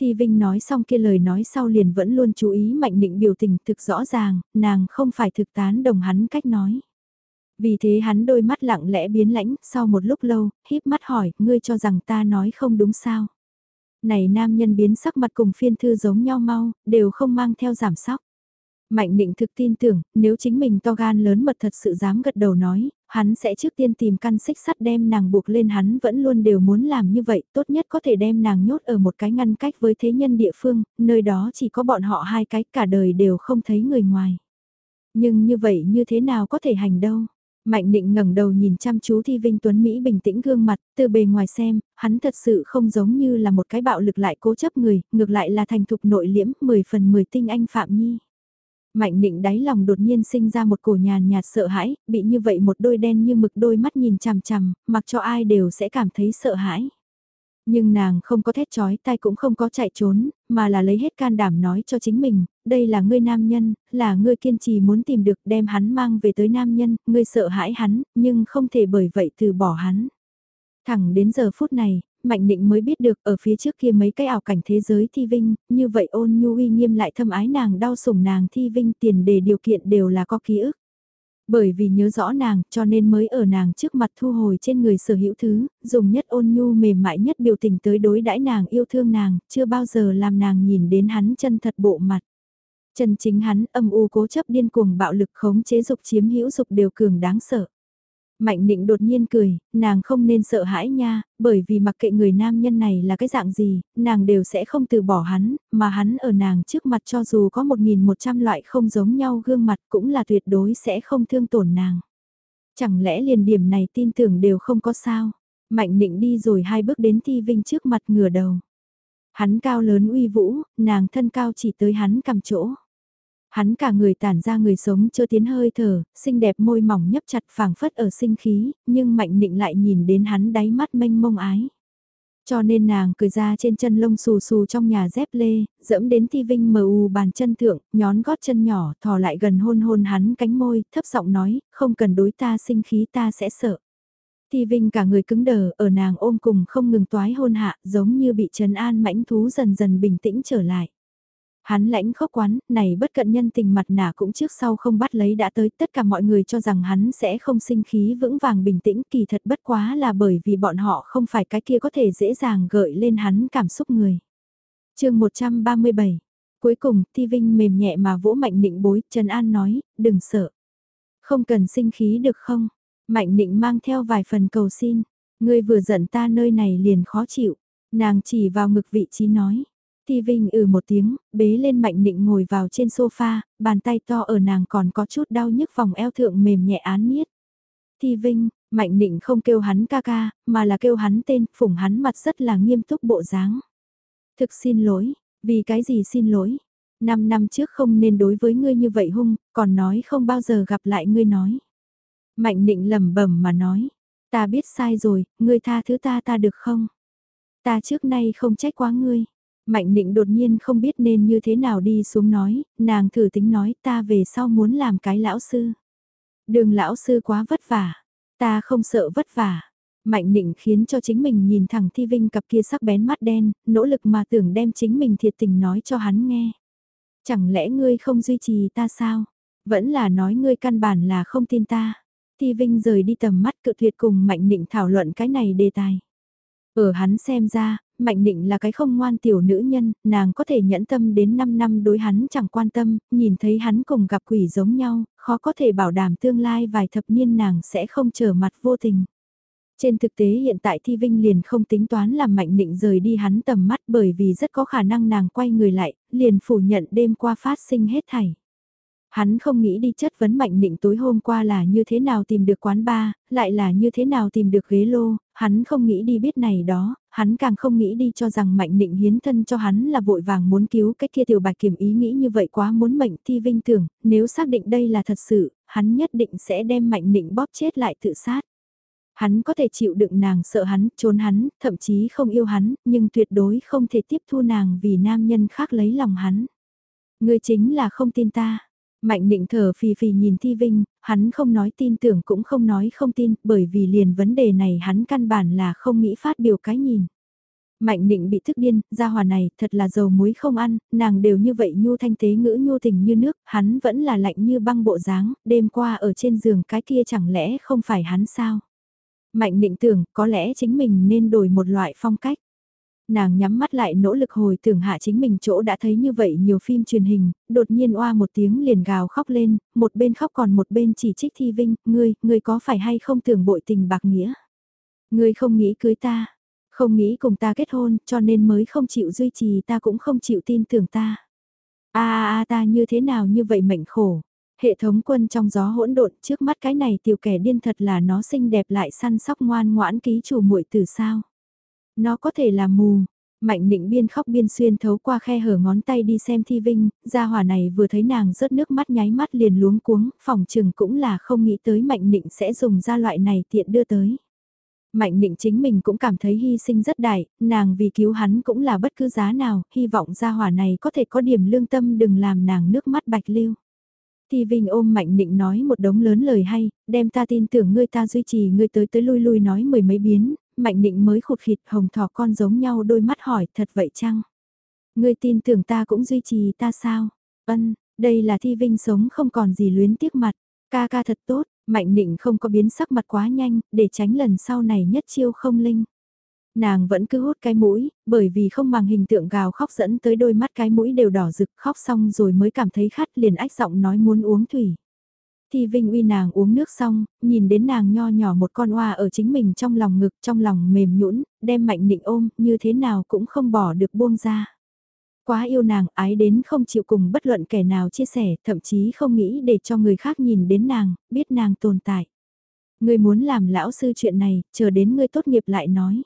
Thi Vinh nói xong kia lời nói sau liền vẫn luôn chú ý mạnh định biểu tình thực rõ ràng, nàng không phải thực tán đồng hắn cách nói. Vì thế hắn đôi mắt lặng lẽ biến lãnh, sau một lúc lâu, híp mắt hỏi, ngươi cho rằng ta nói không đúng sao. Này nam nhân biến sắc mặt cùng phiên thư giống nhau mau, đều không mang theo giảm sóc. Mạnh định thực tin tưởng, nếu chính mình to gan lớn mật thật sự dám gật đầu nói, hắn sẽ trước tiên tìm căn xích sắt đem nàng buộc lên hắn vẫn luôn đều muốn làm như vậy, tốt nhất có thể đem nàng nhốt ở một cái ngăn cách với thế nhân địa phương, nơi đó chỉ có bọn họ hai cái cả đời đều không thấy người ngoài. Nhưng như vậy như thế nào có thể hành đâu? Mạnh định ngẩng đầu nhìn chăm chú Thi Vinh Tuấn Mỹ bình tĩnh gương mặt, từ bề ngoài xem, hắn thật sự không giống như là một cái bạo lực lại cố chấp người, ngược lại là thành thục nội liễm, 10 phần 10 tinh anh Phạm Nhi. Mạnh định đáy lòng đột nhiên sinh ra một cổ nhàn nhạt sợ hãi, bị như vậy một đôi đen như mực đôi mắt nhìn chằm chằm, mặc cho ai đều sẽ cảm thấy sợ hãi. Nhưng nàng không có thét chói tai cũng không có chạy trốn, mà là lấy hết can đảm nói cho chính mình, đây là ngươi nam nhân, là ngươi kiên trì muốn tìm được đem hắn mang về tới nam nhân, ngươi sợ hãi hắn, nhưng không thể bởi vậy từ bỏ hắn. Thẳng đến giờ phút này, Mạnh Định mới biết được ở phía trước kia mấy cái ảo cảnh thế giới thi vinh, như vậy ôn nhu uy nghiêm lại thâm ái nàng đau sủng nàng thi vinh tiền đề điều kiện đều là có ký ức. Bởi vì nhớ rõ nàng cho nên mới ở nàng trước mặt thu hồi trên người sở hữu thứ, dùng nhất ôn nhu mềm mại nhất biểu tình tới đối đãi nàng yêu thương nàng, chưa bao giờ làm nàng nhìn đến hắn chân thật bộ mặt. Chân chính hắn âm u cố chấp điên cuồng bạo lực khống chế dục chiếm hữu dục đều cường đáng sợ. Mạnh định đột nhiên cười, nàng không nên sợ hãi nha, bởi vì mặc kệ người nam nhân này là cái dạng gì, nàng đều sẽ không từ bỏ hắn, mà hắn ở nàng trước mặt cho dù có 1.100 loại không giống nhau gương mặt cũng là tuyệt đối sẽ không thương tổn nàng. Chẳng lẽ liền điểm này tin tưởng đều không có sao. Mạnh định đi rồi hai bước đến Thi Vinh trước mặt ngửa đầu. Hắn cao lớn uy vũ, nàng thân cao chỉ tới hắn cầm chỗ. Hắn cả người tản ra người sống chưa tiến hơi thở, xinh đẹp môi mỏng nhấp chặt phảng phất ở sinh khí, nhưng mạnh nịnh lại nhìn đến hắn đáy mắt mênh mông ái. Cho nên nàng cười ra trên chân lông xù xù trong nhà dép lê, dẫm đến thi vinh mờ u bàn chân thượng, nhón gót chân nhỏ, thò lại gần hôn hôn hắn cánh môi, thấp giọng nói, không cần đối ta sinh khí ta sẽ sợ. Thi vinh cả người cứng đờ, ở nàng ôm cùng không ngừng toái hôn hạ, giống như bị trấn an mãnh thú dần dần bình tĩnh trở lại. Hắn lãnh khốc quán, này bất cận nhân tình mặt nạ cũng trước sau không bắt lấy đã tới tất cả mọi người cho rằng hắn sẽ không sinh khí vững vàng bình tĩnh kỳ thật bất quá là bởi vì bọn họ không phải cái kia có thể dễ dàng gợi lên hắn cảm xúc người. chương 137 Cuối cùng, Ti Vinh mềm nhẹ mà vỗ Mạnh Nịnh bối, Trần An nói, đừng sợ. Không cần sinh khí được không? Mạnh Nịnh mang theo vài phần cầu xin. Ngươi vừa giận ta nơi này liền khó chịu. Nàng chỉ vào ngực vị trí nói. Thi Vinh ừ một tiếng, bế lên mạnh nịnh ngồi vào trên sofa, bàn tay to ở nàng còn có chút đau nhức vòng eo thượng mềm nhẹ án miết. Thi Vinh, Mạnh định không kêu hắn ca ca, mà là kêu hắn tên, phủng hắn mặt rất là nghiêm túc bộ dáng. Thực xin lỗi, vì cái gì xin lỗi? Năm năm trước không nên đối với ngươi như vậy hung, còn nói không bao giờ gặp lại ngươi nói. Mạnh định lẩm bẩm mà nói, ta biết sai rồi, ngươi tha thứ ta ta được không? Ta trước nay không trách quá ngươi. Mạnh định đột nhiên không biết nên như thế nào đi xuống nói, nàng thử tính nói ta về sau muốn làm cái lão sư. Đường lão sư quá vất vả, ta không sợ vất vả. Mạnh định khiến cho chính mình nhìn thẳng Thi Vinh cặp kia sắc bén mắt đen, nỗ lực mà tưởng đem chính mình thiệt tình nói cho hắn nghe. Chẳng lẽ ngươi không duy trì ta sao? Vẫn là nói ngươi căn bản là không tin ta. Thi Vinh rời đi tầm mắt cự tuyệt cùng Mạnh định thảo luận cái này đề tài. Ở hắn xem ra, Mạnh Định là cái không ngoan tiểu nữ nhân, nàng có thể nhẫn tâm đến 5 năm đối hắn chẳng quan tâm, nhìn thấy hắn cùng gặp quỷ giống nhau, khó có thể bảo đảm tương lai vài thập niên nàng sẽ không trở mặt vô tình. Trên thực tế hiện tại Thi Vinh liền không tính toán làm Mạnh Định rời đi hắn tầm mắt bởi vì rất có khả năng nàng quay người lại, liền phủ nhận đêm qua phát sinh hết thảy. Hắn không nghĩ đi chất vấn Mạnh Định tối hôm qua là như thế nào tìm được quán bar, lại là như thế nào tìm được ghế lô, hắn không nghĩ đi biết này đó, hắn càng không nghĩ đi cho rằng Mạnh Định hiến thân cho hắn là vội vàng muốn cứu cái kia tiểu bạch kiểm ý nghĩ như vậy quá muốn mệnh thi vinh tưởng, nếu xác định đây là thật sự, hắn nhất định sẽ đem Mạnh Định bóp chết lại tự sát. Hắn có thể chịu đựng nàng sợ hắn, trốn hắn, thậm chí không yêu hắn, nhưng tuyệt đối không thể tiếp thu nàng vì nam nhân khác lấy lòng hắn. Người chính là không tin ta. Mạnh định thở phì phì nhìn Thi Vinh, hắn không nói tin tưởng cũng không nói không tin, bởi vì liền vấn đề này hắn căn bản là không nghĩ phát biểu cái nhìn. Mạnh định bị thức điên, gia hòa này thật là dầu muối không ăn, nàng đều như vậy nhu thanh tế ngữ nhu tình như nước, hắn vẫn là lạnh như băng bộ dáng, đêm qua ở trên giường cái kia chẳng lẽ không phải hắn sao? Mạnh định tưởng có lẽ chính mình nên đổi một loại phong cách. Nàng nhắm mắt lại nỗ lực hồi tưởng hạ chính mình chỗ đã thấy như vậy nhiều phim truyền hình, đột nhiên oa một tiếng liền gào khóc lên, một bên khóc còn một bên chỉ trích Thi Vinh, ngươi, ngươi có phải hay không tưởng bội tình bạc nghĩa? Ngươi không nghĩ cưới ta, không nghĩ cùng ta kết hôn, cho nên mới không chịu duy trì ta cũng không chịu tin tưởng ta. a a ta như thế nào như vậy mệnh khổ. Hệ thống quân trong gió hỗn độn trước mắt cái này tiểu kẻ điên thật là nó xinh đẹp lại săn sóc ngoan ngoãn ký chủ muội từ sao. Nó có thể là mù. Mạnh định biên khóc biên xuyên thấu qua khe hở ngón tay đi xem thi vinh, gia hỏa này vừa thấy nàng rớt nước mắt nháy mắt liền luống cuống, phòng trừng cũng là không nghĩ tới mạnh định sẽ dùng ra loại này tiện đưa tới. Mạnh định chính mình cũng cảm thấy hy sinh rất đại, nàng vì cứu hắn cũng là bất cứ giá nào, hy vọng gia hỏa này có thể có điểm lương tâm đừng làm nàng nước mắt bạch lưu. Thi Vinh ôm Mạnh Định nói một đống lớn lời hay, đem ta tin tưởng ngươi ta duy trì ngươi tới tới lui lui nói mười mấy biến, Mạnh Định mới khụt khịt hồng thỏ con giống nhau đôi mắt hỏi thật vậy chăng? Ngươi tin tưởng ta cũng duy trì ta sao? Ân, đây là Thi Vinh sống không còn gì luyến tiếc mặt, ca ca thật tốt, Mạnh Định không có biến sắc mặt quá nhanh, để tránh lần sau này nhất chiêu không linh nàng vẫn cứ hút cái mũi, bởi vì không bằng hình tượng gào khóc dẫn tới đôi mắt cái mũi đều đỏ rực khóc xong rồi mới cảm thấy khát liền ách giọng nói muốn uống thủy. Thi Vinh uy nàng uống nước xong, nhìn đến nàng nho nhỏ một con oa ở chính mình trong lòng ngực trong lòng mềm nhũn đem mạnh định ôm như thế nào cũng không bỏ được buông ra. Quá yêu nàng ái đến không chịu cùng bất luận kẻ nào chia sẻ thậm chí không nghĩ để cho người khác nhìn đến nàng, biết nàng tồn tại. Ngươi muốn làm lão sư chuyện này, chờ đến ngươi tốt nghiệp lại nói.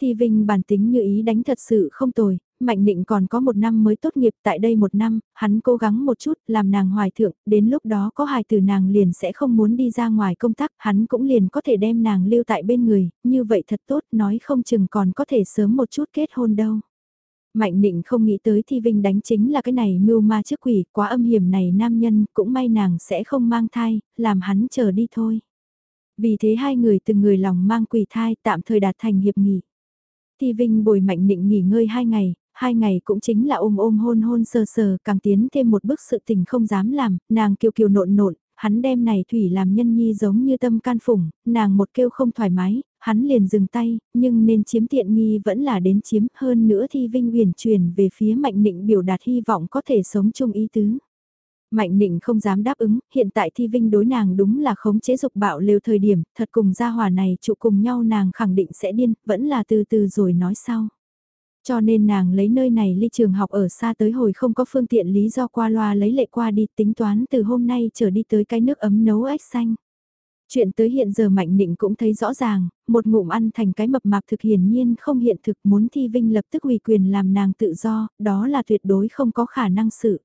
Thi Vinh bản tính như ý đánh thật sự không tồi, Mạnh Định còn có một năm mới tốt nghiệp tại đây một năm, hắn cố gắng một chút làm nàng hoài thượng, đến lúc đó có hài từ nàng liền sẽ không muốn đi ra ngoài công tác, hắn cũng liền có thể đem nàng lưu tại bên người, như vậy thật tốt, nói không chừng còn có thể sớm một chút kết hôn đâu. Mạnh định không nghĩ tới Thi Vinh đánh chính là cái này mưu ma trước quỷ, quá âm hiểm này nam nhân, cũng may nàng sẽ không mang thai, làm hắn chờ đi thôi. Vì thế hai người từng người lòng mang quỷ thai tạm thời đạt thành hiệp nghị. Thi Vinh bồi mạnh định nghỉ ngơi hai ngày, hai ngày cũng chính là ôm ôm hôn hôn sờ sờ, càng tiến thêm một bước sự tình không dám làm, nàng kiều kiều nộn nộn, hắn đem này thủy làm nhân nhi giống như tâm can phủng, nàng một kêu không thoải mái, hắn liền dừng tay, nhưng nên chiếm tiện nghi vẫn là đến chiếm hơn nữa thi Vinh huyền truyền về phía mạnh định biểu đạt hy vọng có thể sống chung ý tứ. Mạnh định không dám đáp ứng, hiện tại thi vinh đối nàng đúng là khống chế dục bạo lều thời điểm, thật cùng gia hòa này trụ cùng nhau nàng khẳng định sẽ điên, vẫn là từ từ rồi nói sau. Cho nên nàng lấy nơi này ly trường học ở xa tới hồi không có phương tiện lý do qua loa lấy lệ qua đi tính toán từ hôm nay trở đi tới cái nước ấm nấu ếch xanh. Chuyện tới hiện giờ Mạnh Nịnh cũng thấy rõ ràng, một ngụm ăn thành cái mập mạp thực hiển nhiên không hiện thực muốn Thi Vinh lập tức ủy quyền làm nàng tự do, đó là tuyệt đối không có khả năng sự.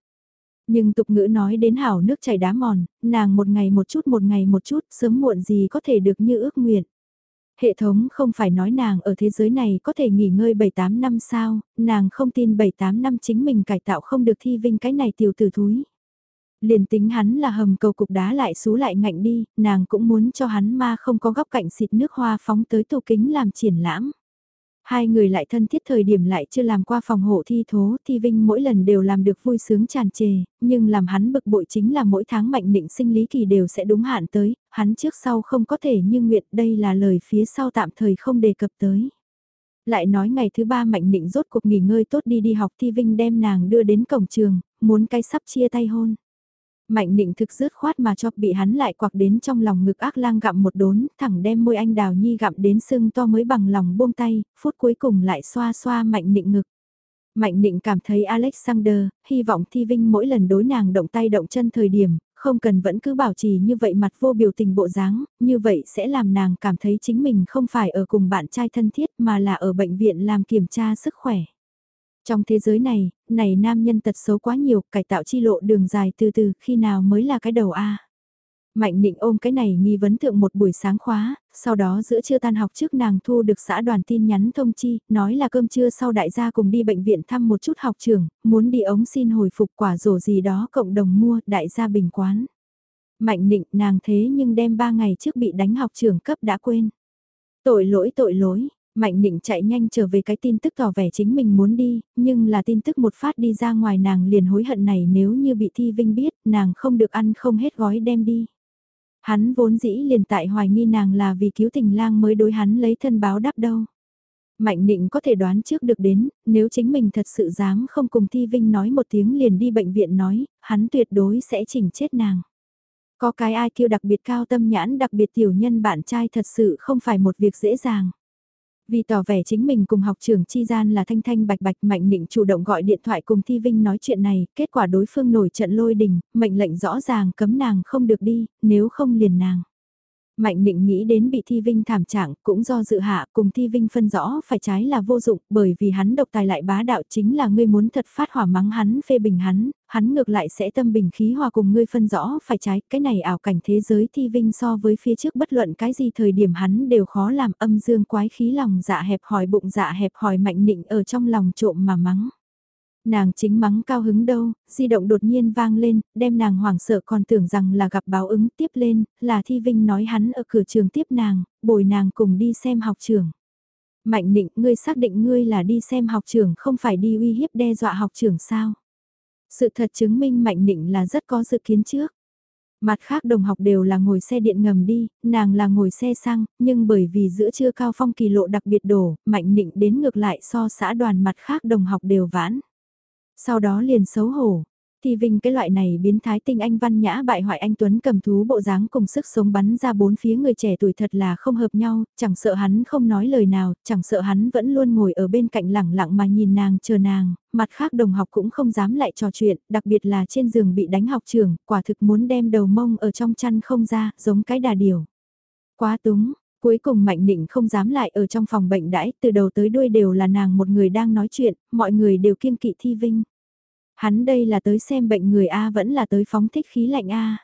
Nhưng tục ngữ nói đến hảo nước chảy đá mòn, nàng một ngày một chút một ngày một chút, sớm muộn gì có thể được như ước nguyện. Hệ thống không phải nói nàng ở thế giới này có thể nghỉ ngơi 7-8 năm sao, nàng không tin 7-8 năm chính mình cải tạo không được thi vinh cái này tiểu tử thúi. Liền tính hắn là hầm cầu cục đá lại xú lại ngạnh đi, nàng cũng muốn cho hắn ma không có góc cạnh xịt nước hoa phóng tới tủ kính làm triển lãm. Hai người lại thân thiết thời điểm lại chưa làm qua phòng hộ thi thố, thi vinh mỗi lần đều làm được vui sướng tràn trề, nhưng làm hắn bực bội chính là mỗi tháng mạnh định sinh lý kỳ đều sẽ đúng hạn tới, hắn trước sau không có thể như nguyện đây là lời phía sau tạm thời không đề cập tới. Lại nói ngày thứ ba mạnh định rốt cuộc nghỉ ngơi tốt đi đi học thi vinh đem nàng đưa đến cổng trường, muốn cái sắp chia tay hôn. Mạnh định thực rứt khoát mà cho bị hắn lại quặc đến trong lòng ngực ác lang gặm một đốn, thẳng đem môi anh đào nhi gặm đến sưng to mới bằng lòng buông tay, phút cuối cùng lại xoa xoa mạnh định ngực. Mạnh định cảm thấy Alexander, hy vọng Thi Vinh mỗi lần đối nàng động tay động chân thời điểm, không cần vẫn cứ bảo trì như vậy mặt vô biểu tình bộ dáng, như vậy sẽ làm nàng cảm thấy chính mình không phải ở cùng bạn trai thân thiết mà là ở bệnh viện làm kiểm tra sức khỏe. Trong thế giới này, này nam nhân tật xấu quá nhiều, cải tạo chi lộ đường dài từ từ, khi nào mới là cái đầu A. Mạnh định ôm cái này nghi vấn thượng một buổi sáng khóa, sau đó giữa trưa tan học trước nàng thu được xã đoàn tin nhắn thông chi, nói là cơm trưa sau đại gia cùng đi bệnh viện thăm một chút học trường, muốn đi ống xin hồi phục quả rổ gì đó cộng đồng mua, đại gia bình quán. Mạnh định nàng thế nhưng đem ba ngày trước bị đánh học trường cấp đã quên. Tội lỗi tội lỗi, Mạnh định chạy nhanh trở về cái tin tức tỏ vẻ chính mình muốn đi, nhưng là tin tức một phát đi ra ngoài nàng liền hối hận này nếu như bị Thi Vinh biết, nàng không được ăn không hết gói đem đi. Hắn vốn dĩ liền tại hoài nghi nàng là vì cứu tình lang mới đối hắn lấy thân báo đáp đâu. Mạnh định có thể đoán trước được đến, nếu chính mình thật sự dám không cùng Thi Vinh nói một tiếng liền đi bệnh viện nói, hắn tuyệt đối sẽ chỉnh chết nàng. Có cái ai kêu đặc biệt cao tâm nhãn đặc biệt tiểu nhân bạn trai thật sự không phải một việc dễ dàng. Vì tỏ vẻ chính mình cùng học trưởng chi gian là thanh thanh bạch bạch mạnh định chủ động gọi điện thoại cùng Thi Vinh nói chuyện này, kết quả đối phương nổi trận lôi đình, mệnh lệnh rõ ràng cấm nàng không được đi, nếu không liền nàng. Mạnh định nghĩ đến bị Thi Vinh thảm trạng cũng do dự hạ cùng Thi Vinh phân rõ phải trái là vô dụng bởi vì hắn độc tài lại bá đạo chính là ngươi muốn thật phát hỏa mắng hắn phê bình hắn, hắn ngược lại sẽ tâm bình khí hòa cùng ngươi phân rõ phải trái cái này ảo cảnh thế giới Thi Vinh so với phía trước bất luận cái gì thời điểm hắn đều khó làm âm dương quái khí lòng dạ hẹp hỏi bụng dạ hẹp hỏi mạnh định ở trong lòng trộm mà mắng. Nàng chính mắng cao hứng đâu, di động đột nhiên vang lên, đem nàng hoảng sợ còn tưởng rằng là gặp báo ứng tiếp lên, là Thi Vinh nói hắn ở cửa trường tiếp nàng, bồi nàng cùng đi xem học trường. Mạnh định, ngươi xác định ngươi là đi xem học trường không phải đi uy hiếp đe dọa học trường sao? Sự thật chứng minh Mạnh định là rất có dự kiến trước. Mặt khác đồng học đều là ngồi xe điện ngầm đi, nàng là ngồi xe xăng, nhưng bởi vì giữa trưa cao phong kỳ lộ đặc biệt đổ, Mạnh định đến ngược lại so xã đoàn mặt khác đồng học đều vãn. Sau đó liền xấu hổ. Thì Vinh cái loại này biến thái tinh anh văn nhã bại hoại anh Tuấn cầm thú bộ dáng cùng sức sống bắn ra bốn phía người trẻ tuổi thật là không hợp nhau, chẳng sợ hắn không nói lời nào, chẳng sợ hắn vẫn luôn ngồi ở bên cạnh lẳng lặng mà nhìn nàng chờ nàng, mặt khác đồng học cũng không dám lại trò chuyện, đặc biệt là trên giường bị đánh học trường, quả thực muốn đem đầu mông ở trong chăn không ra, giống cái đà điểu Quá túng, Cuối cùng Mạnh Nịnh không dám lại ở trong phòng bệnh đãi, từ đầu tới đuôi đều là nàng một người đang nói chuyện, mọi người đều kiêng kỵ thi vinh. Hắn đây là tới xem bệnh người A vẫn là tới phóng thích khí lạnh A.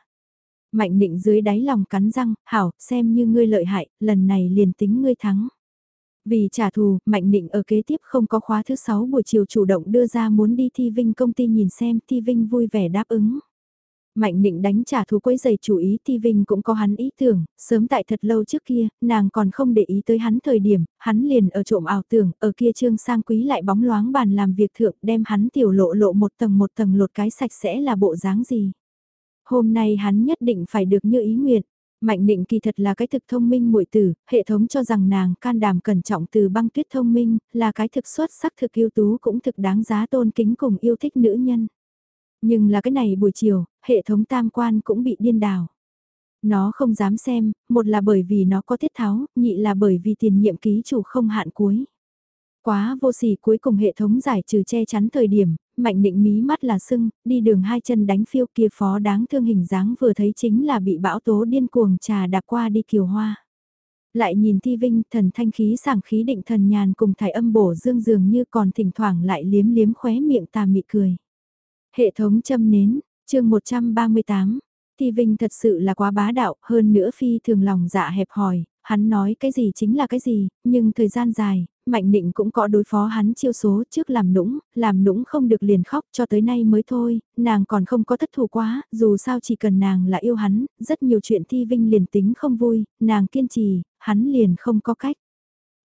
Mạnh định dưới đáy lòng cắn răng, hảo, xem như ngươi lợi hại, lần này liền tính ngươi thắng. Vì trả thù, Mạnh định ở kế tiếp không có khóa thứ 6 buổi chiều chủ động đưa ra muốn đi Thi Vinh công ty nhìn xem Thi Vinh vui vẻ đáp ứng. Mạnh định đánh trả thú quấy giày chủ ý Ti Vinh cũng có hắn ý tưởng, sớm tại thật lâu trước kia, nàng còn không để ý tới hắn thời điểm, hắn liền ở trộm ảo tưởng, ở kia trương sang quý lại bóng loáng bàn làm việc thượng đem hắn tiểu lộ lộ một tầng một tầng lột cái sạch sẽ là bộ dáng gì. Hôm nay hắn nhất định phải được như ý nguyện. Mạnh định kỳ thật là cái thực thông minh muội tử, hệ thống cho rằng nàng can đảm cẩn trọng từ băng tuyết thông minh, là cái thực xuất sắc thực yêu tú cũng thực đáng giá tôn kính cùng yêu thích nữ nhân. Nhưng là cái này buổi chiều, hệ thống tam quan cũng bị điên đảo. Nó không dám xem, một là bởi vì nó có tiết tháo, nhị là bởi vì tiền nhiệm ký chủ không hạn cuối. Quá vô sỉ cuối cùng hệ thống giải trừ che chắn thời điểm, mạnh định mí mắt là sưng, đi đường hai chân đánh phiêu kia phó đáng thương hình dáng vừa thấy chính là bị bão tố điên cuồng trà đạp qua đi kiều hoa. Lại nhìn Thi Vinh thần thanh khí sảng khí định thần nhàn cùng thải âm bổ dương dường như còn thỉnh thoảng lại liếm liếm khóe miệng tà mị cười. Hệ thống châm nến, chương 138, Thi Vinh thật sự là quá bá đạo, hơn nữa phi thường lòng dạ hẹp hòi, hắn nói cái gì chính là cái gì, nhưng thời gian dài, Mạnh Định cũng có đối phó hắn chiêu số trước làm nũng, làm nũng không được liền khóc cho tới nay mới thôi, nàng còn không có thất thù quá, dù sao chỉ cần nàng là yêu hắn, rất nhiều chuyện Thi Vinh liền tính không vui, nàng kiên trì, hắn liền không có cách.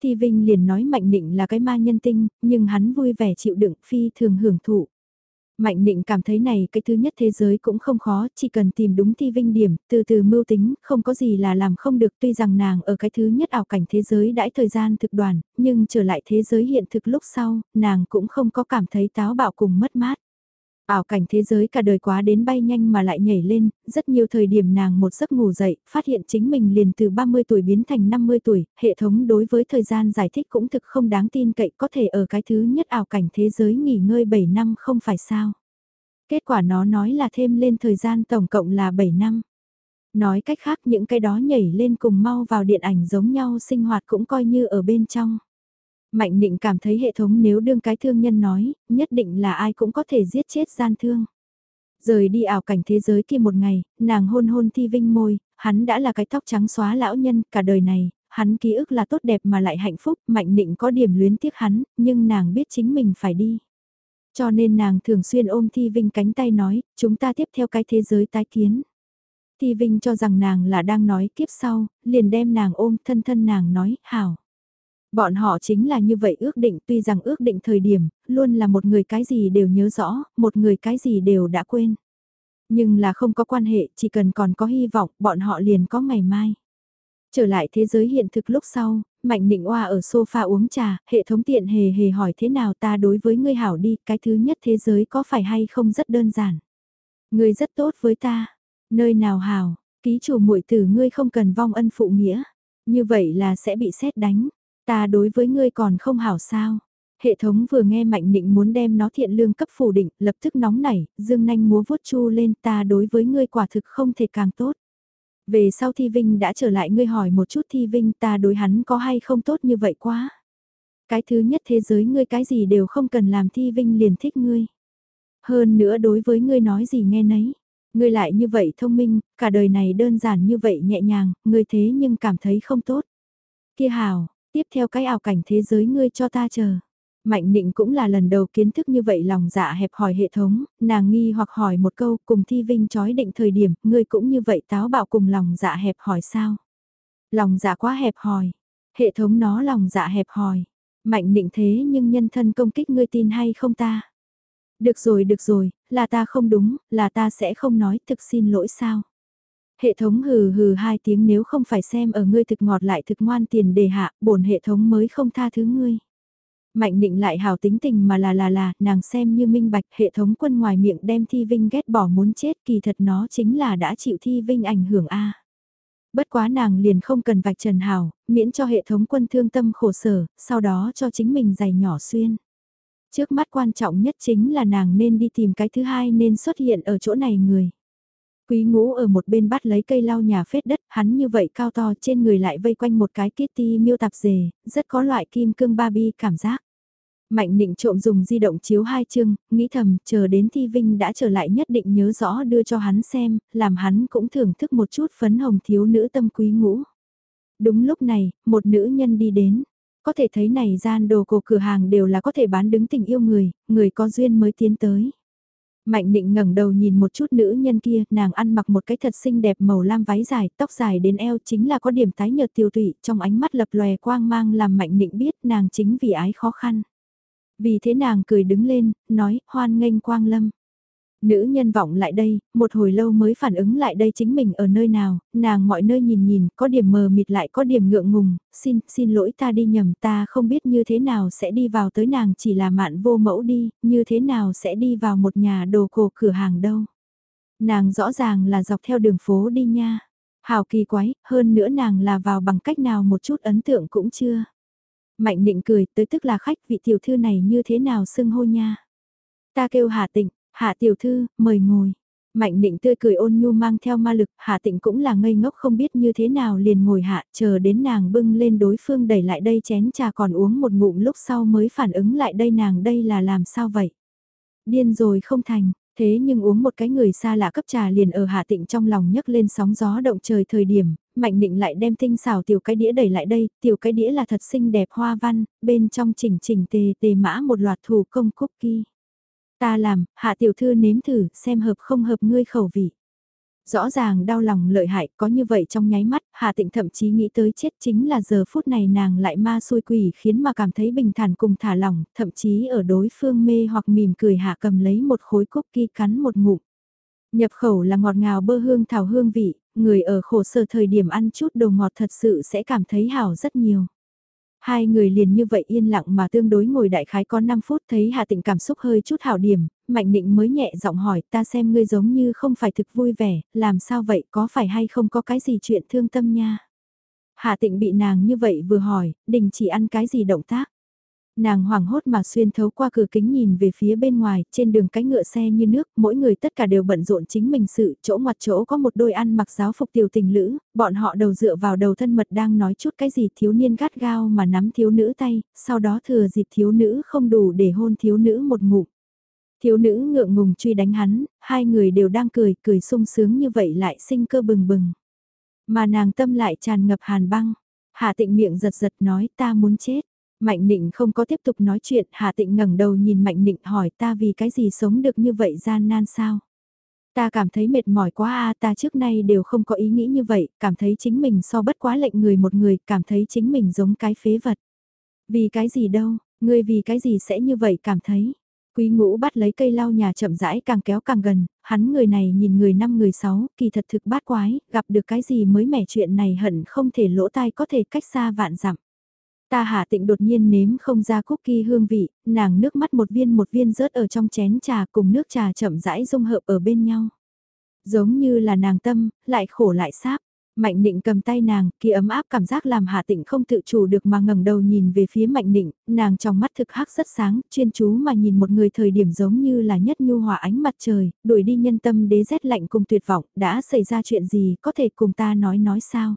Thi Vinh liền nói Mạnh Định là cái ma nhân tinh, nhưng hắn vui vẻ chịu đựng phi thường hưởng thụ. Mạnh định cảm thấy này cái thứ nhất thế giới cũng không khó, chỉ cần tìm đúng thi vinh điểm, từ từ mưu tính, không có gì là làm không được tuy rằng nàng ở cái thứ nhất ảo cảnh thế giới đãi thời gian thực đoàn, nhưng trở lại thế giới hiện thực lúc sau, nàng cũng không có cảm thấy táo bạo cùng mất mát. Ảo cảnh thế giới cả đời quá đến bay nhanh mà lại nhảy lên, rất nhiều thời điểm nàng một giấc ngủ dậy, phát hiện chính mình liền từ 30 tuổi biến thành 50 tuổi, hệ thống đối với thời gian giải thích cũng thực không đáng tin cậy có thể ở cái thứ nhất ảo cảnh thế giới nghỉ ngơi 7 năm không phải sao. Kết quả nó nói là thêm lên thời gian tổng cộng là 7 năm. Nói cách khác những cái đó nhảy lên cùng mau vào điện ảnh giống nhau sinh hoạt cũng coi như ở bên trong. Mạnh định cảm thấy hệ thống nếu đương cái thương nhân nói, nhất định là ai cũng có thể giết chết gian thương. Rời đi ảo cảnh thế giới kia một ngày, nàng hôn hôn thi vinh môi, hắn đã là cái tóc trắng xóa lão nhân cả đời này, hắn ký ức là tốt đẹp mà lại hạnh phúc, mạnh định có điểm luyến tiếc hắn, nhưng nàng biết chính mình phải đi. Cho nên nàng thường xuyên ôm Thi Vinh cánh tay nói, chúng ta tiếp theo cái thế giới tái kiến. Thi Vinh cho rằng nàng là đang nói kiếp sau, liền đem nàng ôm thân thân nàng nói, hảo. Bọn họ chính là như vậy ước định tuy rằng ước định thời điểm, luôn là một người cái gì đều nhớ rõ, một người cái gì đều đã quên. Nhưng là không có quan hệ, chỉ cần còn có hy vọng, bọn họ liền có ngày mai. Trở lại thế giới hiện thực lúc sau, Mạnh Nịnh Oa ở sofa uống trà, hệ thống tiện hề hề hỏi thế nào ta đối với ngươi hảo đi, cái thứ nhất thế giới có phải hay không rất đơn giản. Ngươi rất tốt với ta, nơi nào hảo, ký chủ muội tử ngươi không cần vong ân phụ nghĩa, như vậy là sẽ bị xét đánh, ta đối với ngươi còn không hảo sao. Hệ thống vừa nghe Mạnh Nịnh muốn đem nó thiện lương cấp phủ định, lập tức nóng nảy, dương nanh múa vuốt chu lên ta đối với ngươi quả thực không thể càng tốt. Về sau Thi Vinh đã trở lại ngươi hỏi một chút Thi Vinh ta đối hắn có hay không tốt như vậy quá. Cái thứ nhất thế giới ngươi cái gì đều không cần làm Thi Vinh liền thích ngươi. Hơn nữa đối với ngươi nói gì nghe nấy. Ngươi lại như vậy thông minh, cả đời này đơn giản như vậy nhẹ nhàng, ngươi thế nhưng cảm thấy không tốt. Kia hào, tiếp theo cái ảo cảnh thế giới ngươi cho ta chờ. Mạnh định cũng là lần đầu kiến thức như vậy lòng dạ hẹp hỏi hệ thống, nàng nghi hoặc hỏi một câu cùng thi vinh chói định thời điểm, ngươi cũng như vậy táo bạo cùng lòng dạ hẹp hỏi sao? Lòng dạ quá hẹp hỏi, hệ thống nó lòng dạ hẹp hỏi, mạnh định thế nhưng nhân thân công kích ngươi tin hay không ta? Được rồi được rồi, là ta không đúng, là ta sẽ không nói thực xin lỗi sao? Hệ thống hừ hừ hai tiếng nếu không phải xem ở ngươi thực ngọt lại thực ngoan tiền đề hạ, bổn hệ thống mới không tha thứ ngươi. Mạnh định lại hào tính tình mà là là là, nàng xem như minh bạch hệ thống quân ngoài miệng đem Thi Vinh ghét bỏ muốn chết kỳ thật nó chính là đã chịu Thi Vinh ảnh hưởng A. Bất quá nàng liền không cần vạch trần hào, miễn cho hệ thống quân thương tâm khổ sở, sau đó cho chính mình giày nhỏ xuyên. Trước mắt quan trọng nhất chính là nàng nên đi tìm cái thứ hai nên xuất hiện ở chỗ này người. Quý ngũ ở một bên bắt lấy cây lau nhà phết đất, hắn như vậy cao to trên người lại vây quanh một cái kitty miêu tạp dề, rất có loại kim cương Barbie cảm giác. Mạnh định trộm dùng di động chiếu hai chương, nghĩ thầm, chờ đến thi vinh đã trở lại nhất định nhớ rõ đưa cho hắn xem, làm hắn cũng thưởng thức một chút phấn hồng thiếu nữ tâm quý ngũ. Đúng lúc này, một nữ nhân đi đến. Có thể thấy này gian đồ cổ cửa hàng đều là có thể bán đứng tình yêu người, người có duyên mới tiến tới. Mạnh định ngẩng đầu nhìn một chút nữ nhân kia, nàng ăn mặc một cái thật xinh đẹp màu lam váy dài, tóc dài đến eo chính là có điểm tái nhợt tiêu tụy, trong ánh mắt lập lòe quang mang làm mạnh định biết nàng chính vì ái khó khăn. Vì thế nàng cười đứng lên, nói, hoan nghênh quang lâm. Nữ nhân vọng lại đây, một hồi lâu mới phản ứng lại đây chính mình ở nơi nào, nàng mọi nơi nhìn nhìn, có điểm mờ mịt lại có điểm ngượng ngùng, xin, xin lỗi ta đi nhầm ta không biết như thế nào sẽ đi vào tới nàng chỉ là mạn vô mẫu đi, như thế nào sẽ đi vào một nhà đồ cổ cửa hàng đâu. Nàng rõ ràng là dọc theo đường phố đi nha. Hào kỳ quái, hơn nữa nàng là vào bằng cách nào một chút ấn tượng cũng chưa. Mạnh định cười, tới tức là khách vị tiểu thư này như thế nào xưng hô nha. Ta kêu hà Tịnh, Hạ Tiểu Thư, mời ngồi. Mạnh định tươi cười ôn nhu mang theo ma lực, Hạ Tịnh cũng là ngây ngốc không biết như thế nào liền ngồi hạ, chờ đến nàng bưng lên đối phương đẩy lại đây chén trà còn uống một ngụm lúc sau mới phản ứng lại đây nàng đây là làm sao vậy. Điên rồi không thành, thế nhưng uống một cái người xa lạ cấp trà liền ở Hạ Tịnh trong lòng nhấc lên sóng gió động trời thời điểm, Mạnh định lại đem tinh xào tiểu cái đĩa đẩy lại đây, tiểu cái đĩa là thật xinh đẹp hoa văn, bên trong chỉnh chỉnh tề tề mã một loạt thủ công cookie. Ta làm, hạ tiểu thư nếm thử, xem hợp không hợp ngươi khẩu vị. Rõ ràng đau lòng lợi hại, có như vậy trong nháy mắt, Hạ Tịnh thậm chí nghĩ tới chết chính là giờ phút này nàng lại ma xui quỷ khiến mà cảm thấy bình thản cùng thả lỏng, thậm chí ở đối phương mê hoặc mỉm cười hạ cầm lấy một khối cookie cắn một ngụm. Nhập khẩu là ngọt ngào bơ hương thảo hương vị, người ở khổ sở thời điểm ăn chút đồ ngọt thật sự sẽ cảm thấy hảo rất nhiều. Hai người liền như vậy yên lặng mà tương đối ngồi đại khái có 5 phút thấy Hạ Tịnh cảm xúc hơi chút hảo điểm, Mạnh Định mới nhẹ giọng hỏi ta xem ngươi giống như không phải thực vui vẻ, làm sao vậy có phải hay không có cái gì chuyện thương tâm nha. Hạ Tịnh bị nàng như vậy vừa hỏi, đình chỉ ăn cái gì động tác. Nàng hoảng hốt mà xuyên thấu qua cửa kính nhìn về phía bên ngoài, trên đường cái ngựa xe như nước, mỗi người tất cả đều bận rộn chính mình sự, chỗ ngoặt chỗ có một đôi ăn mặc giáo phục tiểu tình lữ, bọn họ đầu dựa vào đầu thân mật đang nói chút cái gì thiếu niên gắt gao mà nắm thiếu nữ tay, sau đó thừa dịp thiếu nữ không đủ để hôn thiếu nữ một ngụm. Thiếu nữ ngượng ngùng truy đánh hắn, hai người đều đang cười, cười sung sướng như vậy lại sinh cơ bừng bừng. Mà nàng tâm lại tràn ngập hàn băng, hạ tịnh miệng giật giật nói ta muốn chết. Mạnh Nịnh không có tiếp tục nói chuyện, Hà Tịnh ngẩng đầu nhìn Mạnh Nịnh hỏi ta vì cái gì sống được như vậy gian nan sao? Ta cảm thấy mệt mỏi quá a ta trước nay đều không có ý nghĩ như vậy, cảm thấy chính mình so bất quá lệnh người một người, cảm thấy chính mình giống cái phế vật. Vì cái gì đâu, ngươi vì cái gì sẽ như vậy cảm thấy? Quý ngũ bắt lấy cây lau nhà chậm rãi càng kéo càng gần, hắn người này nhìn người năm người sáu, kỳ thật thực bát quái, gặp được cái gì mới mẻ chuyện này hận không thể lỗ tai có thể cách xa vạn dặm. Ta hạ tịnh đột nhiên nếm không ra cookie hương vị, nàng nước mắt một viên một viên rớt ở trong chén trà cùng nước trà chậm rãi dung hợp ở bên nhau. Giống như là nàng tâm, lại khổ lại sáp. Mạnh định cầm tay nàng, kia ấm áp cảm giác làm hạ tịnh không tự chủ được mà ngẩng đầu nhìn về phía mạnh định, nàng trong mắt thực hắc rất sáng, chuyên chú mà nhìn một người thời điểm giống như là nhất nhu hòa ánh mặt trời, đuổi đi nhân tâm đế rét lạnh cùng tuyệt vọng, đã xảy ra chuyện gì có thể cùng ta nói nói sao.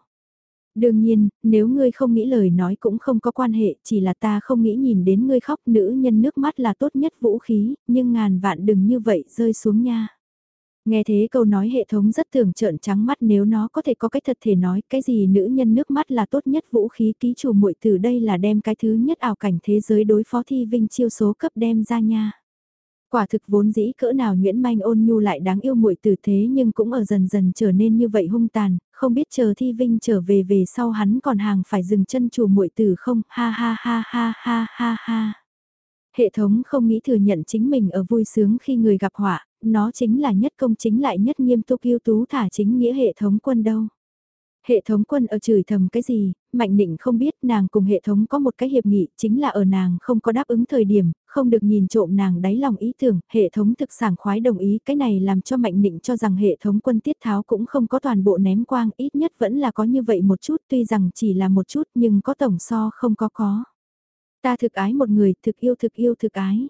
Đương nhiên, nếu ngươi không nghĩ lời nói cũng không có quan hệ, chỉ là ta không nghĩ nhìn đến ngươi khóc nữ nhân nước mắt là tốt nhất vũ khí, nhưng ngàn vạn đừng như vậy rơi xuống nha. Nghe thế câu nói hệ thống rất thường trợn trắng mắt nếu nó có thể có cái thật thể nói cái gì nữ nhân nước mắt là tốt nhất vũ khí ký chủ muội từ đây là đem cái thứ nhất ảo cảnh thế giới đối phó thi vinh chiêu số cấp đem ra nha. Quả thực vốn dĩ cỡ nào Nguyễn Manh ôn nhu lại đáng yêu muội tử thế nhưng cũng ở dần dần trở nên như vậy hung tàn, không biết chờ Thi Vinh trở về về sau hắn còn hàng phải dừng chân chùa muội tử không, ha ha ha ha ha ha ha. Hệ thống không nghĩ thừa nhận chính mình ở vui sướng khi người gặp họa, nó chính là nhất công chính lại nhất nghiêm túc yêu tú thả chính nghĩa hệ thống quân đâu. Hệ thống quân ở chửi thầm cái gì, Mạnh Định không biết nàng cùng hệ thống có một cái hiệp nghị chính là ở nàng không có đáp ứng thời điểm, không được nhìn trộm nàng đáy lòng ý tưởng, hệ thống thực sảng khoái đồng ý cái này làm cho Mạnh Định cho rằng hệ thống quân tiết tháo cũng không có toàn bộ ném quang ít nhất vẫn là có như vậy một chút tuy rằng chỉ là một chút nhưng có tổng so không có có. Ta thực ái một người, thực yêu thực yêu thực ái.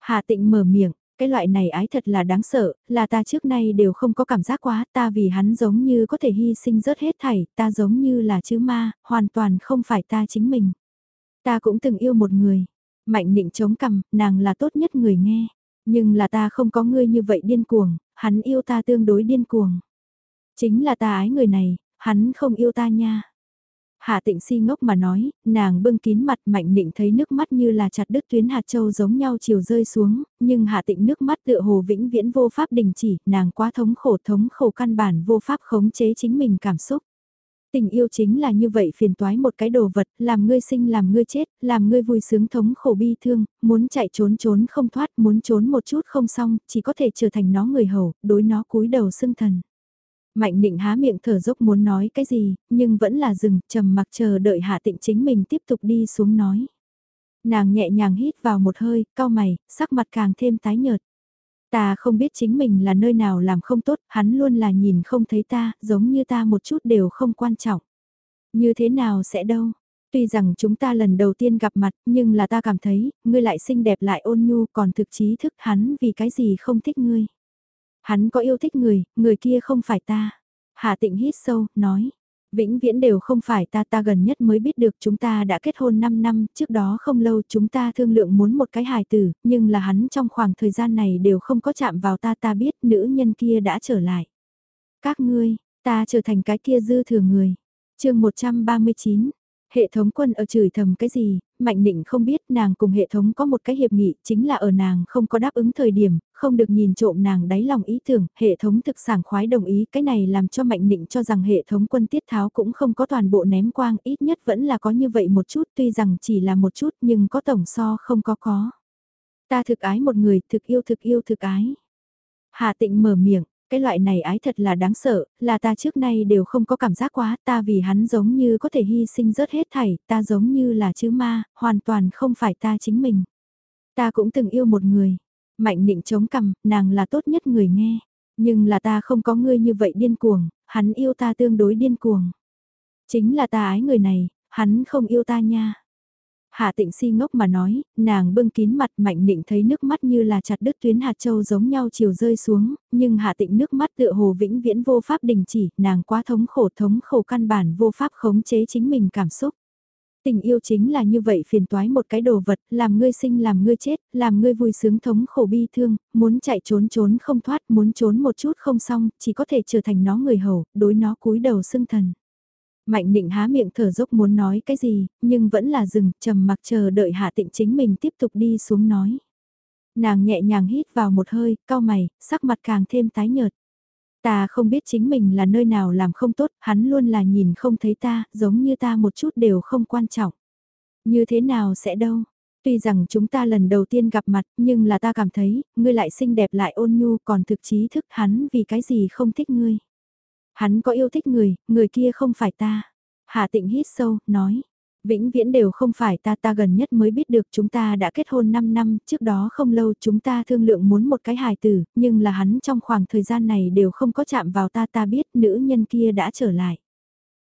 Hạ tịnh mở miệng, cái loại này ái thật là đáng sợ, là ta trước nay đều không có cảm giác quá, ta vì hắn giống như có thể hy sinh rớt hết thảy, ta giống như là chứ ma, hoàn toàn không phải ta chính mình. Ta cũng từng yêu một người, mạnh định chống cằm, nàng là tốt nhất người nghe, nhưng là ta không có ngươi như vậy điên cuồng, hắn yêu ta tương đối điên cuồng. Chính là ta ái người này, hắn không yêu ta nha. Hạ tịnh si ngốc mà nói, nàng bưng kín mặt mạnh định thấy nước mắt như là chặt đứt tuyến hạt châu giống nhau chiều rơi xuống, nhưng hạ tịnh nước mắt tựa hồ vĩnh viễn vô pháp đình chỉ, nàng quá thống khổ thống khổ căn bản vô pháp khống chế chính mình cảm xúc. Tình yêu chính là như vậy phiền toái một cái đồ vật, làm ngươi sinh làm ngươi chết, làm ngươi vui sướng thống khổ bi thương, muốn chạy trốn trốn không thoát, muốn trốn một chút không xong, chỉ có thể trở thành nó người hầu, đối nó cúi đầu xưng thần. Mạnh định há miệng thở dốc muốn nói cái gì, nhưng vẫn là dừng, trầm mặc chờ đợi hạ tịnh chính mình tiếp tục đi xuống nói. Nàng nhẹ nhàng hít vào một hơi, cao mày, sắc mặt càng thêm tái nhợt. Ta không biết chính mình là nơi nào làm không tốt, hắn luôn là nhìn không thấy ta, giống như ta một chút đều không quan trọng. Như thế nào sẽ đâu? Tuy rằng chúng ta lần đầu tiên gặp mặt, nhưng là ta cảm thấy, ngươi lại xinh đẹp lại ôn nhu còn thực chí thức hắn vì cái gì không thích ngươi. Hắn có yêu thích người, người kia không phải ta. Hà tịnh hít sâu, nói. Vĩnh viễn đều không phải ta ta gần nhất mới biết được chúng ta đã kết hôn 5 năm, trước đó không lâu chúng ta thương lượng muốn một cái hài tử, nhưng là hắn trong khoảng thời gian này đều không có chạm vào ta ta biết nữ nhân kia đã trở lại. Các ngươi, ta trở thành cái kia dư thừa người. chương 139, Hệ thống quân ở chửi thầm cái gì, Mạnh Định không biết nàng cùng hệ thống có một cái hiệp nghị chính là ở nàng không có đáp ứng thời điểm, không được nhìn trộm nàng đáy lòng ý tưởng, hệ thống thực sảng khoái đồng ý cái này làm cho Mạnh Định cho rằng hệ thống quân tiết tháo cũng không có toàn bộ ném quang, ít nhất vẫn là có như vậy một chút tuy rằng chỉ là một chút nhưng có tổng so không có có. Ta thực ái một người, thực yêu thực yêu thực ái. Hà tịnh mở miệng, cái loại này ái thật là đáng sợ, là ta trước nay đều không có cảm giác quá, ta vì hắn giống như có thể hy sinh rớt hết thảy, ta giống như là chữ ma, hoàn toàn không phải ta chính mình. Ta cũng từng yêu một người, mạnh định chống cằm, nàng là tốt nhất người nghe, nhưng là ta không có ngươi như vậy điên cuồng, hắn yêu ta tương đối điên cuồng. Chính là ta ái người này, hắn không yêu ta nha. Hạ tịnh si ngốc mà nói, nàng bưng kín mặt mạnh định thấy nước mắt như là chặt đứt tuyến hạt châu giống nhau chiều rơi xuống, nhưng hạ tịnh nước mắt tựa hồ vĩnh viễn vô pháp đình chỉ, nàng quá thống khổ thống khổ căn bản vô pháp khống chế chính mình cảm xúc. Tình yêu chính là như vậy phiền toái một cái đồ vật, làm ngươi sinh làm ngươi chết, làm ngươi vui sướng thống khổ bi thương, muốn chạy trốn trốn không thoát, muốn trốn một chút không xong, chỉ có thể trở thành nó người hầu, đối nó cúi đầu xưng thần. Mạnh định há miệng thở dốc muốn nói cái gì, nhưng vẫn là dừng, trầm mặc chờ đợi hạ tịnh chính mình tiếp tục đi xuống nói. Nàng nhẹ nhàng hít vào một hơi, cao mày, sắc mặt càng thêm tái nhợt. Ta không biết chính mình là nơi nào làm không tốt, hắn luôn là nhìn không thấy ta, giống như ta một chút đều không quan trọng. Như thế nào sẽ đâu? Tuy rằng chúng ta lần đầu tiên gặp mặt, nhưng là ta cảm thấy, ngươi lại xinh đẹp lại ôn nhu còn thực chí thức hắn vì cái gì không thích ngươi. Hắn có yêu thích người, người kia không phải ta. Hà tịnh hít sâu, nói. Vĩnh viễn đều không phải ta ta gần nhất mới biết được chúng ta đã kết hôn 5 năm, trước đó không lâu chúng ta thương lượng muốn một cái hài tử, nhưng là hắn trong khoảng thời gian này đều không có chạm vào ta ta biết nữ nhân kia đã trở lại.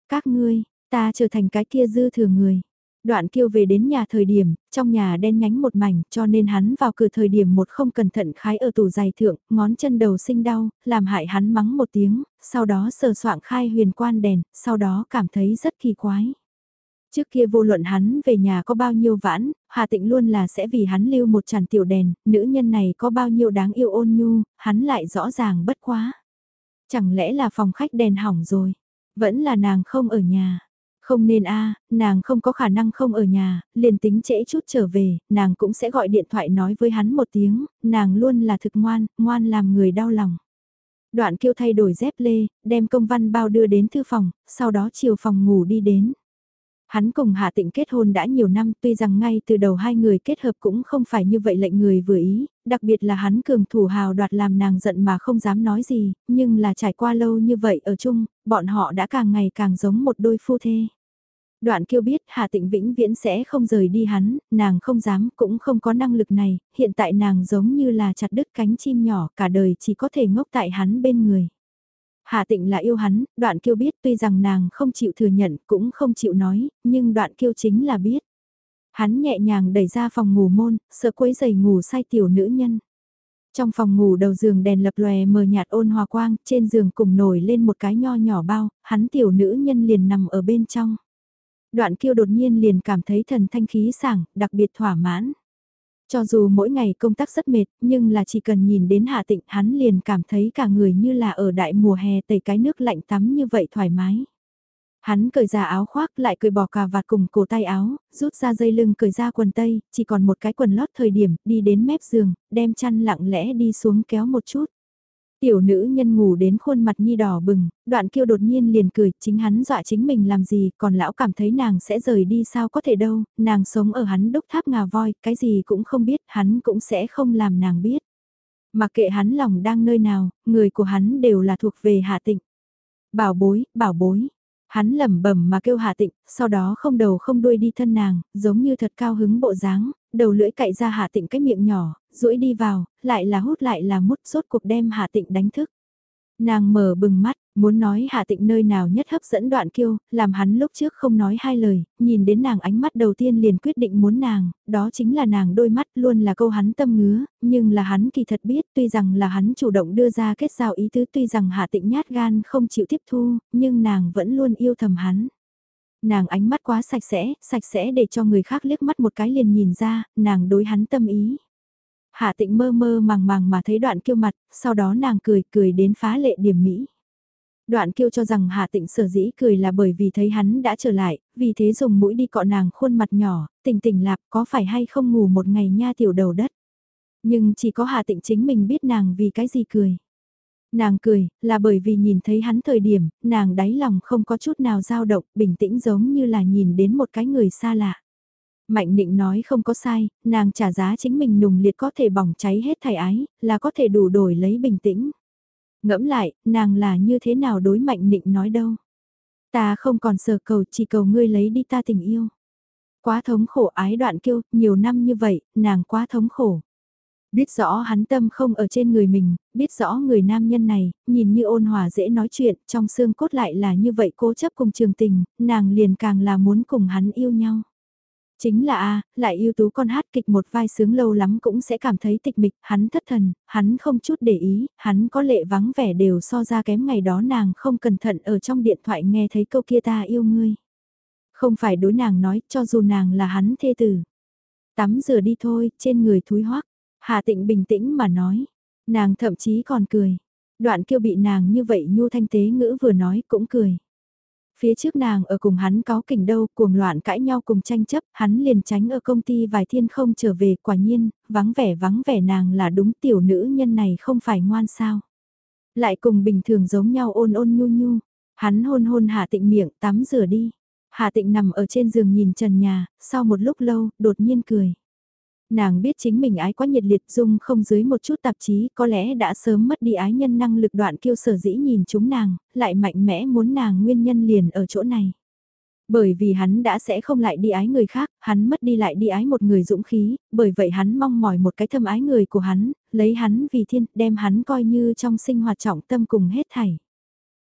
Các ngươi, ta trở thành cái kia dư thừa người. Đoạn kiêu về đến nhà thời điểm, trong nhà đen nhánh một mảnh, cho nên hắn vào cửa thời điểm một không cẩn thận khái ở tủ giày thượng, ngón chân đầu sinh đau, làm hại hắn mắng một tiếng, sau đó sờ soạng khai huyền quan đèn, sau đó cảm thấy rất kỳ quái. Trước kia vô luận hắn về nhà có bao nhiêu vãn, Hà Tịnh luôn là sẽ vì hắn lưu một tràn tiểu đèn, nữ nhân này có bao nhiêu đáng yêu ôn nhu, hắn lại rõ ràng bất quá. Chẳng lẽ là phòng khách đèn hỏng rồi, vẫn là nàng không ở nhà. Không nên a nàng không có khả năng không ở nhà, liền tính trễ chút trở về, nàng cũng sẽ gọi điện thoại nói với hắn một tiếng, nàng luôn là thực ngoan, ngoan làm người đau lòng. Đoạn kêu thay đổi dép lê, đem công văn bao đưa đến thư phòng, sau đó chiều phòng ngủ đi đến. Hắn cùng Hạ Tịnh kết hôn đã nhiều năm tuy rằng ngay từ đầu hai người kết hợp cũng không phải như vậy lệnh người vừa ý, đặc biệt là hắn cường thủ hào đoạt làm nàng giận mà không dám nói gì, nhưng là trải qua lâu như vậy ở chung, bọn họ đã càng ngày càng giống một đôi phu thê. Đoạn kiêu biết Hà Tịnh vĩnh viễn sẽ không rời đi hắn, nàng không dám cũng không có năng lực này, hiện tại nàng giống như là chặt đứt cánh chim nhỏ cả đời chỉ có thể ngốc tại hắn bên người. Hà Tịnh là yêu hắn, đoạn kiêu biết tuy rằng nàng không chịu thừa nhận cũng không chịu nói, nhưng đoạn kiêu chính là biết. Hắn nhẹ nhàng đẩy ra phòng ngủ môn, sợ quấy giày ngủ say tiểu nữ nhân. Trong phòng ngủ đầu giường đèn lập lòe mờ nhạt ôn hòa quang, trên giường cùng nổi lên một cái nho nhỏ bao, hắn tiểu nữ nhân liền nằm ở bên trong. Đoạn kiêu đột nhiên liền cảm thấy thần thanh khí sảng, đặc biệt thỏa mãn. Cho dù mỗi ngày công tác rất mệt, nhưng là chỉ cần nhìn đến hạ tịnh hắn liền cảm thấy cả người như là ở đại mùa hè tẩy cái nước lạnh tắm như vậy thoải mái. Hắn cởi ra áo khoác lại cởi bỏ cà vạt cùng cổ tay áo, rút ra dây lưng cởi ra quần tây, chỉ còn một cái quần lót thời điểm, đi đến mép giường, đem chăn lặng lẽ đi xuống kéo một chút. Tiểu nữ nhân ngủ đến khuôn mặt nhi đỏ bừng, đoạn kiêu đột nhiên liền cười, chính hắn dọa chính mình làm gì, còn lão cảm thấy nàng sẽ rời đi sao có thể đâu, nàng sống ở hắn đúc tháp ngà voi, cái gì cũng không biết, hắn cũng sẽ không làm nàng biết. Mặc kệ hắn lòng đang nơi nào, người của hắn đều là thuộc về hạ tịnh. Bảo bối, bảo bối. Hắn lẩm bẩm mà kêu hạ tịnh, sau đó không đầu không đuôi đi thân nàng, giống như thật cao hứng bộ dáng, đầu lưỡi cậy ra hạ tịnh cái miệng nhỏ, duỗi đi vào, lại là hút lại là mút sốt cuộc đem hạ tịnh đánh thức. Nàng mở bừng mắt, muốn nói hạ tịnh nơi nào nhất hấp dẫn đoạn kiêu, làm hắn lúc trước không nói hai lời, nhìn đến nàng ánh mắt đầu tiên liền quyết định muốn nàng, đó chính là nàng đôi mắt luôn là câu hắn tâm ngứa, nhưng là hắn kỳ thật biết tuy rằng là hắn chủ động đưa ra kết giao ý tứ tuy rằng hạ tịnh nhát gan không chịu tiếp thu, nhưng nàng vẫn luôn yêu thầm hắn. Nàng ánh mắt quá sạch sẽ, sạch sẽ để cho người khác liếc mắt một cái liền nhìn ra, nàng đối hắn tâm ý. Hạ tịnh mơ mơ màng màng mà thấy đoạn kiêu mặt, sau đó nàng cười cười đến phá lệ điểm mỹ. Đoạn kiêu cho rằng Hạ Tịnh sở dĩ cười là bởi vì thấy hắn đã trở lại, vì thế dùng mũi đi cọ nàng khuôn mặt nhỏ, tỉnh tỉnh lạp có phải hay không ngủ một ngày nha tiểu đầu đất. Nhưng chỉ có Hạ Tịnh chính mình biết nàng vì cái gì cười. Nàng cười, là bởi vì nhìn thấy hắn thời điểm, nàng đáy lòng không có chút nào dao động, bình tĩnh giống như là nhìn đến một cái người xa lạ. Mạnh định nói không có sai, nàng trả giá chính mình nùng liệt có thể bỏng cháy hết thảy ái, là có thể đủ đổi lấy bình tĩnh. Ngẫm lại, nàng là như thế nào đối mạnh định nói đâu. Ta không còn sờ cầu, chỉ cầu ngươi lấy đi ta tình yêu. Quá thống khổ ái đoạn kiêu, nhiều năm như vậy, nàng quá thống khổ. Biết rõ hắn tâm không ở trên người mình, biết rõ người nam nhân này, nhìn như ôn hòa dễ nói chuyện, trong xương cốt lại là như vậy cố chấp cùng trường tình, nàng liền càng là muốn cùng hắn yêu nhau. Chính là a lại ưu tú con hát kịch một vai sướng lâu lắm cũng sẽ cảm thấy tịch mịch, hắn thất thần, hắn không chút để ý, hắn có lệ vắng vẻ đều so ra kém ngày đó nàng không cẩn thận ở trong điện thoại nghe thấy câu kia ta yêu ngươi. Không phải đối nàng nói, cho dù nàng là hắn thê tử. Tắm rửa đi thôi, trên người thúi hoắc. Hà tịnh bình tĩnh mà nói. Nàng thậm chí còn cười. Đoạn kêu bị nàng như vậy nhu thanh tế ngữ vừa nói cũng cười. Phía trước nàng ở cùng hắn có kỉnh đâu, cuồng loạn cãi nhau cùng tranh chấp, hắn liền tránh ở công ty vài thiên không trở về, quả nhiên, vắng vẻ vắng vẻ nàng là đúng tiểu nữ nhân này không phải ngoan sao. Lại cùng bình thường giống nhau ôn ôn nhu nhu, hắn hôn hôn hạ Tịnh miệng tắm rửa đi. hạ Tịnh nằm ở trên giường nhìn trần nhà, sau một lúc lâu, đột nhiên cười nàng biết chính mình ái quá nhiệt liệt dung không dưới một chút tạp chí có lẽ đã sớm mất đi ái nhân năng lực đoạn kiêu sở dĩ nhìn chúng nàng, lại mạnh mẽ muốn nàng nguyên nhân liền ở chỗ này. Bởi vì hắn đã sẽ không lại đi ái người khác, hắn mất đi lại đi ái một người dũng khí, bởi vậy hắn mong mỏi một cái thâm ái người của hắn, lấy hắn vì thiên, đem hắn coi như trong sinh hoạt trọng tâm cùng hết thảy.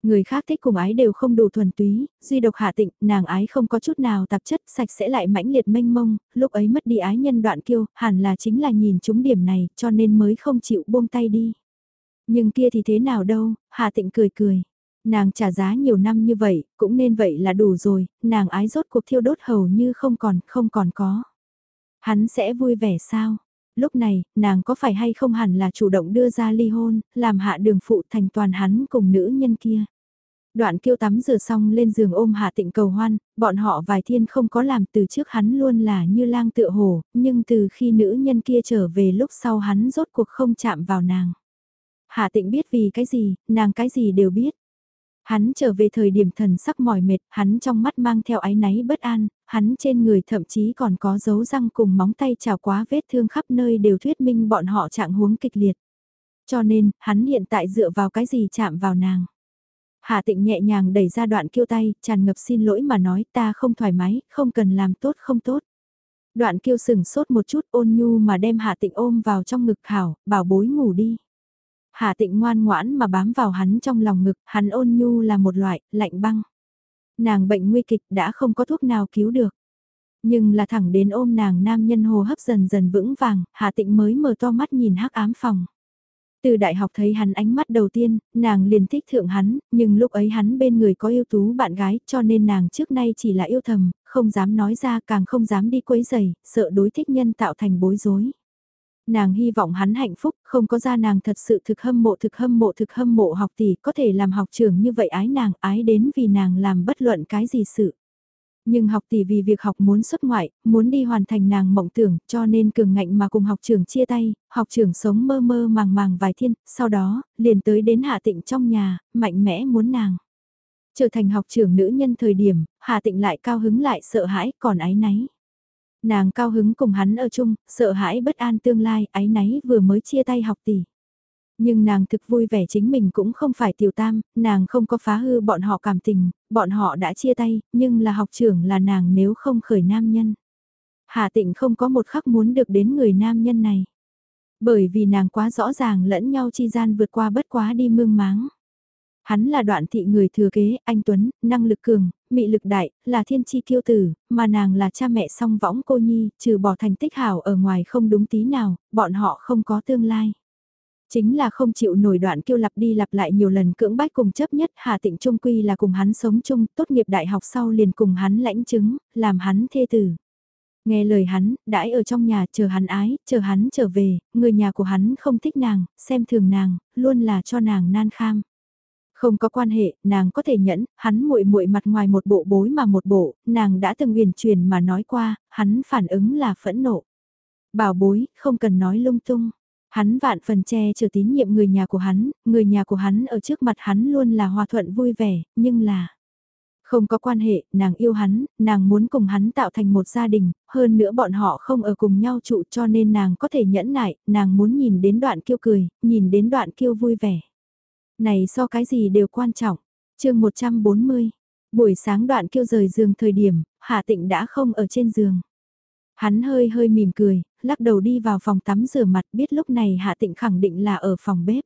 Người khác thích cùng ái đều không đủ thuần túy, duy độc hạ tịnh, nàng ái không có chút nào tạp chất sạch sẽ lại mãnh liệt mênh mông, lúc ấy mất đi ái nhân đoạn kiêu, hẳn là chính là nhìn chúng điểm này, cho nên mới không chịu buông tay đi. Nhưng kia thì thế nào đâu, hạ tịnh cười cười. Nàng trả giá nhiều năm như vậy, cũng nên vậy là đủ rồi, nàng ái rốt cuộc thiêu đốt hầu như không còn, không còn có. Hắn sẽ vui vẻ sao? Lúc này, nàng có phải hay không hẳn là chủ động đưa ra ly hôn, làm hạ đường phụ thành toàn hắn cùng nữ nhân kia. Đoạn kiêu tắm rửa xong lên giường ôm hạ tịnh cầu hoan, bọn họ vài thiên không có làm từ trước hắn luôn là như lang tựa hồ, nhưng từ khi nữ nhân kia trở về lúc sau hắn rốt cuộc không chạm vào nàng. Hạ tịnh biết vì cái gì, nàng cái gì đều biết. Hắn trở về thời điểm thần sắc mỏi mệt, hắn trong mắt mang theo áy náy bất an, hắn trên người thậm chí còn có dấu răng cùng móng tay trào quá vết thương khắp nơi đều thuyết minh bọn họ trạng huống kịch liệt. Cho nên, hắn hiện tại dựa vào cái gì chạm vào nàng. Hạ tịnh nhẹ nhàng đẩy ra đoạn kiêu tay, tràn ngập xin lỗi mà nói ta không thoải mái, không cần làm tốt không tốt. Đoạn kiêu sừng sốt một chút ôn nhu mà đem hạ tịnh ôm vào trong ngực hảo, bảo bối ngủ đi. Hạ tịnh ngoan ngoãn mà bám vào hắn trong lòng ngực, hắn ôn nhu là một loại, lạnh băng. Nàng bệnh nguy kịch đã không có thuốc nào cứu được. Nhưng là thẳng đến ôm nàng nam nhân hồ hấp dần dần vững vàng, Hạ tịnh mới mở to mắt nhìn hắc ám phòng. Từ đại học thấy hắn ánh mắt đầu tiên, nàng liền thích thượng hắn, nhưng lúc ấy hắn bên người có yêu tú bạn gái cho nên nàng trước nay chỉ là yêu thầm, không dám nói ra càng không dám đi quấy giày, sợ đối thích nhân tạo thành bối rối. Nàng hy vọng hắn hạnh phúc, không có ra nàng thật sự thực hâm mộ thực hâm mộ thực hâm mộ học tỷ có thể làm học trưởng như vậy ái nàng ái đến vì nàng làm bất luận cái gì sự. Nhưng học tỷ vì việc học muốn xuất ngoại, muốn đi hoàn thành nàng mộng tưởng cho nên cường ngạnh mà cùng học trưởng chia tay, học trưởng sống mơ mơ màng màng vài thiên, sau đó, liền tới đến hạ tịnh trong nhà, mạnh mẽ muốn nàng. Trở thành học trưởng nữ nhân thời điểm, hạ tịnh lại cao hứng lại sợ hãi còn ái náy. Nàng cao hứng cùng hắn ở chung, sợ hãi bất an tương lai, ái náy vừa mới chia tay học tỷ. Nhưng nàng thực vui vẻ chính mình cũng không phải tiểu tam, nàng không có phá hư bọn họ cảm tình, bọn họ đã chia tay, nhưng là học trưởng là nàng nếu không khởi nam nhân. Hà tịnh không có một khắc muốn được đến người nam nhân này. Bởi vì nàng quá rõ ràng lẫn nhau chi gian vượt qua bất quá đi mương máng. Hắn là đoạn thị người thừa kế, anh Tuấn, năng lực cường, mị lực đại, là thiên chi kiêu tử, mà nàng là cha mẹ song võng cô nhi, trừ bỏ thành tích hảo ở ngoài không đúng tí nào, bọn họ không có tương lai. Chính là không chịu nổi đoạn kiêu lặp đi lặp lại nhiều lần cưỡng bách cùng chấp nhất Hà Tịnh Trung Quy là cùng hắn sống chung, tốt nghiệp đại học sau liền cùng hắn lãnh chứng, làm hắn thê tử. Nghe lời hắn, đãi ở trong nhà chờ hắn ái, chờ hắn trở về, người nhà của hắn không thích nàng, xem thường nàng, luôn là cho nàng nan kham. Không có quan hệ, nàng có thể nhẫn, hắn muội muội mặt ngoài một bộ bối mà một bộ, nàng đã từng huyền truyền mà nói qua, hắn phản ứng là phẫn nộ. Bảo bối, không cần nói lung tung. Hắn vạn phần che chở tín nhiệm người nhà của hắn, người nhà của hắn ở trước mặt hắn luôn là hòa thuận vui vẻ, nhưng là... Không có quan hệ, nàng yêu hắn, nàng muốn cùng hắn tạo thành một gia đình, hơn nữa bọn họ không ở cùng nhau trụ cho nên nàng có thể nhẫn nại, nàng muốn nhìn đến đoạn kiêu cười, nhìn đến đoạn kiêu vui vẻ. Này so cái gì đều quan trọng. chương 140, buổi sáng đoạn kêu rời giường thời điểm, Hạ Tịnh đã không ở trên giường. Hắn hơi hơi mỉm cười, lắc đầu đi vào phòng tắm rửa mặt biết lúc này Hạ Tịnh khẳng định là ở phòng bếp.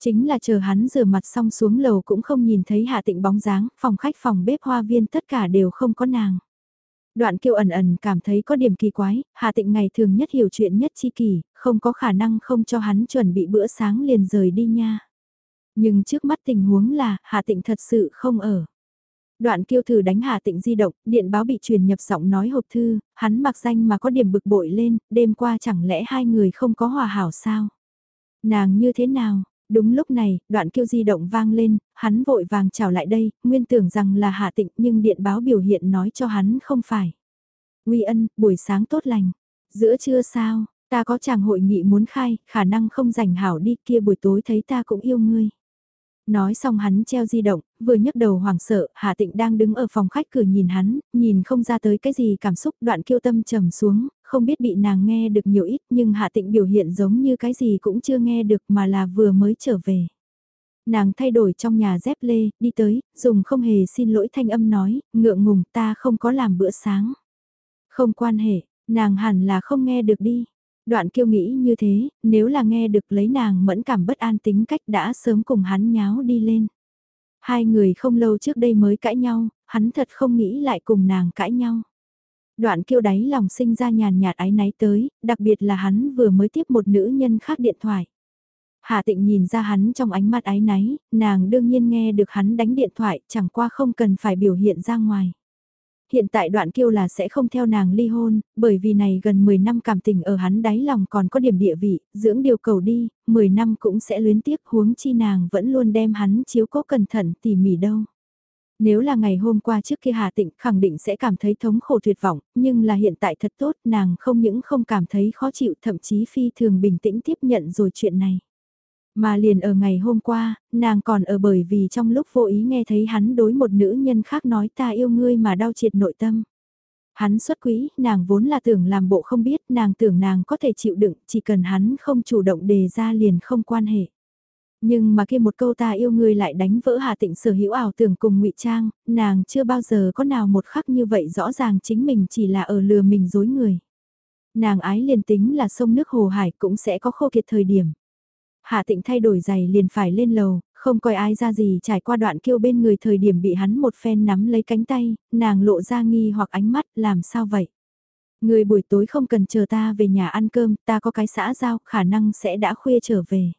Chính là chờ hắn rửa mặt xong xuống lầu cũng không nhìn thấy Hạ Tịnh bóng dáng, phòng khách phòng bếp hoa viên tất cả đều không có nàng. Đoạn kiều ẩn ẩn cảm thấy có điểm kỳ quái, Hạ Tịnh ngày thường nhất hiểu chuyện nhất chi kỳ, không có khả năng không cho hắn chuẩn bị bữa sáng liền rời đi nha. Nhưng trước mắt tình huống là Hà Tịnh thật sự không ở. Đoạn kiêu thử đánh Hà Tịnh di động, điện báo bị truyền nhập giọng nói hộp thư, hắn mặc danh mà có điểm bực bội lên, đêm qua chẳng lẽ hai người không có hòa hảo sao? Nàng như thế nào? Đúng lúc này, đoạn kiêu di động vang lên, hắn vội vàng chào lại đây, nguyên tưởng rằng là Hà Tịnh nhưng điện báo biểu hiện nói cho hắn không phải. Uy ân, buổi sáng tốt lành. Giữa trưa sao, ta có chàng hội nghị muốn khai, khả năng không rảnh hảo đi kia buổi tối thấy ta cũng yêu ngươi. Nói xong hắn treo di động, vừa nhấc đầu hoảng sợ, Hạ Tịnh đang đứng ở phòng khách cửa nhìn hắn, nhìn không ra tới cái gì cảm xúc đoạn kiêu tâm trầm xuống, không biết bị nàng nghe được nhiều ít nhưng Hạ Tịnh biểu hiện giống như cái gì cũng chưa nghe được mà là vừa mới trở về. Nàng thay đổi trong nhà dép lê, đi tới, dùng không hề xin lỗi thanh âm nói, ngượng ngùng ta không có làm bữa sáng. Không quan hệ, nàng hẳn là không nghe được đi. Đoạn kiêu nghĩ như thế, nếu là nghe được lấy nàng mẫn cảm bất an tính cách đã sớm cùng hắn nháo đi lên. Hai người không lâu trước đây mới cãi nhau, hắn thật không nghĩ lại cùng nàng cãi nhau. Đoạn kiêu đáy lòng sinh ra nhàn nhạt ái náy tới, đặc biệt là hắn vừa mới tiếp một nữ nhân khác điện thoại. Hà tịnh nhìn ra hắn trong ánh mắt ái náy, nàng đương nhiên nghe được hắn đánh điện thoại, chẳng qua không cần phải biểu hiện ra ngoài. Hiện tại đoạn kiêu là sẽ không theo nàng ly hôn, bởi vì này gần 10 năm cảm tình ở hắn đáy lòng còn có điểm địa vị, dưỡng điều cầu đi, 10 năm cũng sẽ luyến tiếc huống chi nàng vẫn luôn đem hắn chiếu cố cẩn thận tỉ mỉ đâu. Nếu là ngày hôm qua trước kia Hà Tịnh khẳng định sẽ cảm thấy thống khổ tuyệt vọng, nhưng là hiện tại thật tốt nàng không những không cảm thấy khó chịu thậm chí phi thường bình tĩnh tiếp nhận rồi chuyện này. Mà liền ở ngày hôm qua, nàng còn ở bởi vì trong lúc vô ý nghe thấy hắn đối một nữ nhân khác nói ta yêu ngươi mà đau triệt nội tâm. Hắn xuất quỹ, nàng vốn là tưởng làm bộ không biết, nàng tưởng nàng có thể chịu đựng, chỉ cần hắn không chủ động đề ra liền không quan hệ. Nhưng mà kia một câu ta yêu ngươi lại đánh vỡ Hà Tịnh sở hữu ảo tưởng cùng ngụy Trang, nàng chưa bao giờ có nào một khắc như vậy rõ ràng chính mình chỉ là ở lừa mình dối người. Nàng ái liền tính là sông nước hồ hải cũng sẽ có khô kiệt thời điểm. Hạ tịnh thay đổi giày liền phải lên lầu, không coi ai ra gì trải qua đoạn kêu bên người thời điểm bị hắn một phen nắm lấy cánh tay, nàng lộ ra nghi hoặc ánh mắt, làm sao vậy? Người buổi tối không cần chờ ta về nhà ăn cơm, ta có cái xã giao, khả năng sẽ đã khuya trở về.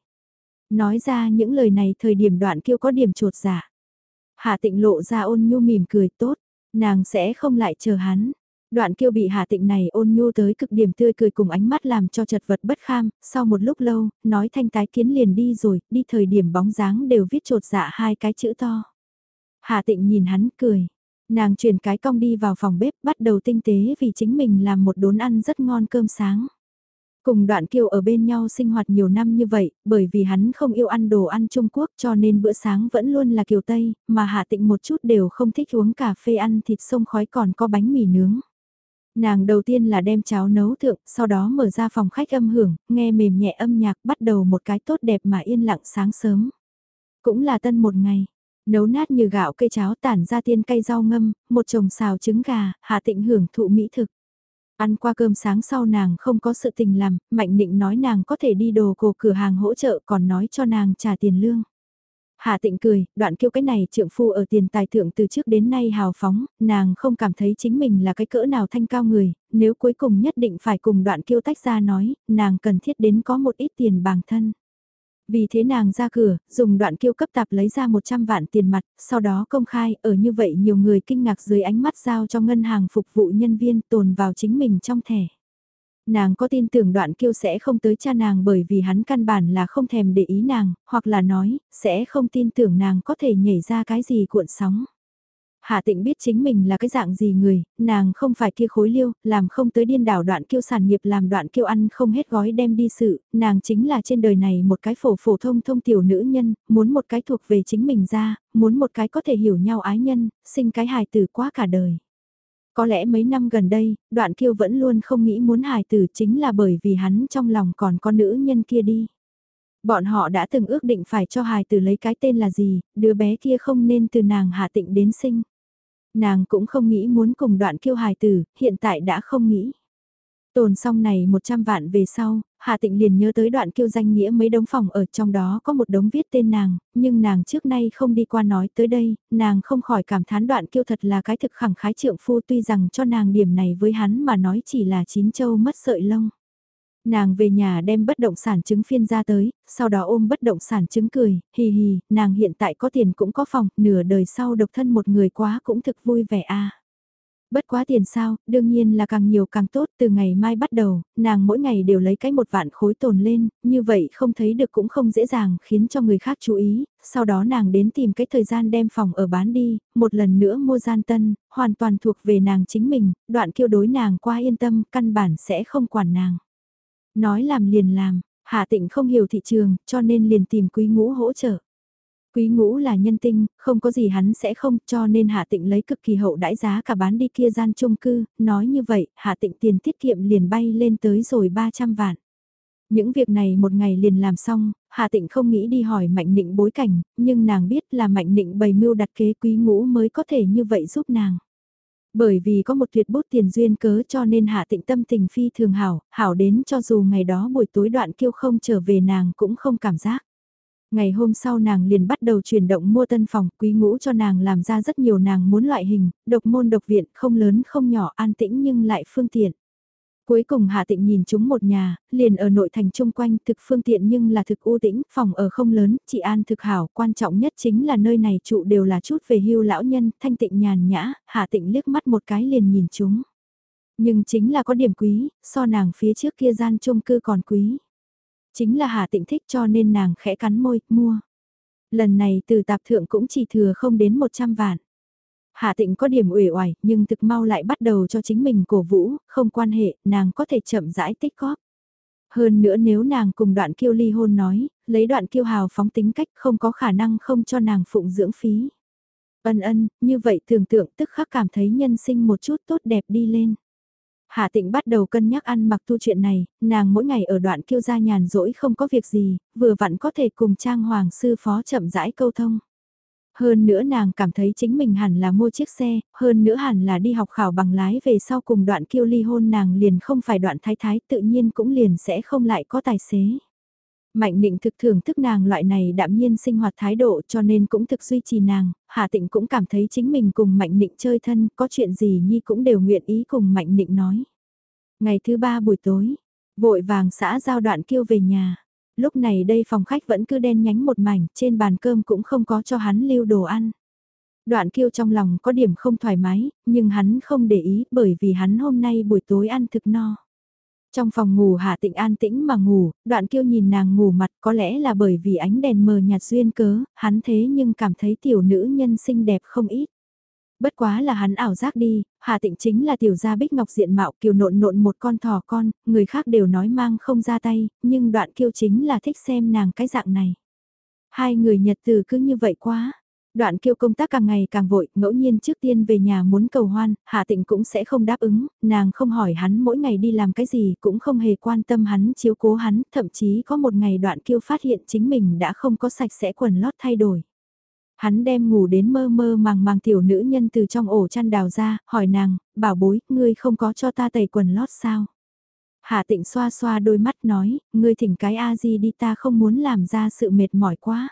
Nói ra những lời này thời điểm đoạn kêu có điểm trột giả. Hạ tịnh lộ ra ôn nhu mỉm cười tốt, nàng sẽ không lại chờ hắn. Đoạn kiêu bị hạ tịnh này ôn nhu tới cực điểm tươi cười cùng ánh mắt làm cho chật vật bất kham, sau một lúc lâu, nói thanh tái kiến liền đi rồi, đi thời điểm bóng dáng đều viết trột dạ hai cái chữ to. Hạ tịnh nhìn hắn cười, nàng chuyển cái cong đi vào phòng bếp bắt đầu tinh tế vì chính mình làm một đốn ăn rất ngon cơm sáng. Cùng đoạn kiều ở bên nhau sinh hoạt nhiều năm như vậy, bởi vì hắn không yêu ăn đồ ăn Trung Quốc cho nên bữa sáng vẫn luôn là kiều Tây, mà hạ tịnh một chút đều không thích uống cà phê ăn thịt sông khói còn có bánh mì nướng. Nàng đầu tiên là đem cháo nấu thượng, sau đó mở ra phòng khách âm hưởng, nghe mềm nhẹ âm nhạc bắt đầu một cái tốt đẹp mà yên lặng sáng sớm. Cũng là tân một ngày, nấu nát như gạo cây cháo tản ra tiên cây rau ngâm, một chồng xào trứng gà, hạ tịnh hưởng thụ mỹ thực. Ăn qua cơm sáng sau nàng không có sự tình làm, Mạnh Nịnh nói nàng có thể đi đồ cổ cửa hàng hỗ trợ còn nói cho nàng trả tiền lương. Hạ tịnh cười, đoạn kiêu cái này trượng phu ở tiền tài thượng từ trước đến nay hào phóng, nàng không cảm thấy chính mình là cái cỡ nào thanh cao người, nếu cuối cùng nhất định phải cùng đoạn kiêu tách ra nói, nàng cần thiết đến có một ít tiền bằng thân. Vì thế nàng ra cửa, dùng đoạn kiêu cấp tạp lấy ra 100 vạn tiền mặt, sau đó công khai, ở như vậy nhiều người kinh ngạc dưới ánh mắt giao cho ngân hàng phục vụ nhân viên tồn vào chính mình trong thẻ. Nàng có tin tưởng đoạn kiêu sẽ không tới cha nàng bởi vì hắn căn bản là không thèm để ý nàng, hoặc là nói, sẽ không tin tưởng nàng có thể nhảy ra cái gì cuộn sóng. Hạ tịnh biết chính mình là cái dạng gì người, nàng không phải kia khối liêu, làm không tới điên đảo đoạn kiêu sản nghiệp làm đoạn kiêu ăn không hết gói đem đi sự, nàng chính là trên đời này một cái phổ phổ thông thông tiểu nữ nhân, muốn một cái thuộc về chính mình ra, muốn một cái có thể hiểu nhau ái nhân, sinh cái hài tử quá cả đời. Có lẽ mấy năm gần đây, đoạn kiêu vẫn luôn không nghĩ muốn hài tử chính là bởi vì hắn trong lòng còn có nữ nhân kia đi. Bọn họ đã từng ước định phải cho hài tử lấy cái tên là gì, đứa bé kia không nên từ nàng hạ tịnh đến sinh. Nàng cũng không nghĩ muốn cùng đoạn kiêu hài tử, hiện tại đã không nghĩ. Tồn xong này 100 vạn về sau, Hạ Tịnh liền nhớ tới đoạn kiêu danh nghĩa mấy đống phòng ở trong đó có một đống viết tên nàng, nhưng nàng trước nay không đi qua nói tới đây, nàng không khỏi cảm thán đoạn kiêu thật là cái thực khẳng khái trượng phu tuy rằng cho nàng điểm này với hắn mà nói chỉ là chín châu mất sợi lông. Nàng về nhà đem bất động sản chứng phiên ra tới, sau đó ôm bất động sản chứng cười, hì hì, nàng hiện tại có tiền cũng có phòng, nửa đời sau độc thân một người quá cũng thực vui vẻ a. Bất quá tiền sao, đương nhiên là càng nhiều càng tốt, từ ngày mai bắt đầu, nàng mỗi ngày đều lấy cái một vạn khối tồn lên, như vậy không thấy được cũng không dễ dàng khiến cho người khác chú ý, sau đó nàng đến tìm cái thời gian đem phòng ở bán đi, một lần nữa mua gian tân, hoàn toàn thuộc về nàng chính mình, đoạn kiêu đối nàng qua yên tâm, căn bản sẽ không quản nàng. Nói làm liền làm, Hạ Tịnh không hiểu thị trường, cho nên liền tìm quý ngũ hỗ trợ. Quý ngũ là nhân tinh, không có gì hắn sẽ không, cho nên Hạ Tịnh lấy cực kỳ hậu đãi giá cả bán đi kia gian chung cư, nói như vậy, Hạ Tịnh tiền tiết kiệm liền bay lên tới rồi 300 vạn. Những việc này một ngày liền làm xong, Hạ Tịnh không nghĩ đi hỏi Mạnh Nịnh bối cảnh, nhưng nàng biết là Mạnh Nịnh bày mưu đặt kế quý ngũ mới có thể như vậy giúp nàng. Bởi vì có một tuyệt bút tiền duyên cớ cho nên hạ tịnh tâm tình phi thường hảo, hảo đến cho dù ngày đó buổi tối đoạn kiêu không trở về nàng cũng không cảm giác. Ngày hôm sau nàng liền bắt đầu chuyển động mua tân phòng, quý ngũ cho nàng làm ra rất nhiều nàng muốn loại hình, độc môn độc viện, không lớn không nhỏ, an tĩnh nhưng lại phương tiện. Cuối cùng Hạ Tịnh nhìn chúng một nhà, liền ở nội thành chung quanh thực phương tiện nhưng là thực u tĩnh, phòng ở không lớn, chị An thực hảo, quan trọng nhất chính là nơi này trụ đều là chút về hưu lão nhân, thanh tịnh nhàn nhã, Hạ Tịnh liếc mắt một cái liền nhìn chúng. Nhưng chính là có điểm quý, so nàng phía trước kia gian chung cư còn quý. Chính là Hà Tịnh thích cho nên nàng khẽ cắn môi, mua. Lần này từ tạp thượng cũng chỉ thừa không đến 100 vạn. Hà tịnh có điểm uể oải, nhưng thực mau lại bắt đầu cho chính mình cổ vũ, không quan hệ, nàng có thể chậm rãi tích góp. Hơn nữa nếu nàng cùng đoạn kiêu ly hôn nói, lấy đoạn kiêu hào phóng tính cách không có khả năng không cho nàng phụng dưỡng phí. Ân ân, như vậy tưởng tượng tức khắc cảm thấy nhân sinh một chút tốt đẹp đi lên. Hạ tịnh bắt đầu cân nhắc ăn mặc tu chuyện này, nàng mỗi ngày ở đoạn kiêu gia nhàn rỗi không có việc gì, vừa vặn có thể cùng trang hoàng sư phó chậm rãi câu thông. Hơn nữa nàng cảm thấy chính mình hẳn là mua chiếc xe, hơn nữa hẳn là đi học khảo bằng lái về sau cùng đoạn kiêu ly hôn nàng liền không phải đoạn thái thái tự nhiên cũng liền sẽ không lại có tài xế. Mạnh định thực thưởng thức nàng loại này đạm nhiên sinh hoạt thái độ cho nên cũng thực duy trì nàng, Hà Tịnh cũng cảm thấy chính mình cùng Mạnh định chơi thân, có chuyện gì Nhi cũng đều nguyện ý cùng Mạnh định nói. Ngày thứ ba buổi tối, vội vàng xã giao đoạn kêu về nhà lúc này đây phòng khách vẫn cứ đen nhánh một mảnh, trên bàn cơm cũng không có cho hắn lưu đồ ăn. Đoạn kiêu trong lòng có điểm không thoải mái, nhưng hắn không để ý bởi vì hắn hôm nay buổi tối ăn thực no. Trong phòng ngủ hạ tịnh an tĩnh mà ngủ, đoạn kiêu nhìn nàng ngủ mặt có lẽ là bởi vì ánh đèn mờ nhạt duyên cớ, hắn thế nhưng cảm thấy tiểu nữ nhân xinh đẹp không ít. Bất quá là hắn ảo giác đi, Hà Tịnh chính là tiểu gia bích ngọc diện mạo kiều nộn nộn một con thỏ con, người khác đều nói mang không ra tay, nhưng đoạn kiêu chính là thích xem nàng cái dạng này. Hai người nhật từ cứ như vậy quá. Đoạn kiêu công tác càng ngày càng vội, ngẫu nhiên trước tiên về nhà muốn cầu hoan, Hà Tịnh cũng sẽ không đáp ứng, nàng không hỏi hắn mỗi ngày đi làm cái gì, cũng không hề quan tâm hắn chiếu cố hắn, thậm chí có một ngày đoạn kiêu phát hiện chính mình đã không có sạch sẽ quần lót thay đổi. Hắn đem ngủ đến mơ mơ màng màng tiểu nữ nhân từ trong ổ chăn đào ra, hỏi nàng, bảo bối, ngươi không có cho ta tẩy quần lót sao? Hạ tịnh xoa xoa đôi mắt nói, ngươi thỉnh cái A-di đi ta không muốn làm ra sự mệt mỏi quá.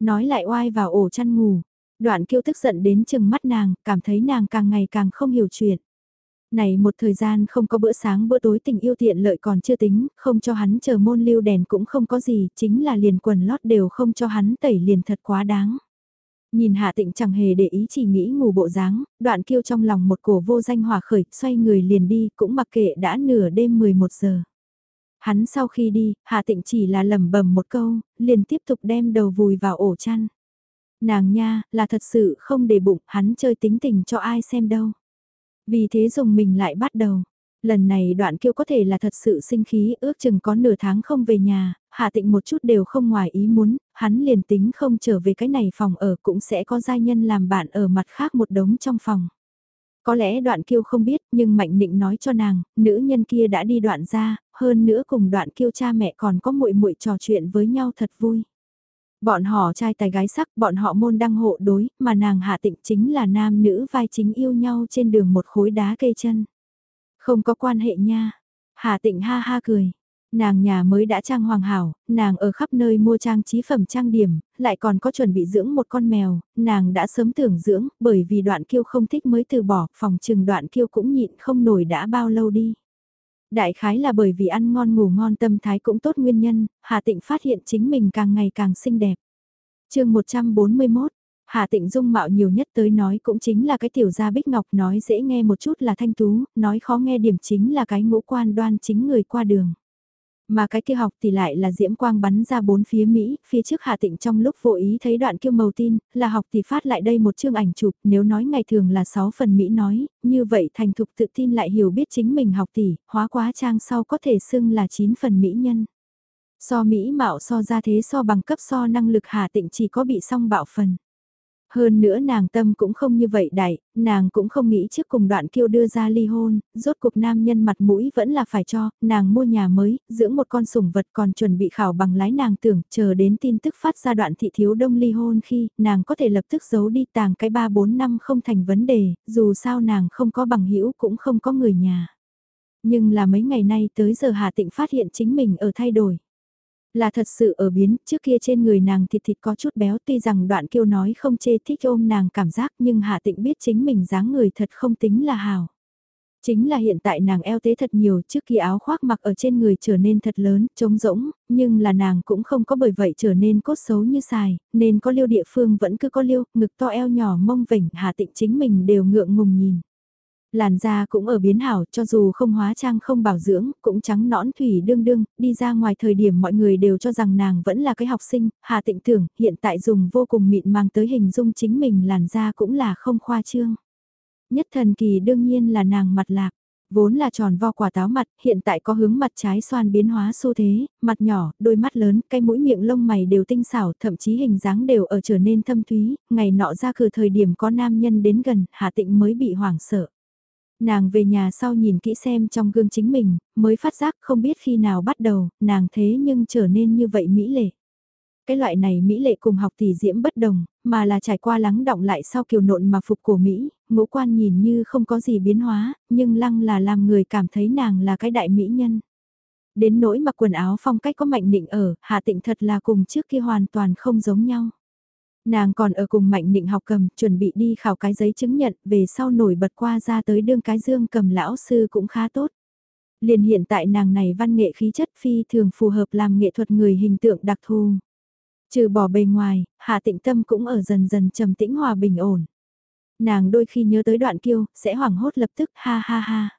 Nói lại oai vào ổ chăn ngủ. Đoạn kiêu tức giận đến chừng mắt nàng, cảm thấy nàng càng ngày càng không hiểu chuyện. Này một thời gian không có bữa sáng bữa tối tình yêu tiện lợi còn chưa tính, không cho hắn chờ môn lưu đèn cũng không có gì, chính là liền quần lót đều không cho hắn tẩy liền thật quá đáng. Nhìn Hạ Tịnh chẳng hề để ý chỉ nghĩ ngủ bộ dáng, đoạn kêu trong lòng một cổ vô danh hòa khởi, xoay người liền đi, cũng mặc kệ đã nửa đêm 11 giờ. Hắn sau khi đi, Hạ Tịnh chỉ là lẩm bẩm một câu, liền tiếp tục đem đầu vùi vào ổ chăn. Nàng nha, là thật sự không để bụng, hắn chơi tính tình cho ai xem đâu. Vì thế dùng mình lại bắt đầu. Lần này đoạn kiêu có thể là thật sự sinh khí ước chừng có nửa tháng không về nhà, hạ tịnh một chút đều không ngoài ý muốn, hắn liền tính không trở về cái này phòng ở cũng sẽ có giai nhân làm bạn ở mặt khác một đống trong phòng. Có lẽ đoạn kiêu không biết nhưng mạnh nịnh nói cho nàng, nữ nhân kia đã đi đoạn ra, hơn nữa cùng đoạn kiêu cha mẹ còn có muội muội trò chuyện với nhau thật vui. Bọn họ trai tài gái sắc, bọn họ môn đăng hộ đối, mà nàng hạ tịnh chính là nam nữ vai chính yêu nhau trên đường một khối đá cây chân. Không có quan hệ nha. Hạ tịnh ha ha cười. Nàng nhà mới đã trang hoàng hảo, nàng ở khắp nơi mua trang trí phẩm trang điểm, lại còn có chuẩn bị dưỡng một con mèo, nàng đã sớm tưởng dưỡng, bởi vì đoạn kiêu không thích mới từ bỏ, phòng trừng đoạn kiêu cũng nhịn không nổi đã bao lâu đi. Đại khái là bởi vì ăn ngon ngủ ngon tâm thái cũng tốt nguyên nhân, Hà Tịnh phát hiện chính mình càng ngày càng xinh đẹp. chương 141, Hà Tịnh dung mạo nhiều nhất tới nói cũng chính là cái tiểu gia bích ngọc nói dễ nghe một chút là thanh tú, nói khó nghe điểm chính là cái ngũ quan đoan chính người qua đường. Mà cái kia học thì lại là diễm quang bắn ra bốn phía Mỹ, phía trước hà Tịnh trong lúc vô ý thấy đoạn kiêu màu tin, là học thì phát lại đây một chương ảnh chụp, nếu nói ngày thường là 6 phần Mỹ nói, như vậy thành thục tự tin lại hiểu biết chính mình học tỷ, hóa quá trang sau có thể xưng là 9 phần Mỹ nhân. So Mỹ mạo so ra thế so bằng cấp so năng lực hà Tịnh chỉ có bị song bạo phần. Hơn nữa nàng tâm cũng không như vậy đại, nàng cũng không nghĩ trước cùng đoạn kiêu đưa ra ly hôn, rốt cuộc nam nhân mặt mũi vẫn là phải cho, nàng mua nhà mới, dưỡng một con sủng vật còn chuẩn bị khảo bằng lái nàng tưởng, chờ đến tin tức phát ra đoạn thị thiếu đông ly hôn khi, nàng có thể lập tức giấu đi tàng cái 3-4 năm không thành vấn đề, dù sao nàng không có bằng hữu cũng không có người nhà. Nhưng là mấy ngày nay tới giờ Hà Tịnh phát hiện chính mình ở thay đổi. Là thật sự ở biến, trước kia trên người nàng thịt thịt có chút béo tuy rằng đoạn kiêu nói không chê thích ôm nàng cảm giác nhưng Hạ Tịnh biết chính mình dáng người thật không tính là hào. Chính là hiện tại nàng eo tế thật nhiều trước khi áo khoác mặc ở trên người trở nên thật lớn, trống rỗng, nhưng là nàng cũng không có bởi vậy trở nên cốt xấu như xài, nên có liêu địa phương vẫn cứ có liêu, ngực to eo nhỏ mông vỉnh Hạ Tịnh chính mình đều ngượng ngùng nhìn. Làn da cũng ở biến hảo cho dù không hóa trang không bảo dưỡng, cũng trắng nõn thủy đương đương, đi ra ngoài thời điểm mọi người đều cho rằng nàng vẫn là cái học sinh, hà tịnh tưởng hiện tại dùng vô cùng mịn mang tới hình dung chính mình làn da cũng là không khoa trương. Nhất thần kỳ đương nhiên là nàng mặt lạc, vốn là tròn vo quả táo mặt, hiện tại có hướng mặt trái xoan biến hóa xu thế, mặt nhỏ, đôi mắt lớn, cái mũi miệng lông mày đều tinh xảo, thậm chí hình dáng đều ở trở nên thâm thúy, ngày nọ ra cửa thời điểm có nam nhân đến gần, hà Tịnh mới bị hoảng sợ. Nàng về nhà sau nhìn kỹ xem trong gương chính mình, mới phát giác không biết khi nào bắt đầu, nàng thế nhưng trở nên như vậy mỹ lệ. Cái loại này mỹ lệ cùng học tỷ diễm bất đồng, mà là trải qua lắng động lại sau kiều nộn mà phục của Mỹ, ngũ quan nhìn như không có gì biến hóa, nhưng lăng là làm người cảm thấy nàng là cái đại mỹ nhân. Đến nỗi mặc quần áo phong cách có mạnh định ở, hạ tịnh thật là cùng trước kia hoàn toàn không giống nhau. Nàng còn ở cùng Mạnh Nịnh học cầm, chuẩn bị đi khảo cái giấy chứng nhận, về sau nổi bật qua ra tới đương cái dương cầm lão sư cũng khá tốt. Liền hiện tại nàng này văn nghệ khí chất phi thường phù hợp làm nghệ thuật người hình tượng đặc thù. Trừ bỏ bề ngoài, Hạ Tịnh Tâm cũng ở dần dần trầm tĩnh hòa bình ổn. Nàng đôi khi nhớ tới đoạn kiêu, sẽ hoảng hốt lập tức ha ha ha.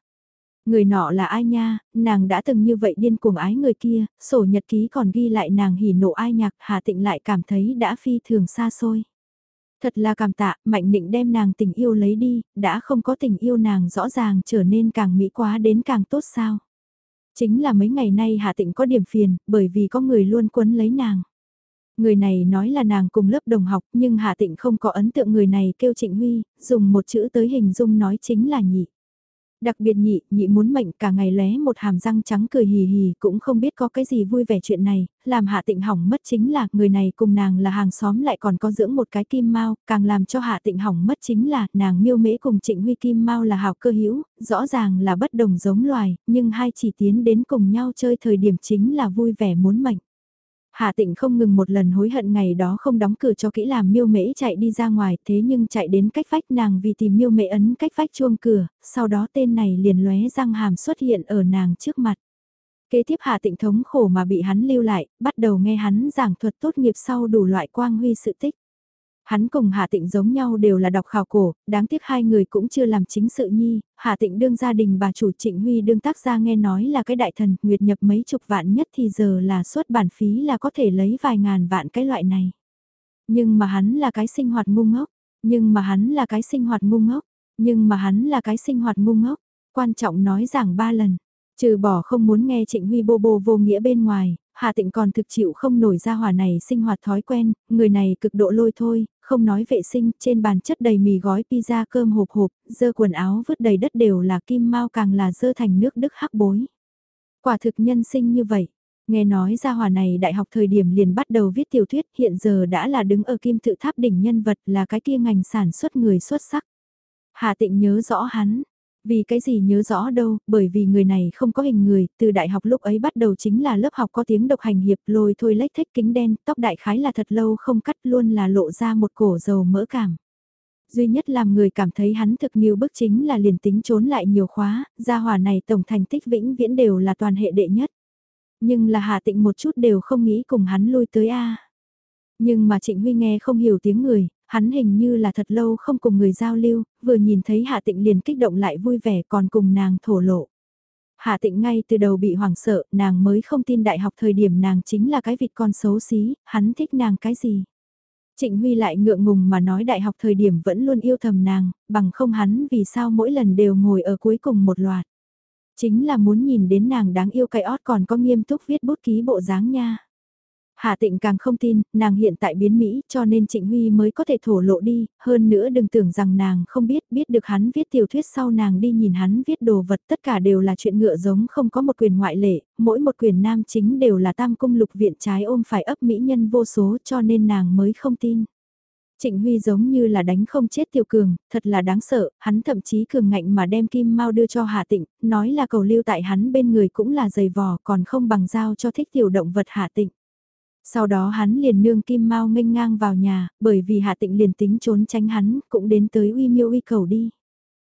Người nọ là ai nha, nàng đã từng như vậy điên cuồng ái người kia, sổ nhật ký còn ghi lại nàng hỉ nộ ai nhạc, Hà Tịnh lại cảm thấy đã phi thường xa xôi. Thật là cảm tạ, Mạnh Định đem nàng tình yêu lấy đi, đã không có tình yêu nàng rõ ràng trở nên càng mỹ quá đến càng tốt sao. Chính là mấy ngày nay Hà Tịnh có điểm phiền, bởi vì có người luôn quấn lấy nàng. Người này nói là nàng cùng lớp đồng học nhưng Hà Tịnh không có ấn tượng người này kêu Trịnh Huy, dùng một chữ tới hình dung nói chính là nhị. Đặc biệt nhị, nhị muốn mệnh cả ngày lé một hàm răng trắng cười hì hì cũng không biết có cái gì vui vẻ chuyện này, làm hạ tịnh hỏng mất chính là người này cùng nàng là hàng xóm lại còn có dưỡng một cái kim mau, càng làm cho hạ tịnh hỏng mất chính là nàng miêu mễ cùng trịnh huy kim mau là hào cơ hữu rõ ràng là bất đồng giống loài, nhưng hai chỉ tiến đến cùng nhau chơi thời điểm chính là vui vẻ muốn mệnh. Hạ tịnh không ngừng một lần hối hận ngày đó không đóng cửa cho kỹ làm miêu mễ chạy đi ra ngoài thế nhưng chạy đến cách vách nàng vì tìm miêu mễ ấn cách vách chuông cửa, sau đó tên này liền lóe răng hàm xuất hiện ở nàng trước mặt. Kế tiếp hạ tịnh thống khổ mà bị hắn lưu lại, bắt đầu nghe hắn giảng thuật tốt nghiệp sau đủ loại quang huy sự tích. Hắn cùng Hạ Tịnh giống nhau đều là đọc khảo cổ, đáng tiếc hai người cũng chưa làm chính sự nhi, Hạ Tịnh đương gia đình bà chủ Trịnh Huy đương tác gia nghe nói là cái đại thần, nguyệt nhập mấy chục vạn nhất thì giờ là suất bản phí là có thể lấy vài ngàn vạn cái loại này. Nhưng mà hắn là cái sinh hoạt ngu ngốc, nhưng mà hắn là cái sinh hoạt ngu ngốc, nhưng mà hắn là cái sinh hoạt ngu ngốc, quan trọng nói giảng ba lần. Trừ bỏ không muốn nghe Trịnh Huy bô bô vô nghĩa bên ngoài, Hà Tịnh còn thực chịu không nổi ra hỏa này sinh hoạt thói quen, người này cực độ lôi thôi, không nói vệ sinh, trên bàn chất đầy mì gói pizza cơm hộp hộp, dơ quần áo vứt đầy đất đều là kim mau càng là dơ thành nước đức hắc bối. Quả thực nhân sinh như vậy. Nghe nói ra hỏa này đại học thời điểm liền bắt đầu viết tiểu thuyết hiện giờ đã là đứng ở kim tự tháp đỉnh nhân vật là cái kia ngành sản xuất người xuất sắc. Hà Tịnh nhớ rõ hắn, vì cái gì nhớ rõ đâu, bởi vì người này không có hình người, từ đại học lúc ấy bắt đầu chính là lớp học có tiếng độc hành hiệp lôi thôi lách thách kính đen, tóc đại khái là thật lâu không cắt luôn là lộ ra một cổ dầu mỡ cảm. Duy nhất làm người cảm thấy hắn thực nhiều bức chính là liền tính trốn lại nhiều khóa, gia hòa này tổng thành tích vĩnh viễn đều là toàn hệ đệ nhất. Nhưng là Hà Tịnh một chút đều không nghĩ cùng hắn lui tới A. Nhưng mà Trịnh Huy nghe không hiểu tiếng người, hắn hình như là thật lâu không cùng người giao lưu, vừa nhìn thấy Hạ Tịnh liền kích động lại vui vẻ còn cùng nàng thổ lộ. Hạ Tịnh ngay từ đầu bị hoảng sợ, nàng mới không tin đại học thời điểm nàng chính là cái vịt con xấu xí, hắn thích nàng cái gì. Trịnh Huy lại ngượng ngùng mà nói đại học thời điểm vẫn luôn yêu thầm nàng, bằng không hắn vì sao mỗi lần đều ngồi ở cuối cùng một loạt. Chính là muốn nhìn đến nàng đáng yêu cái ót còn có nghiêm túc viết bút ký bộ dáng nha. Hạ tịnh càng không tin, nàng hiện tại biến Mỹ cho nên Trịnh Huy mới có thể thổ lộ đi, hơn nữa đừng tưởng rằng nàng không biết, biết được hắn viết tiểu thuyết sau nàng đi nhìn hắn viết đồ vật tất cả đều là chuyện ngựa giống không có một quyền ngoại lệ, mỗi một quyền nam chính đều là tam cung lục viện trái ôm phải ấp Mỹ nhân vô số cho nên nàng mới không tin. Trịnh Huy giống như là đánh không chết Tiểu Cường, thật là đáng sợ, hắn thậm chí cường ngạnh mà đem Kim mau đưa cho Hạ Tịnh, nói là cầu lưu tại hắn bên người cũng là giày vò còn không bằng giao cho thích tiểu động vật Hạ Tịnh. Sau đó hắn liền nương kim mau nghênh ngang vào nhà, bởi vì hạ tịnh liền tính trốn tránh hắn, cũng đến tới uy miêu uy cầu đi.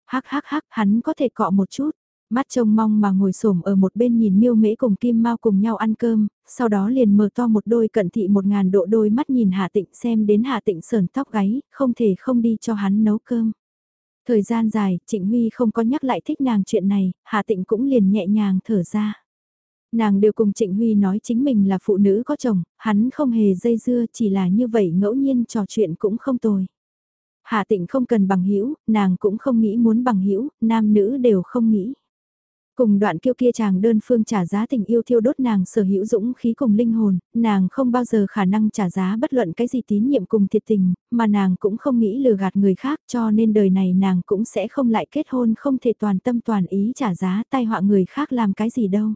Hắc hắc hắc, hắn có thể cọ một chút. Mắt trông mong mà ngồi xổm ở một bên nhìn miêu mễ cùng kim mau cùng nhau ăn cơm, sau đó liền mở to một đôi cận thị một ngàn độ đôi mắt nhìn hạ tịnh xem đến hạ tịnh sờn tóc gáy, không thể không đi cho hắn nấu cơm. Thời gian dài, Trịnh Huy không có nhắc lại thích nàng chuyện này, Hạ Tịnh cũng liền nhẹ nhàng thở ra. Nàng đều cùng Trịnh Huy nói chính mình là phụ nữ có chồng, hắn không hề dây dưa chỉ là như vậy ngẫu nhiên trò chuyện cũng không tồi. Hạ tịnh không cần bằng hữu nàng cũng không nghĩ muốn bằng hữu nam nữ đều không nghĩ. Cùng đoạn kiêu kia chàng đơn phương trả giá tình yêu thiêu đốt nàng sở hữu dũng khí cùng linh hồn, nàng không bao giờ khả năng trả giá bất luận cái gì tín nhiệm cùng thiệt tình, mà nàng cũng không nghĩ lừa gạt người khác cho nên đời này nàng cũng sẽ không lại kết hôn không thể toàn tâm toàn ý trả giá tai họa người khác làm cái gì đâu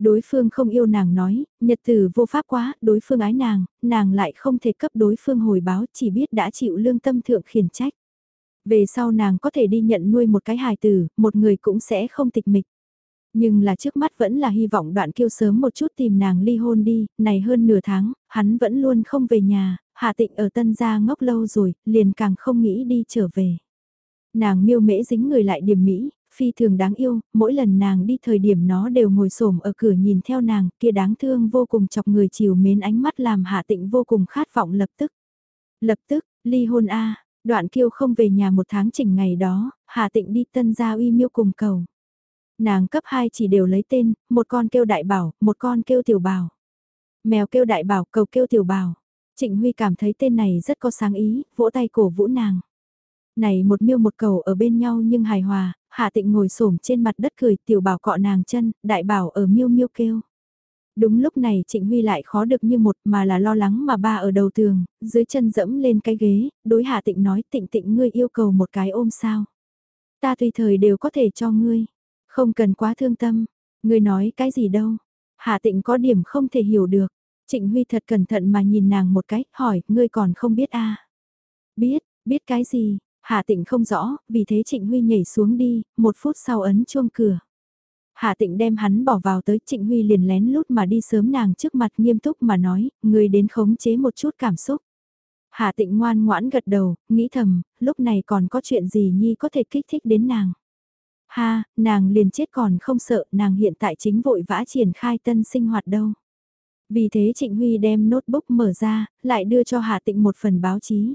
đối phương không yêu nàng nói, nhật tử vô pháp quá, đối phương ái nàng, nàng lại không thể cấp đối phương hồi báo, chỉ biết đã chịu lương tâm thượng khiển trách. Về sau nàng có thể đi nhận nuôi một cái hài tử, một người cũng sẽ không tịch mịch. Nhưng là trước mắt vẫn là hy vọng đoạn kiêu sớm một chút tìm nàng ly hôn đi, này hơn nửa tháng, hắn vẫn luôn không về nhà, hạ tịnh ở tân gia ngốc lâu rồi, liền càng không nghĩ đi trở về. Nàng miêu mễ dính người lại điểm mỹ, phi thường đáng yêu, mỗi lần nàng đi thời điểm nó đều ngồi xổm ở cửa nhìn theo nàng, kia đáng thương vô cùng chọc người chiều mến ánh mắt làm hạ tịnh vô cùng khát vọng lập tức. Lập tức, ly hôn A, đoạn kiêu không về nhà một tháng chỉnh ngày đó, hạ tịnh đi tân gia uy miêu cùng cầu. Nàng cấp 2 chỉ đều lấy tên, một con kêu đại bảo, một con kêu tiểu bảo. Mèo kêu đại bảo, cầu kêu tiểu bảo. Trịnh Huy cảm thấy tên này rất có sáng ý, vỗ tay cổ vũ nàng. Này một miêu một cầu ở bên nhau nhưng hài hòa, Hạ tịnh ngồi xổm trên mặt đất cười tiểu bảo cọ nàng chân, đại bảo ở miêu miêu kêu. Đúng lúc này Trịnh Huy lại khó được như một mà là lo lắng mà ba ở đầu tường, dưới chân dẫm lên cái ghế, đối Hạ Tịnh nói tịnh tịnh ngươi yêu cầu một cái ôm sao. Ta tùy thời đều có thể cho ngươi, không cần quá thương tâm, ngươi nói cái gì đâu. Hạ Tịnh có điểm không thể hiểu được, Trịnh Huy thật cẩn thận mà nhìn nàng một cái, hỏi, ngươi còn không biết a Biết, biết cái gì, Hạ tịnh không rõ, vì thế Trịnh Huy nhảy xuống đi, một phút sau ấn chuông cửa. Hạ tịnh đem hắn bỏ vào tới Trịnh Huy liền lén lút mà đi sớm nàng trước mặt nghiêm túc mà nói, người đến khống chế một chút cảm xúc. Hạ tịnh ngoan ngoãn gật đầu, nghĩ thầm, lúc này còn có chuyện gì Nhi có thể kích thích đến nàng. Ha, nàng liền chết còn không sợ, nàng hiện tại chính vội vã triển khai tân sinh hoạt đâu. Vì thế Trịnh Huy đem notebook mở ra, lại đưa cho Hạ Tịnh một phần báo chí.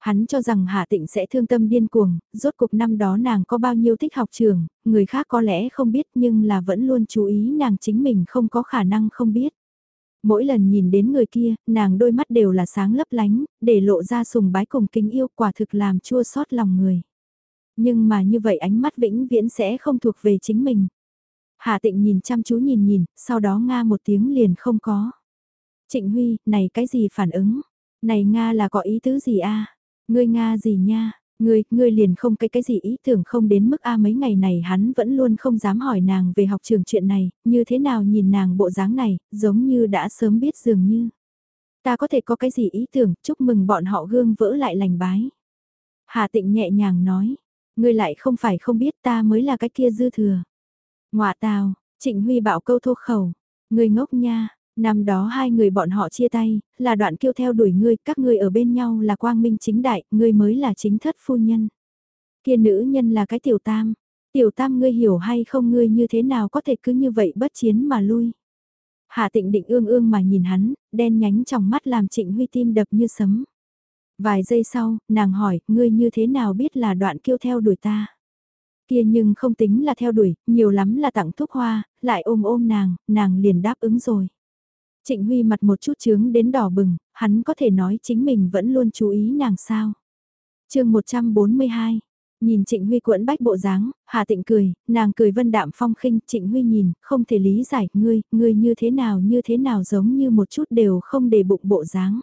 Hắn cho rằng Hạ Tịnh sẽ thương tâm điên cuồng, rốt cục năm đó nàng có bao nhiêu thích học trường, người khác có lẽ không biết nhưng là vẫn luôn chú ý nàng chính mình không có khả năng không biết. Mỗi lần nhìn đến người kia, nàng đôi mắt đều là sáng lấp lánh, để lộ ra sùng bái cùng kính yêu quả thực làm chua xót lòng người. Nhưng mà như vậy ánh mắt vĩnh viễn sẽ không thuộc về chính mình. Hà tịnh nhìn chăm chú nhìn nhìn, sau đó Nga một tiếng liền không có. Trịnh Huy, này cái gì phản ứng? Này Nga là có ý tứ gì a? Ngươi Nga gì nha? Ngươi, ngươi liền không cái cái gì ý tưởng không đến mức A mấy ngày này hắn vẫn luôn không dám hỏi nàng về học trường chuyện này, như thế nào nhìn nàng bộ dáng này, giống như đã sớm biết dường như. Ta có thể có cái gì ý tưởng, chúc mừng bọn họ gương vỡ lại lành bái. Hà tịnh nhẹ nhàng nói, ngươi lại không phải không biết ta mới là cái kia dư thừa. Ngoạ tào, Trịnh Huy bảo câu thô khẩu, ngươi ngốc nha, năm đó hai người bọn họ chia tay, là đoạn kêu theo đuổi ngươi, các ngươi ở bên nhau là quang minh chính đại, ngươi mới là chính thất phu nhân. Kia nữ nhân là cái tiểu tam, tiểu tam ngươi hiểu hay không ngươi như thế nào có thể cứ như vậy bất chiến mà lui. Hạ tịnh định ương ương mà nhìn hắn, đen nhánh trong mắt làm trịnh huy tim đập như sấm. Vài giây sau, nàng hỏi, ngươi như thế nào biết là đoạn kêu theo đuổi ta? Kia nhưng không tính là theo đuổi, nhiều lắm là tặng thuốc hoa, lại ôm ôm nàng, nàng liền đáp ứng rồi. Trịnh Huy mặt một chút chướng đến đỏ bừng, hắn có thể nói chính mình vẫn luôn chú ý nàng sao. chương 142 Nhìn Trịnh Huy cuộn bách bộ dáng, Hà Tịnh cười, nàng cười vân đạm phong khinh, Trịnh Huy nhìn, không thể lý giải, ngươi, ngươi như thế nào như thế nào giống như một chút đều không để bụng bộ dáng.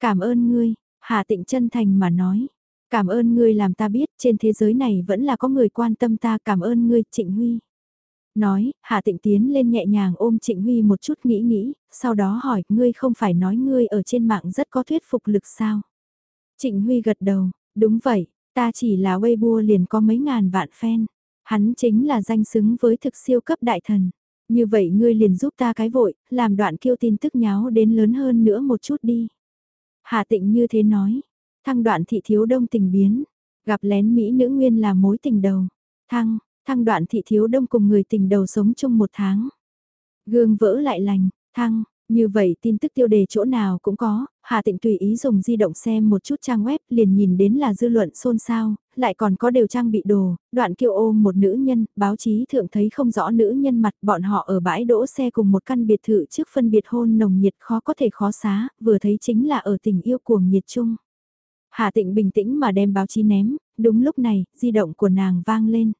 Cảm ơn ngươi, Hà Tịnh chân thành mà nói, Cảm ơn ngươi làm ta biết trên thế giới này vẫn là có người quan tâm ta cảm ơn ngươi Trịnh Huy. Nói, Hạ Tịnh tiến lên nhẹ nhàng ôm Trịnh Huy một chút nghĩ nghĩ, sau đó hỏi ngươi không phải nói ngươi ở trên mạng rất có thuyết phục lực sao. Trịnh Huy gật đầu, đúng vậy, ta chỉ là Weibo liền có mấy ngàn vạn fan. Hắn chính là danh xứng với thực siêu cấp đại thần. Như vậy ngươi liền giúp ta cái vội, làm đoạn kiêu tin tức nháo đến lớn hơn nữa một chút đi. Hạ tịnh như thế nói, Thăng đoạn thị thiếu đông tình biến, gặp lén Mỹ nữ nguyên là mối tình đầu. Thăng, thăng đoạn thị thiếu đông cùng người tình đầu sống chung một tháng. Gương vỡ lại lành, thăng, như vậy tin tức tiêu đề chỗ nào cũng có, Hà Tịnh tùy ý dùng di động xem một chút trang web liền nhìn đến là dư luận xôn xao, lại còn có đều trang bị đồ, đoạn kiêu ôm một nữ nhân, báo chí thượng thấy không rõ nữ nhân mặt bọn họ ở bãi đỗ xe cùng một căn biệt thự trước phân biệt hôn nồng nhiệt khó có thể khó xá, vừa thấy chính là ở tình yêu cuồng nhiệt chung. hà tịnh bình tĩnh mà đem báo chí ném, đúng lúc này, di động của nàng vang lên.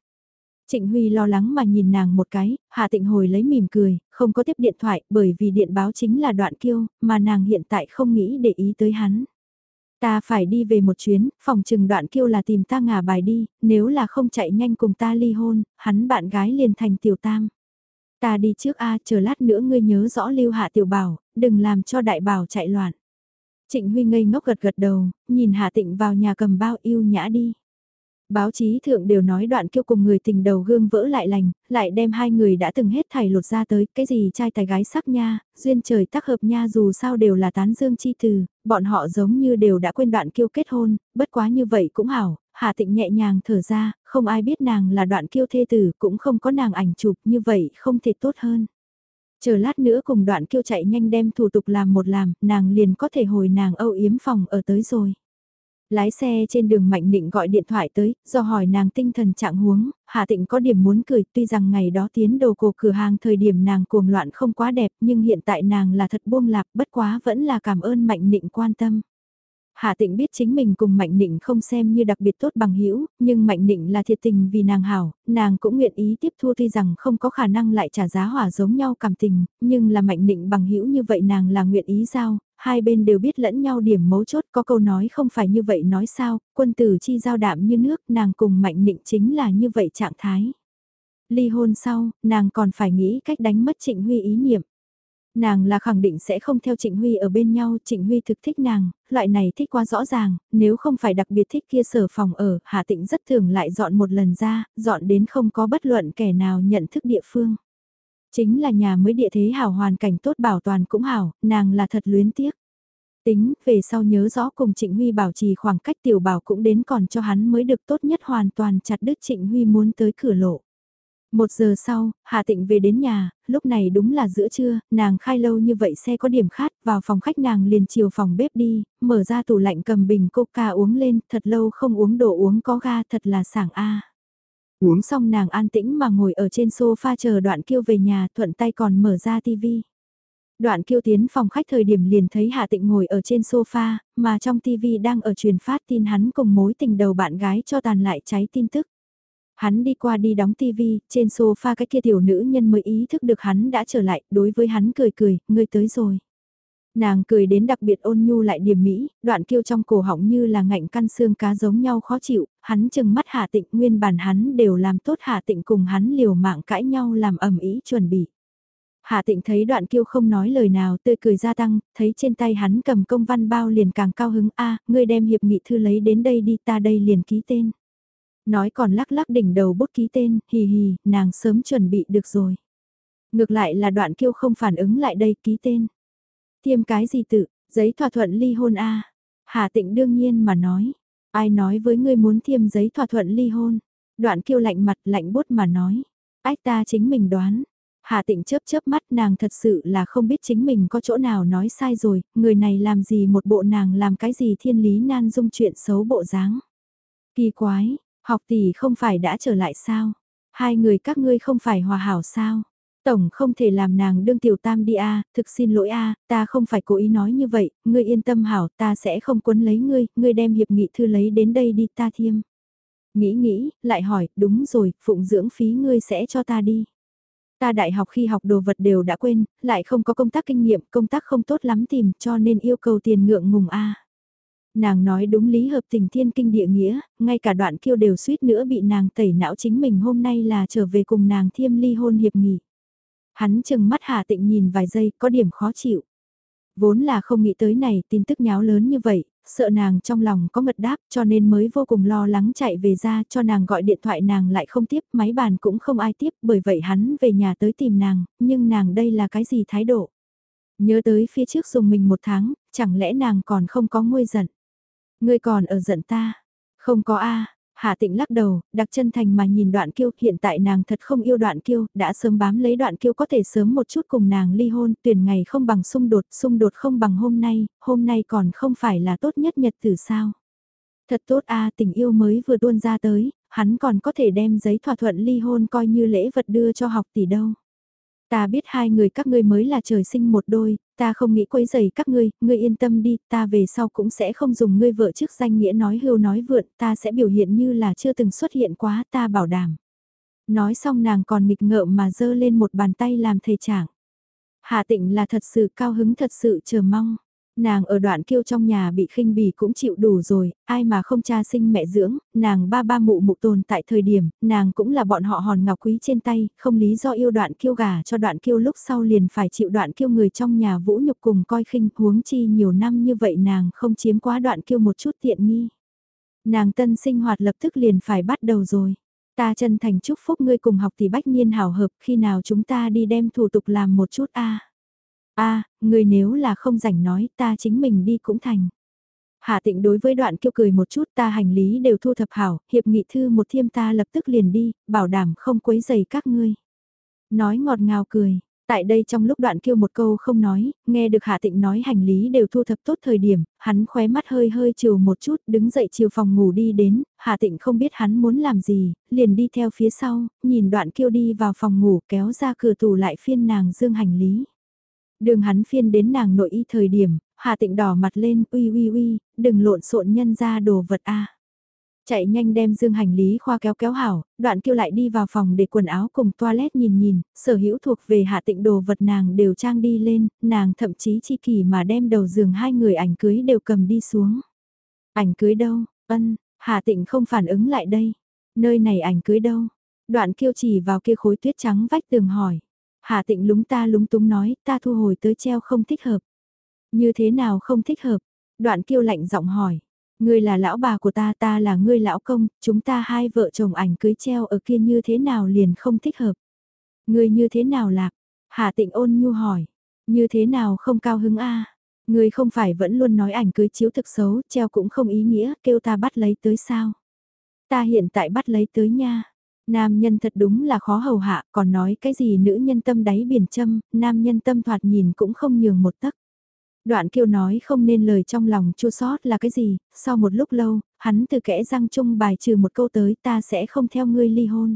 Trịnh Huy lo lắng mà nhìn nàng một cái, Hạ Tịnh hồi lấy mỉm cười, không có tiếp điện thoại bởi vì điện báo chính là đoạn kiêu, mà nàng hiện tại không nghĩ để ý tới hắn. Ta phải đi về một chuyến, phòng trừng đoạn kiêu là tìm ta ngả bài đi, nếu là không chạy nhanh cùng ta ly hôn, hắn bạn gái liền thành tiểu tam. Ta đi trước A chờ lát nữa ngươi nhớ rõ lưu hạ tiểu bảo, đừng làm cho đại bảo chạy loạn. Trịnh Huy ngây ngốc gật gật đầu, nhìn Hà Tịnh vào nhà cầm bao yêu nhã đi. Báo chí thượng đều nói đoạn kiêu cùng người tình đầu gương vỡ lại lành, lại đem hai người đã từng hết thảy lột ra tới, cái gì trai tài gái sắc nha, duyên trời tác hợp nha dù sao đều là tán dương chi từ, bọn họ giống như đều đã quên đoạn kiêu kết hôn, bất quá như vậy cũng hảo, Hà Tịnh nhẹ nhàng thở ra, không ai biết nàng là đoạn kiêu thê tử, cũng không có nàng ảnh chụp như vậy không thể tốt hơn. Chờ lát nữa cùng đoạn kêu chạy nhanh đem thủ tục làm một làm, nàng liền có thể hồi nàng âu yếm phòng ở tới rồi. Lái xe trên đường Mạnh Định gọi điện thoại tới, do hỏi nàng tinh thần trạng huống, Hạ Tịnh có điểm muốn cười, tuy rằng ngày đó tiến đồ cổ cửa hàng thời điểm nàng cuồng loạn không quá đẹp, nhưng hiện tại nàng là thật buông lạc, bất quá vẫn là cảm ơn Mạnh Định quan tâm. Hạ Tịnh biết chính mình cùng Mạnh Nịnh không xem như đặc biệt tốt bằng hữu, nhưng Mạnh Nịnh là thiệt tình vì nàng hảo, nàng cũng nguyện ý tiếp thu tuy rằng không có khả năng lại trả giá hỏa giống nhau cảm tình, nhưng là Mạnh Nịnh bằng hữu như vậy nàng là nguyện ý giao, hai bên đều biết lẫn nhau điểm mấu chốt có câu nói không phải như vậy nói sao, quân tử chi giao đạm như nước, nàng cùng Mạnh Nịnh chính là như vậy trạng thái. Ly hôn sau, nàng còn phải nghĩ cách đánh mất Trịnh Huy ý niệm. Nàng là khẳng định sẽ không theo Trịnh Huy ở bên nhau, Trịnh Huy thực thích nàng, loại này thích quá rõ ràng, nếu không phải đặc biệt thích kia sở phòng ở, Hà Tịnh rất thường lại dọn một lần ra, dọn đến không có bất luận kẻ nào nhận thức địa phương. Chính là nhà mới địa thế hảo hoàn cảnh tốt bảo toàn cũng hảo, nàng là thật luyến tiếc. Tính, về sau nhớ rõ cùng Trịnh Huy bảo trì khoảng cách tiểu bảo cũng đến còn cho hắn mới được tốt nhất hoàn toàn chặt đứt Trịnh Huy muốn tới cửa lộ. Một giờ sau, Hà Tịnh về đến nhà, lúc này đúng là giữa trưa, nàng khai lâu như vậy xe có điểm khát, vào phòng khách nàng liền chiều phòng bếp đi, mở ra tủ lạnh cầm bình coca uống lên, thật lâu không uống đồ uống có ga thật là sảng a. Uống xong nàng an tĩnh mà ngồi ở trên sofa chờ đoạn kêu về nhà thuận tay còn mở ra tivi. Đoạn kêu tiến phòng khách thời điểm liền thấy Hạ Tịnh ngồi ở trên sofa, mà trong tivi đang ở truyền phát tin hắn cùng mối tình đầu bạn gái cho tàn lại cháy tin tức. Hắn đi qua đi đóng tivi, trên sofa cái kia tiểu nữ nhân mới ý thức được hắn đã trở lại, đối với hắn cười cười, ngươi tới rồi. Nàng cười đến đặc biệt ôn nhu lại điểm mỹ, đoạn kêu trong cổ họng như là ngạnh căn xương cá giống nhau khó chịu, hắn chừng mắt hạ tịnh nguyên bản hắn đều làm tốt hạ tịnh cùng hắn liều mạng cãi nhau làm ẩm ý chuẩn bị. Hạ tịnh thấy đoạn kiêu không nói lời nào tươi cười gia tăng, thấy trên tay hắn cầm công văn bao liền càng cao hứng a ngươi đem hiệp nghị thư lấy đến đây đi ta đây liền ký tên. Nói còn lắc lắc đỉnh đầu bút ký tên, hì hì, nàng sớm chuẩn bị được rồi. Ngược lại là đoạn kiêu không phản ứng lại đây ký tên. Tiêm cái gì tự, giấy thỏa thuận ly hôn a à? Hà tịnh đương nhiên mà nói. Ai nói với ngươi muốn thiêm giấy thỏa thuận ly hôn? Đoạn kiêu lạnh mặt lạnh bút mà nói. Ách ta chính mình đoán. Hà tịnh chớp chớp mắt nàng thật sự là không biết chính mình có chỗ nào nói sai rồi, người này làm gì một bộ nàng làm cái gì thiên lý nan dung chuyện xấu bộ dáng. Kỳ quái, học tỷ không phải đã trở lại sao? Hai người các ngươi không phải hòa hảo sao? Tổng không thể làm nàng đương tiểu tam đi a, thực xin lỗi a, ta không phải cố ý nói như vậy, ngươi yên tâm hảo, ta sẽ không quấn lấy ngươi, ngươi đem hiệp nghị thư lấy đến đây đi ta thiêm. Nghĩ nghĩ, lại hỏi, đúng rồi, phụng dưỡng phí ngươi sẽ cho ta đi. Ta đại học khi học đồ vật đều đã quên, lại không có công tác kinh nghiệm, công tác không tốt lắm tìm, cho nên yêu cầu tiền ngượng ngùng a. Nàng nói đúng lý hợp tình thiên kinh địa nghĩa, ngay cả đoạn kiêu đều suýt nữa bị nàng tẩy não chính mình hôm nay là trở về cùng nàng thiêm ly hôn hiệp nghị. Hắn chừng mắt Hà Tịnh nhìn vài giây có điểm khó chịu. Vốn là không nghĩ tới này tin tức nháo lớn như vậy, sợ nàng trong lòng có mật đáp cho nên mới vô cùng lo lắng chạy về ra cho nàng gọi điện thoại nàng lại không tiếp, máy bàn cũng không ai tiếp bởi vậy hắn về nhà tới tìm nàng, nhưng nàng đây là cái gì thái độ. Nhớ tới phía trước dùng mình một tháng, chẳng lẽ nàng còn không có nguôi giận. Ngươi còn ở giận ta? Không có a Hạ tịnh lắc đầu, đặc chân thành mà nhìn đoạn kiêu, hiện tại nàng thật không yêu đoạn kiêu, đã sớm bám lấy đoạn kiêu có thể sớm một chút cùng nàng ly hôn, tuyển ngày không bằng xung đột, xung đột không bằng hôm nay, hôm nay còn không phải là tốt nhất nhật từ sao. Thật tốt a tình yêu mới vừa tuôn ra tới, hắn còn có thể đem giấy thỏa thuận ly hôn coi như lễ vật đưa cho học tỷ đâu. Ta biết hai người các ngươi mới là trời sinh một đôi, ta không nghĩ quấy rầy các ngươi, ngươi yên tâm đi, ta về sau cũng sẽ không dùng ngươi vợ trước danh nghĩa nói hưu nói vượn, ta sẽ biểu hiện như là chưa từng xuất hiện quá, ta bảo đảm. Nói xong nàng còn nghịch ngợm mà giơ lên một bàn tay làm thầy trạng. Hạ tịnh là thật sự cao hứng thật sự chờ mong. Nàng ở đoạn kiêu trong nhà bị khinh bỉ cũng chịu đủ rồi, ai mà không cha sinh mẹ dưỡng, nàng ba ba mụ mụ tồn tại thời điểm, nàng cũng là bọn họ hòn ngọc quý trên tay, không lý do yêu đoạn kiêu gà cho đoạn kiêu lúc sau liền phải chịu đoạn kiêu người trong nhà vũ nhục cùng coi khinh huống chi nhiều năm như vậy nàng không chiếm quá đoạn kiêu một chút tiện nghi. Nàng tân sinh hoạt lập tức liền phải bắt đầu rồi. Ta chân thành chúc phúc ngươi cùng học tỷ bách nhiên hảo hợp khi nào chúng ta đi đem thủ tục làm một chút a a người nếu là không rảnh nói ta chính mình đi cũng thành. Hạ tịnh đối với đoạn kiêu cười một chút ta hành lý đều thu thập hảo, hiệp nghị thư một thiêm ta lập tức liền đi, bảo đảm không quấy dày các ngươi. Nói ngọt ngào cười, tại đây trong lúc đoạn kêu một câu không nói, nghe được Hạ Tịnh nói hành lý đều thu thập tốt thời điểm, hắn khóe mắt hơi hơi chiều một chút, đứng dậy chiều phòng ngủ đi đến, Hạ Tịnh không biết hắn muốn làm gì, liền đi theo phía sau, nhìn đoạn kêu đi vào phòng ngủ kéo ra cửa tủ lại phiên nàng dương hành lý. Đường hắn phiên đến nàng nội y thời điểm, Hà Tịnh đỏ mặt lên, uy uy uy, đừng lộn xộn nhân ra đồ vật a. Chạy nhanh đem dương hành lý khoa kéo kéo hảo, đoạn kêu lại đi vào phòng để quần áo cùng toilet nhìn nhìn, sở hữu thuộc về Hạ Tịnh đồ vật nàng đều trang đi lên, nàng thậm chí chi kỳ mà đem đầu giường hai người ảnh cưới đều cầm đi xuống. Ảnh cưới đâu, ân, Hạ Tịnh không phản ứng lại đây. Nơi này ảnh cưới đâu? Đoạn kiêu chỉ vào kia khối tuyết trắng vách tường hỏi. Hà tịnh lúng ta lúng túng nói, ta thu hồi tới treo không thích hợp. Như thế nào không thích hợp? Đoạn kiêu lạnh giọng hỏi. Ngươi là lão bà của ta, ta là ngươi lão công, chúng ta hai vợ chồng ảnh cưới treo ở kia như thế nào liền không thích hợp. Ngươi như thế nào lạc? Hà tịnh ôn nhu hỏi. Như thế nào không cao hứng a? Ngươi không phải vẫn luôn nói ảnh cưới chiếu thực xấu, treo cũng không ý nghĩa, kêu ta bắt lấy tới sao? Ta hiện tại bắt lấy tới nha. Nam nhân thật đúng là khó hầu hạ, còn nói cái gì nữ nhân tâm đáy biển châm, nam nhân tâm thoạt nhìn cũng không nhường một tấc. Đoạn kiêu nói không nên lời trong lòng chua sót là cái gì, sau một lúc lâu, hắn từ kẽ răng chung bài trừ một câu tới ta sẽ không theo ngươi ly hôn.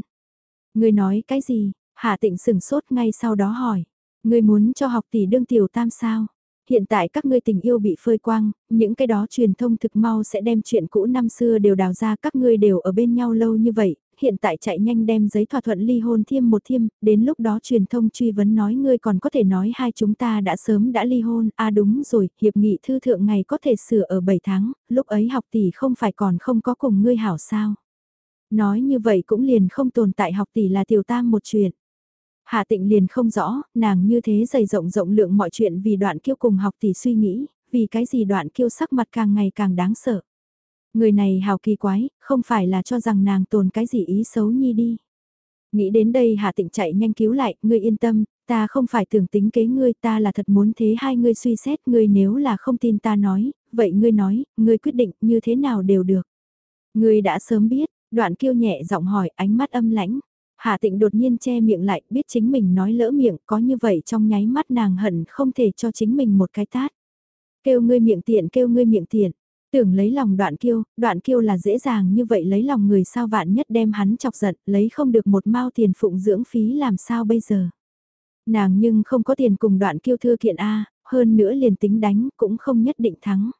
Ngươi nói cái gì, hạ tịnh sửng sốt ngay sau đó hỏi, ngươi muốn cho học tỷ đương tiểu tam sao? Hiện tại các ngươi tình yêu bị phơi quang, những cái đó truyền thông thực mau sẽ đem chuyện cũ năm xưa đều đào ra các ngươi đều ở bên nhau lâu như vậy, hiện tại chạy nhanh đem giấy thỏa thuận ly hôn thiêm một thiêm, đến lúc đó truyền thông truy vấn nói ngươi còn có thể nói hai chúng ta đã sớm đã ly hôn, à đúng rồi, hiệp nghị thư thượng ngày có thể sửa ở 7 tháng, lúc ấy học tỷ không phải còn không có cùng ngươi hảo sao. Nói như vậy cũng liền không tồn tại học tỷ là tiểu tam một chuyện. Hạ tịnh liền không rõ, nàng như thế dày rộng rộng lượng mọi chuyện vì đoạn kiêu cùng học tỷ suy nghĩ, vì cái gì đoạn kiêu sắc mặt càng ngày càng đáng sợ. Người này hào kỳ quái, không phải là cho rằng nàng tồn cái gì ý xấu nhi đi. Nghĩ đến đây Hạ Tịnh chạy nhanh cứu lại, ngươi yên tâm, ta không phải tưởng tính kế ngươi, ta là thật muốn thế hai ngươi suy xét, ngươi nếu là không tin ta nói, vậy ngươi nói, ngươi quyết định như thế nào đều được. Ngươi đã sớm biết, đoạn kiêu nhẹ giọng hỏi ánh mắt âm lãnh. Hạ tịnh đột nhiên che miệng lại, biết chính mình nói lỡ miệng, có như vậy trong nháy mắt nàng hận không thể cho chính mình một cái tát. Kêu ngươi miệng tiện, kêu ngươi miệng tiện. Tưởng lấy lòng đoạn kiêu, đoạn kiêu là dễ dàng như vậy lấy lòng người sao vạn nhất đem hắn chọc giận, lấy không được một mao tiền phụng dưỡng phí làm sao bây giờ. Nàng nhưng không có tiền cùng đoạn kiêu thưa kiện A, hơn nữa liền tính đánh cũng không nhất định thắng.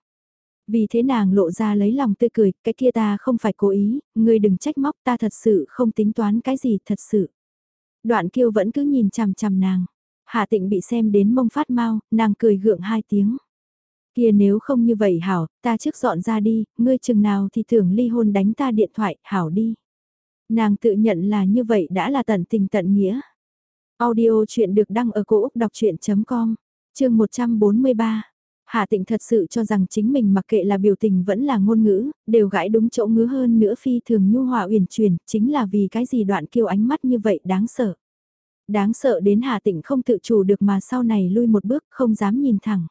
Vì thế nàng lộ ra lấy lòng tươi cười, cái kia ta không phải cố ý, ngươi đừng trách móc ta thật sự không tính toán cái gì thật sự. Đoạn kiêu vẫn cứ nhìn chằm chằm nàng. Hạ tịnh bị xem đến mông phát mau, nàng cười gượng hai tiếng. Kia nếu không như vậy hảo, ta trước dọn ra đi, ngươi chừng nào thì tưởng ly hôn đánh ta điện thoại, hảo đi. Nàng tự nhận là như vậy đã là tận tình tận nghĩa. Audio chuyện được đăng ở cổ Úc đọc chuyện.com, chương 143. Hạ tịnh thật sự cho rằng chính mình mặc kệ là biểu tình vẫn là ngôn ngữ, đều gãi đúng chỗ ngứa hơn nữa phi thường nhu hòa uyển chuyển, chính là vì cái gì đoạn kiêu ánh mắt như vậy đáng sợ. Đáng sợ đến Hạ tịnh không tự chủ được mà sau này lui một bước không dám nhìn thẳng.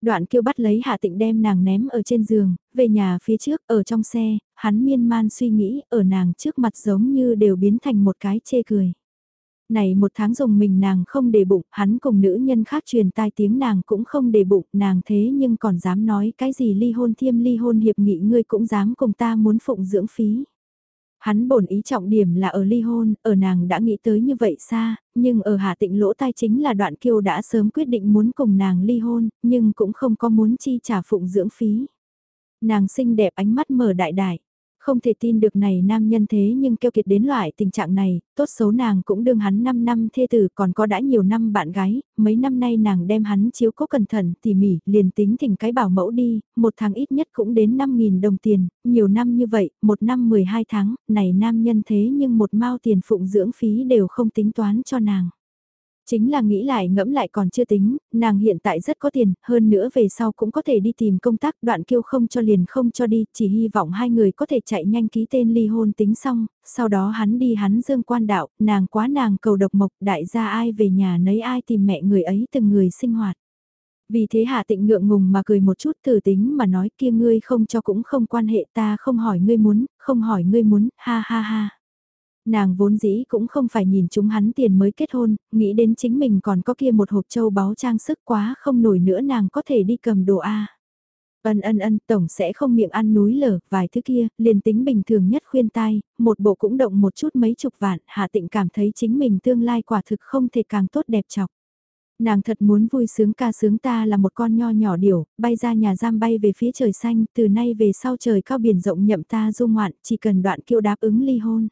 Đoạn kiêu bắt lấy Hạ Tịnh đem nàng ném ở trên giường, về nhà phía trước, ở trong xe, hắn miên man suy nghĩ, ở nàng trước mặt giống như đều biến thành một cái chê cười. Này một tháng dùng mình nàng không để bụng, hắn cùng nữ nhân khác truyền tai tiếng nàng cũng không để bụng, nàng thế nhưng còn dám nói cái gì ly hôn thiêm ly hôn hiệp nghị ngươi cũng dám cùng ta muốn phụng dưỡng phí. Hắn bổn ý trọng điểm là ở ly hôn, ở nàng đã nghĩ tới như vậy xa, nhưng ở hạ tịnh lỗ tai chính là đoạn kiêu đã sớm quyết định muốn cùng nàng ly hôn, nhưng cũng không có muốn chi trả phụng dưỡng phí. Nàng xinh đẹp ánh mắt mở đại đại, không thể tin được này nam nhân thế nhưng keo kiệt đến loại tình trạng này, tốt xấu nàng cũng đương hắn 5 năm thê tử còn có đã nhiều năm bạn gái, mấy năm nay nàng đem hắn chiếu cố cẩn thận tỉ mỉ, liền tính thỉnh cái bảo mẫu đi, một tháng ít nhất cũng đến 5.000 đồng tiền, nhiều năm như vậy, một năm 12 tháng, này nam nhân thế nhưng một mao tiền phụng dưỡng phí đều không tính toán cho nàng. Chính là nghĩ lại ngẫm lại còn chưa tính, nàng hiện tại rất có tiền, hơn nữa về sau cũng có thể đi tìm công tác đoạn kiêu không cho liền không cho đi, chỉ hy vọng hai người có thể chạy nhanh ký tên ly hôn tính xong, sau đó hắn đi hắn dương quan đạo, nàng quá nàng cầu độc mộc, đại gia ai về nhà nấy ai tìm mẹ người ấy từng người sinh hoạt. Vì thế hạ tịnh ngượng ngùng mà cười một chút thử tính mà nói kia ngươi không cho cũng không quan hệ ta không hỏi ngươi muốn, không hỏi ngươi muốn, ha ha ha. Nàng vốn dĩ cũng không phải nhìn chúng hắn tiền mới kết hôn, nghĩ đến chính mình còn có kia một hộp châu báu trang sức quá không nổi nữa nàng có thể đi cầm đồ A. Ân ân ân, tổng sẽ không miệng ăn núi lở, vài thứ kia, liền tính bình thường nhất khuyên tai, một bộ cũng động một chút mấy chục vạn, hạ tịnh cảm thấy chính mình tương lai quả thực không thể càng tốt đẹp chọc. Nàng thật muốn vui sướng ca sướng ta là một con nho nhỏ điểu, bay ra nhà giam bay về phía trời xanh, từ nay về sau trời cao biển rộng nhậm ta du ngoạn, chỉ cần đoạn kiêu đáp ứng ly hôn.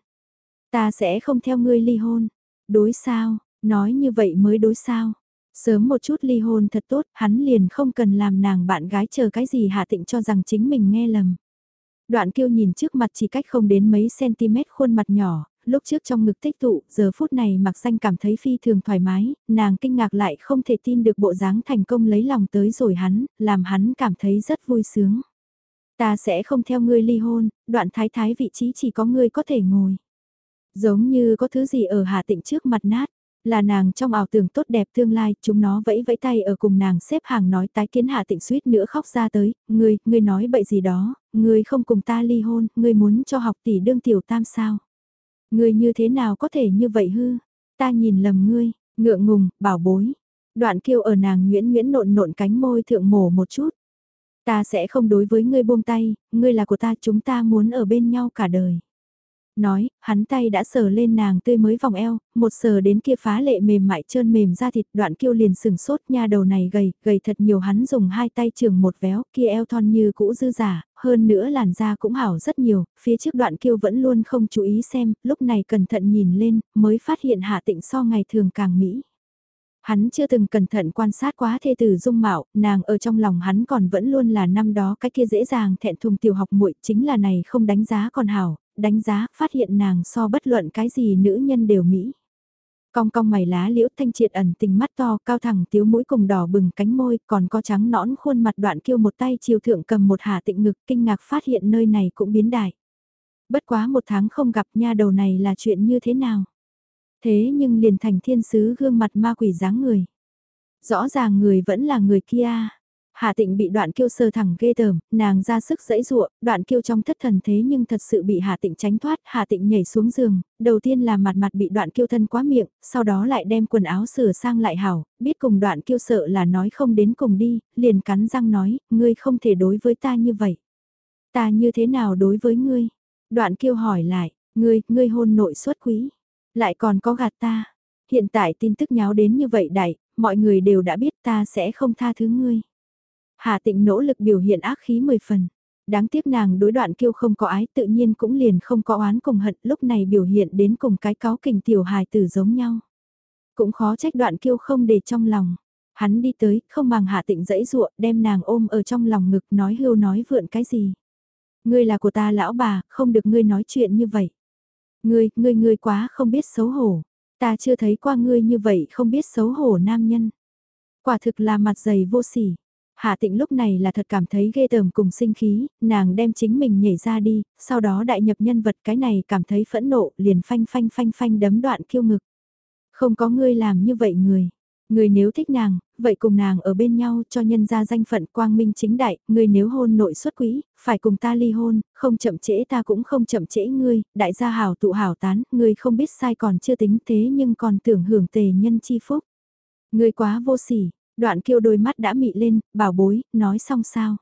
Ta sẽ không theo ngươi ly hôn. Đối sao, nói như vậy mới đối sao. Sớm một chút ly hôn thật tốt, hắn liền không cần làm nàng bạn gái chờ cái gì hạ tịnh cho rằng chính mình nghe lầm. Đoạn kiêu nhìn trước mặt chỉ cách không đến mấy cm khuôn mặt nhỏ, lúc trước trong ngực tích tụ, giờ phút này mặc xanh cảm thấy phi thường thoải mái, nàng kinh ngạc lại không thể tin được bộ dáng thành công lấy lòng tới rồi hắn, làm hắn cảm thấy rất vui sướng. Ta sẽ không theo ngươi ly hôn, đoạn thái thái vị trí chỉ có ngươi có thể ngồi. Giống như có thứ gì ở hạ tịnh trước mặt nát, là nàng trong ảo tưởng tốt đẹp tương lai, chúng nó vẫy vẫy tay ở cùng nàng xếp hàng nói tái kiến hạ tịnh suýt nữa khóc ra tới, ngươi, ngươi nói bậy gì đó, ngươi không cùng ta ly hôn, ngươi muốn cho học tỷ đương tiểu tam sao. Ngươi như thế nào có thể như vậy hư, ta nhìn lầm ngươi, ngượng ngùng, bảo bối. Đoạn kiêu ở nàng nguyễn nguyễn nộn nộn cánh môi thượng mổ một chút. Ta sẽ không đối với ngươi buông tay, ngươi là của ta chúng ta muốn ở bên nhau cả đời. Nói, hắn tay đã sờ lên nàng tươi mới vòng eo, một sờ đến kia phá lệ mềm mại trơn mềm ra thịt đoạn kiêu liền sừng sốt nha đầu này gầy, gầy thật nhiều hắn dùng hai tay trường một véo kia eo thon như cũ dư giả, hơn nữa làn da cũng hảo rất nhiều, phía trước đoạn kiêu vẫn luôn không chú ý xem, lúc này cẩn thận nhìn lên, mới phát hiện hạ tịnh so ngày thường càng mỹ. Hắn chưa từng cẩn thận quan sát quá thê tử dung mạo, nàng ở trong lòng hắn còn vẫn luôn là năm đó cái kia dễ dàng thẹn thùng tiểu học muội chính là này không đánh giá còn hảo, đánh giá, phát hiện nàng so bất luận cái gì nữ nhân đều mỹ. Cong cong mày lá liễu thanh triệt ẩn tình mắt to, cao thẳng tiếu mũi cùng đỏ bừng cánh môi, còn có trắng nõn khuôn mặt đoạn kêu một tay chiều thượng cầm một hà tịnh ngực kinh ngạc phát hiện nơi này cũng biến đại. Bất quá một tháng không gặp nha đầu này là chuyện như thế nào? Thế nhưng liền thành thiên sứ gương mặt ma quỷ dáng người. Rõ ràng người vẫn là người kia. Hà tịnh bị đoạn kiêu sơ thẳng ghê tởm, nàng ra sức dẫy dụa, đoạn kiêu trong thất thần thế nhưng thật sự bị Hà tịnh tránh thoát, Hà tịnh nhảy xuống giường, đầu tiên là mặt mặt bị đoạn kiêu thân quá miệng, sau đó lại đem quần áo sửa sang lại hảo, biết cùng đoạn kiêu sợ là nói không đến cùng đi, liền cắn răng nói, ngươi không thể đối với ta như vậy. Ta như thế nào đối với ngươi? Đoạn kiêu hỏi lại, ngươi, ngươi hôn nội xuất quý. Lại còn có gạt ta. Hiện tại tin tức nháo đến như vậy đại, mọi người đều đã biết ta sẽ không tha thứ ngươi. Hà tịnh nỗ lực biểu hiện ác khí mười phần. Đáng tiếc nàng đối đoạn kiêu không có ái tự nhiên cũng liền không có oán cùng hận lúc này biểu hiện đến cùng cái cáo kình tiểu hài tử giống nhau. Cũng khó trách đoạn kiêu không để trong lòng. Hắn đi tới, không bằng hạ tịnh dẫy ruộng, đem nàng ôm ở trong lòng ngực nói hưu nói vượn cái gì. Ngươi là của ta lão bà, không được ngươi nói chuyện như vậy. Ngươi, ngươi ngươi quá không biết xấu hổ. Ta chưa thấy qua ngươi như vậy không biết xấu hổ nam nhân. Quả thực là mặt dày vô sỉ. Hạ tịnh lúc này là thật cảm thấy ghê tởm cùng sinh khí, nàng đem chính mình nhảy ra đi, sau đó đại nhập nhân vật cái này cảm thấy phẫn nộ, liền phanh phanh phanh phanh đấm đoạn kiêu ngực. Không có ngươi làm như vậy người. Người nếu thích nàng, vậy cùng nàng ở bên nhau cho nhân ra danh phận quang minh chính đại, người nếu hôn nội xuất quý, phải cùng ta ly hôn, không chậm trễ ta cũng không chậm trễ ngươi, đại gia hảo tụ hảo tán, ngươi không biết sai còn chưa tính thế nhưng còn tưởng hưởng tề nhân chi phúc. Ngươi quá vô sỉ, đoạn kiêu đôi mắt đã mị lên, bảo bối, nói xong sao?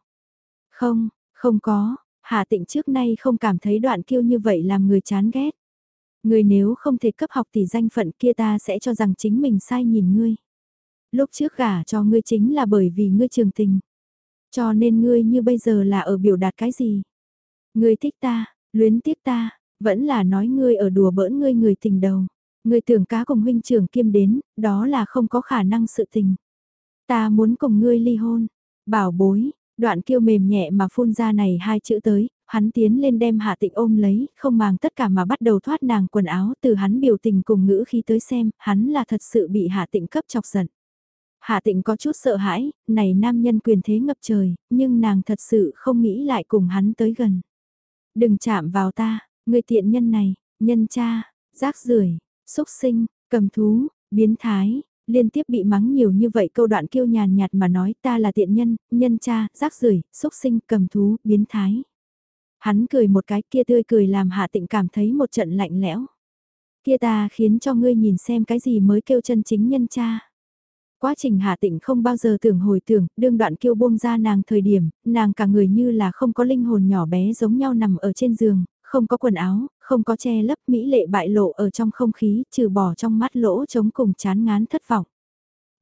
Không, không có, Hà Tịnh trước nay không cảm thấy đoạn kiêu như vậy làm người chán ghét. người nếu không thể cấp học tỷ danh phận kia ta sẽ cho rằng chính mình sai nhìn ngươi lúc trước gả cho ngươi chính là bởi vì ngươi trường tình. Cho nên ngươi như bây giờ là ở biểu đạt cái gì? Ngươi thích ta, luyến tiếc ta, vẫn là nói ngươi ở đùa bỡn ngươi người tình đầu. Ngươi tưởng cá cùng huynh trưởng kiêm đến, đó là không có khả năng sự tình. Ta muốn cùng ngươi ly hôn, bảo bối, đoạn kiêu mềm nhẹ mà phun ra này hai chữ tới, hắn tiến lên đem hạ tịnh ôm lấy, không màng tất cả mà bắt đầu thoát nàng quần áo từ hắn biểu tình cùng ngữ khi tới xem, hắn là thật sự bị hạ tịnh cấp chọc giận. Hạ tịnh có chút sợ hãi, này nam nhân quyền thế ngập trời, nhưng nàng thật sự không nghĩ lại cùng hắn tới gần. Đừng chạm vào ta, người tiện nhân này, nhân cha, rác rưởi, xúc sinh, cầm thú, biến thái, liên tiếp bị mắng nhiều như vậy câu đoạn kêu nhàn nhạt mà nói ta là tiện nhân, nhân cha, rác rưởi, xúc sinh, cầm thú, biến thái. Hắn cười một cái kia tươi cười làm hạ tịnh cảm thấy một trận lạnh lẽo. Kia ta khiến cho ngươi nhìn xem cái gì mới kêu chân chính nhân cha. Quá trình hạ tịnh không bao giờ tưởng hồi tưởng, đương đoạn kêu buông ra nàng thời điểm, nàng cả người như là không có linh hồn nhỏ bé giống nhau nằm ở trên giường, không có quần áo, không có che lấp mỹ lệ bại lộ ở trong không khí, trừ bỏ trong mắt lỗ trống cùng chán ngán thất vọng.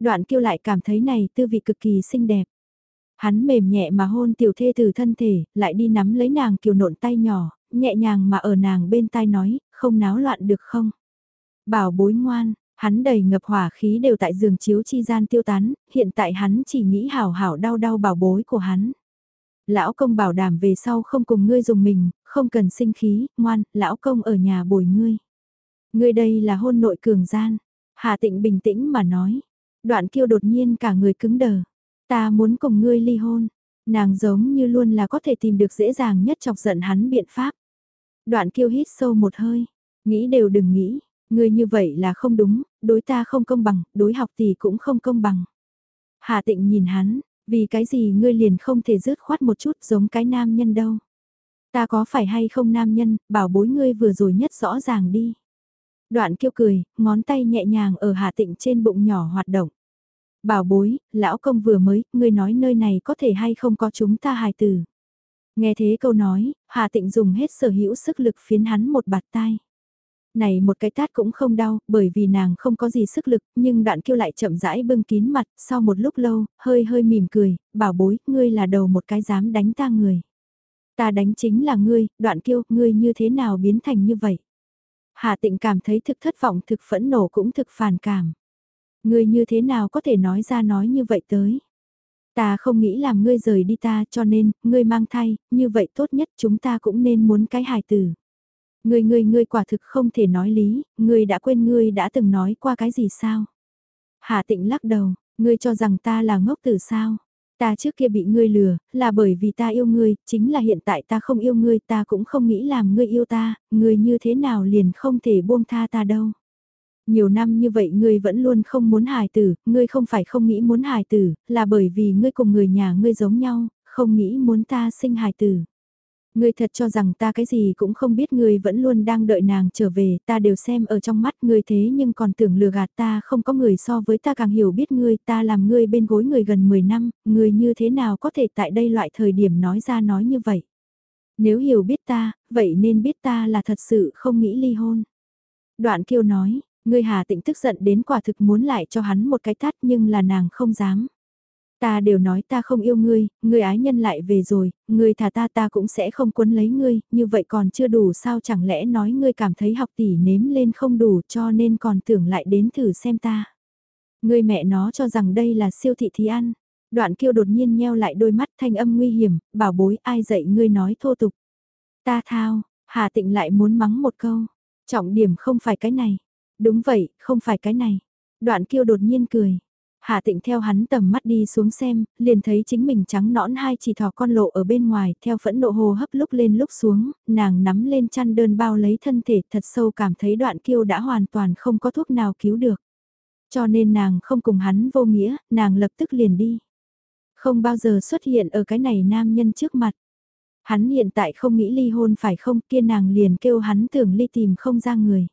Đoạn kêu lại cảm thấy này tư vị cực kỳ xinh đẹp. Hắn mềm nhẹ mà hôn tiểu thê từ thân thể, lại đi nắm lấy nàng kiều nộn tay nhỏ, nhẹ nhàng mà ở nàng bên tai nói, không náo loạn được không? Bảo bối ngoan, Hắn đầy ngập hỏa khí đều tại giường chiếu chi gian tiêu tán, hiện tại hắn chỉ nghĩ hảo hảo đau đau bảo bối của hắn. Lão công bảo đảm về sau không cùng ngươi dùng mình, không cần sinh khí, ngoan, lão công ở nhà bồi ngươi. Ngươi đây là hôn nội cường gian. Hà Tịnh bình tĩnh mà nói. Đoạn kiêu đột nhiên cả người cứng đờ. Ta muốn cùng ngươi ly hôn. Nàng giống như luôn là có thể tìm được dễ dàng nhất chọc giận hắn biện pháp. Đoạn kiêu hít sâu một hơi. Nghĩ đều đừng nghĩ. Ngươi như vậy là không đúng, đối ta không công bằng, đối học tỷ cũng không công bằng. Hà tịnh nhìn hắn, vì cái gì ngươi liền không thể rớt khoát một chút giống cái nam nhân đâu. Ta có phải hay không nam nhân, bảo bối ngươi vừa rồi nhất rõ ràng đi. Đoạn kiêu cười, ngón tay nhẹ nhàng ở Hà Tịnh trên bụng nhỏ hoạt động. Bảo bối, lão công vừa mới, ngươi nói nơi này có thể hay không có chúng ta hài tử. Nghe thế câu nói, Hà Tịnh dùng hết sở hữu sức lực phiến hắn một bạt tai. Này một cái tát cũng không đau, bởi vì nàng không có gì sức lực, nhưng đoạn kiêu lại chậm rãi bưng kín mặt, sau một lúc lâu, hơi hơi mỉm cười, bảo bối, ngươi là đầu một cái dám đánh ta người. Ta đánh chính là ngươi, đoạn kiêu, ngươi như thế nào biến thành như vậy? Hà tịnh cảm thấy thực thất vọng thực phẫn nộ cũng thực phản cảm. Ngươi như thế nào có thể nói ra nói như vậy tới? Ta không nghĩ làm ngươi rời đi ta cho nên, ngươi mang thai, như vậy tốt nhất chúng ta cũng nên muốn cái hài tử. Ngươi ngươi ngươi quả thực không thể nói lý, ngươi đã quên ngươi đã từng nói qua cái gì sao? Hà tịnh lắc đầu, ngươi cho rằng ta là ngốc tử sao? Ta trước kia bị ngươi lừa, là bởi vì ta yêu ngươi, chính là hiện tại ta không yêu ngươi, ta cũng không nghĩ làm ngươi yêu ta, ngươi như thế nào liền không thể buông tha ta đâu. Nhiều năm như vậy ngươi vẫn luôn không muốn hài tử, ngươi không phải không nghĩ muốn hài tử, là bởi vì ngươi cùng người nhà ngươi giống nhau, không nghĩ muốn ta sinh hài tử. Ngươi thật cho rằng ta cái gì cũng không biết ngươi vẫn luôn đang đợi nàng trở về, ta đều xem ở trong mắt ngươi thế nhưng còn tưởng lừa gạt ta không có người so với ta càng hiểu biết ngươi, ta làm ngươi bên gối người gần 10 năm, ngươi như thế nào có thể tại đây loại thời điểm nói ra nói như vậy. Nếu hiểu biết ta, vậy nên biết ta là thật sự không nghĩ ly hôn. Đoạn kiêu nói, ngươi hà tịnh tức giận đến quả thực muốn lại cho hắn một cái tát nhưng là nàng không dám. Ta đều nói ta không yêu ngươi, ngươi ái nhân lại về rồi, ngươi thả ta ta cũng sẽ không quấn lấy ngươi, như vậy còn chưa đủ sao chẳng lẽ nói ngươi cảm thấy học tỷ nếm lên không đủ cho nên còn tưởng lại đến thử xem ta. Ngươi mẹ nó cho rằng đây là siêu thị thì ăn. Đoạn kiêu đột nhiên nheo lại đôi mắt thanh âm nguy hiểm, bảo bối ai dạy ngươi nói thô tục. Ta thao, Hà Tịnh lại muốn mắng một câu. Trọng điểm không phải cái này. Đúng vậy, không phải cái này. Đoạn kiêu đột nhiên cười. Hạ tịnh theo hắn tầm mắt đi xuống xem, liền thấy chính mình trắng nõn hai chỉ thỏ con lộ ở bên ngoài, theo phẫn nộ hồ hấp lúc lên lúc xuống, nàng nắm lên chăn đơn bao lấy thân thể thật sâu cảm thấy đoạn kiêu đã hoàn toàn không có thuốc nào cứu được. Cho nên nàng không cùng hắn vô nghĩa, nàng lập tức liền đi. Không bao giờ xuất hiện ở cái này nam nhân trước mặt. Hắn hiện tại không nghĩ ly hôn phải không kia nàng liền kêu hắn tưởng ly tìm không ra người.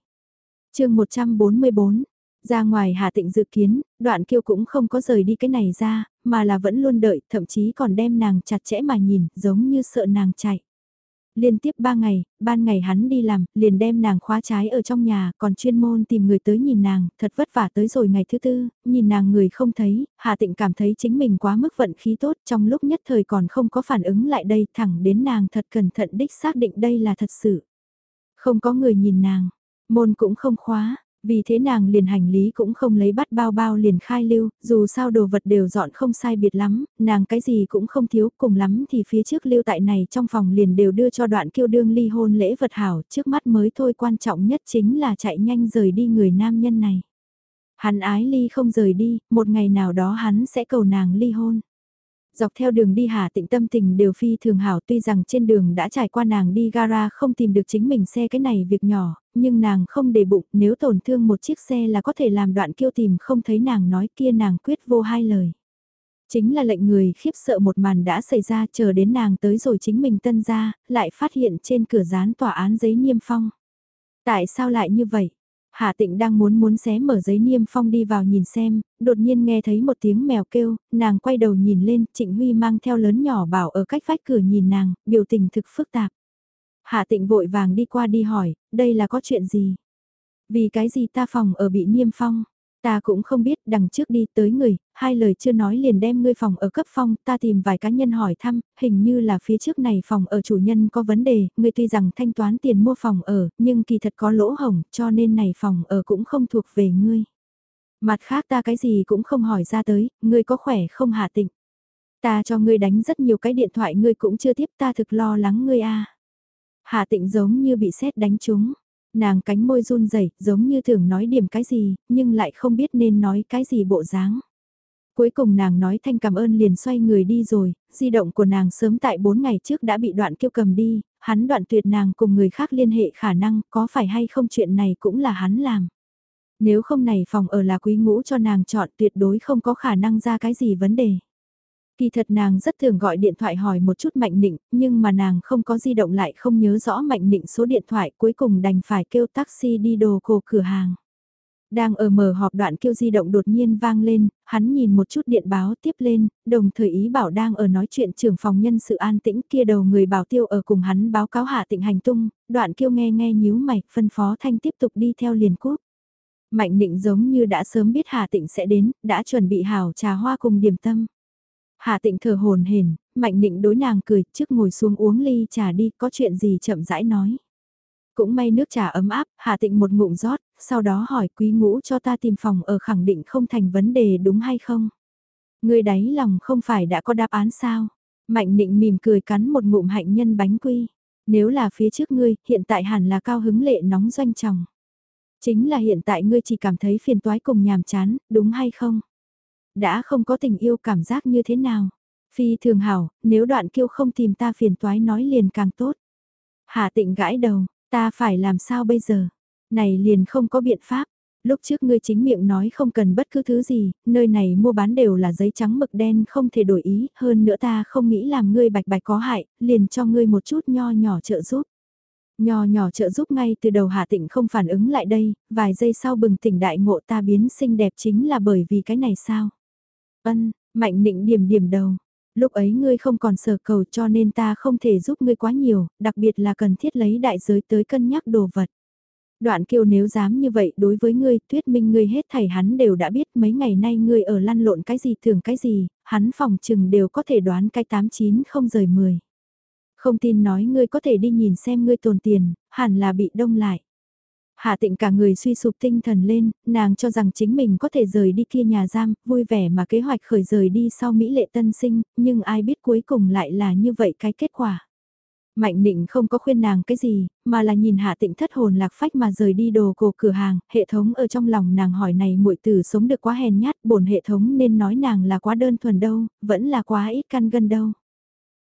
chương 144 ra ngoài Hà Tịnh dự kiến, đoạn kiêu cũng không có rời đi cái này ra, mà là vẫn luôn đợi, thậm chí còn đem nàng chặt chẽ mà nhìn, giống như sợ nàng chạy. Liên tiếp ba ngày, ban ngày hắn đi làm, liền đem nàng khóa trái ở trong nhà, còn chuyên môn tìm người tới nhìn nàng, thật vất vả tới rồi ngày thứ tư, nhìn nàng người không thấy, Hà Tịnh cảm thấy chính mình quá mức vận khí tốt trong lúc nhất thời còn không có phản ứng lại đây, thẳng đến nàng thật cẩn thận đích xác định đây là thật sự. Không có người nhìn nàng, môn cũng không khóa, vì thế nàng liền hành lý cũng không lấy bắt bao bao liền khai lưu, dù sao đồ vật đều dọn không sai biệt lắm, nàng cái gì cũng không thiếu, cùng lắm thì phía trước lưu tại này trong phòng liền đều đưa cho đoạn kiêu đương ly hôn lễ vật hảo, trước mắt mới thôi quan trọng nhất chính là chạy nhanh rời đi người nam nhân này. Hắn ái ly không rời đi, một ngày nào đó hắn sẽ cầu nàng ly hôn. Dọc theo đường đi Hà Tịnh tâm tình đều phi thường hảo tuy rằng trên đường đã trải qua nàng đi gara không tìm được chính mình xe cái này việc nhỏ, nhưng nàng không để bụng nếu tổn thương một chiếc xe là có thể làm đoạn kiêu tìm không thấy nàng nói kia nàng quyết vô hai lời. Chính là lệnh người khiếp sợ một màn đã xảy ra chờ đến nàng tới rồi chính mình tân ra, lại phát hiện trên cửa dán tòa án giấy niêm phong. Tại sao lại như vậy? Hạ tịnh đang muốn muốn xé mở giấy niêm phong đi vào nhìn xem, đột nhiên nghe thấy một tiếng mèo kêu, nàng quay đầu nhìn lên, Trịnh Huy mang theo lớn nhỏ bảo ở cách vách cửa nhìn nàng, biểu tình thực phức tạp. Hạ tịnh vội vàng đi qua đi hỏi, đây là có chuyện gì? Vì cái gì ta phòng ở bị niêm phong? Ta cũng không biết đằng trước đi tới người, hai lời chưa nói liền đem ngươi phòng ở cấp phong, ta tìm vài cá nhân hỏi thăm, hình như là phía trước này phòng ở chủ nhân có vấn đề, ngươi tuy rằng thanh toán tiền mua phòng ở, nhưng kỳ thật có lỗ hổng, cho nên này phòng ở cũng không thuộc về ngươi. Mặt khác ta cái gì cũng không hỏi ra tới, ngươi có khỏe không hạ tịnh. Ta cho ngươi đánh rất nhiều cái điện thoại ngươi cũng chưa tiếp ta thực lo lắng ngươi a Hạ tịnh giống như bị sét đánh trúng. Nàng cánh môi run rẩy giống như thường nói điểm cái gì, nhưng lại không biết nên nói cái gì bộ dáng. Cuối cùng nàng nói thanh cảm ơn liền xoay người đi rồi, di động của nàng sớm tại 4 ngày trước đã bị đoạn kiêu cầm đi, hắn đoạn tuyệt nàng cùng người khác liên hệ khả năng có phải hay không chuyện này cũng là hắn làm. Nếu không này phòng ở là quý ngũ cho nàng chọn tuyệt đối không có khả năng ra cái gì vấn đề. Kỳ thật nàng rất thường gọi điện thoại hỏi một chút Mạnh Nịnh, nhưng mà nàng không có di động lại không nhớ rõ Mạnh Nịnh số điện thoại cuối cùng đành phải kêu taxi đi đồ cổ cửa hàng. Đang ở mở họp đoạn kêu di động đột nhiên vang lên, hắn nhìn một chút điện báo tiếp lên, đồng thời ý bảo đang ở nói chuyện trưởng phòng nhân sự an tĩnh kia đầu người bảo tiêu ở cùng hắn báo cáo hạ tịnh hành tung, đoạn kêu nghe nghe nhíu mày, phân phó thanh tiếp tục đi theo liền cúp. Mạnh định giống như đã sớm biết Hà Tịnh sẽ đến, đã chuẩn bị hào trà hoa cùng điểm tâm. Hà Tịnh thở hồn hển, Mạnh định đối nàng cười, trước ngồi xuống uống ly trà đi, có chuyện gì chậm rãi nói. Cũng may nước trà ấm áp, Hà Tịnh một ngụm rót, sau đó hỏi quý ngũ cho ta tìm phòng ở khẳng định không thành vấn đề đúng hay không. Người đáy lòng không phải đã có đáp án sao. Mạnh định mỉm cười cắn một ngụm hạnh nhân bánh quy. Nếu là phía trước ngươi, hiện tại hẳn là cao hứng lệ nóng doanh chồng. Chính là hiện tại ngươi chỉ cảm thấy phiền toái cùng nhàm chán, đúng hay không? Đã không có tình yêu cảm giác như thế nào? Phi thường hảo, nếu đoạn kiêu không tìm ta phiền toái nói liền càng tốt. Hà tịnh gãi đầu, ta phải làm sao bây giờ? Này liền không có biện pháp. Lúc trước ngươi chính miệng nói không cần bất cứ thứ gì, nơi này mua bán đều là giấy trắng mực đen không thể đổi ý, hơn nữa ta không nghĩ làm ngươi bạch bạch có hại, liền cho ngươi một chút nho nhỏ trợ giúp. Nho nhỏ trợ giúp ngay từ đầu Hạ Tịnh không phản ứng lại đây, vài giây sau bừng tỉnh đại ngộ ta biến xinh đẹp chính là bởi vì cái này sao? Ân, mạnh định điểm điểm đầu. Lúc ấy ngươi không còn sở cầu cho nên ta không thể giúp ngươi quá nhiều, đặc biệt là cần thiết lấy đại giới tới cân nhắc đồ vật. Đoạn kiều nếu dám như vậy đối với ngươi, thuyết minh ngươi hết thảy hắn đều đã biết mấy ngày nay ngươi ở lăn lộn cái gì thường cái gì, hắn phòng chừng đều có thể đoán cái 89 không rời 10. Không tin nói ngươi có thể đi nhìn xem ngươi tồn tiền, hẳn là bị đông lại. Hạ tịnh cả người suy sụp tinh thần lên, nàng cho rằng chính mình có thể rời đi kia nhà giam, vui vẻ mà kế hoạch khởi rời đi sau Mỹ lệ tân sinh, nhưng ai biết cuối cùng lại là như vậy cái kết quả. Mạnh định không có khuyên nàng cái gì, mà là nhìn hạ tịnh thất hồn lạc phách mà rời đi đồ cổ cửa hàng, hệ thống ở trong lòng nàng hỏi này muội tử sống được quá hèn nhát, bổn hệ thống nên nói nàng là quá đơn thuần đâu, vẫn là quá ít căn gân đâu.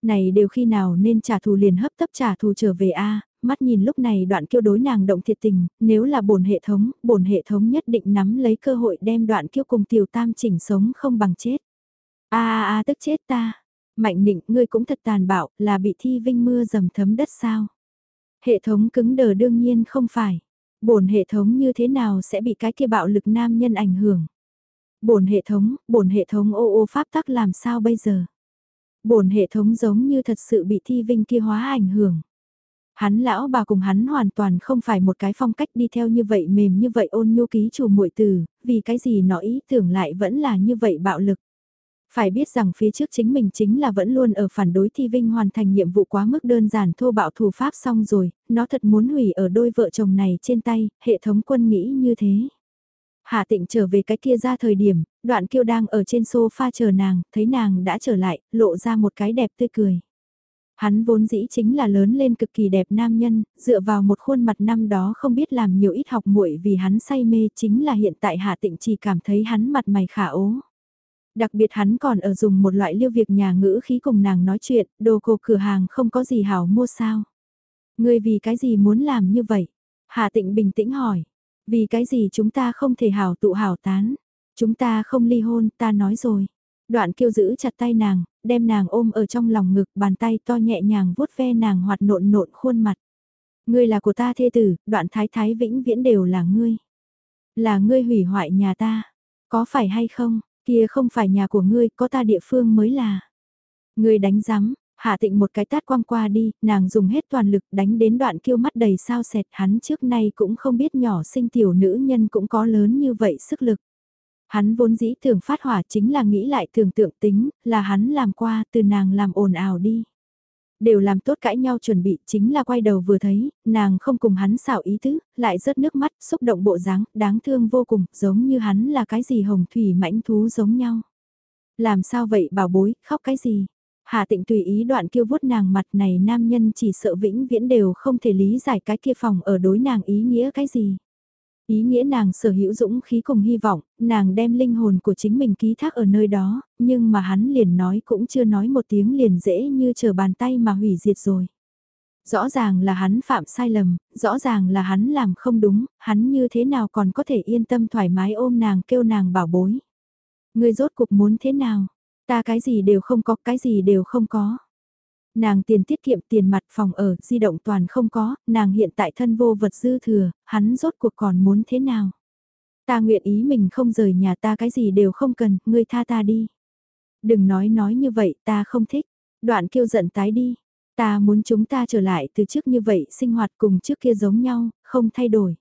Này đều khi nào nên trả thù liền hấp tấp trả thù trở về a mắt nhìn lúc này đoạn kiêu đối nàng động thiệt tình, nếu là bổn hệ thống, bổn hệ thống nhất định nắm lấy cơ hội đem đoạn kiêu cùng tiểu tam chỉnh sống không bằng chết. a a tức chết ta Mạnh định ngươi cũng thật tàn bạo, là bị thi vinh mưa dầm thấm đất sao? Hệ thống cứng đờ đương nhiên không phải. Bổn hệ thống như thế nào sẽ bị cái kia bạo lực nam nhân ảnh hưởng? Bổn hệ thống, bổn hệ thống ô ô pháp tắc làm sao bây giờ? Bổn hệ thống giống như thật sự bị thi vinh kia hóa ảnh hưởng. Hắn lão bà cùng hắn hoàn toàn không phải một cái phong cách đi theo như vậy mềm như vậy ôn nhu ký chủ muội từ, vì cái gì nó ý tưởng lại vẫn là như vậy bạo lực. Phải biết rằng phía trước chính mình chính là vẫn luôn ở phản đối Thi Vinh hoàn thành nhiệm vụ quá mức đơn giản thô bạo thủ pháp xong rồi, nó thật muốn hủy ở đôi vợ chồng này trên tay, hệ thống quân nghĩ như thế. Hạ tịnh trở về cái kia ra thời điểm, đoạn kiêu đang ở trên sofa chờ nàng, thấy nàng đã trở lại, lộ ra một cái đẹp tươi cười. Hắn vốn dĩ chính là lớn lên cực kỳ đẹp nam nhân, dựa vào một khuôn mặt năm đó không biết làm nhiều ít học muội vì hắn say mê chính là hiện tại Hạ Tịnh chỉ cảm thấy hắn mặt mày khả ố. Đặc biệt hắn còn ở dùng một loại lưu việc nhà ngữ khí cùng nàng nói chuyện, đồ cổ cửa hàng không có gì hảo mua sao. Ngươi vì cái gì muốn làm như vậy? hạ Tịnh bình tĩnh hỏi. Vì cái gì chúng ta không thể hảo tụ hảo tán? Chúng ta không ly hôn, ta nói rồi. Đoạn kiêu giữ chặt tay nàng, đem nàng ôm ở trong lòng ngực, bàn tay to nhẹ nhàng vuốt ve nàng hoạt nộn nộn khuôn mặt. Ngươi là của ta thê tử, đoạn thái thái vĩnh viễn đều là ngươi. Là ngươi hủy hoại nhà ta. Có phải hay không, Kia không phải nhà của ngươi, có ta địa phương mới là. Ngươi đánh rắm, hạ tịnh một cái tát quăng qua đi, nàng dùng hết toàn lực đánh đến đoạn kiêu mắt đầy sao sẹt hắn trước nay cũng không biết nhỏ sinh tiểu nữ nhân cũng có lớn như vậy sức lực. Hắn vốn dĩ thường phát hỏa chính là nghĩ lại tưởng tượng tính, là hắn làm qua từ nàng làm ồn ào đi. Đều làm tốt cãi nhau chuẩn bị chính là quay đầu vừa thấy, nàng không cùng hắn xảo ý tứ, lại rớt nước mắt, xúc động bộ dáng, đáng thương vô cùng, giống như hắn là cái gì hồng thủy mãnh thú giống nhau. Làm sao vậy bảo bối, khóc cái gì? Hà tịnh tùy ý đoạn kêu vuốt nàng mặt này nam nhân chỉ sợ vĩnh viễn đều không thể lý giải cái kia phòng ở đối nàng ý nghĩa cái gì. Ý nghĩa nàng sở hữu dũng khí cùng hy vọng, nàng đem linh hồn của chính mình ký thác ở nơi đó, nhưng mà hắn liền nói cũng chưa nói một tiếng liền dễ như chờ bàn tay mà hủy diệt rồi. Rõ ràng là hắn phạm sai lầm, rõ ràng là hắn làm không đúng, hắn như thế nào còn có thể yên tâm thoải mái ôm nàng kêu nàng bảo bối. Người rốt cuộc muốn thế nào? Ta cái gì đều không có, cái gì đều không có. Nàng tiền tiết kiệm tiền mặt phòng ở, di động toàn không có, nàng hiện tại thân vô vật dư thừa, hắn rốt cuộc còn muốn thế nào? Ta nguyện ý mình không rời nhà ta cái gì đều không cần, ngươi tha ta đi. Đừng nói nói như vậy, ta không thích. Đoạn kêu giận tái đi. Ta muốn chúng ta trở lại từ trước như vậy, sinh hoạt cùng trước kia giống nhau, không thay đổi.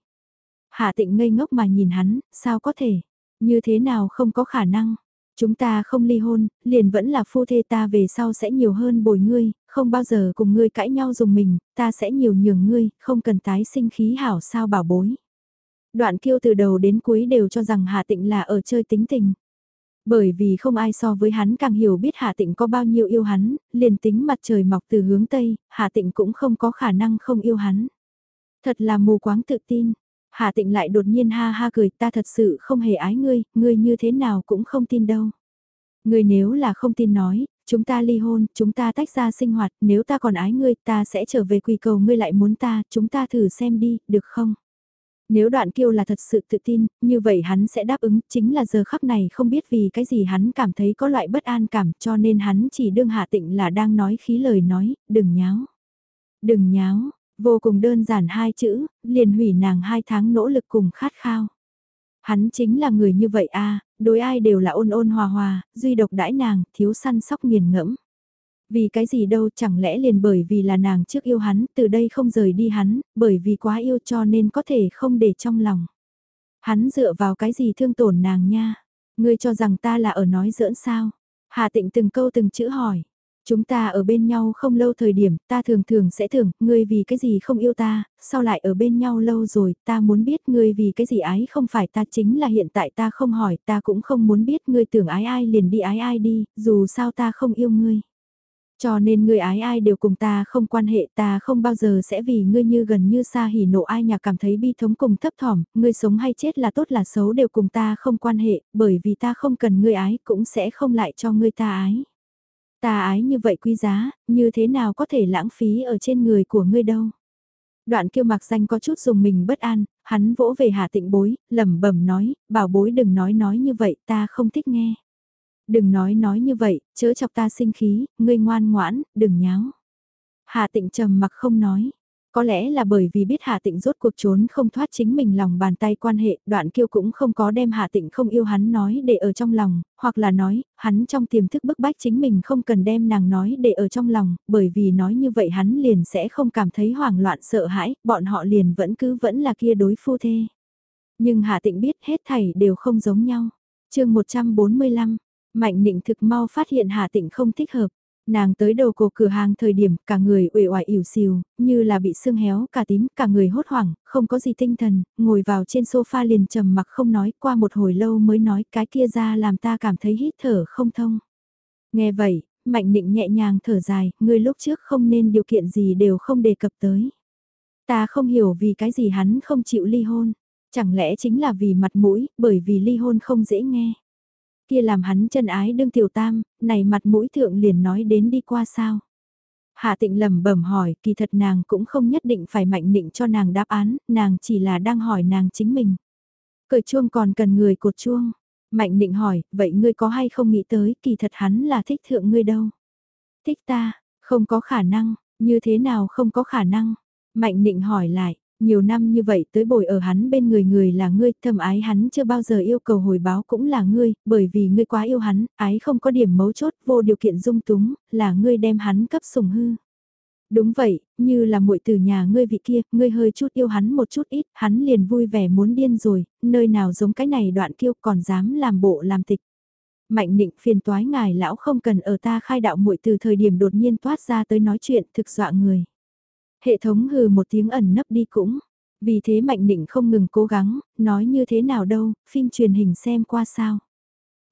Hạ tịnh ngây ngốc mà nhìn hắn, sao có thể? Như thế nào không có khả năng? Chúng ta không ly hôn, liền vẫn là phu thê ta về sau sẽ nhiều hơn bồi ngươi, không bao giờ cùng ngươi cãi nhau dùng mình, ta sẽ nhiều nhường ngươi, không cần tái sinh khí hảo sao bảo bối. Đoạn kiêu từ đầu đến cuối đều cho rằng Hà Tịnh là ở chơi tính tình. Bởi vì không ai so với hắn càng hiểu biết Hà Tịnh có bao nhiêu yêu hắn, liền tính mặt trời mọc từ hướng Tây, Hà Tịnh cũng không có khả năng không yêu hắn. Thật là mù quáng tự tin. Hà Tịnh lại đột nhiên ha ha cười ta thật sự không hề ái ngươi, ngươi như thế nào cũng không tin đâu. Ngươi nếu là không tin nói, chúng ta ly hôn, chúng ta tách ra sinh hoạt, nếu ta còn ái ngươi ta sẽ trở về quỳ cầu ngươi lại muốn ta, chúng ta thử xem đi, được không? Nếu đoạn kiêu là thật sự tự tin, như vậy hắn sẽ đáp ứng, chính là giờ khắc này không biết vì cái gì hắn cảm thấy có loại bất an cảm cho nên hắn chỉ đương hạ tịnh là đang nói khí lời nói, đừng nháo. Đừng nháo, vô cùng đơn giản hai chữ, liền hủy nàng hai tháng nỗ lực cùng khát khao. Hắn chính là người như vậy a đối ai đều là ôn ôn hòa hòa, duy độc đãi nàng, thiếu săn sóc nghiền ngẫm. Vì cái gì đâu chẳng lẽ liền bởi vì là nàng trước yêu hắn, từ đây không rời đi hắn, bởi vì quá yêu cho nên có thể không để trong lòng. Hắn dựa vào cái gì thương tổn nàng nha, ngươi cho rằng ta là ở nói giỡn sao. Hà tịnh từng câu từng chữ hỏi, Chúng ta ở bên nhau không lâu thời điểm, ta thường thường sẽ tưởng, ngươi vì cái gì không yêu ta, sao lại ở bên nhau lâu rồi, ta muốn biết ngươi vì cái gì ái không phải ta chính là hiện tại ta không hỏi, ta cũng không muốn biết ngươi tưởng ái ai liền đi ái ai đi, dù sao ta không yêu ngươi. Cho nên ngươi ái ai đều cùng ta không quan hệ ta không bao giờ sẽ vì ngươi như gần như xa hỉ nộ ai nhà cảm thấy bi thống cùng thấp thỏm, ngươi sống hay chết là tốt là xấu đều cùng ta không quan hệ, bởi vì ta không cần ngươi ái cũng sẽ không lại cho ngươi ta ái. Ta ái như vậy quý giá, như thế nào có thể lãng phí ở trên người của ngươi đâu. Đoạn kiêu mặc danh có chút dùng mình bất an, hắn vỗ về hạ tịnh bối, lẩm bẩm nói, bảo bối đừng nói nói như vậy, ta không thích nghe. Đừng nói nói như vậy, chớ chọc ta sinh khí, ngươi ngoan ngoãn, đừng nháo. Hạ tịnh trầm mặc không nói. Có lẽ là bởi vì biết Hạ Tịnh rốt cuộc trốn không thoát chính mình lòng bàn tay quan hệ, đoạn kiêu cũng không có đem Hạ Tịnh không yêu hắn nói để ở trong lòng, hoặc là nói, hắn trong tiềm thức bức bách chính mình không cần đem nàng nói để ở trong lòng, bởi vì nói như vậy hắn liền sẽ không cảm thấy hoảng loạn sợ hãi, bọn họ liền vẫn cứ vẫn là kia đối phu thê. Nhưng Hạ Tịnh biết hết thảy đều không giống nhau. chương 145, Mạnh Nịnh thực mau phát hiện Hạ Tịnh không thích hợp. Nàng tới đầu cổ cửa hàng thời điểm cả người uể oải ỉu xìu, như là bị sương héo cả tím, cả người hốt hoảng, không có gì tinh thần, ngồi vào trên sofa liền trầm mặc không nói, qua một hồi lâu mới nói cái kia ra làm ta cảm thấy hít thở không thông. Nghe vậy, Mạnh định nhẹ nhàng thở dài, người lúc trước không nên điều kiện gì đều không đề cập tới. Ta không hiểu vì cái gì hắn không chịu ly hôn, chẳng lẽ chính là vì mặt mũi, bởi vì ly hôn không dễ nghe kia làm hắn chân ái đương tiểu tam, này mặt mũi thượng liền nói đến đi qua sao. Hạ tịnh lầm bẩm hỏi, kỳ thật nàng cũng không nhất định phải mạnh định cho nàng đáp án, nàng chỉ là đang hỏi nàng chính mình. Cởi chuông còn cần người cột chuông. Mạnh định hỏi, vậy ngươi có hay không nghĩ tới, kỳ thật hắn là thích thượng ngươi đâu. Thích ta, không có khả năng, như thế nào không có khả năng. Mạnh định hỏi lại, nhiều năm như vậy tới bồi ở hắn bên người người là ngươi, thầm ái hắn chưa bao giờ yêu cầu hồi báo cũng là ngươi, bởi vì ngươi quá yêu hắn, ái không có điểm mấu chốt, vô điều kiện dung túng, là ngươi đem hắn cấp sủng hư. Đúng vậy, như là muội từ nhà ngươi vị kia, ngươi hơi chút yêu hắn một chút ít, hắn liền vui vẻ muốn điên rồi, nơi nào giống cái này đoạn kiêu còn dám làm bộ làm tịch. Mạnh định phiền toái ngài lão không cần ở ta khai đạo muội từ thời điểm đột nhiên toát ra tới nói chuyện thực dọa người. Hệ thống hừ một tiếng ẩn nấp đi cũng. Vì thế Mạnh Định không ngừng cố gắng, nói như thế nào đâu, phim truyền hình xem qua sao.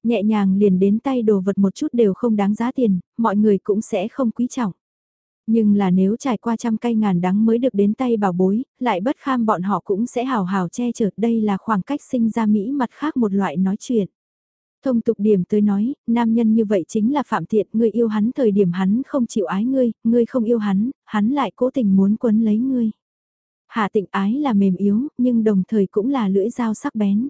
Nhẹ nhàng liền đến tay đồ vật một chút đều không đáng giá tiền, mọi người cũng sẽ không quý trọng. Nhưng là nếu trải qua trăm cây ngàn đắng mới được đến tay bảo bối, lại bất kham bọn họ cũng sẽ hào hào che chở đây là khoảng cách sinh ra Mỹ mặt khác một loại nói chuyện. Thông tục điểm tới nói, nam nhân như vậy chính là phạm tiện, ngươi yêu hắn thời điểm hắn không chịu ái ngươi, ngươi không yêu hắn, hắn lại cố tình muốn quấn lấy ngươi. Hạ tịnh ái là mềm yếu, nhưng đồng thời cũng là lưỡi dao sắc bén.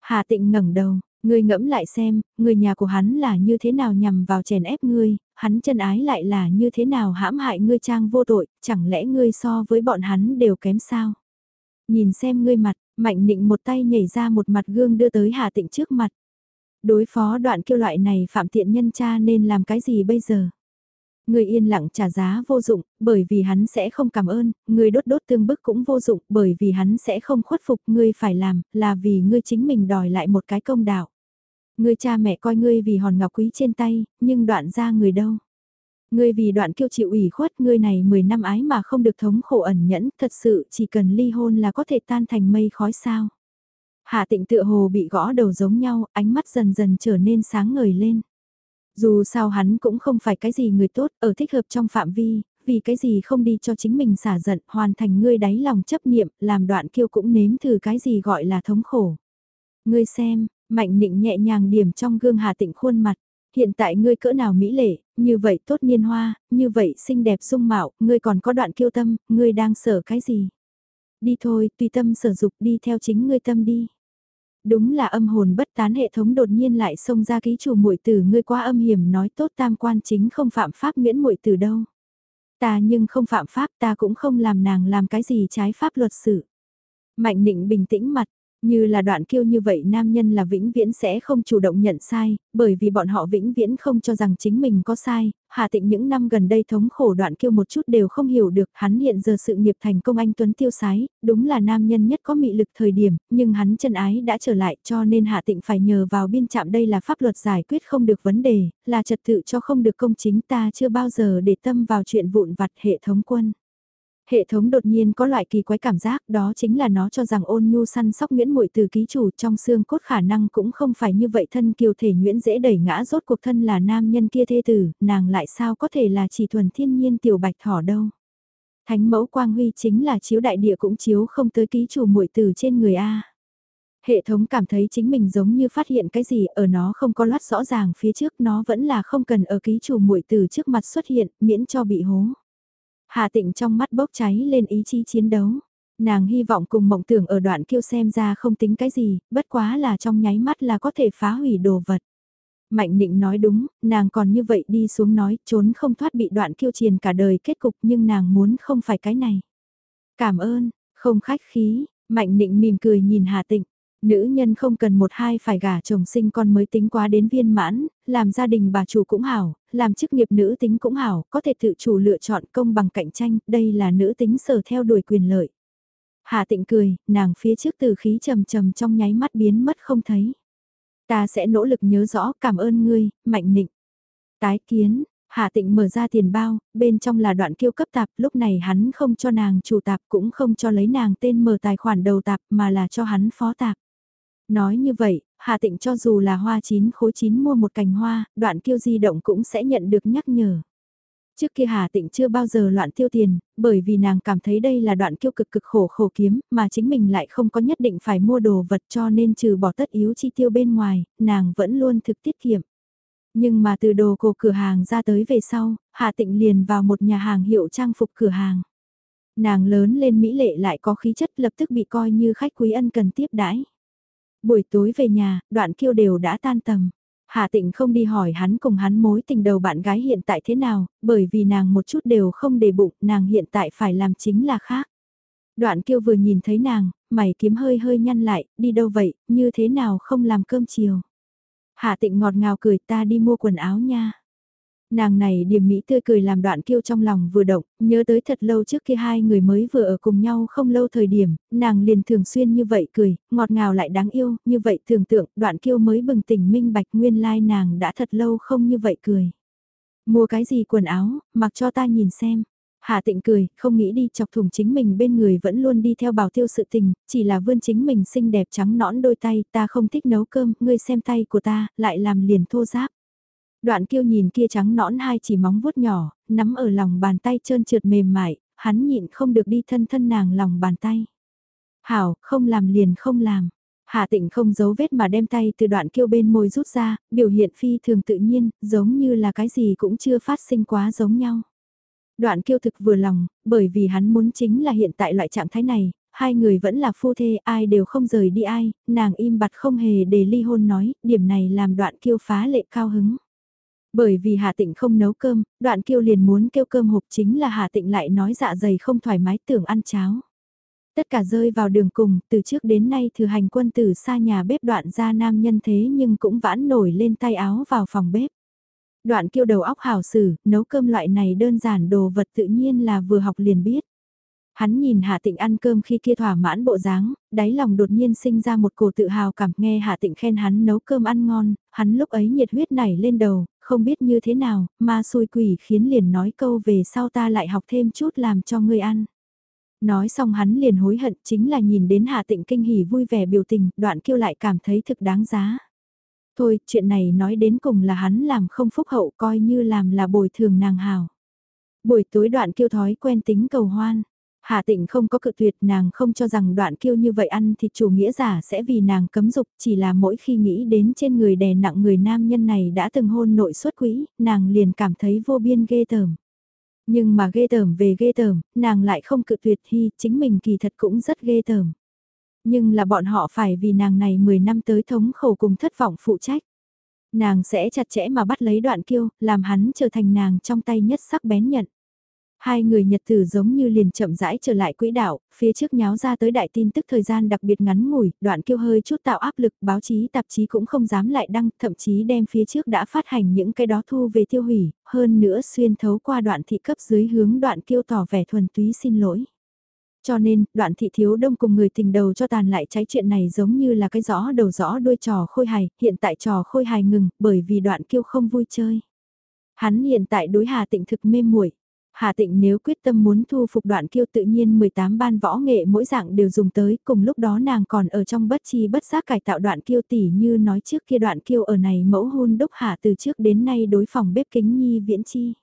Hạ tịnh ngẩng đầu, ngươi ngẫm lại xem, người nhà của hắn là như thế nào nhằm vào chèn ép ngươi, hắn chân ái lại là như thế nào hãm hại ngươi trang vô tội, chẳng lẽ ngươi so với bọn hắn đều kém sao? Nhìn xem ngươi mặt, mạnh nịnh một tay nhảy ra một mặt gương đưa tới Hà Tịnh trước mặt. Đối phó đoạn kêu loại này phạm tiện nhân cha nên làm cái gì bây giờ? Người yên lặng trả giá vô dụng, bởi vì hắn sẽ không cảm ơn, người đốt đốt tương bức cũng vô dụng, bởi vì hắn sẽ không khuất phục, ngươi phải làm, là vì ngươi chính mình đòi lại một cái công đạo. Ngươi cha mẹ coi ngươi vì hòn ngọc quý trên tay, nhưng đoạn ra người đâu. Ngươi vì đoạn kiêu chịu ủy khuất ngươi này 10 năm ái mà không được thống khổ ẩn nhẫn, thật sự chỉ cần ly hôn là có thể tan thành mây khói sao. Hạ tịnh tựa hồ bị gõ đầu giống nhau, ánh mắt dần dần trở nên sáng ngời lên. Dù sao hắn cũng không phải cái gì người tốt, ở thích hợp trong phạm vi, vì cái gì không đi cho chính mình xả giận, hoàn thành ngươi đáy lòng chấp niệm, làm đoạn kiêu cũng nếm thử cái gì gọi là thống khổ. Ngươi xem, mạnh nịnh nhẹ nhàng điểm trong gương Hà Tịnh khuôn mặt, hiện tại ngươi cỡ nào mỹ lệ, như vậy tốt niên hoa, như vậy xinh đẹp sung mạo, ngươi còn có đoạn kiêu tâm, ngươi đang sợ cái gì? Đi thôi, tùy tâm sở dục đi theo chính ngươi tâm đi. Đúng là âm hồn bất tán hệ thống đột nhiên lại xông ra ký chủ muội tử ngươi qua âm hiểm nói tốt tam quan chính không phạm pháp miễn muội tử đâu. Ta nhưng không phạm pháp ta cũng không làm nàng làm cái gì trái pháp luật sự. Mạnh định bình tĩnh mặt, như là đoạn kiêu như vậy nam nhân là vĩnh viễn sẽ không chủ động nhận sai, bởi vì bọn họ vĩnh viễn không cho rằng chính mình có sai, Hà Tịnh những năm gần đây thống khổ đoạn kiêu một chút đều không hiểu được, hắn hiện giờ sự nghiệp thành công anh Tuấn tiêu sái, đúng là nam nhân nhất có mị lực thời điểm, nhưng hắn chân ái đã trở lại cho nên Hà Tịnh phải nhờ vào biên chạm đây là pháp luật giải quyết không được vấn đề, là trật tự cho không được công chính ta chưa bao giờ để tâm vào chuyện vụn vặt hệ thống quân. Hệ thống đột nhiên có loại kỳ quái cảm giác đó chính là nó cho rằng ôn nhu săn sóc Nguyễn Muội từ ký chủ trong xương cốt khả năng cũng không phải như vậy thân kiều thể Nguyễn dễ đẩy ngã rốt cuộc thân là nam nhân kia thê tử, nàng lại sao có thể là chỉ thuần thiên nhiên tiểu bạch thỏ đâu. Thánh mẫu quang huy chính là chiếu đại địa cũng chiếu không tới ký chủ muội từ trên người A. Hệ thống cảm thấy chính mình giống như phát hiện cái gì ở nó không có loát rõ ràng phía trước nó vẫn là không cần ở ký chủ muội từ trước mặt xuất hiện miễn cho bị hố. Hà Tịnh trong mắt bốc cháy lên ý chí chiến đấu. Nàng hy vọng cùng mộng tưởng ở đoạn kiêu xem ra không tính cái gì, bất quá là trong nháy mắt là có thể phá hủy đồ vật. Mạnh định nói đúng, nàng còn như vậy đi xuống nói trốn không thoát bị đoạn kiêu triền cả đời kết cục nhưng nàng muốn không phải cái này. Cảm ơn, không khách khí, mạnh định mỉm cười nhìn Hà Tịnh. Nữ nhân không cần một hai phải gả chồng sinh con mới tính quá đến viên mãn, làm gia đình bà chủ cũng hảo, làm chức nghiệp nữ tính cũng hảo, có thể tự chủ lựa chọn công bằng cạnh tranh, đây là nữ tính sở theo đuổi quyền lợi. Hà tịnh cười, nàng phía trước từ khí trầm trầm trong nháy mắt biến mất không thấy. Ta sẽ nỗ lực nhớ rõ cảm ơn ngươi, mạnh nịnh. Tái kiến, Hạ tịnh mở ra tiền bao, bên trong là đoạn kiêu cấp tạp, lúc này hắn không cho nàng chủ tạp cũng không cho lấy nàng tên mở tài khoản đầu tạp mà là cho hắn phó tạp. Nói như vậy, Hà Tịnh cho dù là hoa chín khối chín mua một cành hoa, đoạn kiêu di động cũng sẽ nhận được nhắc nhở. Trước kia Hà Tịnh chưa bao giờ loạn tiêu tiền, bởi vì nàng cảm thấy đây là đoạn kiêu cực cực khổ khổ kiếm, mà chính mình lại không có nhất định phải mua đồ vật cho nên trừ bỏ tất yếu chi tiêu bên ngoài, nàng vẫn luôn thực tiết kiệm. Nhưng mà từ đồ cổ cửa hàng ra tới về sau, Hà Tịnh liền vào một nhà hàng hiệu trang phục cửa hàng. Nàng lớn lên mỹ lệ lại có khí chất lập tức bị coi như khách quý ân cần tiếp đãi. Buổi tối về nhà, đoạn kiêu đều đã tan tầm. Hạ tịnh không đi hỏi hắn cùng hắn mối tình đầu bạn gái hiện tại thế nào, bởi vì nàng một chút đều không để bụng, nàng hiện tại phải làm chính là khác. Đoạn kiêu vừa nhìn thấy nàng, mày kiếm hơi hơi nhăn lại, đi đâu vậy, như thế nào không làm cơm chiều. Hạ tịnh ngọt ngào cười ta đi mua quần áo nha. Nàng này điểm mỹ tươi cười làm đoạn kiêu trong lòng vừa động, nhớ tới thật lâu trước khi hai người mới vừa ở cùng nhau không lâu thời điểm, nàng liền thường xuyên như vậy cười, ngọt ngào lại đáng yêu, như vậy tưởng tượng, đoạn kiêu mới bừng tỉnh minh bạch nguyên lai like nàng đã thật lâu không như vậy cười. Mua cái gì quần áo, mặc cho ta nhìn xem. Hạ tịnh cười, không nghĩ đi chọc thủng chính mình bên người vẫn luôn đi theo bảo tiêu sự tình, chỉ là vươn chính mình xinh đẹp trắng nõn đôi tay, ta không thích nấu cơm, ngươi xem tay của ta, lại làm liền thô giáp. Đoạn kiêu nhìn kia trắng nõn hai chỉ móng vuốt nhỏ, nắm ở lòng bàn tay trơn trượt mềm mại, hắn nhịn không được đi thân thân nàng lòng bàn tay. Hảo, không làm liền không làm. Hạ tịnh không giấu vết mà đem tay từ đoạn kiêu bên môi rút ra, biểu hiện phi thường tự nhiên, giống như là cái gì cũng chưa phát sinh quá giống nhau. Đoạn kiêu thực vừa lòng, bởi vì hắn muốn chính là hiện tại loại trạng thái này, hai người vẫn là phu thê, ai đều không rời đi ai, nàng im bặt không hề để ly hôn nói, điểm này làm đoạn kiêu phá lệ cao hứng. Bởi vì Hà Tịnh không nấu cơm, đoạn kiêu liền muốn kêu cơm hộp chính là Hà Tịnh lại nói dạ dày không thoải mái tưởng ăn cháo. Tất cả rơi vào đường cùng, từ trước đến nay thử hành quân từ xa nhà bếp đoạn ra nam nhân thế nhưng cũng vãn nổi lên tay áo vào phòng bếp. Đoạn kiêu đầu óc hảo sử, nấu cơm loại này đơn giản đồ vật tự nhiên là vừa học liền biết. Hắn nhìn Hạ Tịnh ăn cơm khi kia thỏa mãn bộ dáng, đáy lòng đột nhiên sinh ra một cổ tự hào cảm nghe Hạ Tịnh khen hắn nấu cơm ăn ngon, hắn lúc ấy nhiệt huyết nảy lên đầu, không biết như thế nào, ma xui quỷ khiến liền nói câu về sau ta lại học thêm chút làm cho ngươi ăn. Nói xong hắn liền hối hận chính là nhìn đến Hạ Tịnh kinh hỉ vui vẻ biểu tình, đoạn kêu lại cảm thấy thực đáng giá. Thôi, chuyện này nói đến cùng là hắn làm không phúc hậu coi như làm là bồi thường nàng hào. Buổi tối đoạn kêu thói quen tính cầu hoan. Hà tịnh không có cự tuyệt nàng không cho rằng đoạn kiêu như vậy ăn thì chủ nghĩa giả sẽ vì nàng cấm dục chỉ là mỗi khi nghĩ đến trên người đè nặng người nam nhân này đã từng hôn nội xuất quỹ, nàng liền cảm thấy vô biên ghê tởm. Nhưng mà ghê tởm về ghê tởm, nàng lại không cự tuyệt thì chính mình kỳ thật cũng rất ghê tởm. Nhưng là bọn họ phải vì nàng này 10 năm tới thống khổ cùng thất vọng phụ trách. Nàng sẽ chặt chẽ mà bắt lấy đoạn kiêu, làm hắn trở thành nàng trong tay nhất sắc bén nhận. Hai người nhật tử giống như liền chậm rãi trở lại quỹ đạo, phía trước nháo ra tới đại tin tức thời gian đặc biệt ngắn ngủi, đoạn kêu hơi chút tạo áp lực, báo chí tạp chí cũng không dám lại đăng, thậm chí đem phía trước đã phát hành những cái đó thu về tiêu hủy, hơn nữa xuyên thấu qua đoạn thị cấp dưới hướng đoạn kêu tỏ vẻ thuần túy xin lỗi. Cho nên, đoạn thị thiếu đông cùng người tình đầu cho tàn lại trái chuyện này giống như là cái rõ đầu rõ đuôi trò khôi hài, hiện tại trò khôi hài ngừng, bởi vì đoạn kiêu không vui chơi. Hắn hiện tại đối Hà Tịnh thực mê muội Hà Tịnh nếu quyết tâm muốn thu phục đoạn kiêu tự nhiên 18 ban võ nghệ mỗi dạng đều dùng tới, cùng lúc đó nàng còn ở trong bất chi bất giác cải tạo đoạn kiêu tỉ như nói trước kia đoạn kiêu ở này mẫu hôn đúc hạ từ trước đến nay đối phòng bếp kính nhi viễn chi.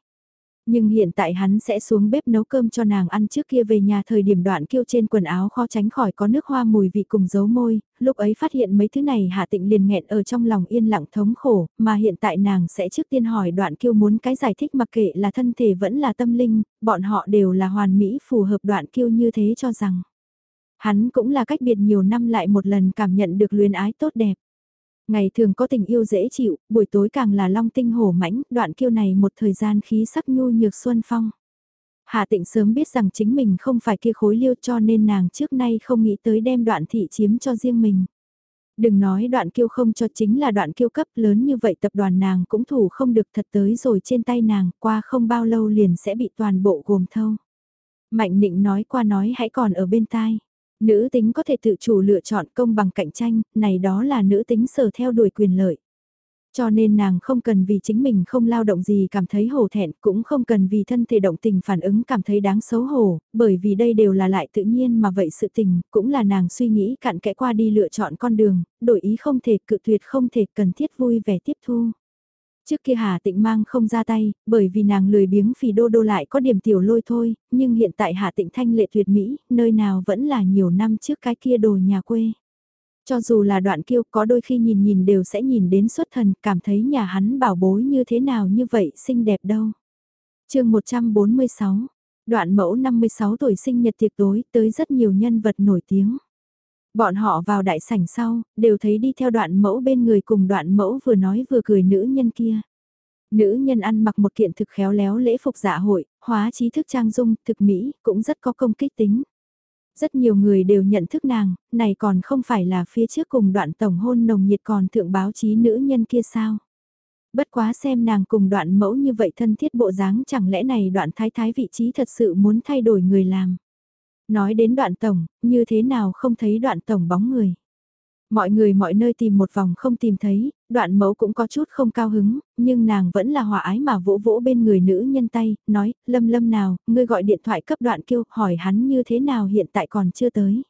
Nhưng hiện tại hắn sẽ xuống bếp nấu cơm cho nàng ăn trước kia về nhà thời điểm đoạn kiêu trên quần áo khó tránh khỏi có nước hoa mùi vị cùng dấu môi, lúc ấy phát hiện mấy thứ này hạ tịnh liền nghẹn ở trong lòng yên lặng thống khổ, mà hiện tại nàng sẽ trước tiên hỏi đoạn kiêu muốn cái giải thích mặc kệ là thân thể vẫn là tâm linh, bọn họ đều là hoàn mỹ phù hợp đoạn kiêu như thế cho rằng. Hắn cũng là cách biệt nhiều năm lại một lần cảm nhận được luyến ái tốt đẹp. Ngày thường có tình yêu dễ chịu, buổi tối càng là long tinh hổ mãnh, đoạn kiêu này một thời gian khí sắc nhu nhược xuân phong. Hạ tịnh sớm biết rằng chính mình không phải kia khối liêu cho nên nàng trước nay không nghĩ tới đem đoạn thị chiếm cho riêng mình. Đừng nói đoạn kiêu không cho chính là đoạn kiêu cấp lớn như vậy tập đoàn nàng cũng thủ không được thật tới rồi trên tay nàng qua không bao lâu liền sẽ bị toàn bộ gồm thâu. Mạnh nịnh nói qua nói hãy còn ở bên tai. Nữ tính có thể tự chủ lựa chọn công bằng cạnh tranh, này đó là nữ tính sở theo đuổi quyền lợi. Cho nên nàng không cần vì chính mình không lao động gì cảm thấy hổ thẹn, cũng không cần vì thân thể động tình phản ứng cảm thấy đáng xấu hổ, bởi vì đây đều là lại tự nhiên mà vậy sự tình, cũng là nàng suy nghĩ cạn kẽ qua đi lựa chọn con đường, đổi ý không thể cự tuyệt không thể cần thiết vui vẻ tiếp thu. Trước kia Hà Tịnh mang không ra tay, bởi vì nàng lười biếng phì đô đô lại có điểm tiểu lôi thôi, nhưng hiện tại Hà Tịnh thanh lệ tuyệt mỹ, nơi nào vẫn là nhiều năm trước cái kia đồ nhà quê. Cho dù là đoạn kiêu có đôi khi nhìn nhìn đều sẽ nhìn đến xuất thần, cảm thấy nhà hắn bảo bối như thế nào như vậy xinh đẹp đâu. chương 146, đoạn mẫu 56 tuổi sinh nhật tiệc tối tới rất nhiều nhân vật nổi tiếng. Bọn họ vào đại sảnh sau, đều thấy đi theo đoạn mẫu bên người cùng đoạn mẫu vừa nói vừa cười nữ nhân kia. Nữ nhân ăn mặc một kiện thực khéo léo lễ phục dạ hội, hóa trí thức trang dung, thực mỹ, cũng rất có công kích tính. Rất nhiều người đều nhận thức nàng, này còn không phải là phía trước cùng đoạn tổng hôn nồng nhiệt còn thượng báo chí nữ nhân kia sao. Bất quá xem nàng cùng đoạn mẫu như vậy thân thiết bộ dáng chẳng lẽ này đoạn thái thái vị trí thật sự muốn thay đổi người làm. Nói đến đoạn tổng, như thế nào không thấy đoạn tổng bóng người. Mọi người mọi nơi tìm một vòng không tìm thấy, đoạn mẫu cũng có chút không cao hứng, nhưng nàng vẫn là hòa ái mà vỗ vỗ bên người nữ nhân tay, nói, lâm lâm nào, ngươi gọi điện thoại cấp đoạn kêu, hỏi hắn như thế nào hiện tại còn chưa tới.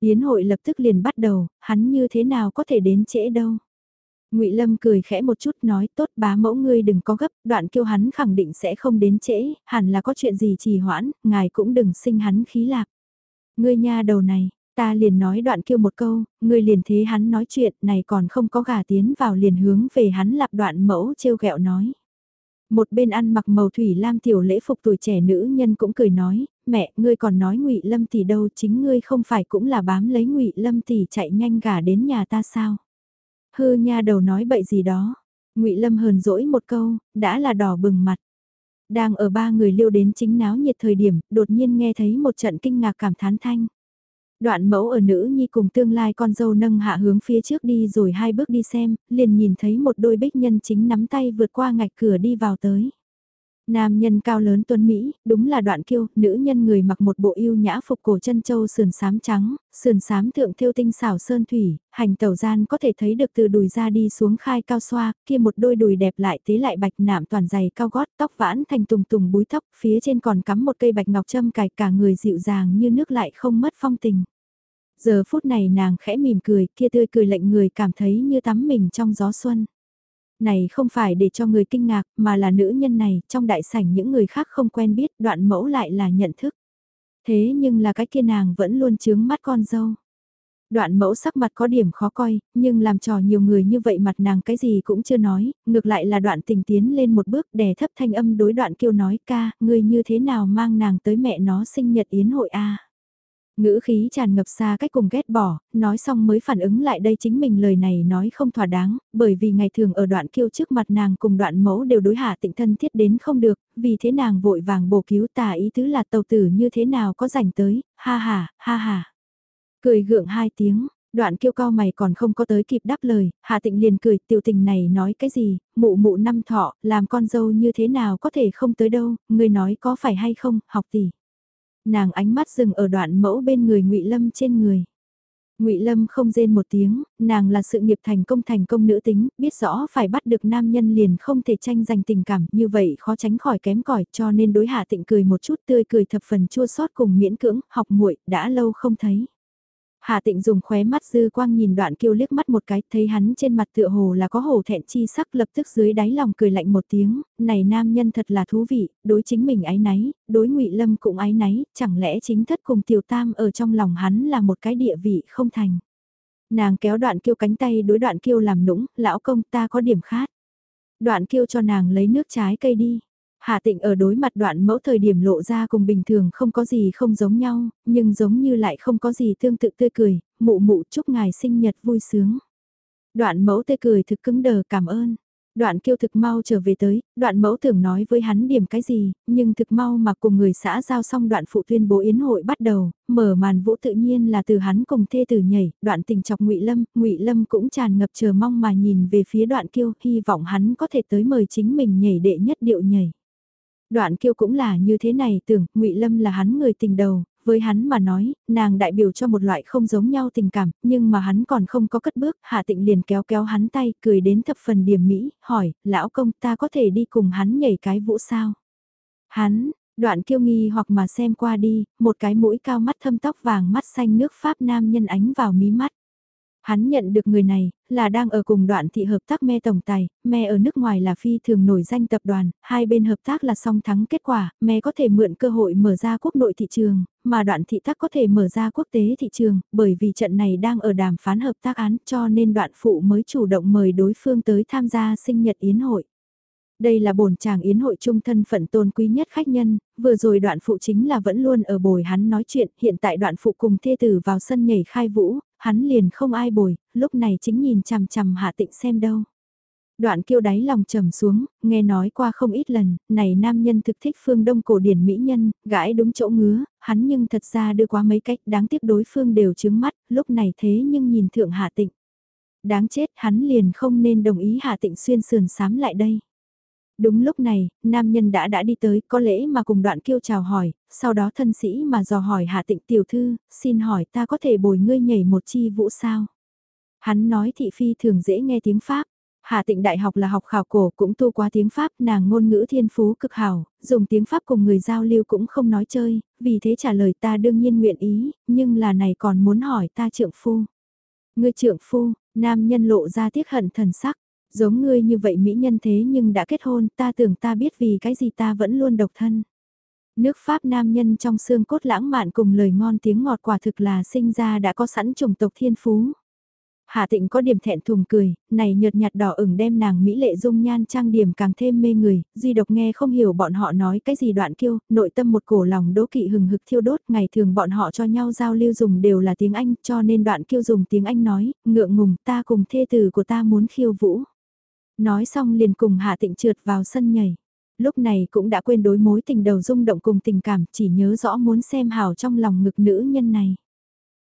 Yến hội lập tức liền bắt đầu, hắn như thế nào có thể đến trễ đâu ngụy Lâm cười khẽ một chút nói tốt bá mẫu ngươi đừng có gấp, đoạn kêu hắn khẳng định sẽ không đến trễ, hẳn là có chuyện gì trì hoãn, ngài cũng đừng sinh hắn khí lạc. Ngươi nha đầu này, Ta liền nói đoạn kêu một câu, ngươi liền thế hắn nói chuyện này còn không có gà tiến vào liền hướng về hắn lặp đoạn mẫu trêu ghẹo nói. Một bên ăn mặc màu thủy lam tiểu lễ phục tuổi trẻ nữ nhân cũng cười nói, mẹ, ngươi còn nói ngụy lâm tỷ đâu chính ngươi không phải cũng là bám lấy ngụy lâm tỷ chạy nhanh gà đến nhà ta sao. Hư nha đầu nói bậy gì đó, ngụy lâm hờn dỗi một câu, đã là đỏ bừng mặt. Đang ở ba người liêu đến chính náo nhiệt thời điểm, đột nhiên nghe thấy một trận kinh ngạc cảm thán thanh. Đoạn mẫu ở nữ nhi cùng tương lai con dâu nâng hạ hướng phía trước đi rồi hai bước đi xem, liền nhìn thấy một đôi bích nhân chính nắm tay vượt qua ngạch cửa đi vào tới. Nam nhân cao lớn tuấn Mỹ, đúng là đoạn kiêu, nữ nhân người mặc một bộ yêu nhã phục cổ chân châu sườn sám trắng, sườn sám thượng thêu tinh xảo sơn thủy, hành tẩu gian có thể thấy được từ đùi ra đi xuống khai cao xoa, kia một đôi đùi đẹp lại tế lại bạch nạm toàn dày cao gót tóc vãn thành tùng tùng búi tóc, phía trên còn cắm một cây bạch ngọc châm cài cả người dịu dàng như nước lại không mất phong tình. Giờ phút này nàng khẽ mỉm cười, kia tươi cười lệnh người cảm thấy như tắm mình trong gió xuân. Này không phải để cho người kinh ngạc, mà là nữ nhân này, trong đại sảnh những người khác không quen biết, đoạn mẫu lại là nhận thức. Thế nhưng là cái kia nàng vẫn luôn chướng mắt con dâu. Đoạn mẫu sắc mặt có điểm khó coi, nhưng làm trò nhiều người như vậy mặt nàng cái gì cũng chưa nói, ngược lại là đoạn tình tiến lên một bước đè thấp thanh âm đối đoạn kêu nói ca, ngươi như thế nào mang nàng tới mẹ nó sinh nhật yến hội a Ngữ khí tràn ngập xa cách cùng ghét bỏ, nói xong mới phản ứng lại đây chính mình lời này nói không thỏa đáng, bởi vì ngày thường ở đoạn kiêu trước mặt nàng cùng đoạn mẫu đều đối hạ tịnh thân thiết đến không được, vì thế nàng vội vàng bổ cứu tà ý tứ là tàu tử như thế nào có rảnh tới, ha ha, ha ha. Cười gượng hai tiếng, Đoạn kiêu cao mày còn không có tới kịp đáp lời, Hạ Tịnh liền cười, tiểu tình này nói cái gì, mụ mụ năm thọ, làm con dâu như thế nào có thể không tới đâu, người nói có phải hay không, học tỷ nàng ánh mắt dừng ở đoạn mẫu bên người ngụy Lâm trên người. Ngụy Lâm không rên một tiếng, nàng là sự nghiệp thành công thành công nữ tính, biết rõ phải bắt được nam nhân liền không thể tranh giành tình cảm, như vậy khó tránh khỏi kém cỏi, cho nên đối Hạ Tịnh cười một chút tươi cười thập phần chua xót cùng miễn cưỡng, học muội, đã lâu không thấy. Hà Tịnh dùng khóe mắt dư quang nhìn đoạn kiêu liếc mắt một cái, thấy hắn trên mặt tựa hồ là có hổ thẹn chi sắc lập tức dưới đáy lòng cười lạnh một tiếng, này nam nhân thật là thú vị, đối chính mình ái náy, đối ngụy Lâm cũng ái náy, chẳng lẽ chính thất cùng tiểu tam ở trong lòng hắn là một cái địa vị không thành. Nàng kéo đoạn kiêu cánh tay đối đoạn kiêu làm nũng, lão công ta có điểm khát. Đoạn kiêu cho nàng lấy nước trái cây đi. Hạ tịnh ở đối mặt đoạn mẫu thời điểm lộ ra cùng bình thường không có gì không giống nhau, nhưng giống như lại không có gì tương tự tươi cười, mụ mụ chúc ngài sinh nhật vui sướng. Đoạn mẫu tươi cười thực cứng đờ cảm ơn. Đoạn kiêu thực mau trở về tới, đoạn mẫu tưởng nói với hắn điểm cái gì, nhưng thực mau mà cùng người xã giao xong đoạn phụ tuyên bố yến hội bắt đầu, mở màn vũ tự nhiên là từ hắn cùng thê tử nhảy, đoạn tình chọc ngụy Lâm, ngụy Lâm cũng tràn ngập chờ mong mà nhìn về phía đoạn kiêu, hy vọng hắn có thể tới mời chính mình nhảy đệ nhất điệu nhảy. Đoạn kiêu cũng là như thế này tưởng, ngụy Lâm là hắn người tình đầu, với hắn mà nói, nàng đại biểu cho một loại không giống nhau tình cảm, nhưng mà hắn còn không có cất bước, Hạ Tịnh liền kéo kéo hắn tay, cười đến thập phần điểm mỹ, hỏi, lão công ta có thể đi cùng hắn nhảy cái vũ sao? Hắn, đoạn kiêu nghi hoặc mà xem qua đi, một cái mũi cao mắt thâm tóc vàng mắt xanh nước Pháp nam nhân ánh vào mí mắt. Hắn nhận được người này, là đang ở cùng đoạn thị hợp tác me tổng tài, me ở nước ngoài là phi thường nổi danh tập đoàn, hai bên hợp tác là song thắng kết quả, me có thể mượn cơ hội mở ra quốc nội thị trường, mà đoạn thị tác có thể mở ra quốc tế thị trường, bởi vì trận này đang ở đàm phán hợp tác án cho nên đoạn phụ mới chủ động mời đối phương tới tham gia sinh nhật yến hội. Đây là bổn chàng yến hội trung thân phận tôn quý nhất khách nhân, vừa rồi đoạn phụ chính là vẫn luôn ở bồi hắn nói chuyện, hiện tại đoạn phụ cùng thê tử vào sân nhảy khai vũ, hắn liền không ai bồi, lúc này chính nhìn chằm chằm hạ tịnh xem đâu. Đoạn kêu đáy lòng trầm xuống, nghe nói qua không ít lần, này nam nhân thực thích phương đông cổ điển mỹ nhân, gãi đúng chỗ ngứa, hắn nhưng thật ra đưa qua mấy cách đáng tiếc đối phương đều chướng mắt, lúc này thế nhưng nhìn thượng hạ tịnh. Đáng chết hắn liền không nên đồng ý hạ tịnh xuyên sườn sám lại đây. Đúng lúc này, nam nhân đã đã đi tới, có lẽ mà cùng đoạn kêu chào hỏi, sau đó thân sĩ mà dò hỏi hạ tịnh tiểu thư, xin hỏi ta có thể bồi ngươi nhảy một chi vũ sao? Hắn nói thị phi thường dễ nghe tiếng Pháp. Hà Tịnh Đại học là học khảo cổ cũng tu qua tiếng Pháp, nàng ngôn ngữ thiên phú cực hảo, dùng tiếng Pháp cùng người giao lưu cũng không nói chơi, vì thế trả lời ta đương nhiên nguyện ý, nhưng là này còn muốn hỏi ta trượng phu. Ngươi trượng phu, nam nhân lộ ra tiếc hận thần sắc, giống ngươi như vậy mỹ nhân thế nhưng đã kết hôn, ta tưởng ta biết vì cái gì ta vẫn luôn độc thân. Nước Pháp nam nhân trong xương cốt lãng mạn cùng lời ngon tiếng ngọt quả thực là sinh ra đã có sẵn chủng tộc thiên phú. Hạ tịnh có điểm thẹn thùng cười, này nhợt nhạt đỏ ửng đem nàng mỹ lệ dung nhan trang điểm càng thêm mê người, duy độc nghe không hiểu bọn họ nói cái gì đoạn kiêu, nội tâm một cổ lòng đố kỵ hừng hực thiêu đốt, ngày thường bọn họ cho nhau giao lưu dùng đều là tiếng Anh, cho nên đoạn kiêu dùng tiếng Anh nói, ngượng ngùng ta cùng thê tử của ta muốn khiêu vũ. Nói xong liền cùng hạ tịnh trượt vào sân nhảy. Lúc này cũng đã quên đối mối tình đầu rung động cùng tình cảm, chỉ nhớ rõ muốn xem hào trong lòng ngực nữ nhân này.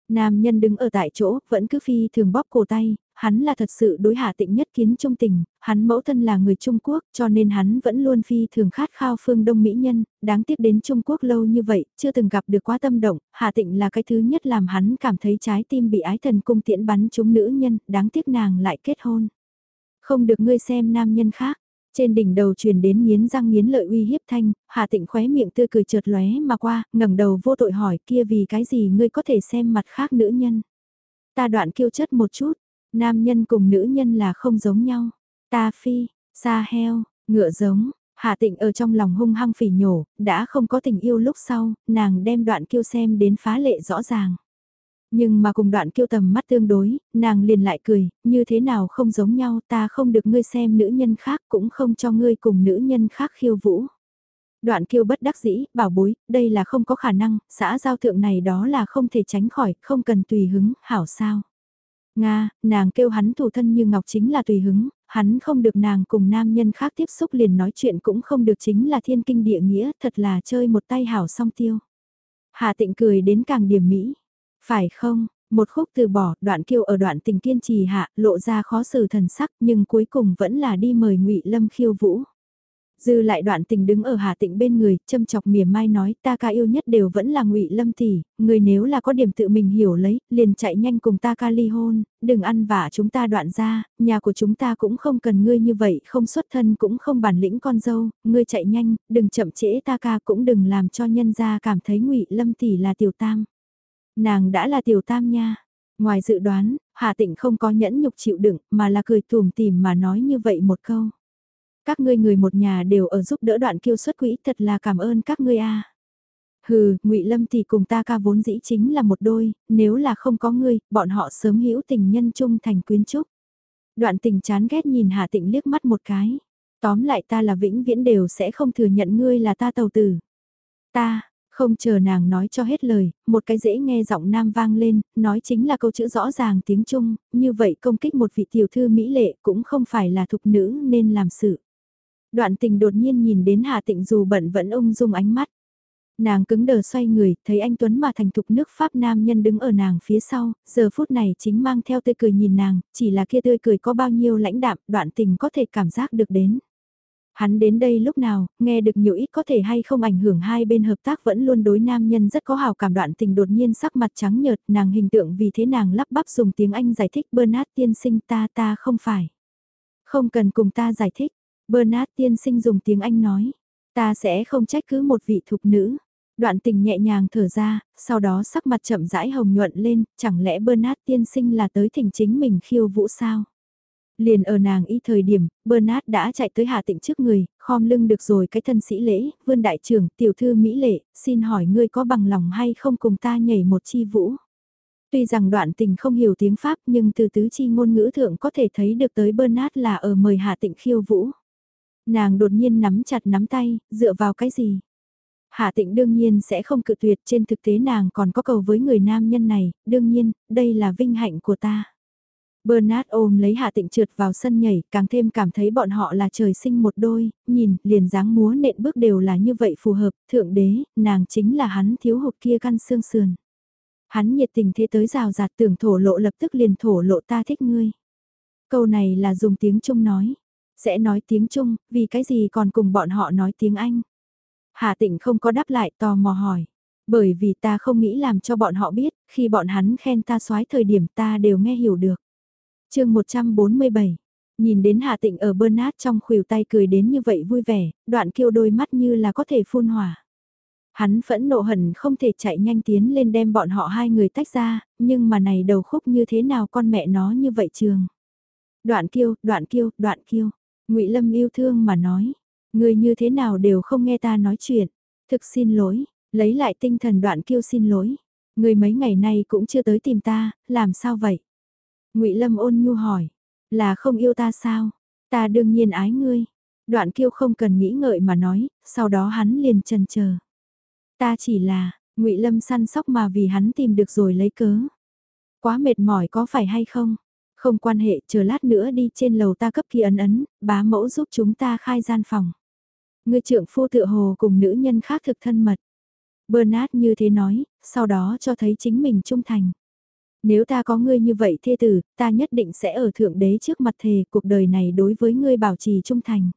Nam nhân đứng ở tại chỗ, vẫn cứ phi thường bóp cổ tay, hắn là thật sự đối hạ tịnh nhất kiến trung tình, hắn mẫu thân là người Trung Quốc cho nên hắn vẫn luôn phi thường khát khao phương Đông Mỹ nhân, đáng tiếc đến Trung Quốc lâu như vậy, chưa từng gặp được quá tâm động, hạ tịnh là cái thứ nhất làm hắn cảm thấy trái tim bị ái thần cung tiễn bắn trúng nữ nhân, đáng tiếc nàng lại kết hôn. Không được ngươi xem nam nhân khác, trên đỉnh đầu truyền đến nghiến răng nghiến lợi uy hiếp thanh, Hà Tịnh khóe miệng tươi cười chợt lóe mà qua, ngẩng đầu vô tội hỏi kia vì cái gì ngươi có thể xem mặt khác nữ nhân. Ta đoạn kiêu chất một chút, nam nhân cùng nữ nhân là không giống nhau. Ta phi, xa heo, ngựa giống, Hà Tịnh ở trong lòng hung hăng phỉ nhổ, đã không có tình yêu lúc sau, nàng đem đoạn kiêu xem đến phá lệ rõ ràng. Nhưng mà cùng đoạn kiêu tầm mắt tương đối, nàng liền lại cười, như thế nào không giống nhau ta không được ngươi xem nữ nhân khác cũng không cho ngươi cùng nữ nhân khác khiêu vũ. Đoạn kiêu bất đắc dĩ, bảo bối, đây là không có khả năng, xã giao thượng này đó là không thể tránh khỏi, không cần tùy hứng, hảo sao. Nga, nàng kêu hắn thủ thân như ngọc chính là tùy hứng, hắn không được nàng cùng nam nhân khác tiếp xúc liền nói chuyện cũng không được chính là thiên kinh địa nghĩa, thật là chơi một tay hảo song tiêu. Hà tịnh cười đến càng điểm mỹ, phải không, một khúc từ bỏ, đoạn kiêu ở đoạn tình kiên trì hạ, lộ ra khó xử thần sắc nhưng cuối cùng vẫn là đi mời ngụy Lâm khiêu vũ. Dư lại đoạn tình đứng ở Hà Tịnh bên người, châm chọc mỉa mai nói ta ca yêu nhất đều vẫn là ngụy Lâm tỷ, người nếu là có điểm tự mình hiểu lấy, liền chạy nhanh cùng ta ca ly hôn, đừng ăn vả chúng ta đoạn ra, nhà của chúng ta cũng không cần ngươi như vậy, không xuất thân cũng không bản lĩnh con dâu, ngươi chạy nhanh, đừng chậm trễ ta ca cũng đừng làm cho nhân gia cảm thấy ngụy Lâm tỷ là tiểu tam. Nàng đã là tiểu tam nha. Ngoài dự đoán, Hà Tịnh không có nhẫn nhục chịu đựng mà là cười thùm tìm mà nói như vậy một câu. Các ngươi người một nhà đều ở giúp đỡ đoạn kiêu xuất quỹ thật là cảm ơn các ngươi a. Hừ, ngụy Lâm thì cùng ta ca vốn dĩ chính là một đôi, nếu là không có ngươi, bọn họ sớm hữu tình nhân chung thành quyến trúc. Đoạn tình chán ghét nhìn Hà Tịnh liếc mắt một cái. Tóm lại ta là vĩnh viễn đều sẽ không thừa nhận ngươi là ta tàu tử. Ta, không chờ nàng nói cho hết lời, một cái dễ nghe giọng nam vang lên, nói chính là câu chữ rõ ràng tiếng Trung, như vậy công kích một vị tiểu thư mỹ lệ cũng không phải là thục nữ nên làm sự. Đoạn tình đột nhiên nhìn đến Hà Tịnh dù bận vẫn ung dung ánh mắt. Nàng cứng đờ xoay người, thấy anh Tuấn mà thành thục nước Pháp nam nhân đứng ở nàng phía sau, giờ phút này chính mang theo tươi cười nhìn nàng, chỉ là kia tươi cười có bao nhiêu lãnh đạm, đoạn tình có thể cảm giác được đến. Hắn đến đây lúc nào, nghe được nhiều ít có thể hay không ảnh hưởng hai bên hợp tác vẫn luôn đối nam nhân rất có hào cảm đoạn tình đột nhiên sắc mặt trắng nhợt, nàng hình tượng vì thế nàng lắp bắp dùng tiếng Anh giải thích Bernard tiên sinh ta ta không phải. Không cần cùng ta giải thích, Bernard tiên sinh dùng tiếng Anh nói, ta sẽ không trách cứ một vị thục nữ. Đoạn tình nhẹ nhàng thở ra, sau đó sắc mặt chậm rãi hồng nhuận lên, chẳng lẽ Bernard tiên sinh là tới thỉnh chính mình khiêu vũ sao? Liền ở nàng y thời điểm, Bernard đã chạy tới Hà Tịnh trước người, khom lưng được rồi cái thân sĩ lễ, vươn đại trưởng, tiểu thư Mỹ lệ, xin hỏi ngươi có bằng lòng hay không cùng ta nhảy một chi vũ. Tuy rằng đoạn tình không hiểu tiếng Pháp nhưng từ tứ chi ngôn ngữ thượng có thể thấy được tới Bernard là ở mời Hà Tịnh khiêu vũ. Nàng đột nhiên nắm chặt nắm tay, dựa vào cái gì? Hạ tịnh đương nhiên sẽ không cự tuyệt trên thực tế nàng còn có cầu với người nam nhân này, đương nhiên, đây là vinh hạnh của ta. Bernard ôm lấy Hạ Tịnh trượt vào sân nhảy, càng thêm cảm thấy bọn họ là trời sinh một đôi, nhìn, liền dáng múa nện bước đều là như vậy phù hợp, thượng đế, nàng chính là hắn thiếu hụt kia căn xương sườn. Hắn nhiệt tình thế tới rào rạt tưởng thổ lộ lập tức liền thổ lộ ta thích ngươi. Câu này là dùng tiếng Trung nói, sẽ nói tiếng Trung, vì cái gì còn cùng bọn họ nói tiếng Anh. Hạ Tịnh không có đáp lại tò mò hỏi. Bởi vì ta không nghĩ làm cho bọn họ biết, khi bọn hắn khen ta soái thời điểm ta đều nghe hiểu được chương 147 Nhìn đến Hạ Tịnh ở Bernard trong khuỷu tay cười đến như vậy vui vẻ, đoạn kiêu đôi mắt như là có thể phun hỏa. Hắn phẫn nộ hận không thể chạy nhanh tiến lên đem bọn họ hai người tách ra, nhưng mà này đầu khúc như thế nào con mẹ nó như vậy trường. Đoạn kiêu, đoạn kiêu, đoạn kiêu. ngụy Lâm yêu thương mà nói. Người như thế nào đều không nghe ta nói chuyện. Thực xin lỗi, lấy lại tinh thần đoạn kiêu xin lỗi. Người mấy ngày nay cũng chưa tới tìm ta, làm sao vậy? Ngụy Lâm ôn nhu hỏi. Là không yêu ta sao? Ta đương nhiên ái ngươi. Đoạn kiêu không cần nghĩ ngợi mà nói, sau đó hắn liền chần chờ. Ta chỉ là, ngụy Lâm săn sóc mà vì hắn tìm được rồi lấy cớ. Quá mệt mỏi có phải hay không? Không quan hệ, chờ lát nữa đi trên lầu ta cấp kia ấn ấn, bá mẫu giúp chúng ta khai gian phòng. Ngươi trưởng phu tự hồ cùng nữ nhân khác thực thân mật. Bernard như thế nói, sau đó cho thấy chính mình trung thành. Nếu ta có ngươi như vậy thê tử, ta nhất định sẽ ở thượng đế trước mặt thề cuộc đời này đối với ngươi bảo trì trung thành.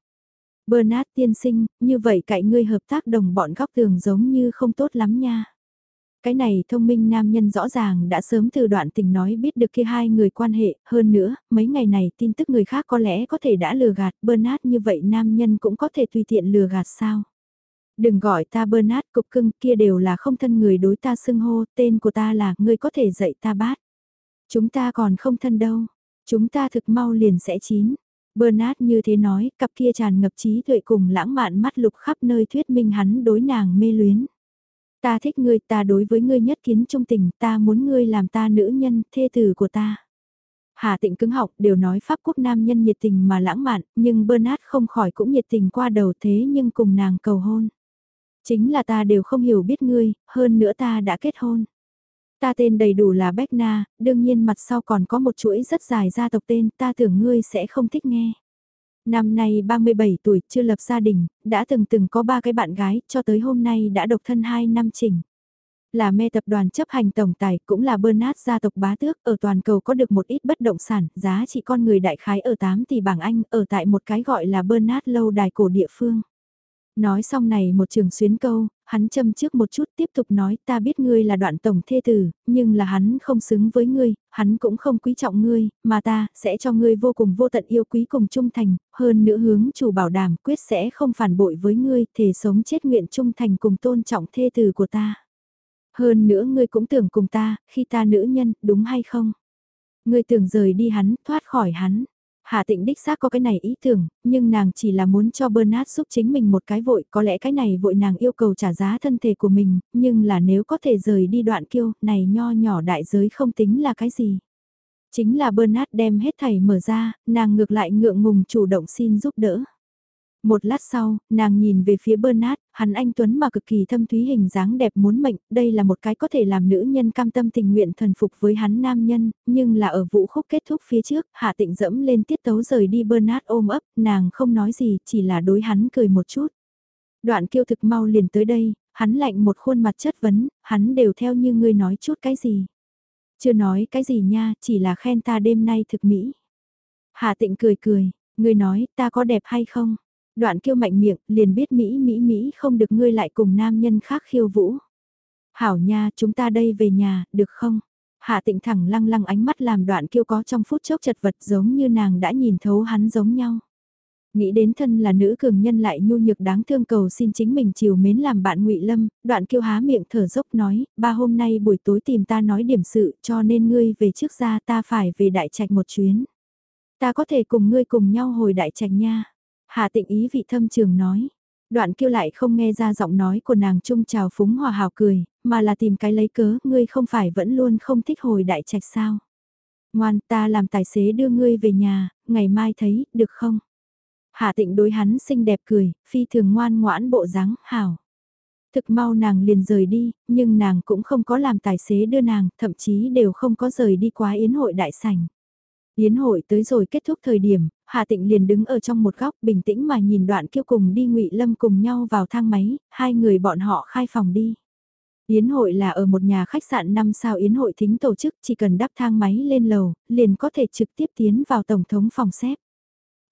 Bernard tiên sinh, như vậy cậy ngươi hợp tác đồng bọn góc tường giống như không tốt lắm nha. Cái này thông minh nam nhân rõ ràng đã sớm từ đoạn tình nói biết được kia hai người quan hệ, hơn nữa, mấy ngày này tin tức người khác có lẽ có thể đã lừa gạt, Bernard như vậy nam nhân cũng có thể tùy tiện lừa gạt sao. Đừng gọi ta Bernard cục cưng kia đều là không thân người đối ta xưng hô, tên của ta là ngươi có thể dạy ta bát. Chúng ta còn không thân đâu, chúng ta thực mau liền sẽ chín. Bernard như thế nói, cặp kia tràn ngập trí tuệ cùng lãng mạn mắt lục khắp nơi thuyết minh hắn đối nàng mê luyến. Ta thích ngươi, ta đối với ngươi nhất kiến trung tình, ta muốn ngươi làm ta nữ nhân, thê tử của ta. Hà tịnh cứng học đều nói Pháp quốc nam nhân nhiệt tình mà lãng mạn, nhưng Bernard không khỏi cũng nhiệt tình qua đầu thế nhưng cùng nàng cầu hôn. Chính là ta đều không hiểu biết ngươi, hơn nữa ta đã kết hôn. Ta tên đầy đủ là Beckna, đương nhiên mặt sau còn có một chuỗi rất dài gia tộc tên, ta tưởng ngươi sẽ không thích nghe. Năm nay 37 tuổi, chưa lập gia đình, đã từng từng có ba cái bạn gái, cho tới hôm nay đã độc thân 2 năm chỉnh. Là mê tập đoàn chấp hành tổng tài, cũng là Bernard gia tộc bá tước, ở toàn cầu có được một ít bất động sản, giá trị con người đại khái ở 8 tỷ bảng Anh, ở tại một cái gọi là Bernard lâu đài cổ địa phương. Nói xong này một trường xuyến câu, hắn châm trước một chút tiếp tục nói ta biết ngươi là đoạn tổng thê tử, nhưng là hắn không xứng với ngươi, hắn cũng không quý trọng ngươi, mà ta sẽ cho ngươi vô cùng vô tận yêu quý cùng trung thành, hơn nữa hướng chủ bảo đảm quyết sẽ không phản bội với ngươi, thể sống chết nguyện trung thành cùng tôn trọng thê tử của ta. Hơn nữa ngươi cũng tưởng cùng ta, khi ta nữ nhân, đúng hay không? Ngươi tưởng rời đi hắn, thoát khỏi hắn. Hạ tịnh đích xác có cái này ý tưởng, nhưng nàng chỉ là muốn cho Bernard giúp chính mình một cái vội, có lẽ cái này vội nàng yêu cầu trả giá thân thể của mình, nhưng là nếu có thể rời đi đoạn kiêu, này nho nhỏ đại giới không tính là cái gì. Chính là Bernard đem hết thảy mở ra, nàng ngược lại ngượng ngùng chủ động xin giúp đỡ. Một lát sau, nàng nhìn về phía Bernard, hắn anh Tuấn mà cực kỳ thâm thúy hình dáng đẹp muốn mệnh, đây là một cái có thể làm nữ nhân cam tâm tình nguyện thần phục với hắn nam nhân, nhưng là ở vũ khúc kết thúc phía trước, hạ tịnh dẫm lên tiết tấu rời đi Bernard ôm ấp, nàng không nói gì, chỉ là đối hắn cười một chút. Đoạn kiêu thực mau liền tới đây, hắn lạnh một khuôn mặt chất vấn, hắn đều theo như ngươi nói chút cái gì. Chưa nói cái gì nha, chỉ là khen ta đêm nay thực mỹ. Hạ tịnh cười cười, ngươi nói ta có đẹp hay không? Đoạn kêu mạnh miệng, liền biết Mỹ Mỹ Mỹ không được ngươi lại cùng nam nhân khác khiêu vũ. Hảo nha, chúng ta đây về nhà, được không? Hạ tịnh thẳng lăng lăng ánh mắt làm đoạn kêu có trong phút chốc chật vật giống như nàng đã nhìn thấu hắn giống nhau. Nghĩ đến thân là nữ cường nhân lại nhu nhược đáng thương cầu xin chính mình chiều mến làm bạn ngụy Lâm, đoạn kêu há miệng thở dốc nói, ba hôm nay buổi tối tìm ta nói điểm sự cho nên ngươi về trước ra ta phải về đại trạch một chuyến. Ta có thể cùng ngươi cùng nhau hồi đại trạch nha. Hạ tịnh ý vị thâm trường nói. Đoạn kêu lại không nghe ra giọng nói của nàng trung trào phúng hòa hào cười, mà là tìm cái lấy cớ, ngươi không phải vẫn luôn không thích hồi đại trạch sao. Ngoan ta làm tài xế đưa ngươi về nhà, ngày mai thấy, được không? Hạ tịnh đối hắn xinh đẹp cười, phi thường ngoan ngoãn bộ dáng hảo. Thực mau nàng liền rời đi, nhưng nàng cũng không có làm tài xế đưa nàng, thậm chí đều không có rời đi quá yến hội đại sảnh. Yến hội tới rồi kết thúc thời điểm, Hà Tịnh liền đứng ở trong một góc bình tĩnh mà nhìn đoạn kiêu cùng đi ngụy Lâm cùng nhau vào thang máy, hai người bọn họ khai phòng đi. Yến hội là ở một nhà khách sạn 5 sao Yến hội thính tổ chức chỉ cần đắp thang máy lên lầu, liền có thể trực tiếp tiến vào Tổng thống phòng xếp.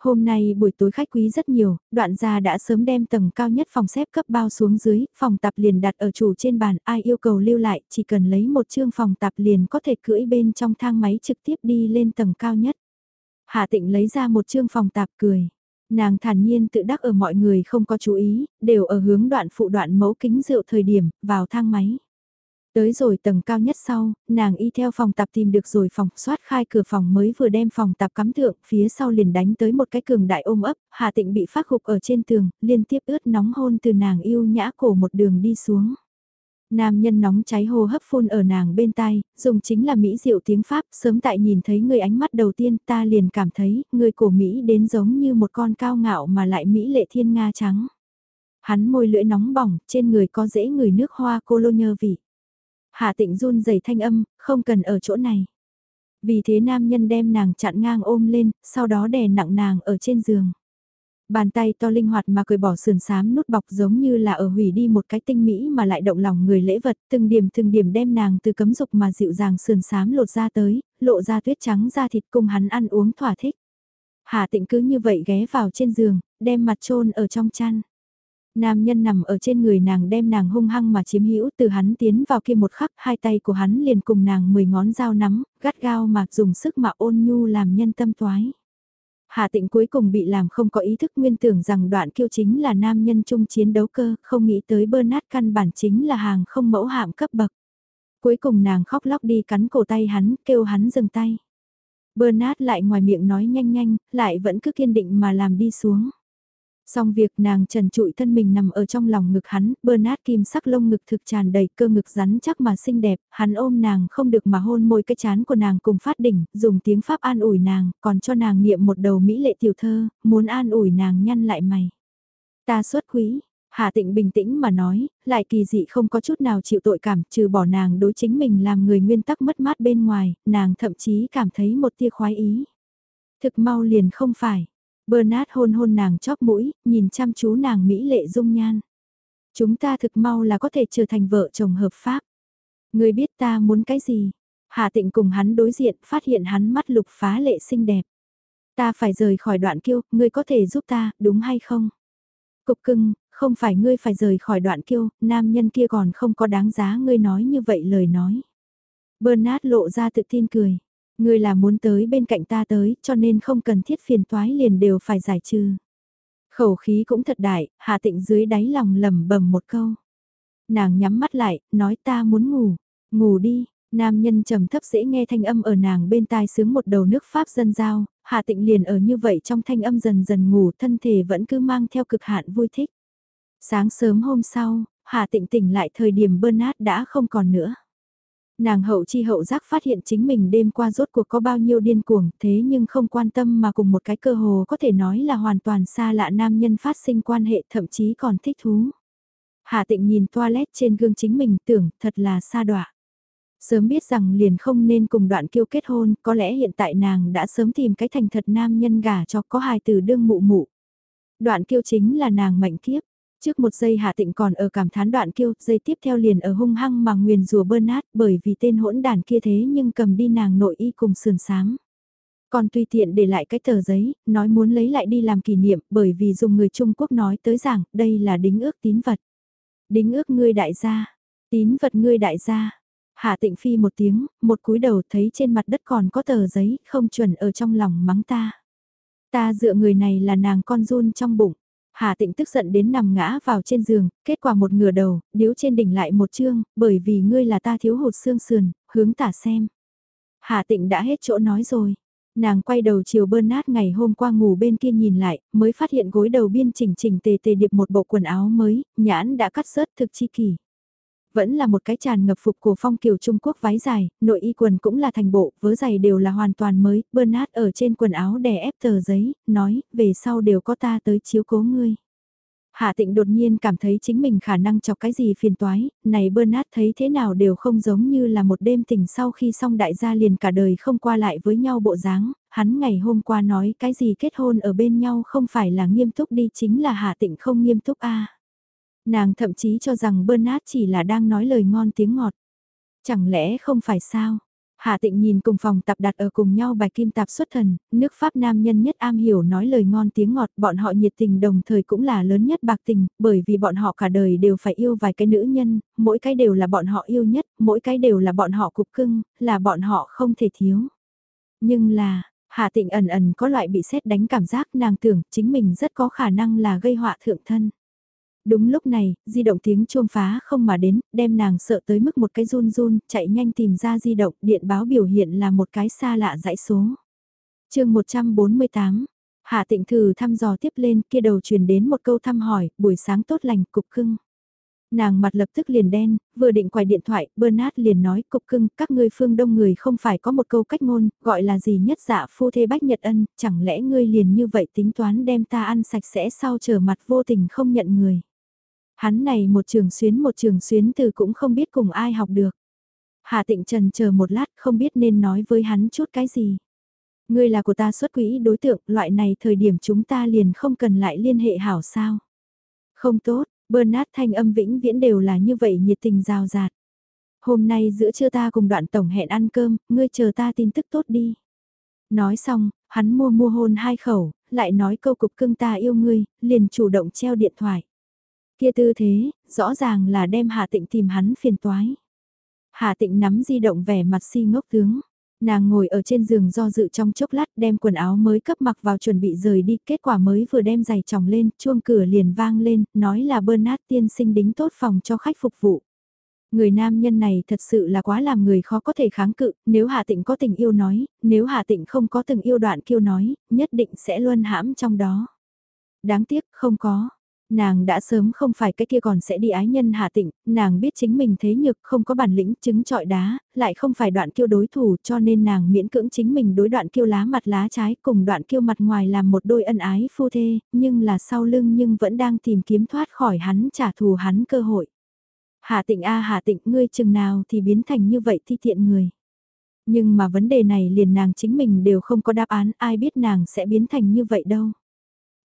Hôm nay buổi tối khách quý rất nhiều, đoạn gia đã sớm đem tầng cao nhất phòng xếp cấp bao xuống dưới, phòng tập liền đặt ở chủ trên bàn, ai yêu cầu lưu lại, chỉ cần lấy một chương phòng tập liền có thể cưỡi bên trong thang máy trực tiếp đi lên tầng cao nhất. Hạ tịnh lấy ra một chương phòng tạp cười. Nàng thản nhiên tự đắc ở mọi người không có chú ý, đều ở hướng đoạn phụ đoạn mẫu kính rượu thời điểm, vào thang máy. Tới rồi tầng cao nhất sau, nàng y theo phòng tạp tìm được rồi phòng soát khai cửa phòng mới vừa đem phòng tạp cắm thượng, phía sau liền đánh tới một cái cường đại ôm ấp, Hà Tịnh bị phát gục ở trên tường, liên tiếp ướt nóng hôn từ nàng yêu nhã cổ một đường đi xuống. Nam nhân nóng cháy hô hấp phun ở nàng bên tai, dùng chính là Mỹ diệu tiếng Pháp, sớm tại nhìn thấy người ánh mắt đầu tiên ta liền cảm thấy, người của Mỹ đến giống như một con cao ngạo mà lại Mỹ lệ thiên Nga trắng. Hắn môi lưỡi nóng bỏng, trên người có dễ người nước hoa cô lô nhơ vị. Hạ tịnh run dày thanh âm, không cần ở chỗ này. Vì thế nam nhân đem nàng chặn ngang ôm lên, sau đó đè nặng nàng ở trên giường. Bàn tay to linh hoạt mà cười bỏ sườn sám nút bọc giống như là ở hủy đi một cái tinh mỹ mà lại động lòng người lễ vật, từng điểm từng điểm đem nàng từ cấm dục mà dịu dàng sườn sám lột ra tới, lộ ra tuyết trắng ra thịt cùng hắn ăn uống thỏa thích. Hạ tịnh cứ như vậy ghé vào trên giường, đem mặt trôn ở trong chăn. Nam nhân nằm ở trên người nàng đem nàng hung hăng mà chiếm hữu từ hắn tiến vào kia một khắc hai tay của hắn liền cùng nàng mười ngón dao nắm, gắt gao mà dùng sức mà ôn nhu làm nhân tâm toái. Hà tịnh cuối cùng bị làm không có ý thức nguyên tưởng rằng đoạn kiêu chính là nam nhân chung chiến đấu cơ, không nghĩ tới Bernard căn bản chính là hàng không mẫu hạm cấp bậc. Cuối cùng nàng khóc lóc đi cắn cổ tay hắn, kêu hắn dừng tay. Bernard lại ngoài miệng nói nhanh nhanh, lại vẫn cứ kiên định mà làm đi xuống. Xong việc nàng trần trụi thân mình nằm ở trong lòng ngực hắn, Bernard kim sắc lông ngực thực tràn đầy cơ ngực rắn chắc mà xinh đẹp, hắn ôm nàng không được mà hôn môi cái chán của nàng cùng phát đỉnh, dùng tiếng Pháp an ủi nàng, còn cho nàng niệm một đầu mỹ lệ tiểu thơ, muốn an ủi nàng nhăn lại mày. Ta xuất quý, hà tịnh bình tĩnh mà nói, lại kỳ dị không có chút nào chịu tội cảm, trừ bỏ nàng đối chính mình làm người nguyên tắc mất mát bên ngoài, nàng thậm chí cảm thấy một tia khoái ý. Thực mau liền không phải, Bernard hôn hôn nàng chóp mũi, nhìn chăm chú nàng mỹ lệ dung nhan. Chúng ta thực mau là có thể trở thành vợ chồng hợp pháp. Người biết ta muốn cái gì? Hà tịnh cùng hắn đối diện, phát hiện hắn mắt lục phá lệ xinh đẹp. Ta phải rời khỏi đoạn kiêu, ngươi có thể giúp ta, đúng hay không? Cục cưng, không phải ngươi phải rời khỏi đoạn kiêu, nam nhân kia còn không có đáng giá ngươi nói như vậy lời nói. Bernard lộ ra tự tin cười. Ngươi là muốn tới bên cạnh ta tới, cho nên không cần thiết phiền toái liền đều phải giải trừ. Khẩu khí cũng thật đại, Hạ Tịnh dưới đáy lòng lầm bầm một câu. Nàng nhắm mắt lại, nói ta muốn ngủ, ngủ đi, nam nhân trầm thấp dễ nghe thanh âm ở nàng bên tai sướng một đầu nước Pháp dân giao, Hạ Tịnh liền ở như vậy trong thanh âm dần dần ngủ thân thể vẫn cứ mang theo cực hạn vui thích. Sáng sớm hôm sau, Hạ Tịnh tỉnh lại thời điểm Bernard đã không còn nữa. Nàng hậu chi hậu giác phát hiện chính mình đêm qua rốt cuộc có bao nhiêu điên cuồng thế nhưng không quan tâm mà cùng một cái cơ hồ có thể nói là hoàn toàn xa lạ nam nhân phát sinh quan hệ thậm chí còn thích thú. Hạ tịnh nhìn toilet trên gương chính mình tưởng thật là xa đọa. Sớm biết rằng liền không nên cùng đoạn kiêu kết hôn, có lẽ hiện tại nàng đã sớm tìm cái thành thật nam nhân gả cho có hài từ đương mụ mụ. Đoạn kiêu chính là nàng mệnh kiếp, Trước một giây Hạ Tịnh còn ở cảm thán đoạn kiêu, giây tiếp theo liền ở hung hăng mà nguyền rùa Bernard bởi vì tên hỗn đàn kia thế nhưng cầm đi nàng nội y cùng sườn sáng. Còn tùy tiện để lại cái tờ giấy, nói muốn lấy lại đi làm kỷ niệm bởi vì dùng người Trung Quốc nói tới rằng đây là đính ước tín vật. Đính ước ngươi đại gia, tín vật ngươi đại gia. Hạ tịnh phi một tiếng, một cúi đầu thấy trên mặt đất còn có tờ giấy, không chuẩn ở trong lòng mắng ta. Ta dựa người này là nàng con run trong bụng. Hà Tịnh tức giận đến nằm ngã vào trên giường, kết quả một ngửa đầu, điếu trên đỉnh lại một chương, bởi vì ngươi là ta thiếu hụt xương sườn, hướng tả xem. Hà Tịnh đã hết chỗ nói rồi. Nàng quay đầu chiều bơn nát ngày hôm qua ngủ bên kia nhìn lại, mới phát hiện gối đầu biên chỉnh chỉnh tề tề điệp một bộ quần áo mới, nhãn đã cắt rớt thực chi kỳ. Vẫn là một cái tràn ngập phục của phong kiều Trung Quốc váy dài, nội y quần cũng là thành bộ, vớ giày đều là hoàn toàn mới, Bernard ở trên quần áo đè ép tờ giấy, nói, về sau đều có ta tới chiếu cố ngươi. Hạ tịnh đột nhiên cảm thấy chính mình khả năng chọc cái gì phiền toái, này Bernard thấy thế nào đều không giống như là một đêm tình sau khi xong đại gia liền cả đời không qua lại với nhau bộ dáng, hắn ngày hôm qua nói cái gì kết hôn ở bên nhau không phải là nghiêm túc đi chính là hạ tịnh không nghiêm túc a Nàng thậm chí cho rằng Bernard chỉ là đang nói lời ngon tiếng ngọt. Chẳng lẽ không phải sao? Hạ tịnh nhìn cùng phòng tập đặt ở cùng nhau bài kim tạp xuất thần, nước Pháp nam nhân nhất am hiểu nói lời ngon tiếng ngọt, bọn họ nhiệt tình đồng thời cũng là lớn nhất bạc tình, bởi vì bọn họ cả đời đều phải yêu vài cái nữ nhân, mỗi cái đều là bọn họ yêu nhất, mỗi cái đều là bọn họ cục cưng, là bọn họ không thể thiếu. Nhưng là, Hạ tịnh ẩn ẩn có loại bị xét đánh cảm giác nàng tưởng chính mình rất có khả năng là gây họa thượng thân. Đúng lúc này, di động tiếng chuông phá không mà đến, đem nàng sợ tới mức một cái run run, chạy nhanh tìm ra di động, điện báo biểu hiện là một cái xa lạ dãy số. chương 148, Hạ tịnh thử thăm dò tiếp lên kia đầu truyền đến một câu thăm hỏi, buổi sáng tốt lành, cục cưng. Nàng mặt lập tức liền đen, vừa định quài điện thoại, Bernard liền nói, cục cưng, các ngươi phương đông người không phải có một câu cách ngôn, gọi là gì nhất dạ phu thê bách nhật ân, chẳng lẽ ngươi liền như vậy tính toán đem ta ăn sạch sẽ sau trở mặt vô tình không nhận người. Hắn này một trường xuyến một trường xuyến từ cũng không biết cùng ai học được. Hà tịnh trần chờ một lát không biết nên nói với hắn chút cái gì. Ngươi là của ta xuất quỹ đối tượng, loại này thời điểm chúng ta liền không cần lại liên hệ hảo sao. Không tốt, Bernard thanh âm vĩnh viễn đều là như vậy nhiệt tình rào rạt. Hôm nay giữa trưa ta cùng đoạn tổng hẹn ăn cơm, ngươi chờ ta tin tức tốt đi. Nói xong, hắn mua mua hôn hai khẩu, lại nói câu cục cưng ta yêu ngươi, liền chủ động treo điện thoại. Kia tư thế, rõ ràng là đem Hạ Tịnh tìm hắn phiền toái. Hạ Tịnh nắm di động vẻ mặt si ngốc tướng. Nàng ngồi ở trên giường do dự trong chốc lát đem quần áo mới cấp mặc vào chuẩn bị rời đi, kết quả mới vừa đem giày chồng lên, chuông cửa liền vang lên, nói là Bernard tiên sinh đính tốt phòng cho khách phục vụ. Người nam nhân này thật sự là quá làm người khó có thể kháng cự, nếu Hạ Tịnh có tình yêu nói, nếu Hạ Tịnh không có từng yêu đoạn kiêu nói, nhất định sẽ luôn hãm trong đó. Đáng tiếc không có, Nàng đã sớm không phải cái kia còn sẽ đi ái nhân hạ tịnh, nàng biết chính mình thế nhược không có bản lĩnh chứng trọi đá, lại không phải đoạn kiêu đối thủ cho nên nàng miễn cưỡng chính mình đối đoạn kiêu lá mặt lá trái cùng đoạn kiêu mặt ngoài làm một đôi ân ái phu thê, nhưng là sau lưng nhưng vẫn đang tìm kiếm thoát khỏi hắn trả thù hắn cơ hội. Hạ tịnh a hạ tịnh ngươi chừng nào thì biến thành như vậy thi thiện người. Nhưng mà vấn đề này liền nàng chính mình đều không có đáp án ai biết nàng sẽ biến thành như vậy đâu.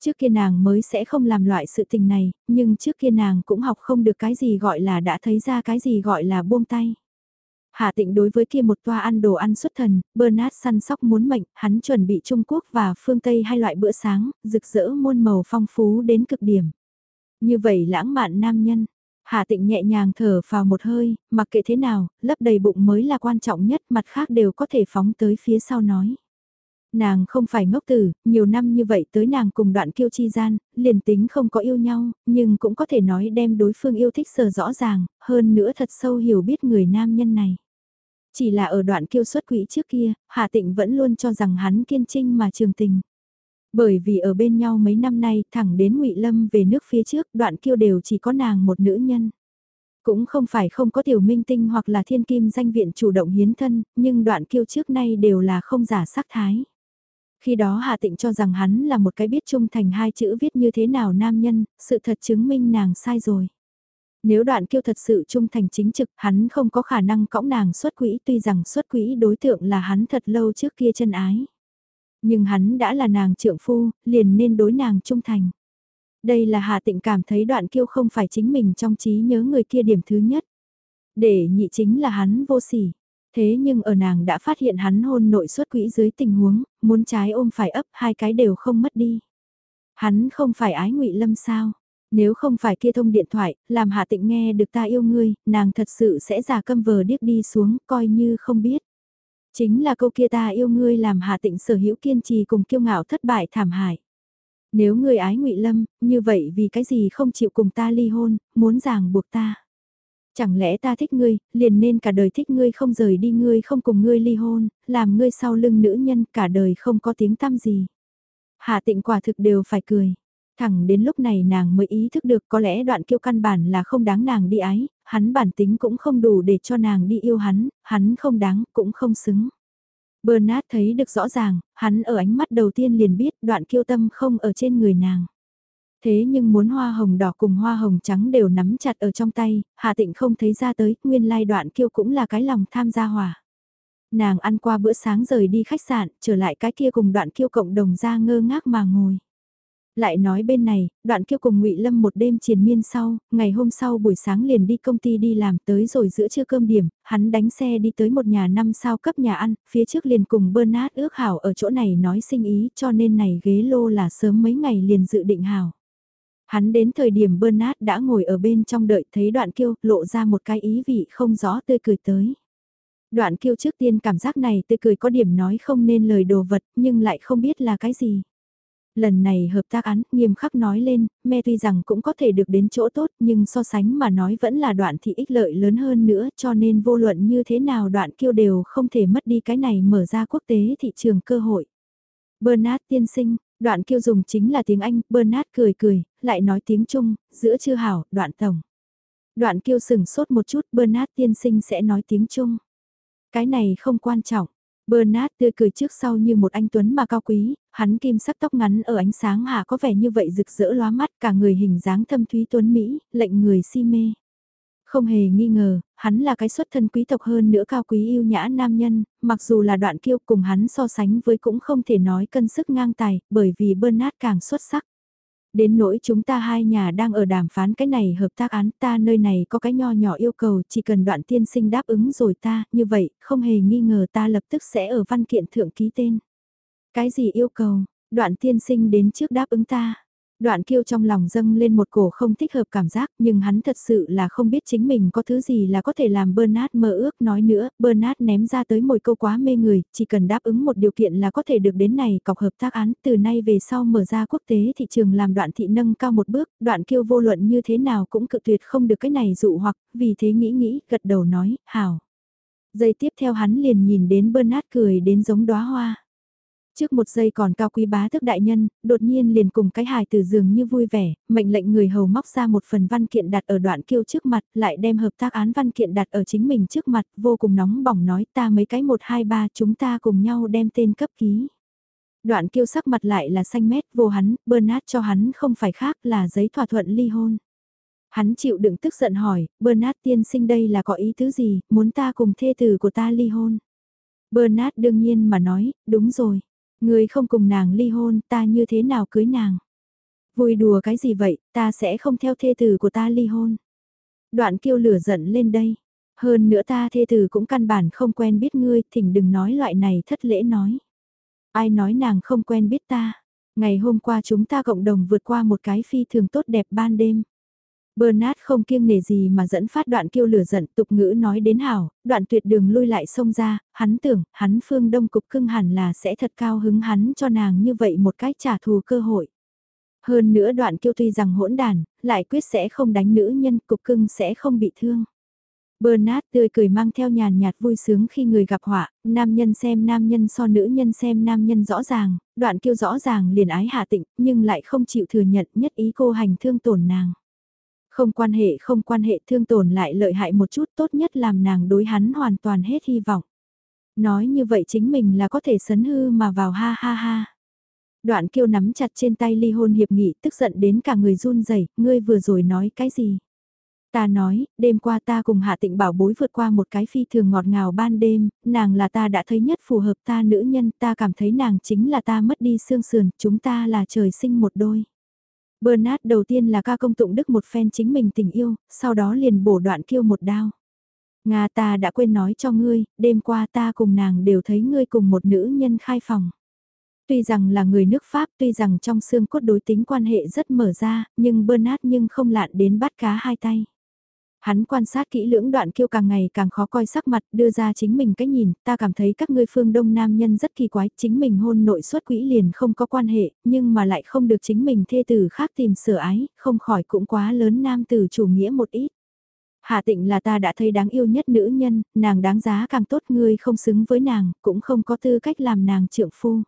Trước kia nàng mới sẽ không làm loại sự tình này, nhưng trước kia nàng cũng học không được cái gì gọi là đã thấy ra cái gì gọi là buông tay. Hạ tịnh đối với kia một toa ăn đồ ăn xuất thần, Bernard săn sóc muốn mệnh, hắn chuẩn bị Trung Quốc và phương Tây hai loại bữa sáng, rực rỡ muôn màu phong phú đến cực điểm. Như vậy lãng mạn nam nhân, Hạ tịnh nhẹ nhàng thở vào một hơi, mặc kệ thế nào, lấp đầy bụng mới là quan trọng nhất, mặt khác đều có thể phóng tới phía sau nói. Nàng không phải ngốc tử, nhiều năm như vậy tới nàng cùng đoạn kiêu chi gian, liền tính không có yêu nhau, nhưng cũng có thể nói đem đối phương yêu thích sờ rõ ràng, hơn nữa thật sâu hiểu biết người nam nhân này. Chỉ là ở đoạn kiêu xuất quỹ trước kia, Hạ Tịnh vẫn luôn cho rằng hắn kiên trinh mà trường tình. Bởi vì ở bên nhau mấy năm nay thẳng đến ngụy Lâm về nước phía trước đoạn kiêu đều chỉ có nàng một nữ nhân. Cũng không phải không có tiểu minh tinh hoặc là thiên kim danh viện chủ động hiến thân, nhưng đoạn kiêu trước nay đều là không giả sắc thái. Khi đó Hà Tịnh cho rằng hắn là một cái biết trung thành hai chữ viết như thế nào nam nhân, sự thật chứng minh nàng sai rồi. Nếu đoạn kiêu thật sự trung thành chính trực, hắn không có khả năng cõng nàng xuất quỹ tuy rằng xuất quỹ đối tượng là hắn thật lâu trước kia chân ái. Nhưng hắn đã là nàng trượng phu, liền nên đối nàng trung thành. Đây là Hà Tịnh cảm thấy đoạn kiêu không phải chính mình trong trí nhớ người kia điểm thứ nhất. Để nhị chính là hắn vô sỉ. Thế nhưng ở nàng đã phát hiện hắn hôn nội xuất quỹ dưới tình huống, muốn trái ôm phải ấp hai cái đều không mất đi. Hắn không phải ái ngụy lâm sao? Nếu không phải kia thông điện thoại, làm hạ tịnh nghe được ta yêu ngươi, nàng thật sự sẽ giả câm vờ điếc đi xuống, coi như không biết. Chính là câu kia ta yêu ngươi làm hạ tịnh sở hữu kiên trì cùng kiêu ngạo thất bại thảm hại. Nếu ngươi ái ngụy lâm, như vậy vì cái gì không chịu cùng ta ly hôn, muốn ràng buộc ta. Chẳng lẽ ta thích ngươi, liền nên cả đời thích ngươi không rời đi ngươi không cùng ngươi ly hôn, làm ngươi sau lưng nữ nhân cả đời không có tiếng tăm gì. Hạ tịnh quả thực đều phải cười. Thẳng đến lúc này nàng mới ý thức được có lẽ đoạn kiêu căn bản là không đáng nàng đi ái, hắn bản tính cũng không đủ để cho nàng đi yêu hắn, hắn không đáng cũng không xứng. Bernard thấy được rõ ràng, hắn ở ánh mắt đầu tiên liền biết đoạn kiêu tâm không ở trên người nàng. Thế nhưng muốn hoa hồng đỏ cùng hoa hồng trắng đều nắm chặt ở trong tay, hà Tịnh không thấy ra tới, nguyên lai đoạn kiêu cũng là cái lòng tham gia hòa. Nàng ăn qua bữa sáng rời đi khách sạn, trở lại cái kia cùng đoạn kiêu cộng đồng ra ngơ ngác mà ngồi. Lại nói bên này, đoạn kiêu cùng ngụy Lâm một đêm triền miên sau, ngày hôm sau buổi sáng liền đi công ty đi làm tới rồi giữa trưa cơm điểm, hắn đánh xe đi tới một nhà năm sao cấp nhà ăn, phía trước liền cùng Bernard ước hảo ở chỗ này nói sinh ý cho nên này ghế lô là sớm mấy ngày liền dự định hảo. Hắn đến thời điểm Bernard đã ngồi ở bên trong đợi thấy đoạn kiêu lộ ra một cái ý vị không rõ tươi cười tới. Đoạn kiêu trước tiên cảm giác này tươi cười có điểm nói không nên lời đồ vật nhưng lại không biết là cái gì. Lần này hợp tác án nghiêm khắc nói lên, me tuy rằng cũng có thể được đến chỗ tốt nhưng so sánh mà nói vẫn là đoạn thị ích lợi lớn hơn nữa cho nên vô luận như thế nào đoạn kiêu đều không thể mất đi cái này mở ra quốc tế thị trường cơ hội. Bernard tiên sinh, đoạn kiêu dùng chính là tiếng Anh, Bernard cười cười, lại nói tiếng Trung, giữa chưa hảo, đoạn tổng. Đoạn kiêu sừng sốt một chút, Bernard tiên sinh sẽ nói tiếng Trung. Cái này không quan trọng. Bernard tươi cười trước sau như một anh tuấn mà cao quý, hắn kim sắc tóc ngắn ở ánh sáng hạ có vẻ như vậy rực rỡ lóa mắt cả người hình dáng thâm thúy tuấn Mỹ, lệnh người si mê. Không hề nghi ngờ, hắn là cái xuất thân quý tộc hơn nữa cao quý yêu nhã nam nhân, mặc dù là đoạn kiêu cùng hắn so sánh với cũng không thể nói cân sức ngang tài, bởi vì Bernard càng xuất sắc. Đến nỗi chúng ta hai nhà đang ở đàm phán cái này hợp tác án ta nơi này có cái nho nhỏ yêu cầu chỉ cần đoạn tiên sinh đáp ứng rồi ta, như vậy, không hề nghi ngờ ta lập tức sẽ ở văn kiện thượng ký tên. Cái gì yêu cầu, đoạn tiên sinh đến trước đáp ứng ta. Đoạn kiêu trong lòng dâng lên một cổ không thích hợp cảm giác nhưng hắn thật sự là không biết chính mình có thứ gì là có thể làm Bernard mơ ước nói nữa. Bernard ném ra tới một câu quá mê người, chỉ cần đáp ứng một điều kiện là có thể được đến này cọc hợp tác án từ nay về sau mở ra quốc tế thị trường làm đoạn thị nâng cao một bước. Đoạn kiêu vô luận như thế nào cũng cự tuyệt không được cái này dụ hoặc vì thế nghĩ nghĩ gật đầu nói, hảo. Giây tiếp theo hắn liền nhìn đến Bernard cười đến giống đóa hoa. Trước một giây còn cao quý bá thức đại nhân, đột nhiên liền cùng cái hài từ giường như vui vẻ, mệnh lệnh người hầu móc ra một phần văn kiện đặt ở đoạn kiêu trước mặt, lại đem hợp tác án văn kiện đặt ở chính mình trước mặt, vô cùng nóng bỏng nói ta mấy cái một hai ba chúng ta cùng nhau đem tên cấp ký. Đoạn kiêu sắc mặt lại là xanh mét vô hắn, Bernard cho hắn không phải khác là giấy thỏa thuận ly hôn. Hắn chịu đựng tức giận hỏi, Bernard tiên sinh đây là có ý tứ gì, muốn ta cùng thê tử của ta ly hôn. Bernard đương nhiên mà nói, đúng rồi. Người không cùng nàng ly hôn, ta như thế nào cưới nàng? Vui đùa cái gì vậy, ta sẽ không theo thê tử của ta ly hôn. Đoạn kiêu lửa giận lên đây. Hơn nữa ta thê tử cũng căn bản không quen biết ngươi, thỉnh đừng nói loại này thất lễ nói. Ai nói nàng không quen biết ta. Ngày hôm qua chúng ta cộng đồng vượt qua một cái phi thường tốt đẹp ban đêm. Bernard không kiêng nề gì mà dẫn phát đoạn kiêu lửa giận tục ngữ nói đến hảo, đoạn tuyệt đường lui lại sông ra, hắn tưởng, hắn phương đông cục cưng hẳn là sẽ thật cao hứng hắn cho nàng như vậy một cách trả thù cơ hội. Hơn nữa đoạn kiêu tuy rằng hỗn đàn, lại quyết sẽ không đánh nữ nhân cục cưng sẽ không bị thương. Bernard tươi cười mang theo nhàn nhạt vui sướng khi người gặp họa, nam nhân xem nam nhân so nữ nhân xem nam nhân rõ ràng, đoạn kiêu rõ ràng liền ái hạ tịnh, nhưng lại không chịu thừa nhận nhất ý cô hành thương tổn nàng. Không quan hệ không quan hệ thương tổn lại lợi hại một chút tốt nhất làm nàng đối hắn hoàn toàn hết hy vọng. Nói như vậy chính mình là có thể sấn hư mà vào ha ha ha. Đoạn kiêu nắm chặt trên tay ly hôn hiệp nghị tức giận đến cả người run rẩy ngươi vừa rồi nói cái gì? Ta nói, đêm qua ta cùng Hạ Tịnh Bảo bối vượt qua một cái phi thường ngọt ngào ban đêm, nàng là ta đã thấy nhất phù hợp ta nữ nhân, ta cảm thấy nàng chính là ta mất đi xương sườn, chúng ta là trời sinh một đôi. Bernard đầu tiên là ca công tụng đức một phen chính mình tình yêu, sau đó liền bổ đoạn kêu một đao. Nga ta đã quên nói cho ngươi, đêm qua ta cùng nàng đều thấy ngươi cùng một nữ nhân khai phòng. Tuy rằng là người nước Pháp, tuy rằng trong xương cốt đối tính quan hệ rất mở ra, nhưng Bernard nhưng không lạn đến bắt cá hai tay. Hắn quan sát kỹ lưỡng đoạn kiêu càng ngày càng khó coi sắc mặt, đưa ra chính mình cái nhìn, ta cảm thấy các ngươi phương đông nam nhân rất kỳ quái, chính mình hôn nội xuất quỹ liền không có quan hệ, nhưng mà lại không được chính mình thê tử khác tìm sửa ái, không khỏi cũng quá lớn nam tử chủ nghĩa một ít. Hạ tịnh là ta đã thấy đáng yêu nhất nữ nhân, nàng đáng giá càng tốt ngươi không xứng với nàng, cũng không có tư cách làm nàng trượng phu.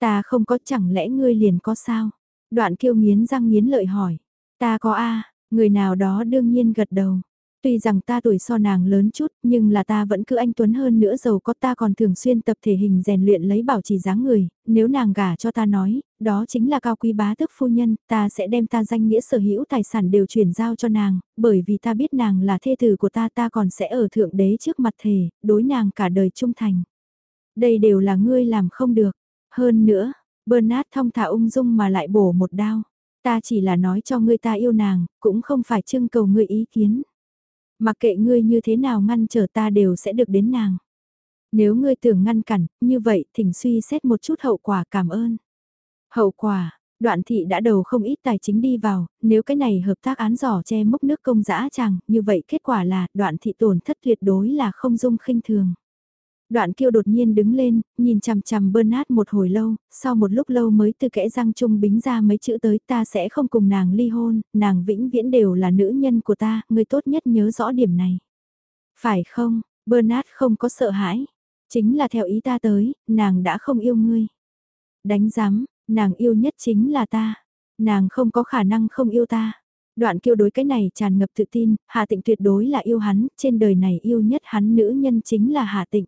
Ta không có chẳng lẽ ngươi liền có sao? Đoạn kiêu nghiến răng nghiến lợi hỏi. Ta có a Người nào đó đương nhiên gật đầu. Tuy rằng ta tuổi so nàng lớn chút, nhưng là ta vẫn cứ anh Tuấn hơn nữa giàu có ta còn thường xuyên tập thể hình rèn luyện lấy bảo trì dáng người, nếu nàng gả cho ta nói, đó chính là cao quý bá tức phu nhân, ta sẽ đem ta danh nghĩa sở hữu tài sản đều chuyển giao cho nàng, bởi vì ta biết nàng là thê tử của ta ta còn sẽ ở thượng đế trước mặt thề, đối nàng cả đời trung thành. Đây đều là ngươi làm không được. Hơn nữa, Bernard thông thả ung dung mà lại bổ một đao. Ta chỉ là nói cho ngươi ta yêu nàng, cũng không phải trưng cầu ngươi ý kiến. Mặc kệ ngươi như thế nào ngăn trở ta đều sẽ được đến nàng. Nếu ngươi tưởng ngăn cản, như vậy thỉnh suy xét một chút hậu quả cảm ơn. Hậu quả, đoạn thị đã đầu không ít tài chính đi vào, nếu cái này hợp tác án giỏ che mốc nước công dã chẳng, như vậy kết quả là đoạn thị tổn thất tuyệt đối là không dung khinh thường. Đoạn kiêu đột nhiên đứng lên, nhìn chằm chằm Bernard một hồi lâu, sau một lúc lâu mới từ kẽ răng chung bính ra mấy chữ tới ta sẽ không cùng nàng ly hôn, nàng vĩnh viễn đều là nữ nhân của ta, người tốt nhất nhớ rõ điểm này. Phải không, Bernard không có sợ hãi, chính là theo ý ta tới, nàng đã không yêu ngươi. Đánh giám, nàng yêu nhất chính là ta, nàng không có khả năng không yêu ta. Đoạn kiêu đối cái này tràn ngập tự tin, Hà Tịnh tuyệt đối là yêu hắn, trên đời này yêu nhất hắn nữ nhân chính là Hà Tịnh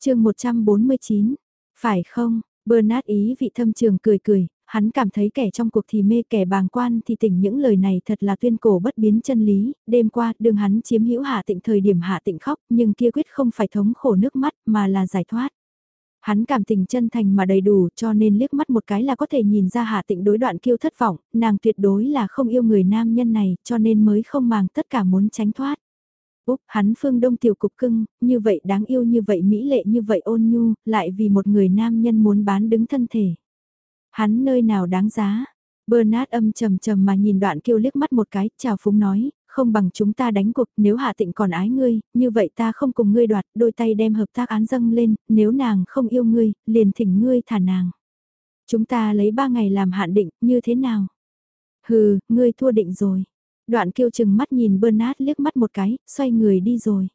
chương 149, phải không? Bernard ý vị thâm trường cười cười, hắn cảm thấy kẻ trong cuộc thì mê kẻ bàng quan thì tỉnh những lời này thật là tuyên cổ bất biến chân lý, đêm qua đường hắn chiếm hữu hạ tịnh thời điểm hạ tịnh khóc nhưng kia quyết không phải thống khổ nước mắt mà là giải thoát. Hắn cảm tình chân thành mà đầy đủ cho nên liếc mắt một cái là có thể nhìn ra hạ tịnh đối đoạn kiêu thất vọng, nàng tuyệt đối là không yêu người nam nhân này cho nên mới không màng tất cả muốn tránh thoát. Úc, hắn phương đông tiểu cục cưng, như vậy đáng yêu như vậy mỹ lệ như vậy ôn nhu, lại vì một người nam nhân muốn bán đứng thân thể. Hắn nơi nào đáng giá? Bernard âm trầm trầm mà nhìn đoạn kêu liếc mắt một cái, chào phúng nói, không bằng chúng ta đánh cuộc, nếu hạ tịnh còn ái ngươi, như vậy ta không cùng ngươi đoạt, đôi tay đem hợp tác án dâng lên, nếu nàng không yêu ngươi, liền thỉnh ngươi thả nàng. Chúng ta lấy ba ngày làm hạn định, như thế nào? Hừ, ngươi thua định rồi. Đoạn kiêu chừng mắt nhìn Bernard liếc mắt một cái, xoay người đi rồi.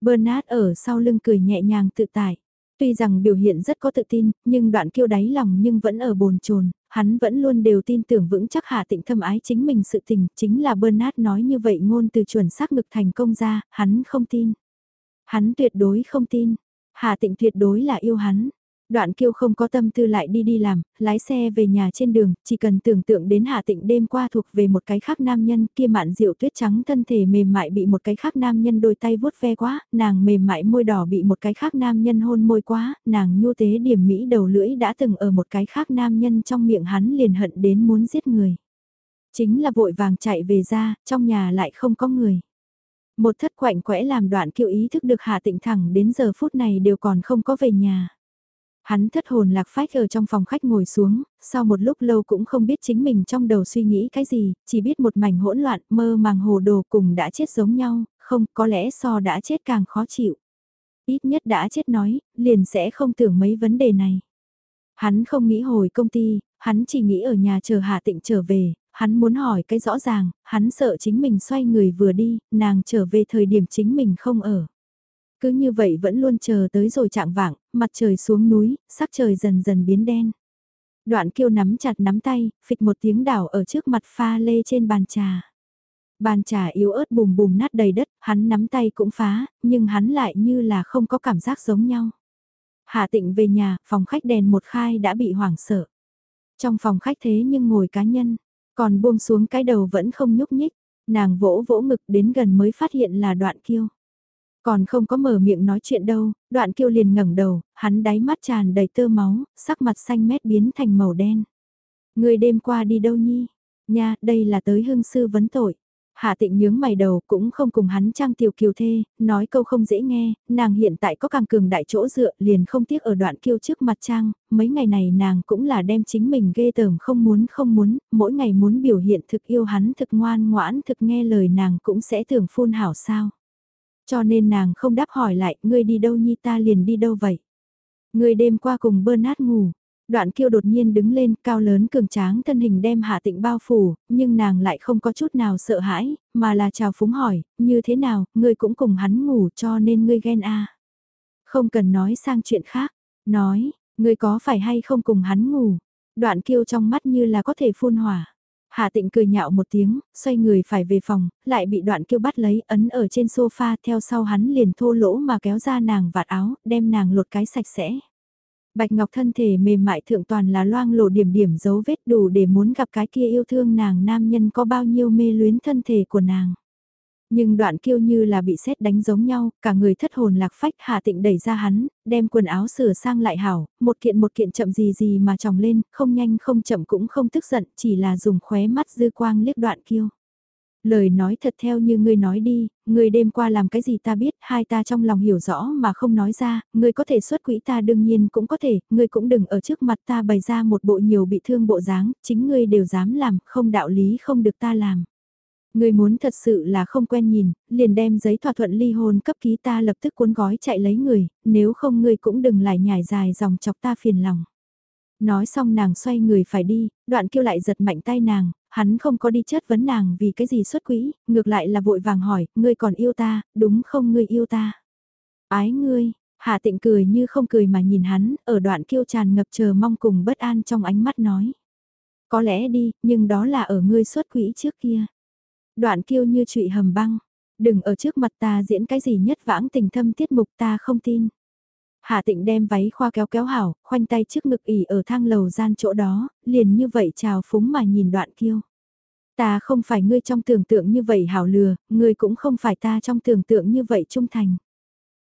Bernard ở sau lưng cười nhẹ nhàng tự tại. Tuy rằng biểu hiện rất có tự tin, nhưng đoạn kiêu đáy lòng nhưng vẫn ở bồn chồn hắn vẫn luôn đều tin tưởng vững chắc hạ tịnh thâm ái chính mình sự tình, chính là Bernard nói như vậy ngôn từ chuẩn xác ngực thành công ra, hắn không tin. Hắn tuyệt đối không tin, hạ tịnh tuyệt đối là yêu hắn, Đoạn kiêu không có tâm tư lại đi đi làm, lái xe về nhà trên đường, chỉ cần tưởng tượng đến hạ tịnh đêm qua thuộc về một cái khác nam nhân kia mạn rượu tuyết trắng thân thể mềm mại bị một cái khác nam nhân đôi tay vuốt ve quá, nàng mềm mại môi đỏ bị một cái khác nam nhân hôn môi quá, nàng nhu tế điểm mỹ đầu lưỡi đã từng ở một cái khác nam nhân trong miệng hắn liền hận đến muốn giết người. Chính là vội vàng chạy về ra, trong nhà lại không có người. Một thất quạnh quẽ làm đoạn kiêu ý thức được hạ tịnh thẳng đến giờ phút này đều còn không có về nhà. Hắn thất hồn lạc phách ở trong phòng khách ngồi xuống, sau một lúc lâu cũng không biết chính mình trong đầu suy nghĩ cái gì, chỉ biết một mảnh hỗn loạn mơ màng hồ đồ cùng đã chết giống nhau, không có lẽ so đã chết càng khó chịu. Ít nhất đã chết nói, liền sẽ không tưởng mấy vấn đề này. Hắn không nghĩ hồi công ty, hắn chỉ nghĩ ở nhà chờ Hạ Tịnh trở về, hắn muốn hỏi cái rõ ràng, hắn sợ chính mình xoay người vừa đi, nàng trở về thời điểm chính mình không ở. Cứ như vậy vẫn luôn chờ tới rồi chạng vạng, mặt trời xuống núi, sắc trời dần dần biến đen. Đoạn kiêu nắm chặt nắm tay, phịch một tiếng đảo ở trước mặt pha lê trên bàn trà. Bàn trà yếu ớt bùm bùm nát đầy đất, hắn nắm tay cũng phá, nhưng hắn lại như là không có cảm giác giống nhau. Hạ tịnh về nhà, phòng khách đèn một khai đã bị hoảng sợ. Trong phòng khách thế nhưng ngồi cá nhân, còn buông xuống cái đầu vẫn không nhúc nhích, nàng vỗ vỗ ngực đến gần mới phát hiện là đoạn kiêu. Còn không có mở miệng nói chuyện đâu, đoạn kiêu liền ngẩng đầu, hắn đáy mắt tràn đầy tơ máu, sắc mặt xanh mét biến thành màu đen. Người đêm qua đi đâu nhi? Nha, đây là tới hương sư vấn tội. Hạ tịnh nhướng mày đầu cũng không cùng hắn trang tiểu kiều thê, nói câu không dễ nghe, nàng hiện tại có càng cường đại chỗ dựa liền không tiếc ở đoạn kiêu trước mặt trang, mấy ngày này nàng cũng là đem chính mình ghê tởm không muốn không muốn, mỗi ngày muốn biểu hiện thực yêu hắn thực ngoan ngoãn thực nghe lời nàng cũng sẽ tưởng phun hảo sao. Cho nên nàng không đáp hỏi lại, ngươi đi đâu nhi ta liền đi đâu vậy? Ngươi đêm qua cùng Bernard ngủ, Đoạn kiêu đột nhiên đứng lên, cao lớn cường tráng thân hình đem hạ tịnh bao phủ, nhưng nàng lại không có chút nào sợ hãi, mà là chào phúng hỏi, như thế nào, ngươi cũng cùng hắn ngủ cho nên ngươi ghen à. Không cần nói sang chuyện khác, nói, ngươi có phải hay không cùng hắn ngủ, đoạn kiêu trong mắt như là có thể phun hỏa. Hạ tịnh cười nhạo một tiếng, xoay người phải về phòng, lại bị đoạn kêu bắt lấy ấn ở trên sofa theo sau hắn liền thô lỗ mà kéo ra nàng vạt áo, đem nàng lột cái sạch sẽ. Bạch Ngọc thân thể mềm mại thượng toàn là loang lộ điểm điểm dấu vết đủ để muốn gặp cái kia yêu thương nàng nam nhân có bao nhiêu mê luyến thân thể của nàng. Nhưng đoạn kiêu như là bị xét đánh giống nhau, cả người thất hồn lạc phách hạ tịnh đẩy ra hắn, đem quần áo sửa sang lại hảo, một kiện một kiện chậm gì gì mà tròng lên, không nhanh không chậm cũng không tức giận, chỉ là dùng khóe mắt dư quang liếc đoạn kiêu. Lời nói thật theo như ngươi nói đi, ngươi đêm qua làm cái gì ta biết, hai ta trong lòng hiểu rõ mà không nói ra, ngươi có thể xuất quỹ ta đương nhiên cũng có thể, ngươi cũng đừng ở trước mặt ta bày ra một bộ nhiều bị thương bộ dáng, chính ngươi đều dám làm, không đạo lý không được ta làm. Người muốn thật sự là không quen nhìn, liền đem giấy thỏa thuận ly hôn cấp ký ta lập tức cuốn gói chạy lấy người, nếu không ngươi cũng đừng lại nhảy dài dòng chọc ta phiền lòng. Nói xong nàng xoay người phải đi, đoạn kêu lại giật mạnh tay nàng, hắn không có đi chất vấn nàng vì cái gì xuất quỹ, ngược lại là vội vàng hỏi, ngươi còn yêu ta, đúng không ngươi yêu ta? Ái ngươi, Hạ tịnh cười như không cười mà nhìn hắn, ở đoạn kiêu tràn ngập chờ mong cùng bất an trong ánh mắt nói. Có lẽ đi, nhưng đó là ở ngươi xuất quỹ trước kia. Đoạn kiêu như trụy hầm băng, đừng ở trước mặt ta diễn cái gì nhất vãng tình thâm tiết mục ta không tin. Hạ tịnh đem váy khoa kéo kéo hảo, khoanh tay trước ngực ỉ ở thang lầu gian chỗ đó, liền như vậy chào phúng mà nhìn đoạn kiêu. Ta không phải ngươi trong tưởng tượng như vậy hảo lừa, ngươi cũng không phải ta trong tưởng tượng như vậy trung thành.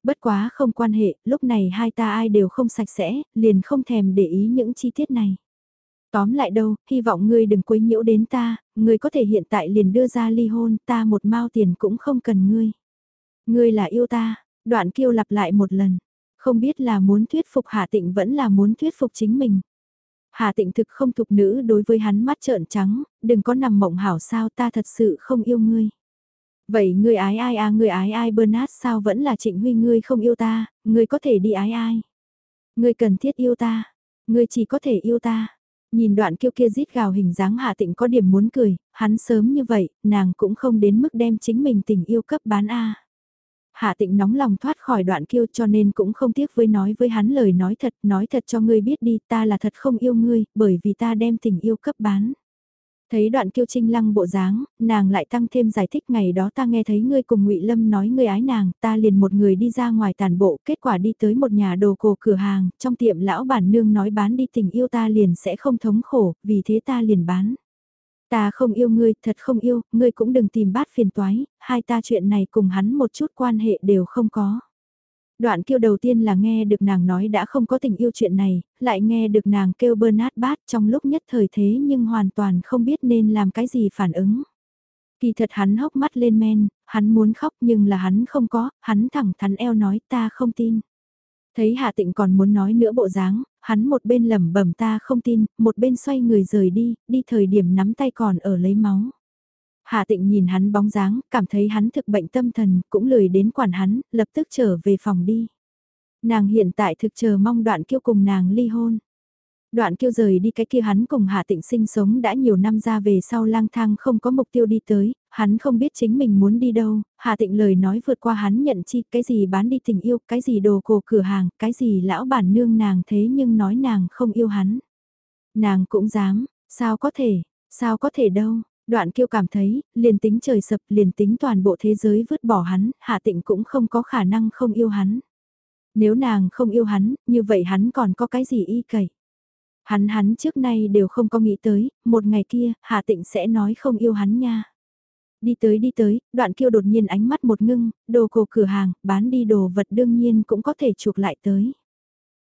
Bất quá không quan hệ, lúc này hai ta ai đều không sạch sẽ, liền không thèm để ý những chi tiết này. Tóm lại đâu, hy vọng ngươi đừng quấy nhiễu đến ta, ngươi có thể hiện tại liền đưa ra ly hôn, ta một mao tiền cũng không cần ngươi. Ngươi là yêu ta, đoạn kiêu lặp lại một lần, không biết là muốn thuyết phục hà Tịnh vẫn là muốn thuyết phục chính mình. hà Tịnh thực không thục nữ đối với hắn mắt trợn trắng, đừng có nằm mộng hảo sao ta thật sự không yêu ngươi. Vậy ngươi ái ai à ngươi ái ai Bernard sao vẫn là trịnh huy ngươi không yêu ta, ngươi có thể đi ái ai. Ngươi cần thiết yêu ta, ngươi chỉ có thể yêu ta. Nhìn đoạn kiêu kia rít gào hình dáng hạ tịnh có điểm muốn cười, hắn sớm như vậy, nàng cũng không đến mức đem chính mình tình yêu cấp bán A. Hạ tịnh nóng lòng thoát khỏi đoạn kiêu cho nên cũng không tiếc với nói với hắn lời nói thật, nói thật cho ngươi biết đi, ta là thật không yêu ngươi, bởi vì ta đem tình yêu cấp bán. Thấy đoạn kiêu trinh lăng bộ dáng, nàng lại tăng thêm giải thích ngày đó ta nghe thấy ngươi cùng ngụy Lâm nói ngươi ái nàng, ta liền một người đi ra ngoài tàn bộ, kết quả đi tới một nhà đồ cổ cửa hàng, trong tiệm lão bản nương nói bán đi tình yêu ta liền sẽ không thống khổ, vì thế ta liền bán. Ta không yêu ngươi, thật không yêu, ngươi cũng đừng tìm bát phiền toái, hai ta chuyện này cùng hắn một chút quan hệ đều không có. Đoạn kiêu đầu tiên là nghe được nàng nói đã không có tình yêu chuyện này, lại nghe được nàng kêu Bernard bát trong lúc nhất thời thế nhưng hoàn toàn không biết nên làm cái gì phản ứng. Kỳ thật hắn hốc mắt lên men, hắn muốn khóc nhưng là hắn không có, hắn thẳng thắn eo nói ta không tin. Thấy Hạ Tịnh còn muốn nói nữa bộ dáng, hắn một bên lẩm bẩm ta không tin, một bên xoay người rời đi, đi thời điểm nắm tay còn ở lấy máu. Hạ tịnh nhìn hắn bóng dáng, cảm thấy hắn thực bệnh tâm thần, cũng lười đến quản hắn, lập tức trở về phòng đi. Nàng hiện tại thực chờ mong đoạn kiêu cùng nàng ly hôn. Đoạn kiêu rời đi cái kia hắn cùng Hạ Tịnh sinh sống đã nhiều năm ra về sau lang thang không có mục tiêu đi tới, hắn không biết chính mình muốn đi đâu, Hạ Tịnh lời nói vượt qua hắn nhận chi, cái gì bán đi tình yêu, cái gì đồ cổ cửa hàng, cái gì lão bản nương nàng thế nhưng nói nàng không yêu hắn. Nàng cũng dám, sao có thể, sao có thể đâu, Đoạn kiêu cảm thấy, liền tính trời sập, liền tính toàn bộ thế giới vứt bỏ hắn, hạ tịnh cũng không có khả năng không yêu hắn. Nếu nàng không yêu hắn, như vậy hắn còn có cái gì y cậy. Hắn hắn trước nay đều không có nghĩ tới, một ngày kia, hạ tịnh sẽ nói không yêu hắn nha. Đi tới đi tới, đoạn kiêu đột nhiên ánh mắt một ngưng, đồ cổ cửa hàng, bán đi đồ vật đương nhiên cũng có thể chuộc lại tới.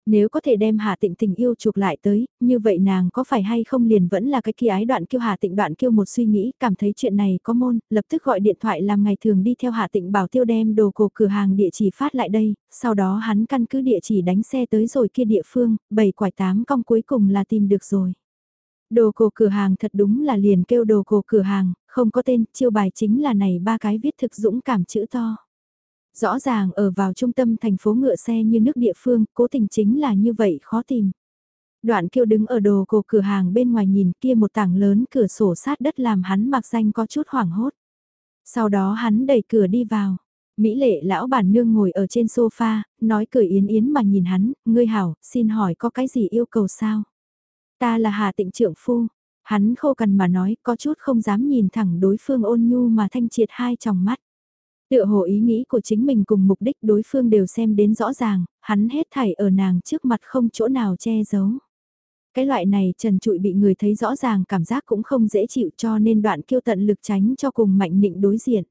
Nếu có thể đem Hà Tịnh tình yêu chuộc lại tới, như vậy nàng có phải hay không liền vẫn là cái kia ái đoạn kêu Hà Tịnh đoạn kêu một suy nghĩ, cảm thấy chuyện này có môn, lập tức gọi điện thoại làm ngày thường đi theo Hà Tịnh bảo tiêu đem đồ cổ cửa hàng địa chỉ phát lại đây, sau đó hắn căn cứ địa chỉ đánh xe tới rồi kia địa phương, bảy quải tám cong cuối cùng là tìm được rồi. Đồ cổ cửa hàng thật đúng là liền kêu đồ cổ cửa hàng, không có tên, chiêu bài chính là này ba cái viết thực dũng cảm chữ to. Rõ ràng ở vào trung tâm thành phố ngựa xe như nước địa phương, cố tình chính là như vậy khó tìm. Đoạn kiêu đứng ở đồ cổ cửa hàng bên ngoài nhìn kia một tảng lớn cửa sổ sát đất làm hắn mặc danh có chút hoảng hốt. Sau đó hắn đẩy cửa đi vào. Mỹ lệ lão bản nương ngồi ở trên sofa, nói cười yến yến mà nhìn hắn, ngươi hảo, xin hỏi có cái gì yêu cầu sao? Ta là Hà Tịnh Trượng Phu. Hắn khô cằn mà nói, có chút không dám nhìn thẳng đối phương ôn nhu mà thanh triệt hai tròng mắt. Tựa hồ ý nghĩ của chính mình cùng mục đích đối phương đều xem đến rõ ràng, hắn hết thảy ở nàng trước mặt không chỗ nào che giấu. Cái loại này trần trụi bị người thấy rõ ràng cảm giác cũng không dễ chịu cho nên đoạn kiêu tận lực tránh cho cùng mạnh nịnh đối diện.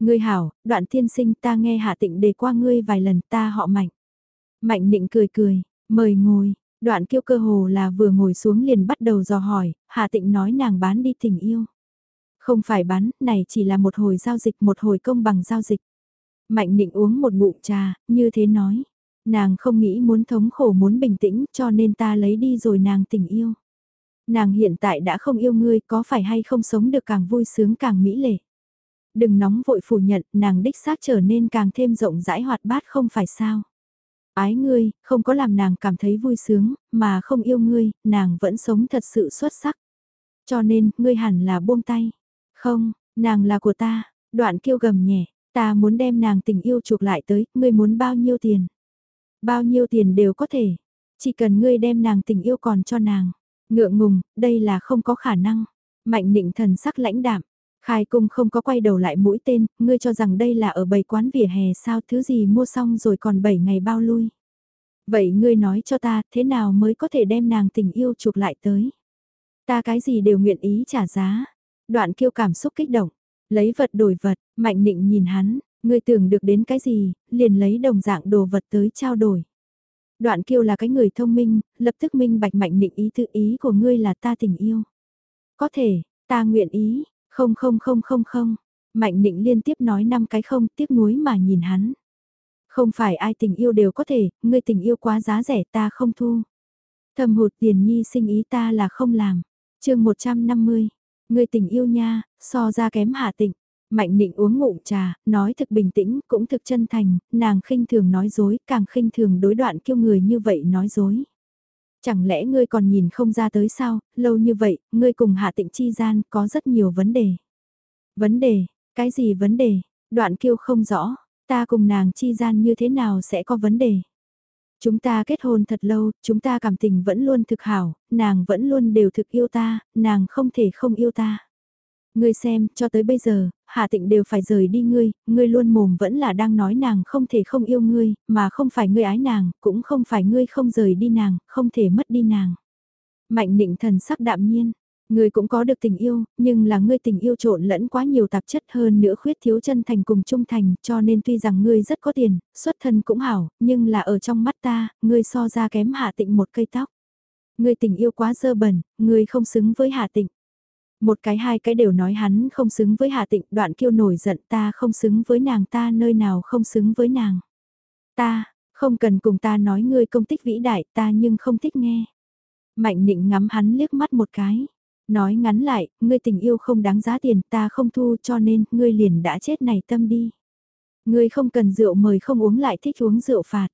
Ngươi hảo, đoạn tiên sinh ta nghe hạ tịnh đề qua ngươi vài lần ta họ mạnh. Mạnh nịnh cười cười, mời ngồi, đoạn kiêu cơ hồ là vừa ngồi xuống liền bắt đầu dò hỏi, hạ tịnh nói nàng bán đi tình yêu. Không phải bán, này chỉ là một hồi giao dịch, một hồi công bằng giao dịch. Mạnh định uống một ngụm trà, như thế nói. Nàng không nghĩ muốn thống khổ muốn bình tĩnh cho nên ta lấy đi rồi nàng tình yêu. Nàng hiện tại đã không yêu ngươi có phải hay không sống được càng vui sướng càng mỹ lệ. Đừng nóng vội phủ nhận, nàng đích xác trở nên càng thêm rộng rãi hoạt bát không phải sao. Ái ngươi, không có làm nàng cảm thấy vui sướng, mà không yêu ngươi, nàng vẫn sống thật sự xuất sắc. Cho nên, ngươi hẳn là buông tay. Không, nàng là của ta, đoạn kêu gầm nhẹ, ta muốn đem nàng tình yêu chuộc lại tới, ngươi muốn bao nhiêu tiền. Bao nhiêu tiền đều có thể, chỉ cần ngươi đem nàng tình yêu còn cho nàng. Ngượng ngùng, đây là không có khả năng. Mạnh nịnh thần sắc lãnh đạm. Khai cung không có quay đầu lại mũi tên, ngươi cho rằng đây là ở bầy quán vỉa hè sao thứ gì mua xong rồi còn 7 ngày bao lui. Vậy ngươi nói cho ta thế nào mới có thể đem nàng tình yêu chuộc lại tới. Ta cái gì đều nguyện ý trả giá. Đoạn kiêu cảm xúc kích động, lấy vật đổi vật, mạnh nịnh nhìn hắn, ngươi tưởng được đến cái gì, liền lấy đồng dạng đồ vật tới trao đổi. Đoạn kiêu là cái người thông minh, lập tức minh bạch mạnh định ý tự ý của ngươi là ta tình yêu. Có thể, ta nguyện ý, không không không không không. Mạnh định liên tiếp nói năm cái không tiếc nuối mà nhìn hắn. Không phải ai tình yêu đều có thể, ngươi tình yêu quá giá rẻ ta không thu. Thầm hụt tiền nhi sinh ý ta là không làm. chương 150, ngươi tình yêu nha, so ra kém hạ tịnh. Mạnh định uống ngụm trà, nói thực bình tĩnh, cũng thực chân thành, nàng khinh thường nói dối, càng khinh thường đối đoạn kêu người như vậy nói dối. Chẳng lẽ ngươi còn nhìn không ra tới sao, lâu như vậy, ngươi cùng hạ tịnh chi gian có rất nhiều vấn đề. Vấn đề, cái gì vấn đề, đoạn kêu không rõ, ta cùng nàng chi gian như thế nào sẽ có vấn đề. Chúng ta kết hôn thật lâu, chúng ta cảm tình vẫn luôn thực hảo, nàng vẫn luôn đều thực yêu ta, nàng không thể không yêu ta. Ngươi xem, cho tới bây giờ, Hạ Tịnh đều phải rời đi ngươi, ngươi luôn mồm vẫn là đang nói nàng không thể không yêu ngươi, mà không phải ngươi ái nàng, cũng không phải ngươi không rời đi nàng, không thể mất đi nàng. Mạnh định thần sắc đạm nhiên, ngươi cũng có được tình yêu, nhưng là ngươi tình yêu trộn lẫn quá nhiều tạp chất hơn nữa khuyết thiếu chân thành cùng trung thành, cho nên tuy rằng ngươi rất có tiền, xuất thân cũng hảo, nhưng là ở trong mắt ta, ngươi so ra kém Hạ Tịnh một cây tóc. Ngươi tình yêu quá dơ bẩn, ngươi không xứng với Hạ Tịnh. Một cái hai cái đều nói hắn không xứng với hạ Tịnh, đoạn kiêu nổi giận ta không xứng với nàng ta nơi nào không xứng với nàng. Ta, không cần cùng ta nói ngươi công tích vĩ đại ta nhưng không thích nghe. Mạnh nịnh ngắm hắn liếc mắt một cái. Nói ngắn lại, ngươi tình yêu không đáng giá tiền ta không thu cho nên ngươi liền đã chết này tâm đi. Ngươi không cần rượu mời không uống lại thích uống rượu phạt.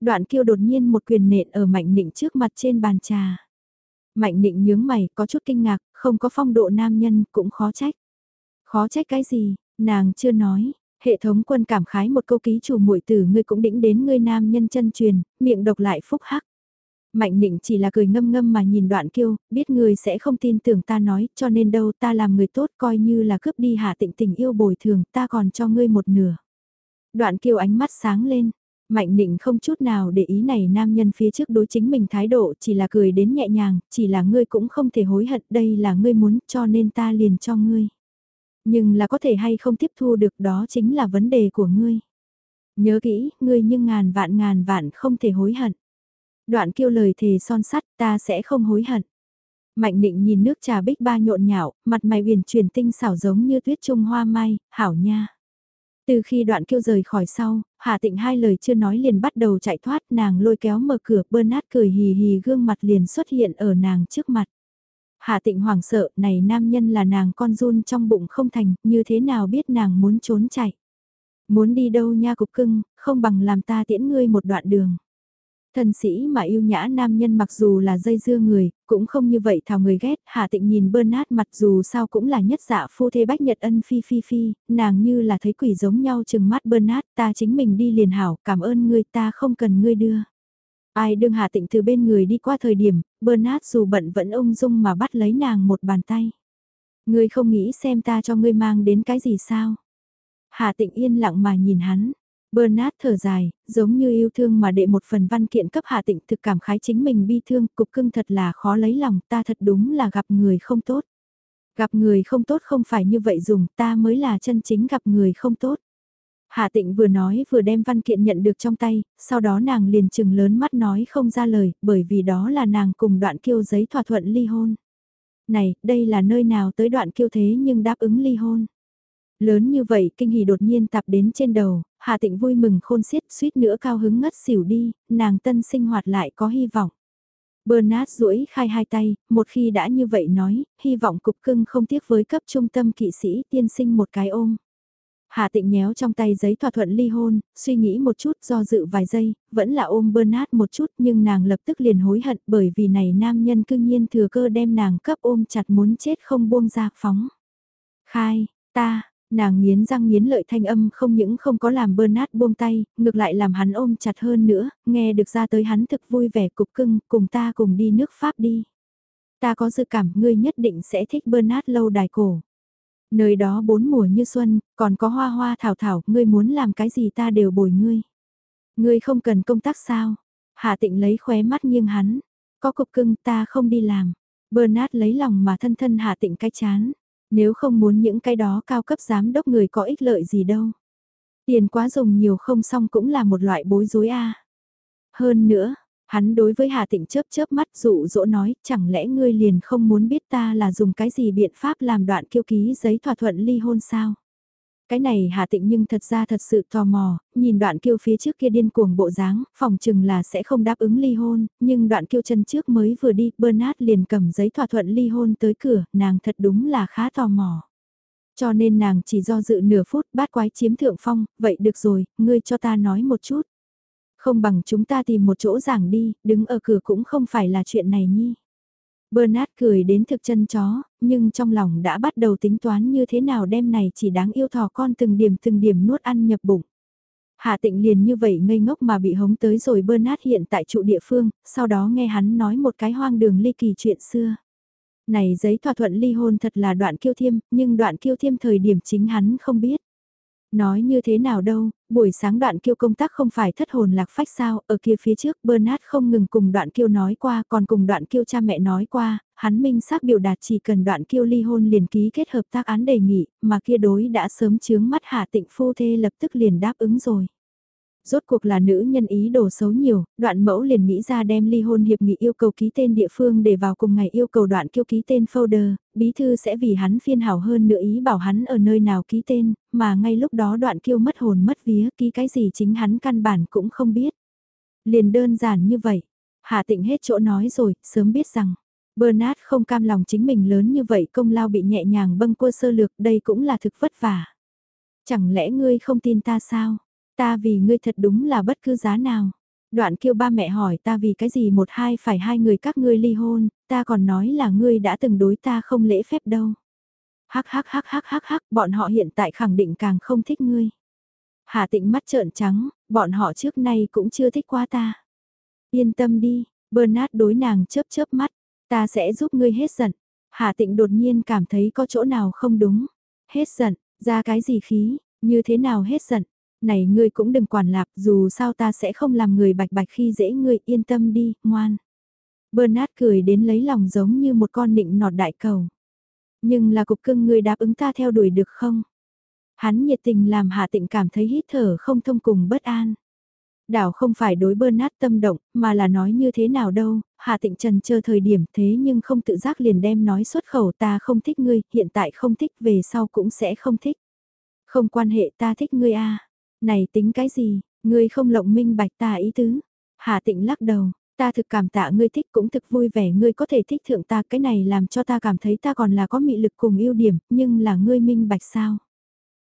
Đoạn kiêu đột nhiên một quyền nện ở mạnh nịnh trước mặt trên bàn trà. Mạnh nịnh nhướng mày, có chút kinh ngạc, không có phong độ nam nhân, cũng khó trách. Khó trách cái gì, nàng chưa nói, hệ thống quân cảm khái một câu ký chủ muội tử ngươi cũng đĩnh đến ngươi nam nhân chân truyền, miệng độc lại phúc hắc. Mạnh nịnh chỉ là cười ngâm ngâm mà nhìn đoạn kiêu, biết người sẽ không tin tưởng ta nói, cho nên đâu ta làm người tốt coi như là cướp đi hạ tịnh tình yêu bồi thường, ta còn cho ngươi một nửa. Đoạn kiêu ánh mắt sáng lên, Mạnh định không chút nào để ý này nam nhân phía trước đối chính mình thái độ chỉ là cười đến nhẹ nhàng, chỉ là ngươi cũng không thể hối hận đây là ngươi muốn cho nên ta liền cho ngươi. Nhưng là có thể hay không tiếp thu được đó chính là vấn đề của ngươi. Nhớ kỹ, ngươi nhưng ngàn vạn ngàn vạn không thể hối hận. Đoạn kêu lời thề son sắt ta sẽ không hối hận. Mạnh định nhìn nước trà bích ba nhộn nhạo, mặt mày uyển chuyển tinh xảo giống như tuyết trung hoa mai, hảo nha. Từ khi đoạn kêu rời khỏi sau, hà Tịnh hai lời chưa nói liền bắt đầu chạy thoát nàng lôi kéo mở cửa Bernard cười hì hì gương mặt liền xuất hiện ở nàng trước mặt. hà Tịnh hoảng sợ này nam nhân là nàng con run trong bụng không thành như thế nào biết nàng muốn trốn chạy. Muốn đi đâu nha cục cưng, không bằng làm ta tiễn ngươi một đoạn đường. Thân sĩ mà yêu nhã nam nhân mặc dù là dây dưa người, cũng không như vậy thảo người ghét, Hà Tịnh nhìn Bernard mặt dù sao cũng là nhất dạ phu thê bách nhật ân phi phi phi, nàng như là thấy quỷ giống nhau chừng mắt Bernard, ta chính mình đi liền hảo, cảm ơn ngươi ta không cần ngươi đưa. Ai đương Hà Tịnh từ bên người đi qua thời điểm, Bernard dù bận vẫn ung dung mà bắt lấy nàng một bàn tay. Ngươi không nghĩ xem ta cho ngươi mang đến cái gì sao? Hà Tịnh yên lặng mà nhìn hắn, Bernard thở dài, giống như yêu thương mà đệ một phần văn kiện cấp hạ tịnh thực cảm khái chính mình bi thương, cục cưng thật là khó lấy lòng, ta thật đúng là gặp người không tốt. Gặp người không tốt không phải như vậy dùng, ta mới là chân chính gặp người không tốt. Hạ tịnh vừa nói vừa đem văn kiện nhận được trong tay, sau đó nàng liền chừng lớn mắt nói không ra lời, bởi vì đó là nàng cùng đoạn kiêu giấy thỏa thuận ly hôn. Này, đây là nơi nào tới đoạn kiêu thế nhưng đáp ứng ly hôn. Lớn như vậy kinh hỉ đột nhiên tạp đến trên đầu, Hà Tịnh vui mừng khôn xiết suýt nữa cao hứng ngất xỉu đi, nàng tân sinh hoạt lại có hy vọng. Bernard duỗi khai hai tay, một khi đã như vậy nói, hy vọng cục cưng không tiếc với cấp trung tâm kỵ sĩ tiên sinh một cái ôm. hà tịnh nhéo trong tay giấy thỏa thuận ly hôn, suy nghĩ một chút do dự vài giây, vẫn là ôm Bernard một chút nhưng nàng lập tức liền hối hận bởi vì này nam nhân cương nhiên thừa cơ đem nàng cấp ôm chặt muốn chết không buông ra phóng. Khai, ta, nàng nghiến răng nghiến lợi thanh âm không những không có làm Bernard buông tay, ngược lại làm hắn ôm chặt hơn nữa, nghe được ra tới hắn thực vui vẻ cục cưng, cùng ta cùng đi nước Pháp đi. Ta có dự cảm ngươi nhất định sẽ thích Bernard lâu đài cổ. Nơi đó bốn mùa như xuân, còn có hoa hoa thảo thảo, ngươi muốn làm cái gì ta đều bồi ngươi. Ngươi không cần công tác sao? Hạ tịnh lấy khóe mắt nghiêng hắn. Có cục cưng ta không đi làm. Bernard lấy lòng mà thân thân hạ tịnh cái chán. Nếu không muốn những cái đó cao cấp giám đốc người có ích lợi gì đâu. Tiền quá dùng nhiều không xong cũng là một loại bối rối a. Hơn nữa, Hắn đối với Hà Tịnh chớp chớp mắt dụ dỗ nói, chẳng lẽ ngươi liền không muốn biết ta là dùng cái gì biện pháp làm đoạn kiêu ký giấy thỏa thuận ly hôn sao? Cái này Hà Tịnh nhưng thật ra thật sự tò mò, nhìn đoạn kiêu phía trước kia điên cuồng bộ dáng, phòng chừng là sẽ không đáp ứng ly hôn, nhưng đoạn kiêu chân trước mới vừa đi, Bernard liền cầm giấy thỏa thuận ly hôn tới cửa, nàng thật đúng là khá tò mò. Cho nên nàng chỉ do dự nửa phút bát quái chiếm thượng phong, vậy được rồi, ngươi cho ta nói một chút. Không bằng chúng ta tìm một chỗ giảng đi, đứng ở cửa cũng không phải là chuyện này nhi. Bernard cười đến thực chân chó, nhưng trong lòng đã bắt đầu tính toán như thế nào đêm này chỉ đáng yêu thò con từng điểm từng điểm nuốt ăn nhập bụng. Hạ tịnh liền như vậy ngây ngốc mà bị hống tới rồi Bernard hiện tại trụ địa phương, sau đó nghe hắn nói một cái hoang đường ly kỳ chuyện xưa. Này giấy thỏa thuận ly hôn thật là đoạn kiêu thiêm, nhưng đoạn kiêu thiêm thời điểm chính hắn không biết. Nói như thế nào đâu, buổi sáng đoạn kiêu công tác không phải thất hồn lạc phách sao, ở kia phía trước Bernard không ngừng cùng đoạn kiêu nói qua, còn cùng đoạn kiêu cha mẹ nói qua, hắn minh xác biểu đạt chỉ cần đoạn kiêu ly hôn liền ký kết hợp tác án đề nghị, mà kia đối đã sớm chướng mắt hạ tịnh phu thê lập tức liền đáp ứng rồi rốt cuộc là nữ nhân ý đồ xấu nhiều, đoạn mẫu liền nghĩ ra đem ly hôn hiệp nghị yêu cầu ký tên địa phương để vào cùng ngày yêu cầu đoạn kêu ký tên folder, bí thư sẽ vì hắn phiên hảo hơn nữa ý bảo hắn ở nơi nào ký tên, mà ngay lúc đó đoạn kêu mất hồn mất vía ký cái gì chính hắn căn bản cũng không biết. Liền đơn giản như vậy, Hạ tịnh hết chỗ nói rồi, sớm biết rằng. Bernard không cam lòng chính mình lớn như vậy công lao bị nhẹ nhàng bâng quơ sơ lược đây cũng là thực vất vả. Chẳng lẽ ngươi không tin ta sao? Ta vì ngươi thật đúng là bất cứ giá nào. Đoạn kêu ba mẹ hỏi ta vì cái gì một hai phải hai người các ngươi ly hôn, ta còn nói là ngươi đã từng đối ta không lễ phép đâu. Hắc hắc hắc hắc hắc hắc, bọn họ hiện tại khẳng định càng không thích ngươi. Hà tịnh mắt trợn trắng, bọn họ trước nay cũng chưa thích qua ta. Yên tâm đi, Bernard đối nàng chớp chớp mắt, ta sẽ giúp ngươi hết giận. Hà tịnh đột nhiên cảm thấy có chỗ nào không đúng. Hết giận, ra cái gì khí, như thế nào hết giận, này ngươi cũng đừng quản lạp, dù sao ta sẽ không làm người bạch bạch khi dễ ngươi, yên tâm đi, ngoan. Bernard cười đến lấy lòng giống như một con nịnh nọt đại cầu. Nhưng là cục cưng ngươi đáp ứng ta theo đuổi được không? Hắn nhiệt tình làm Hạ Tịnh cảm thấy hít thở không thông cùng bất an. Đảo không phải đối Bernard tâm động, mà là nói như thế nào đâu, Hạ Tịnh trần chờ thời điểm thế nhưng không tự giác liền đem nói xuất khẩu ta không thích ngươi, hiện tại không thích về sau cũng sẽ không thích. Không quan hệ ta thích ngươi a này tính cái gì, ngươi không lộng minh bạch ta ý tứ. Hà tịnh lắc đầu, ta thực cảm tạ ngươi thích cũng thực vui vẻ ngươi có thể thích thượng ta cái này làm cho ta cảm thấy ta còn là có mị lực cùng ưu điểm, nhưng là ngươi minh bạch sao.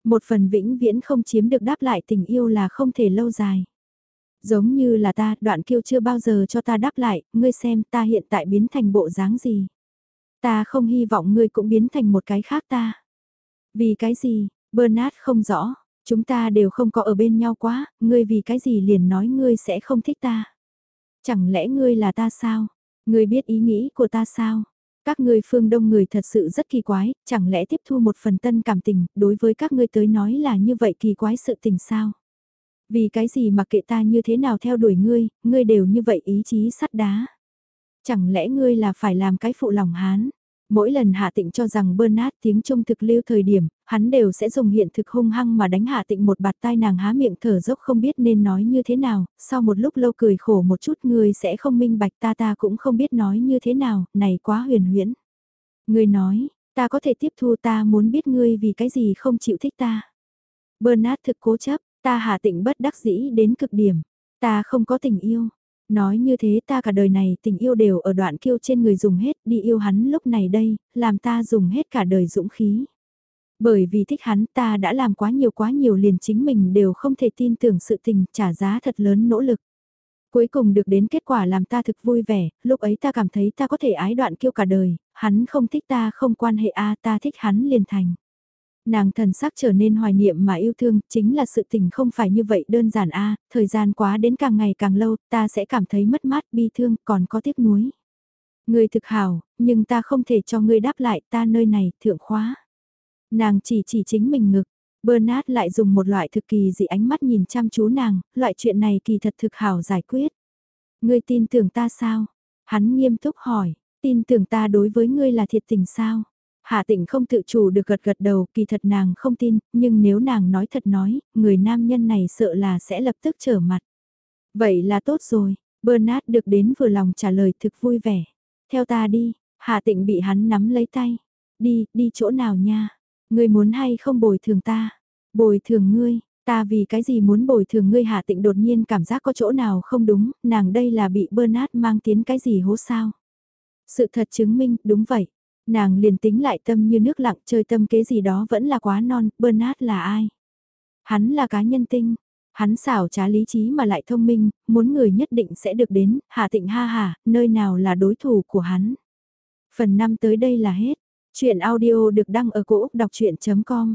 Một phần vĩnh viễn không chiếm được đáp lại tình yêu là không thể lâu dài. Giống như là ta, đoạn kiêu chưa bao giờ cho ta đáp lại, ngươi xem ta hiện tại biến thành bộ dáng gì. Ta không hy vọng ngươi cũng biến thành một cái khác ta. Vì cái gì, Bernard không rõ, Chúng ta đều không có ở bên nhau quá, ngươi vì cái gì liền nói ngươi sẽ không thích ta. Chẳng lẽ ngươi là ta sao? Ngươi biết ý nghĩ của ta sao? Các ngươi phương đông người thật sự rất kỳ quái, chẳng lẽ tiếp thu một phần tân cảm tình, đối với các ngươi tới nói là như vậy kỳ quái sự tình sao? Vì cái gì mà kệ ta như thế nào theo đuổi ngươi, ngươi đều như vậy ý chí sắt đá. Chẳng lẽ ngươi là phải làm cái phụ lòng hán? Mỗi lần Hạ Tịnh cho rằng Bernard tiếng trung thực lưu thời điểm, hắn đều sẽ dùng hiện thực hung hăng mà đánh Hạ Tịnh một bạt tai nàng há miệng thở dốc không biết nên nói như thế nào, sau một lúc lâu cười khổ một chút người sẽ không minh bạch ta ta cũng không biết nói như thế nào, này quá huyền huyễn. Người nói, ta có thể tiếp thu ta muốn biết ngươi vì cái gì không chịu thích ta. Bernard thực cố chấp, ta Hạ Tịnh bất đắc dĩ đến cực điểm, ta không có tình yêu, Nói như thế ta cả đời này tình yêu đều ở đoạn kiêu trên người dùng hết đi yêu hắn lúc này đây, làm ta dùng hết cả đời dũng khí. Bởi vì thích hắn ta đã làm quá nhiều quá nhiều liền chính mình đều không thể tin tưởng sự tình trả giá thật lớn nỗ lực. Cuối cùng được đến kết quả làm ta thực vui vẻ, lúc ấy ta cảm thấy ta có thể ái đoạn kiêu cả đời, hắn không thích ta không quan hệ a ta thích hắn liền thành. Nàng thần sắc trở nên hoài niệm mà yêu thương, chính là sự tình không phải như vậy đơn giản a thời gian quá đến càng ngày càng lâu, ta sẽ cảm thấy mất mát bi thương còn có tiếc nuối. Ngươi thực hảo, nhưng ta không thể cho ngươi đáp lại ta nơi này, thượng khóa. Nàng chỉ chỉ chính mình ngực, Bernard lại dùng một loại thực kỳ dị ánh mắt nhìn chăm chú nàng, loại chuyện này kỳ thật thực hảo giải quyết. Ngươi tin tưởng ta sao? Hắn nghiêm túc hỏi, tin tưởng ta đối với ngươi là thiệt tình sao? Hạ tịnh không tự chủ được gật gật đầu, kỳ thật nàng không tin, nhưng nếu nàng nói thật nói, người nam nhân này sợ là sẽ lập tức trở mặt. Vậy là tốt rồi, Bernard được đến vừa lòng trả lời thực vui vẻ. Theo ta đi, Hạ tịnh bị hắn nắm lấy tay. Đi, đi chỗ nào nha? Ngươi muốn hay không bồi thường ta? Bồi thường ngươi, ta vì cái gì muốn bồi thường ngươi hạ tịnh đột nhiên cảm giác có chỗ nào không đúng, nàng đây là bị Bernard mang tiến cái gì hố sao? Sự thật chứng minh, đúng vậy. Nàng liền tính lại tâm như nước lặng chơi tâm kế gì đó vẫn là quá non, Bernard là ai? Hắn là cá nhân tinh, hắn xảo trá lý trí mà lại thông minh, muốn người nhất định sẽ được đến, hạ tịnh ha hà, nơi nào là đối thủ của hắn. Phần 5 tới đây là hết. Chuyện audio được đăng ở cổ Úc đọc chuyện.com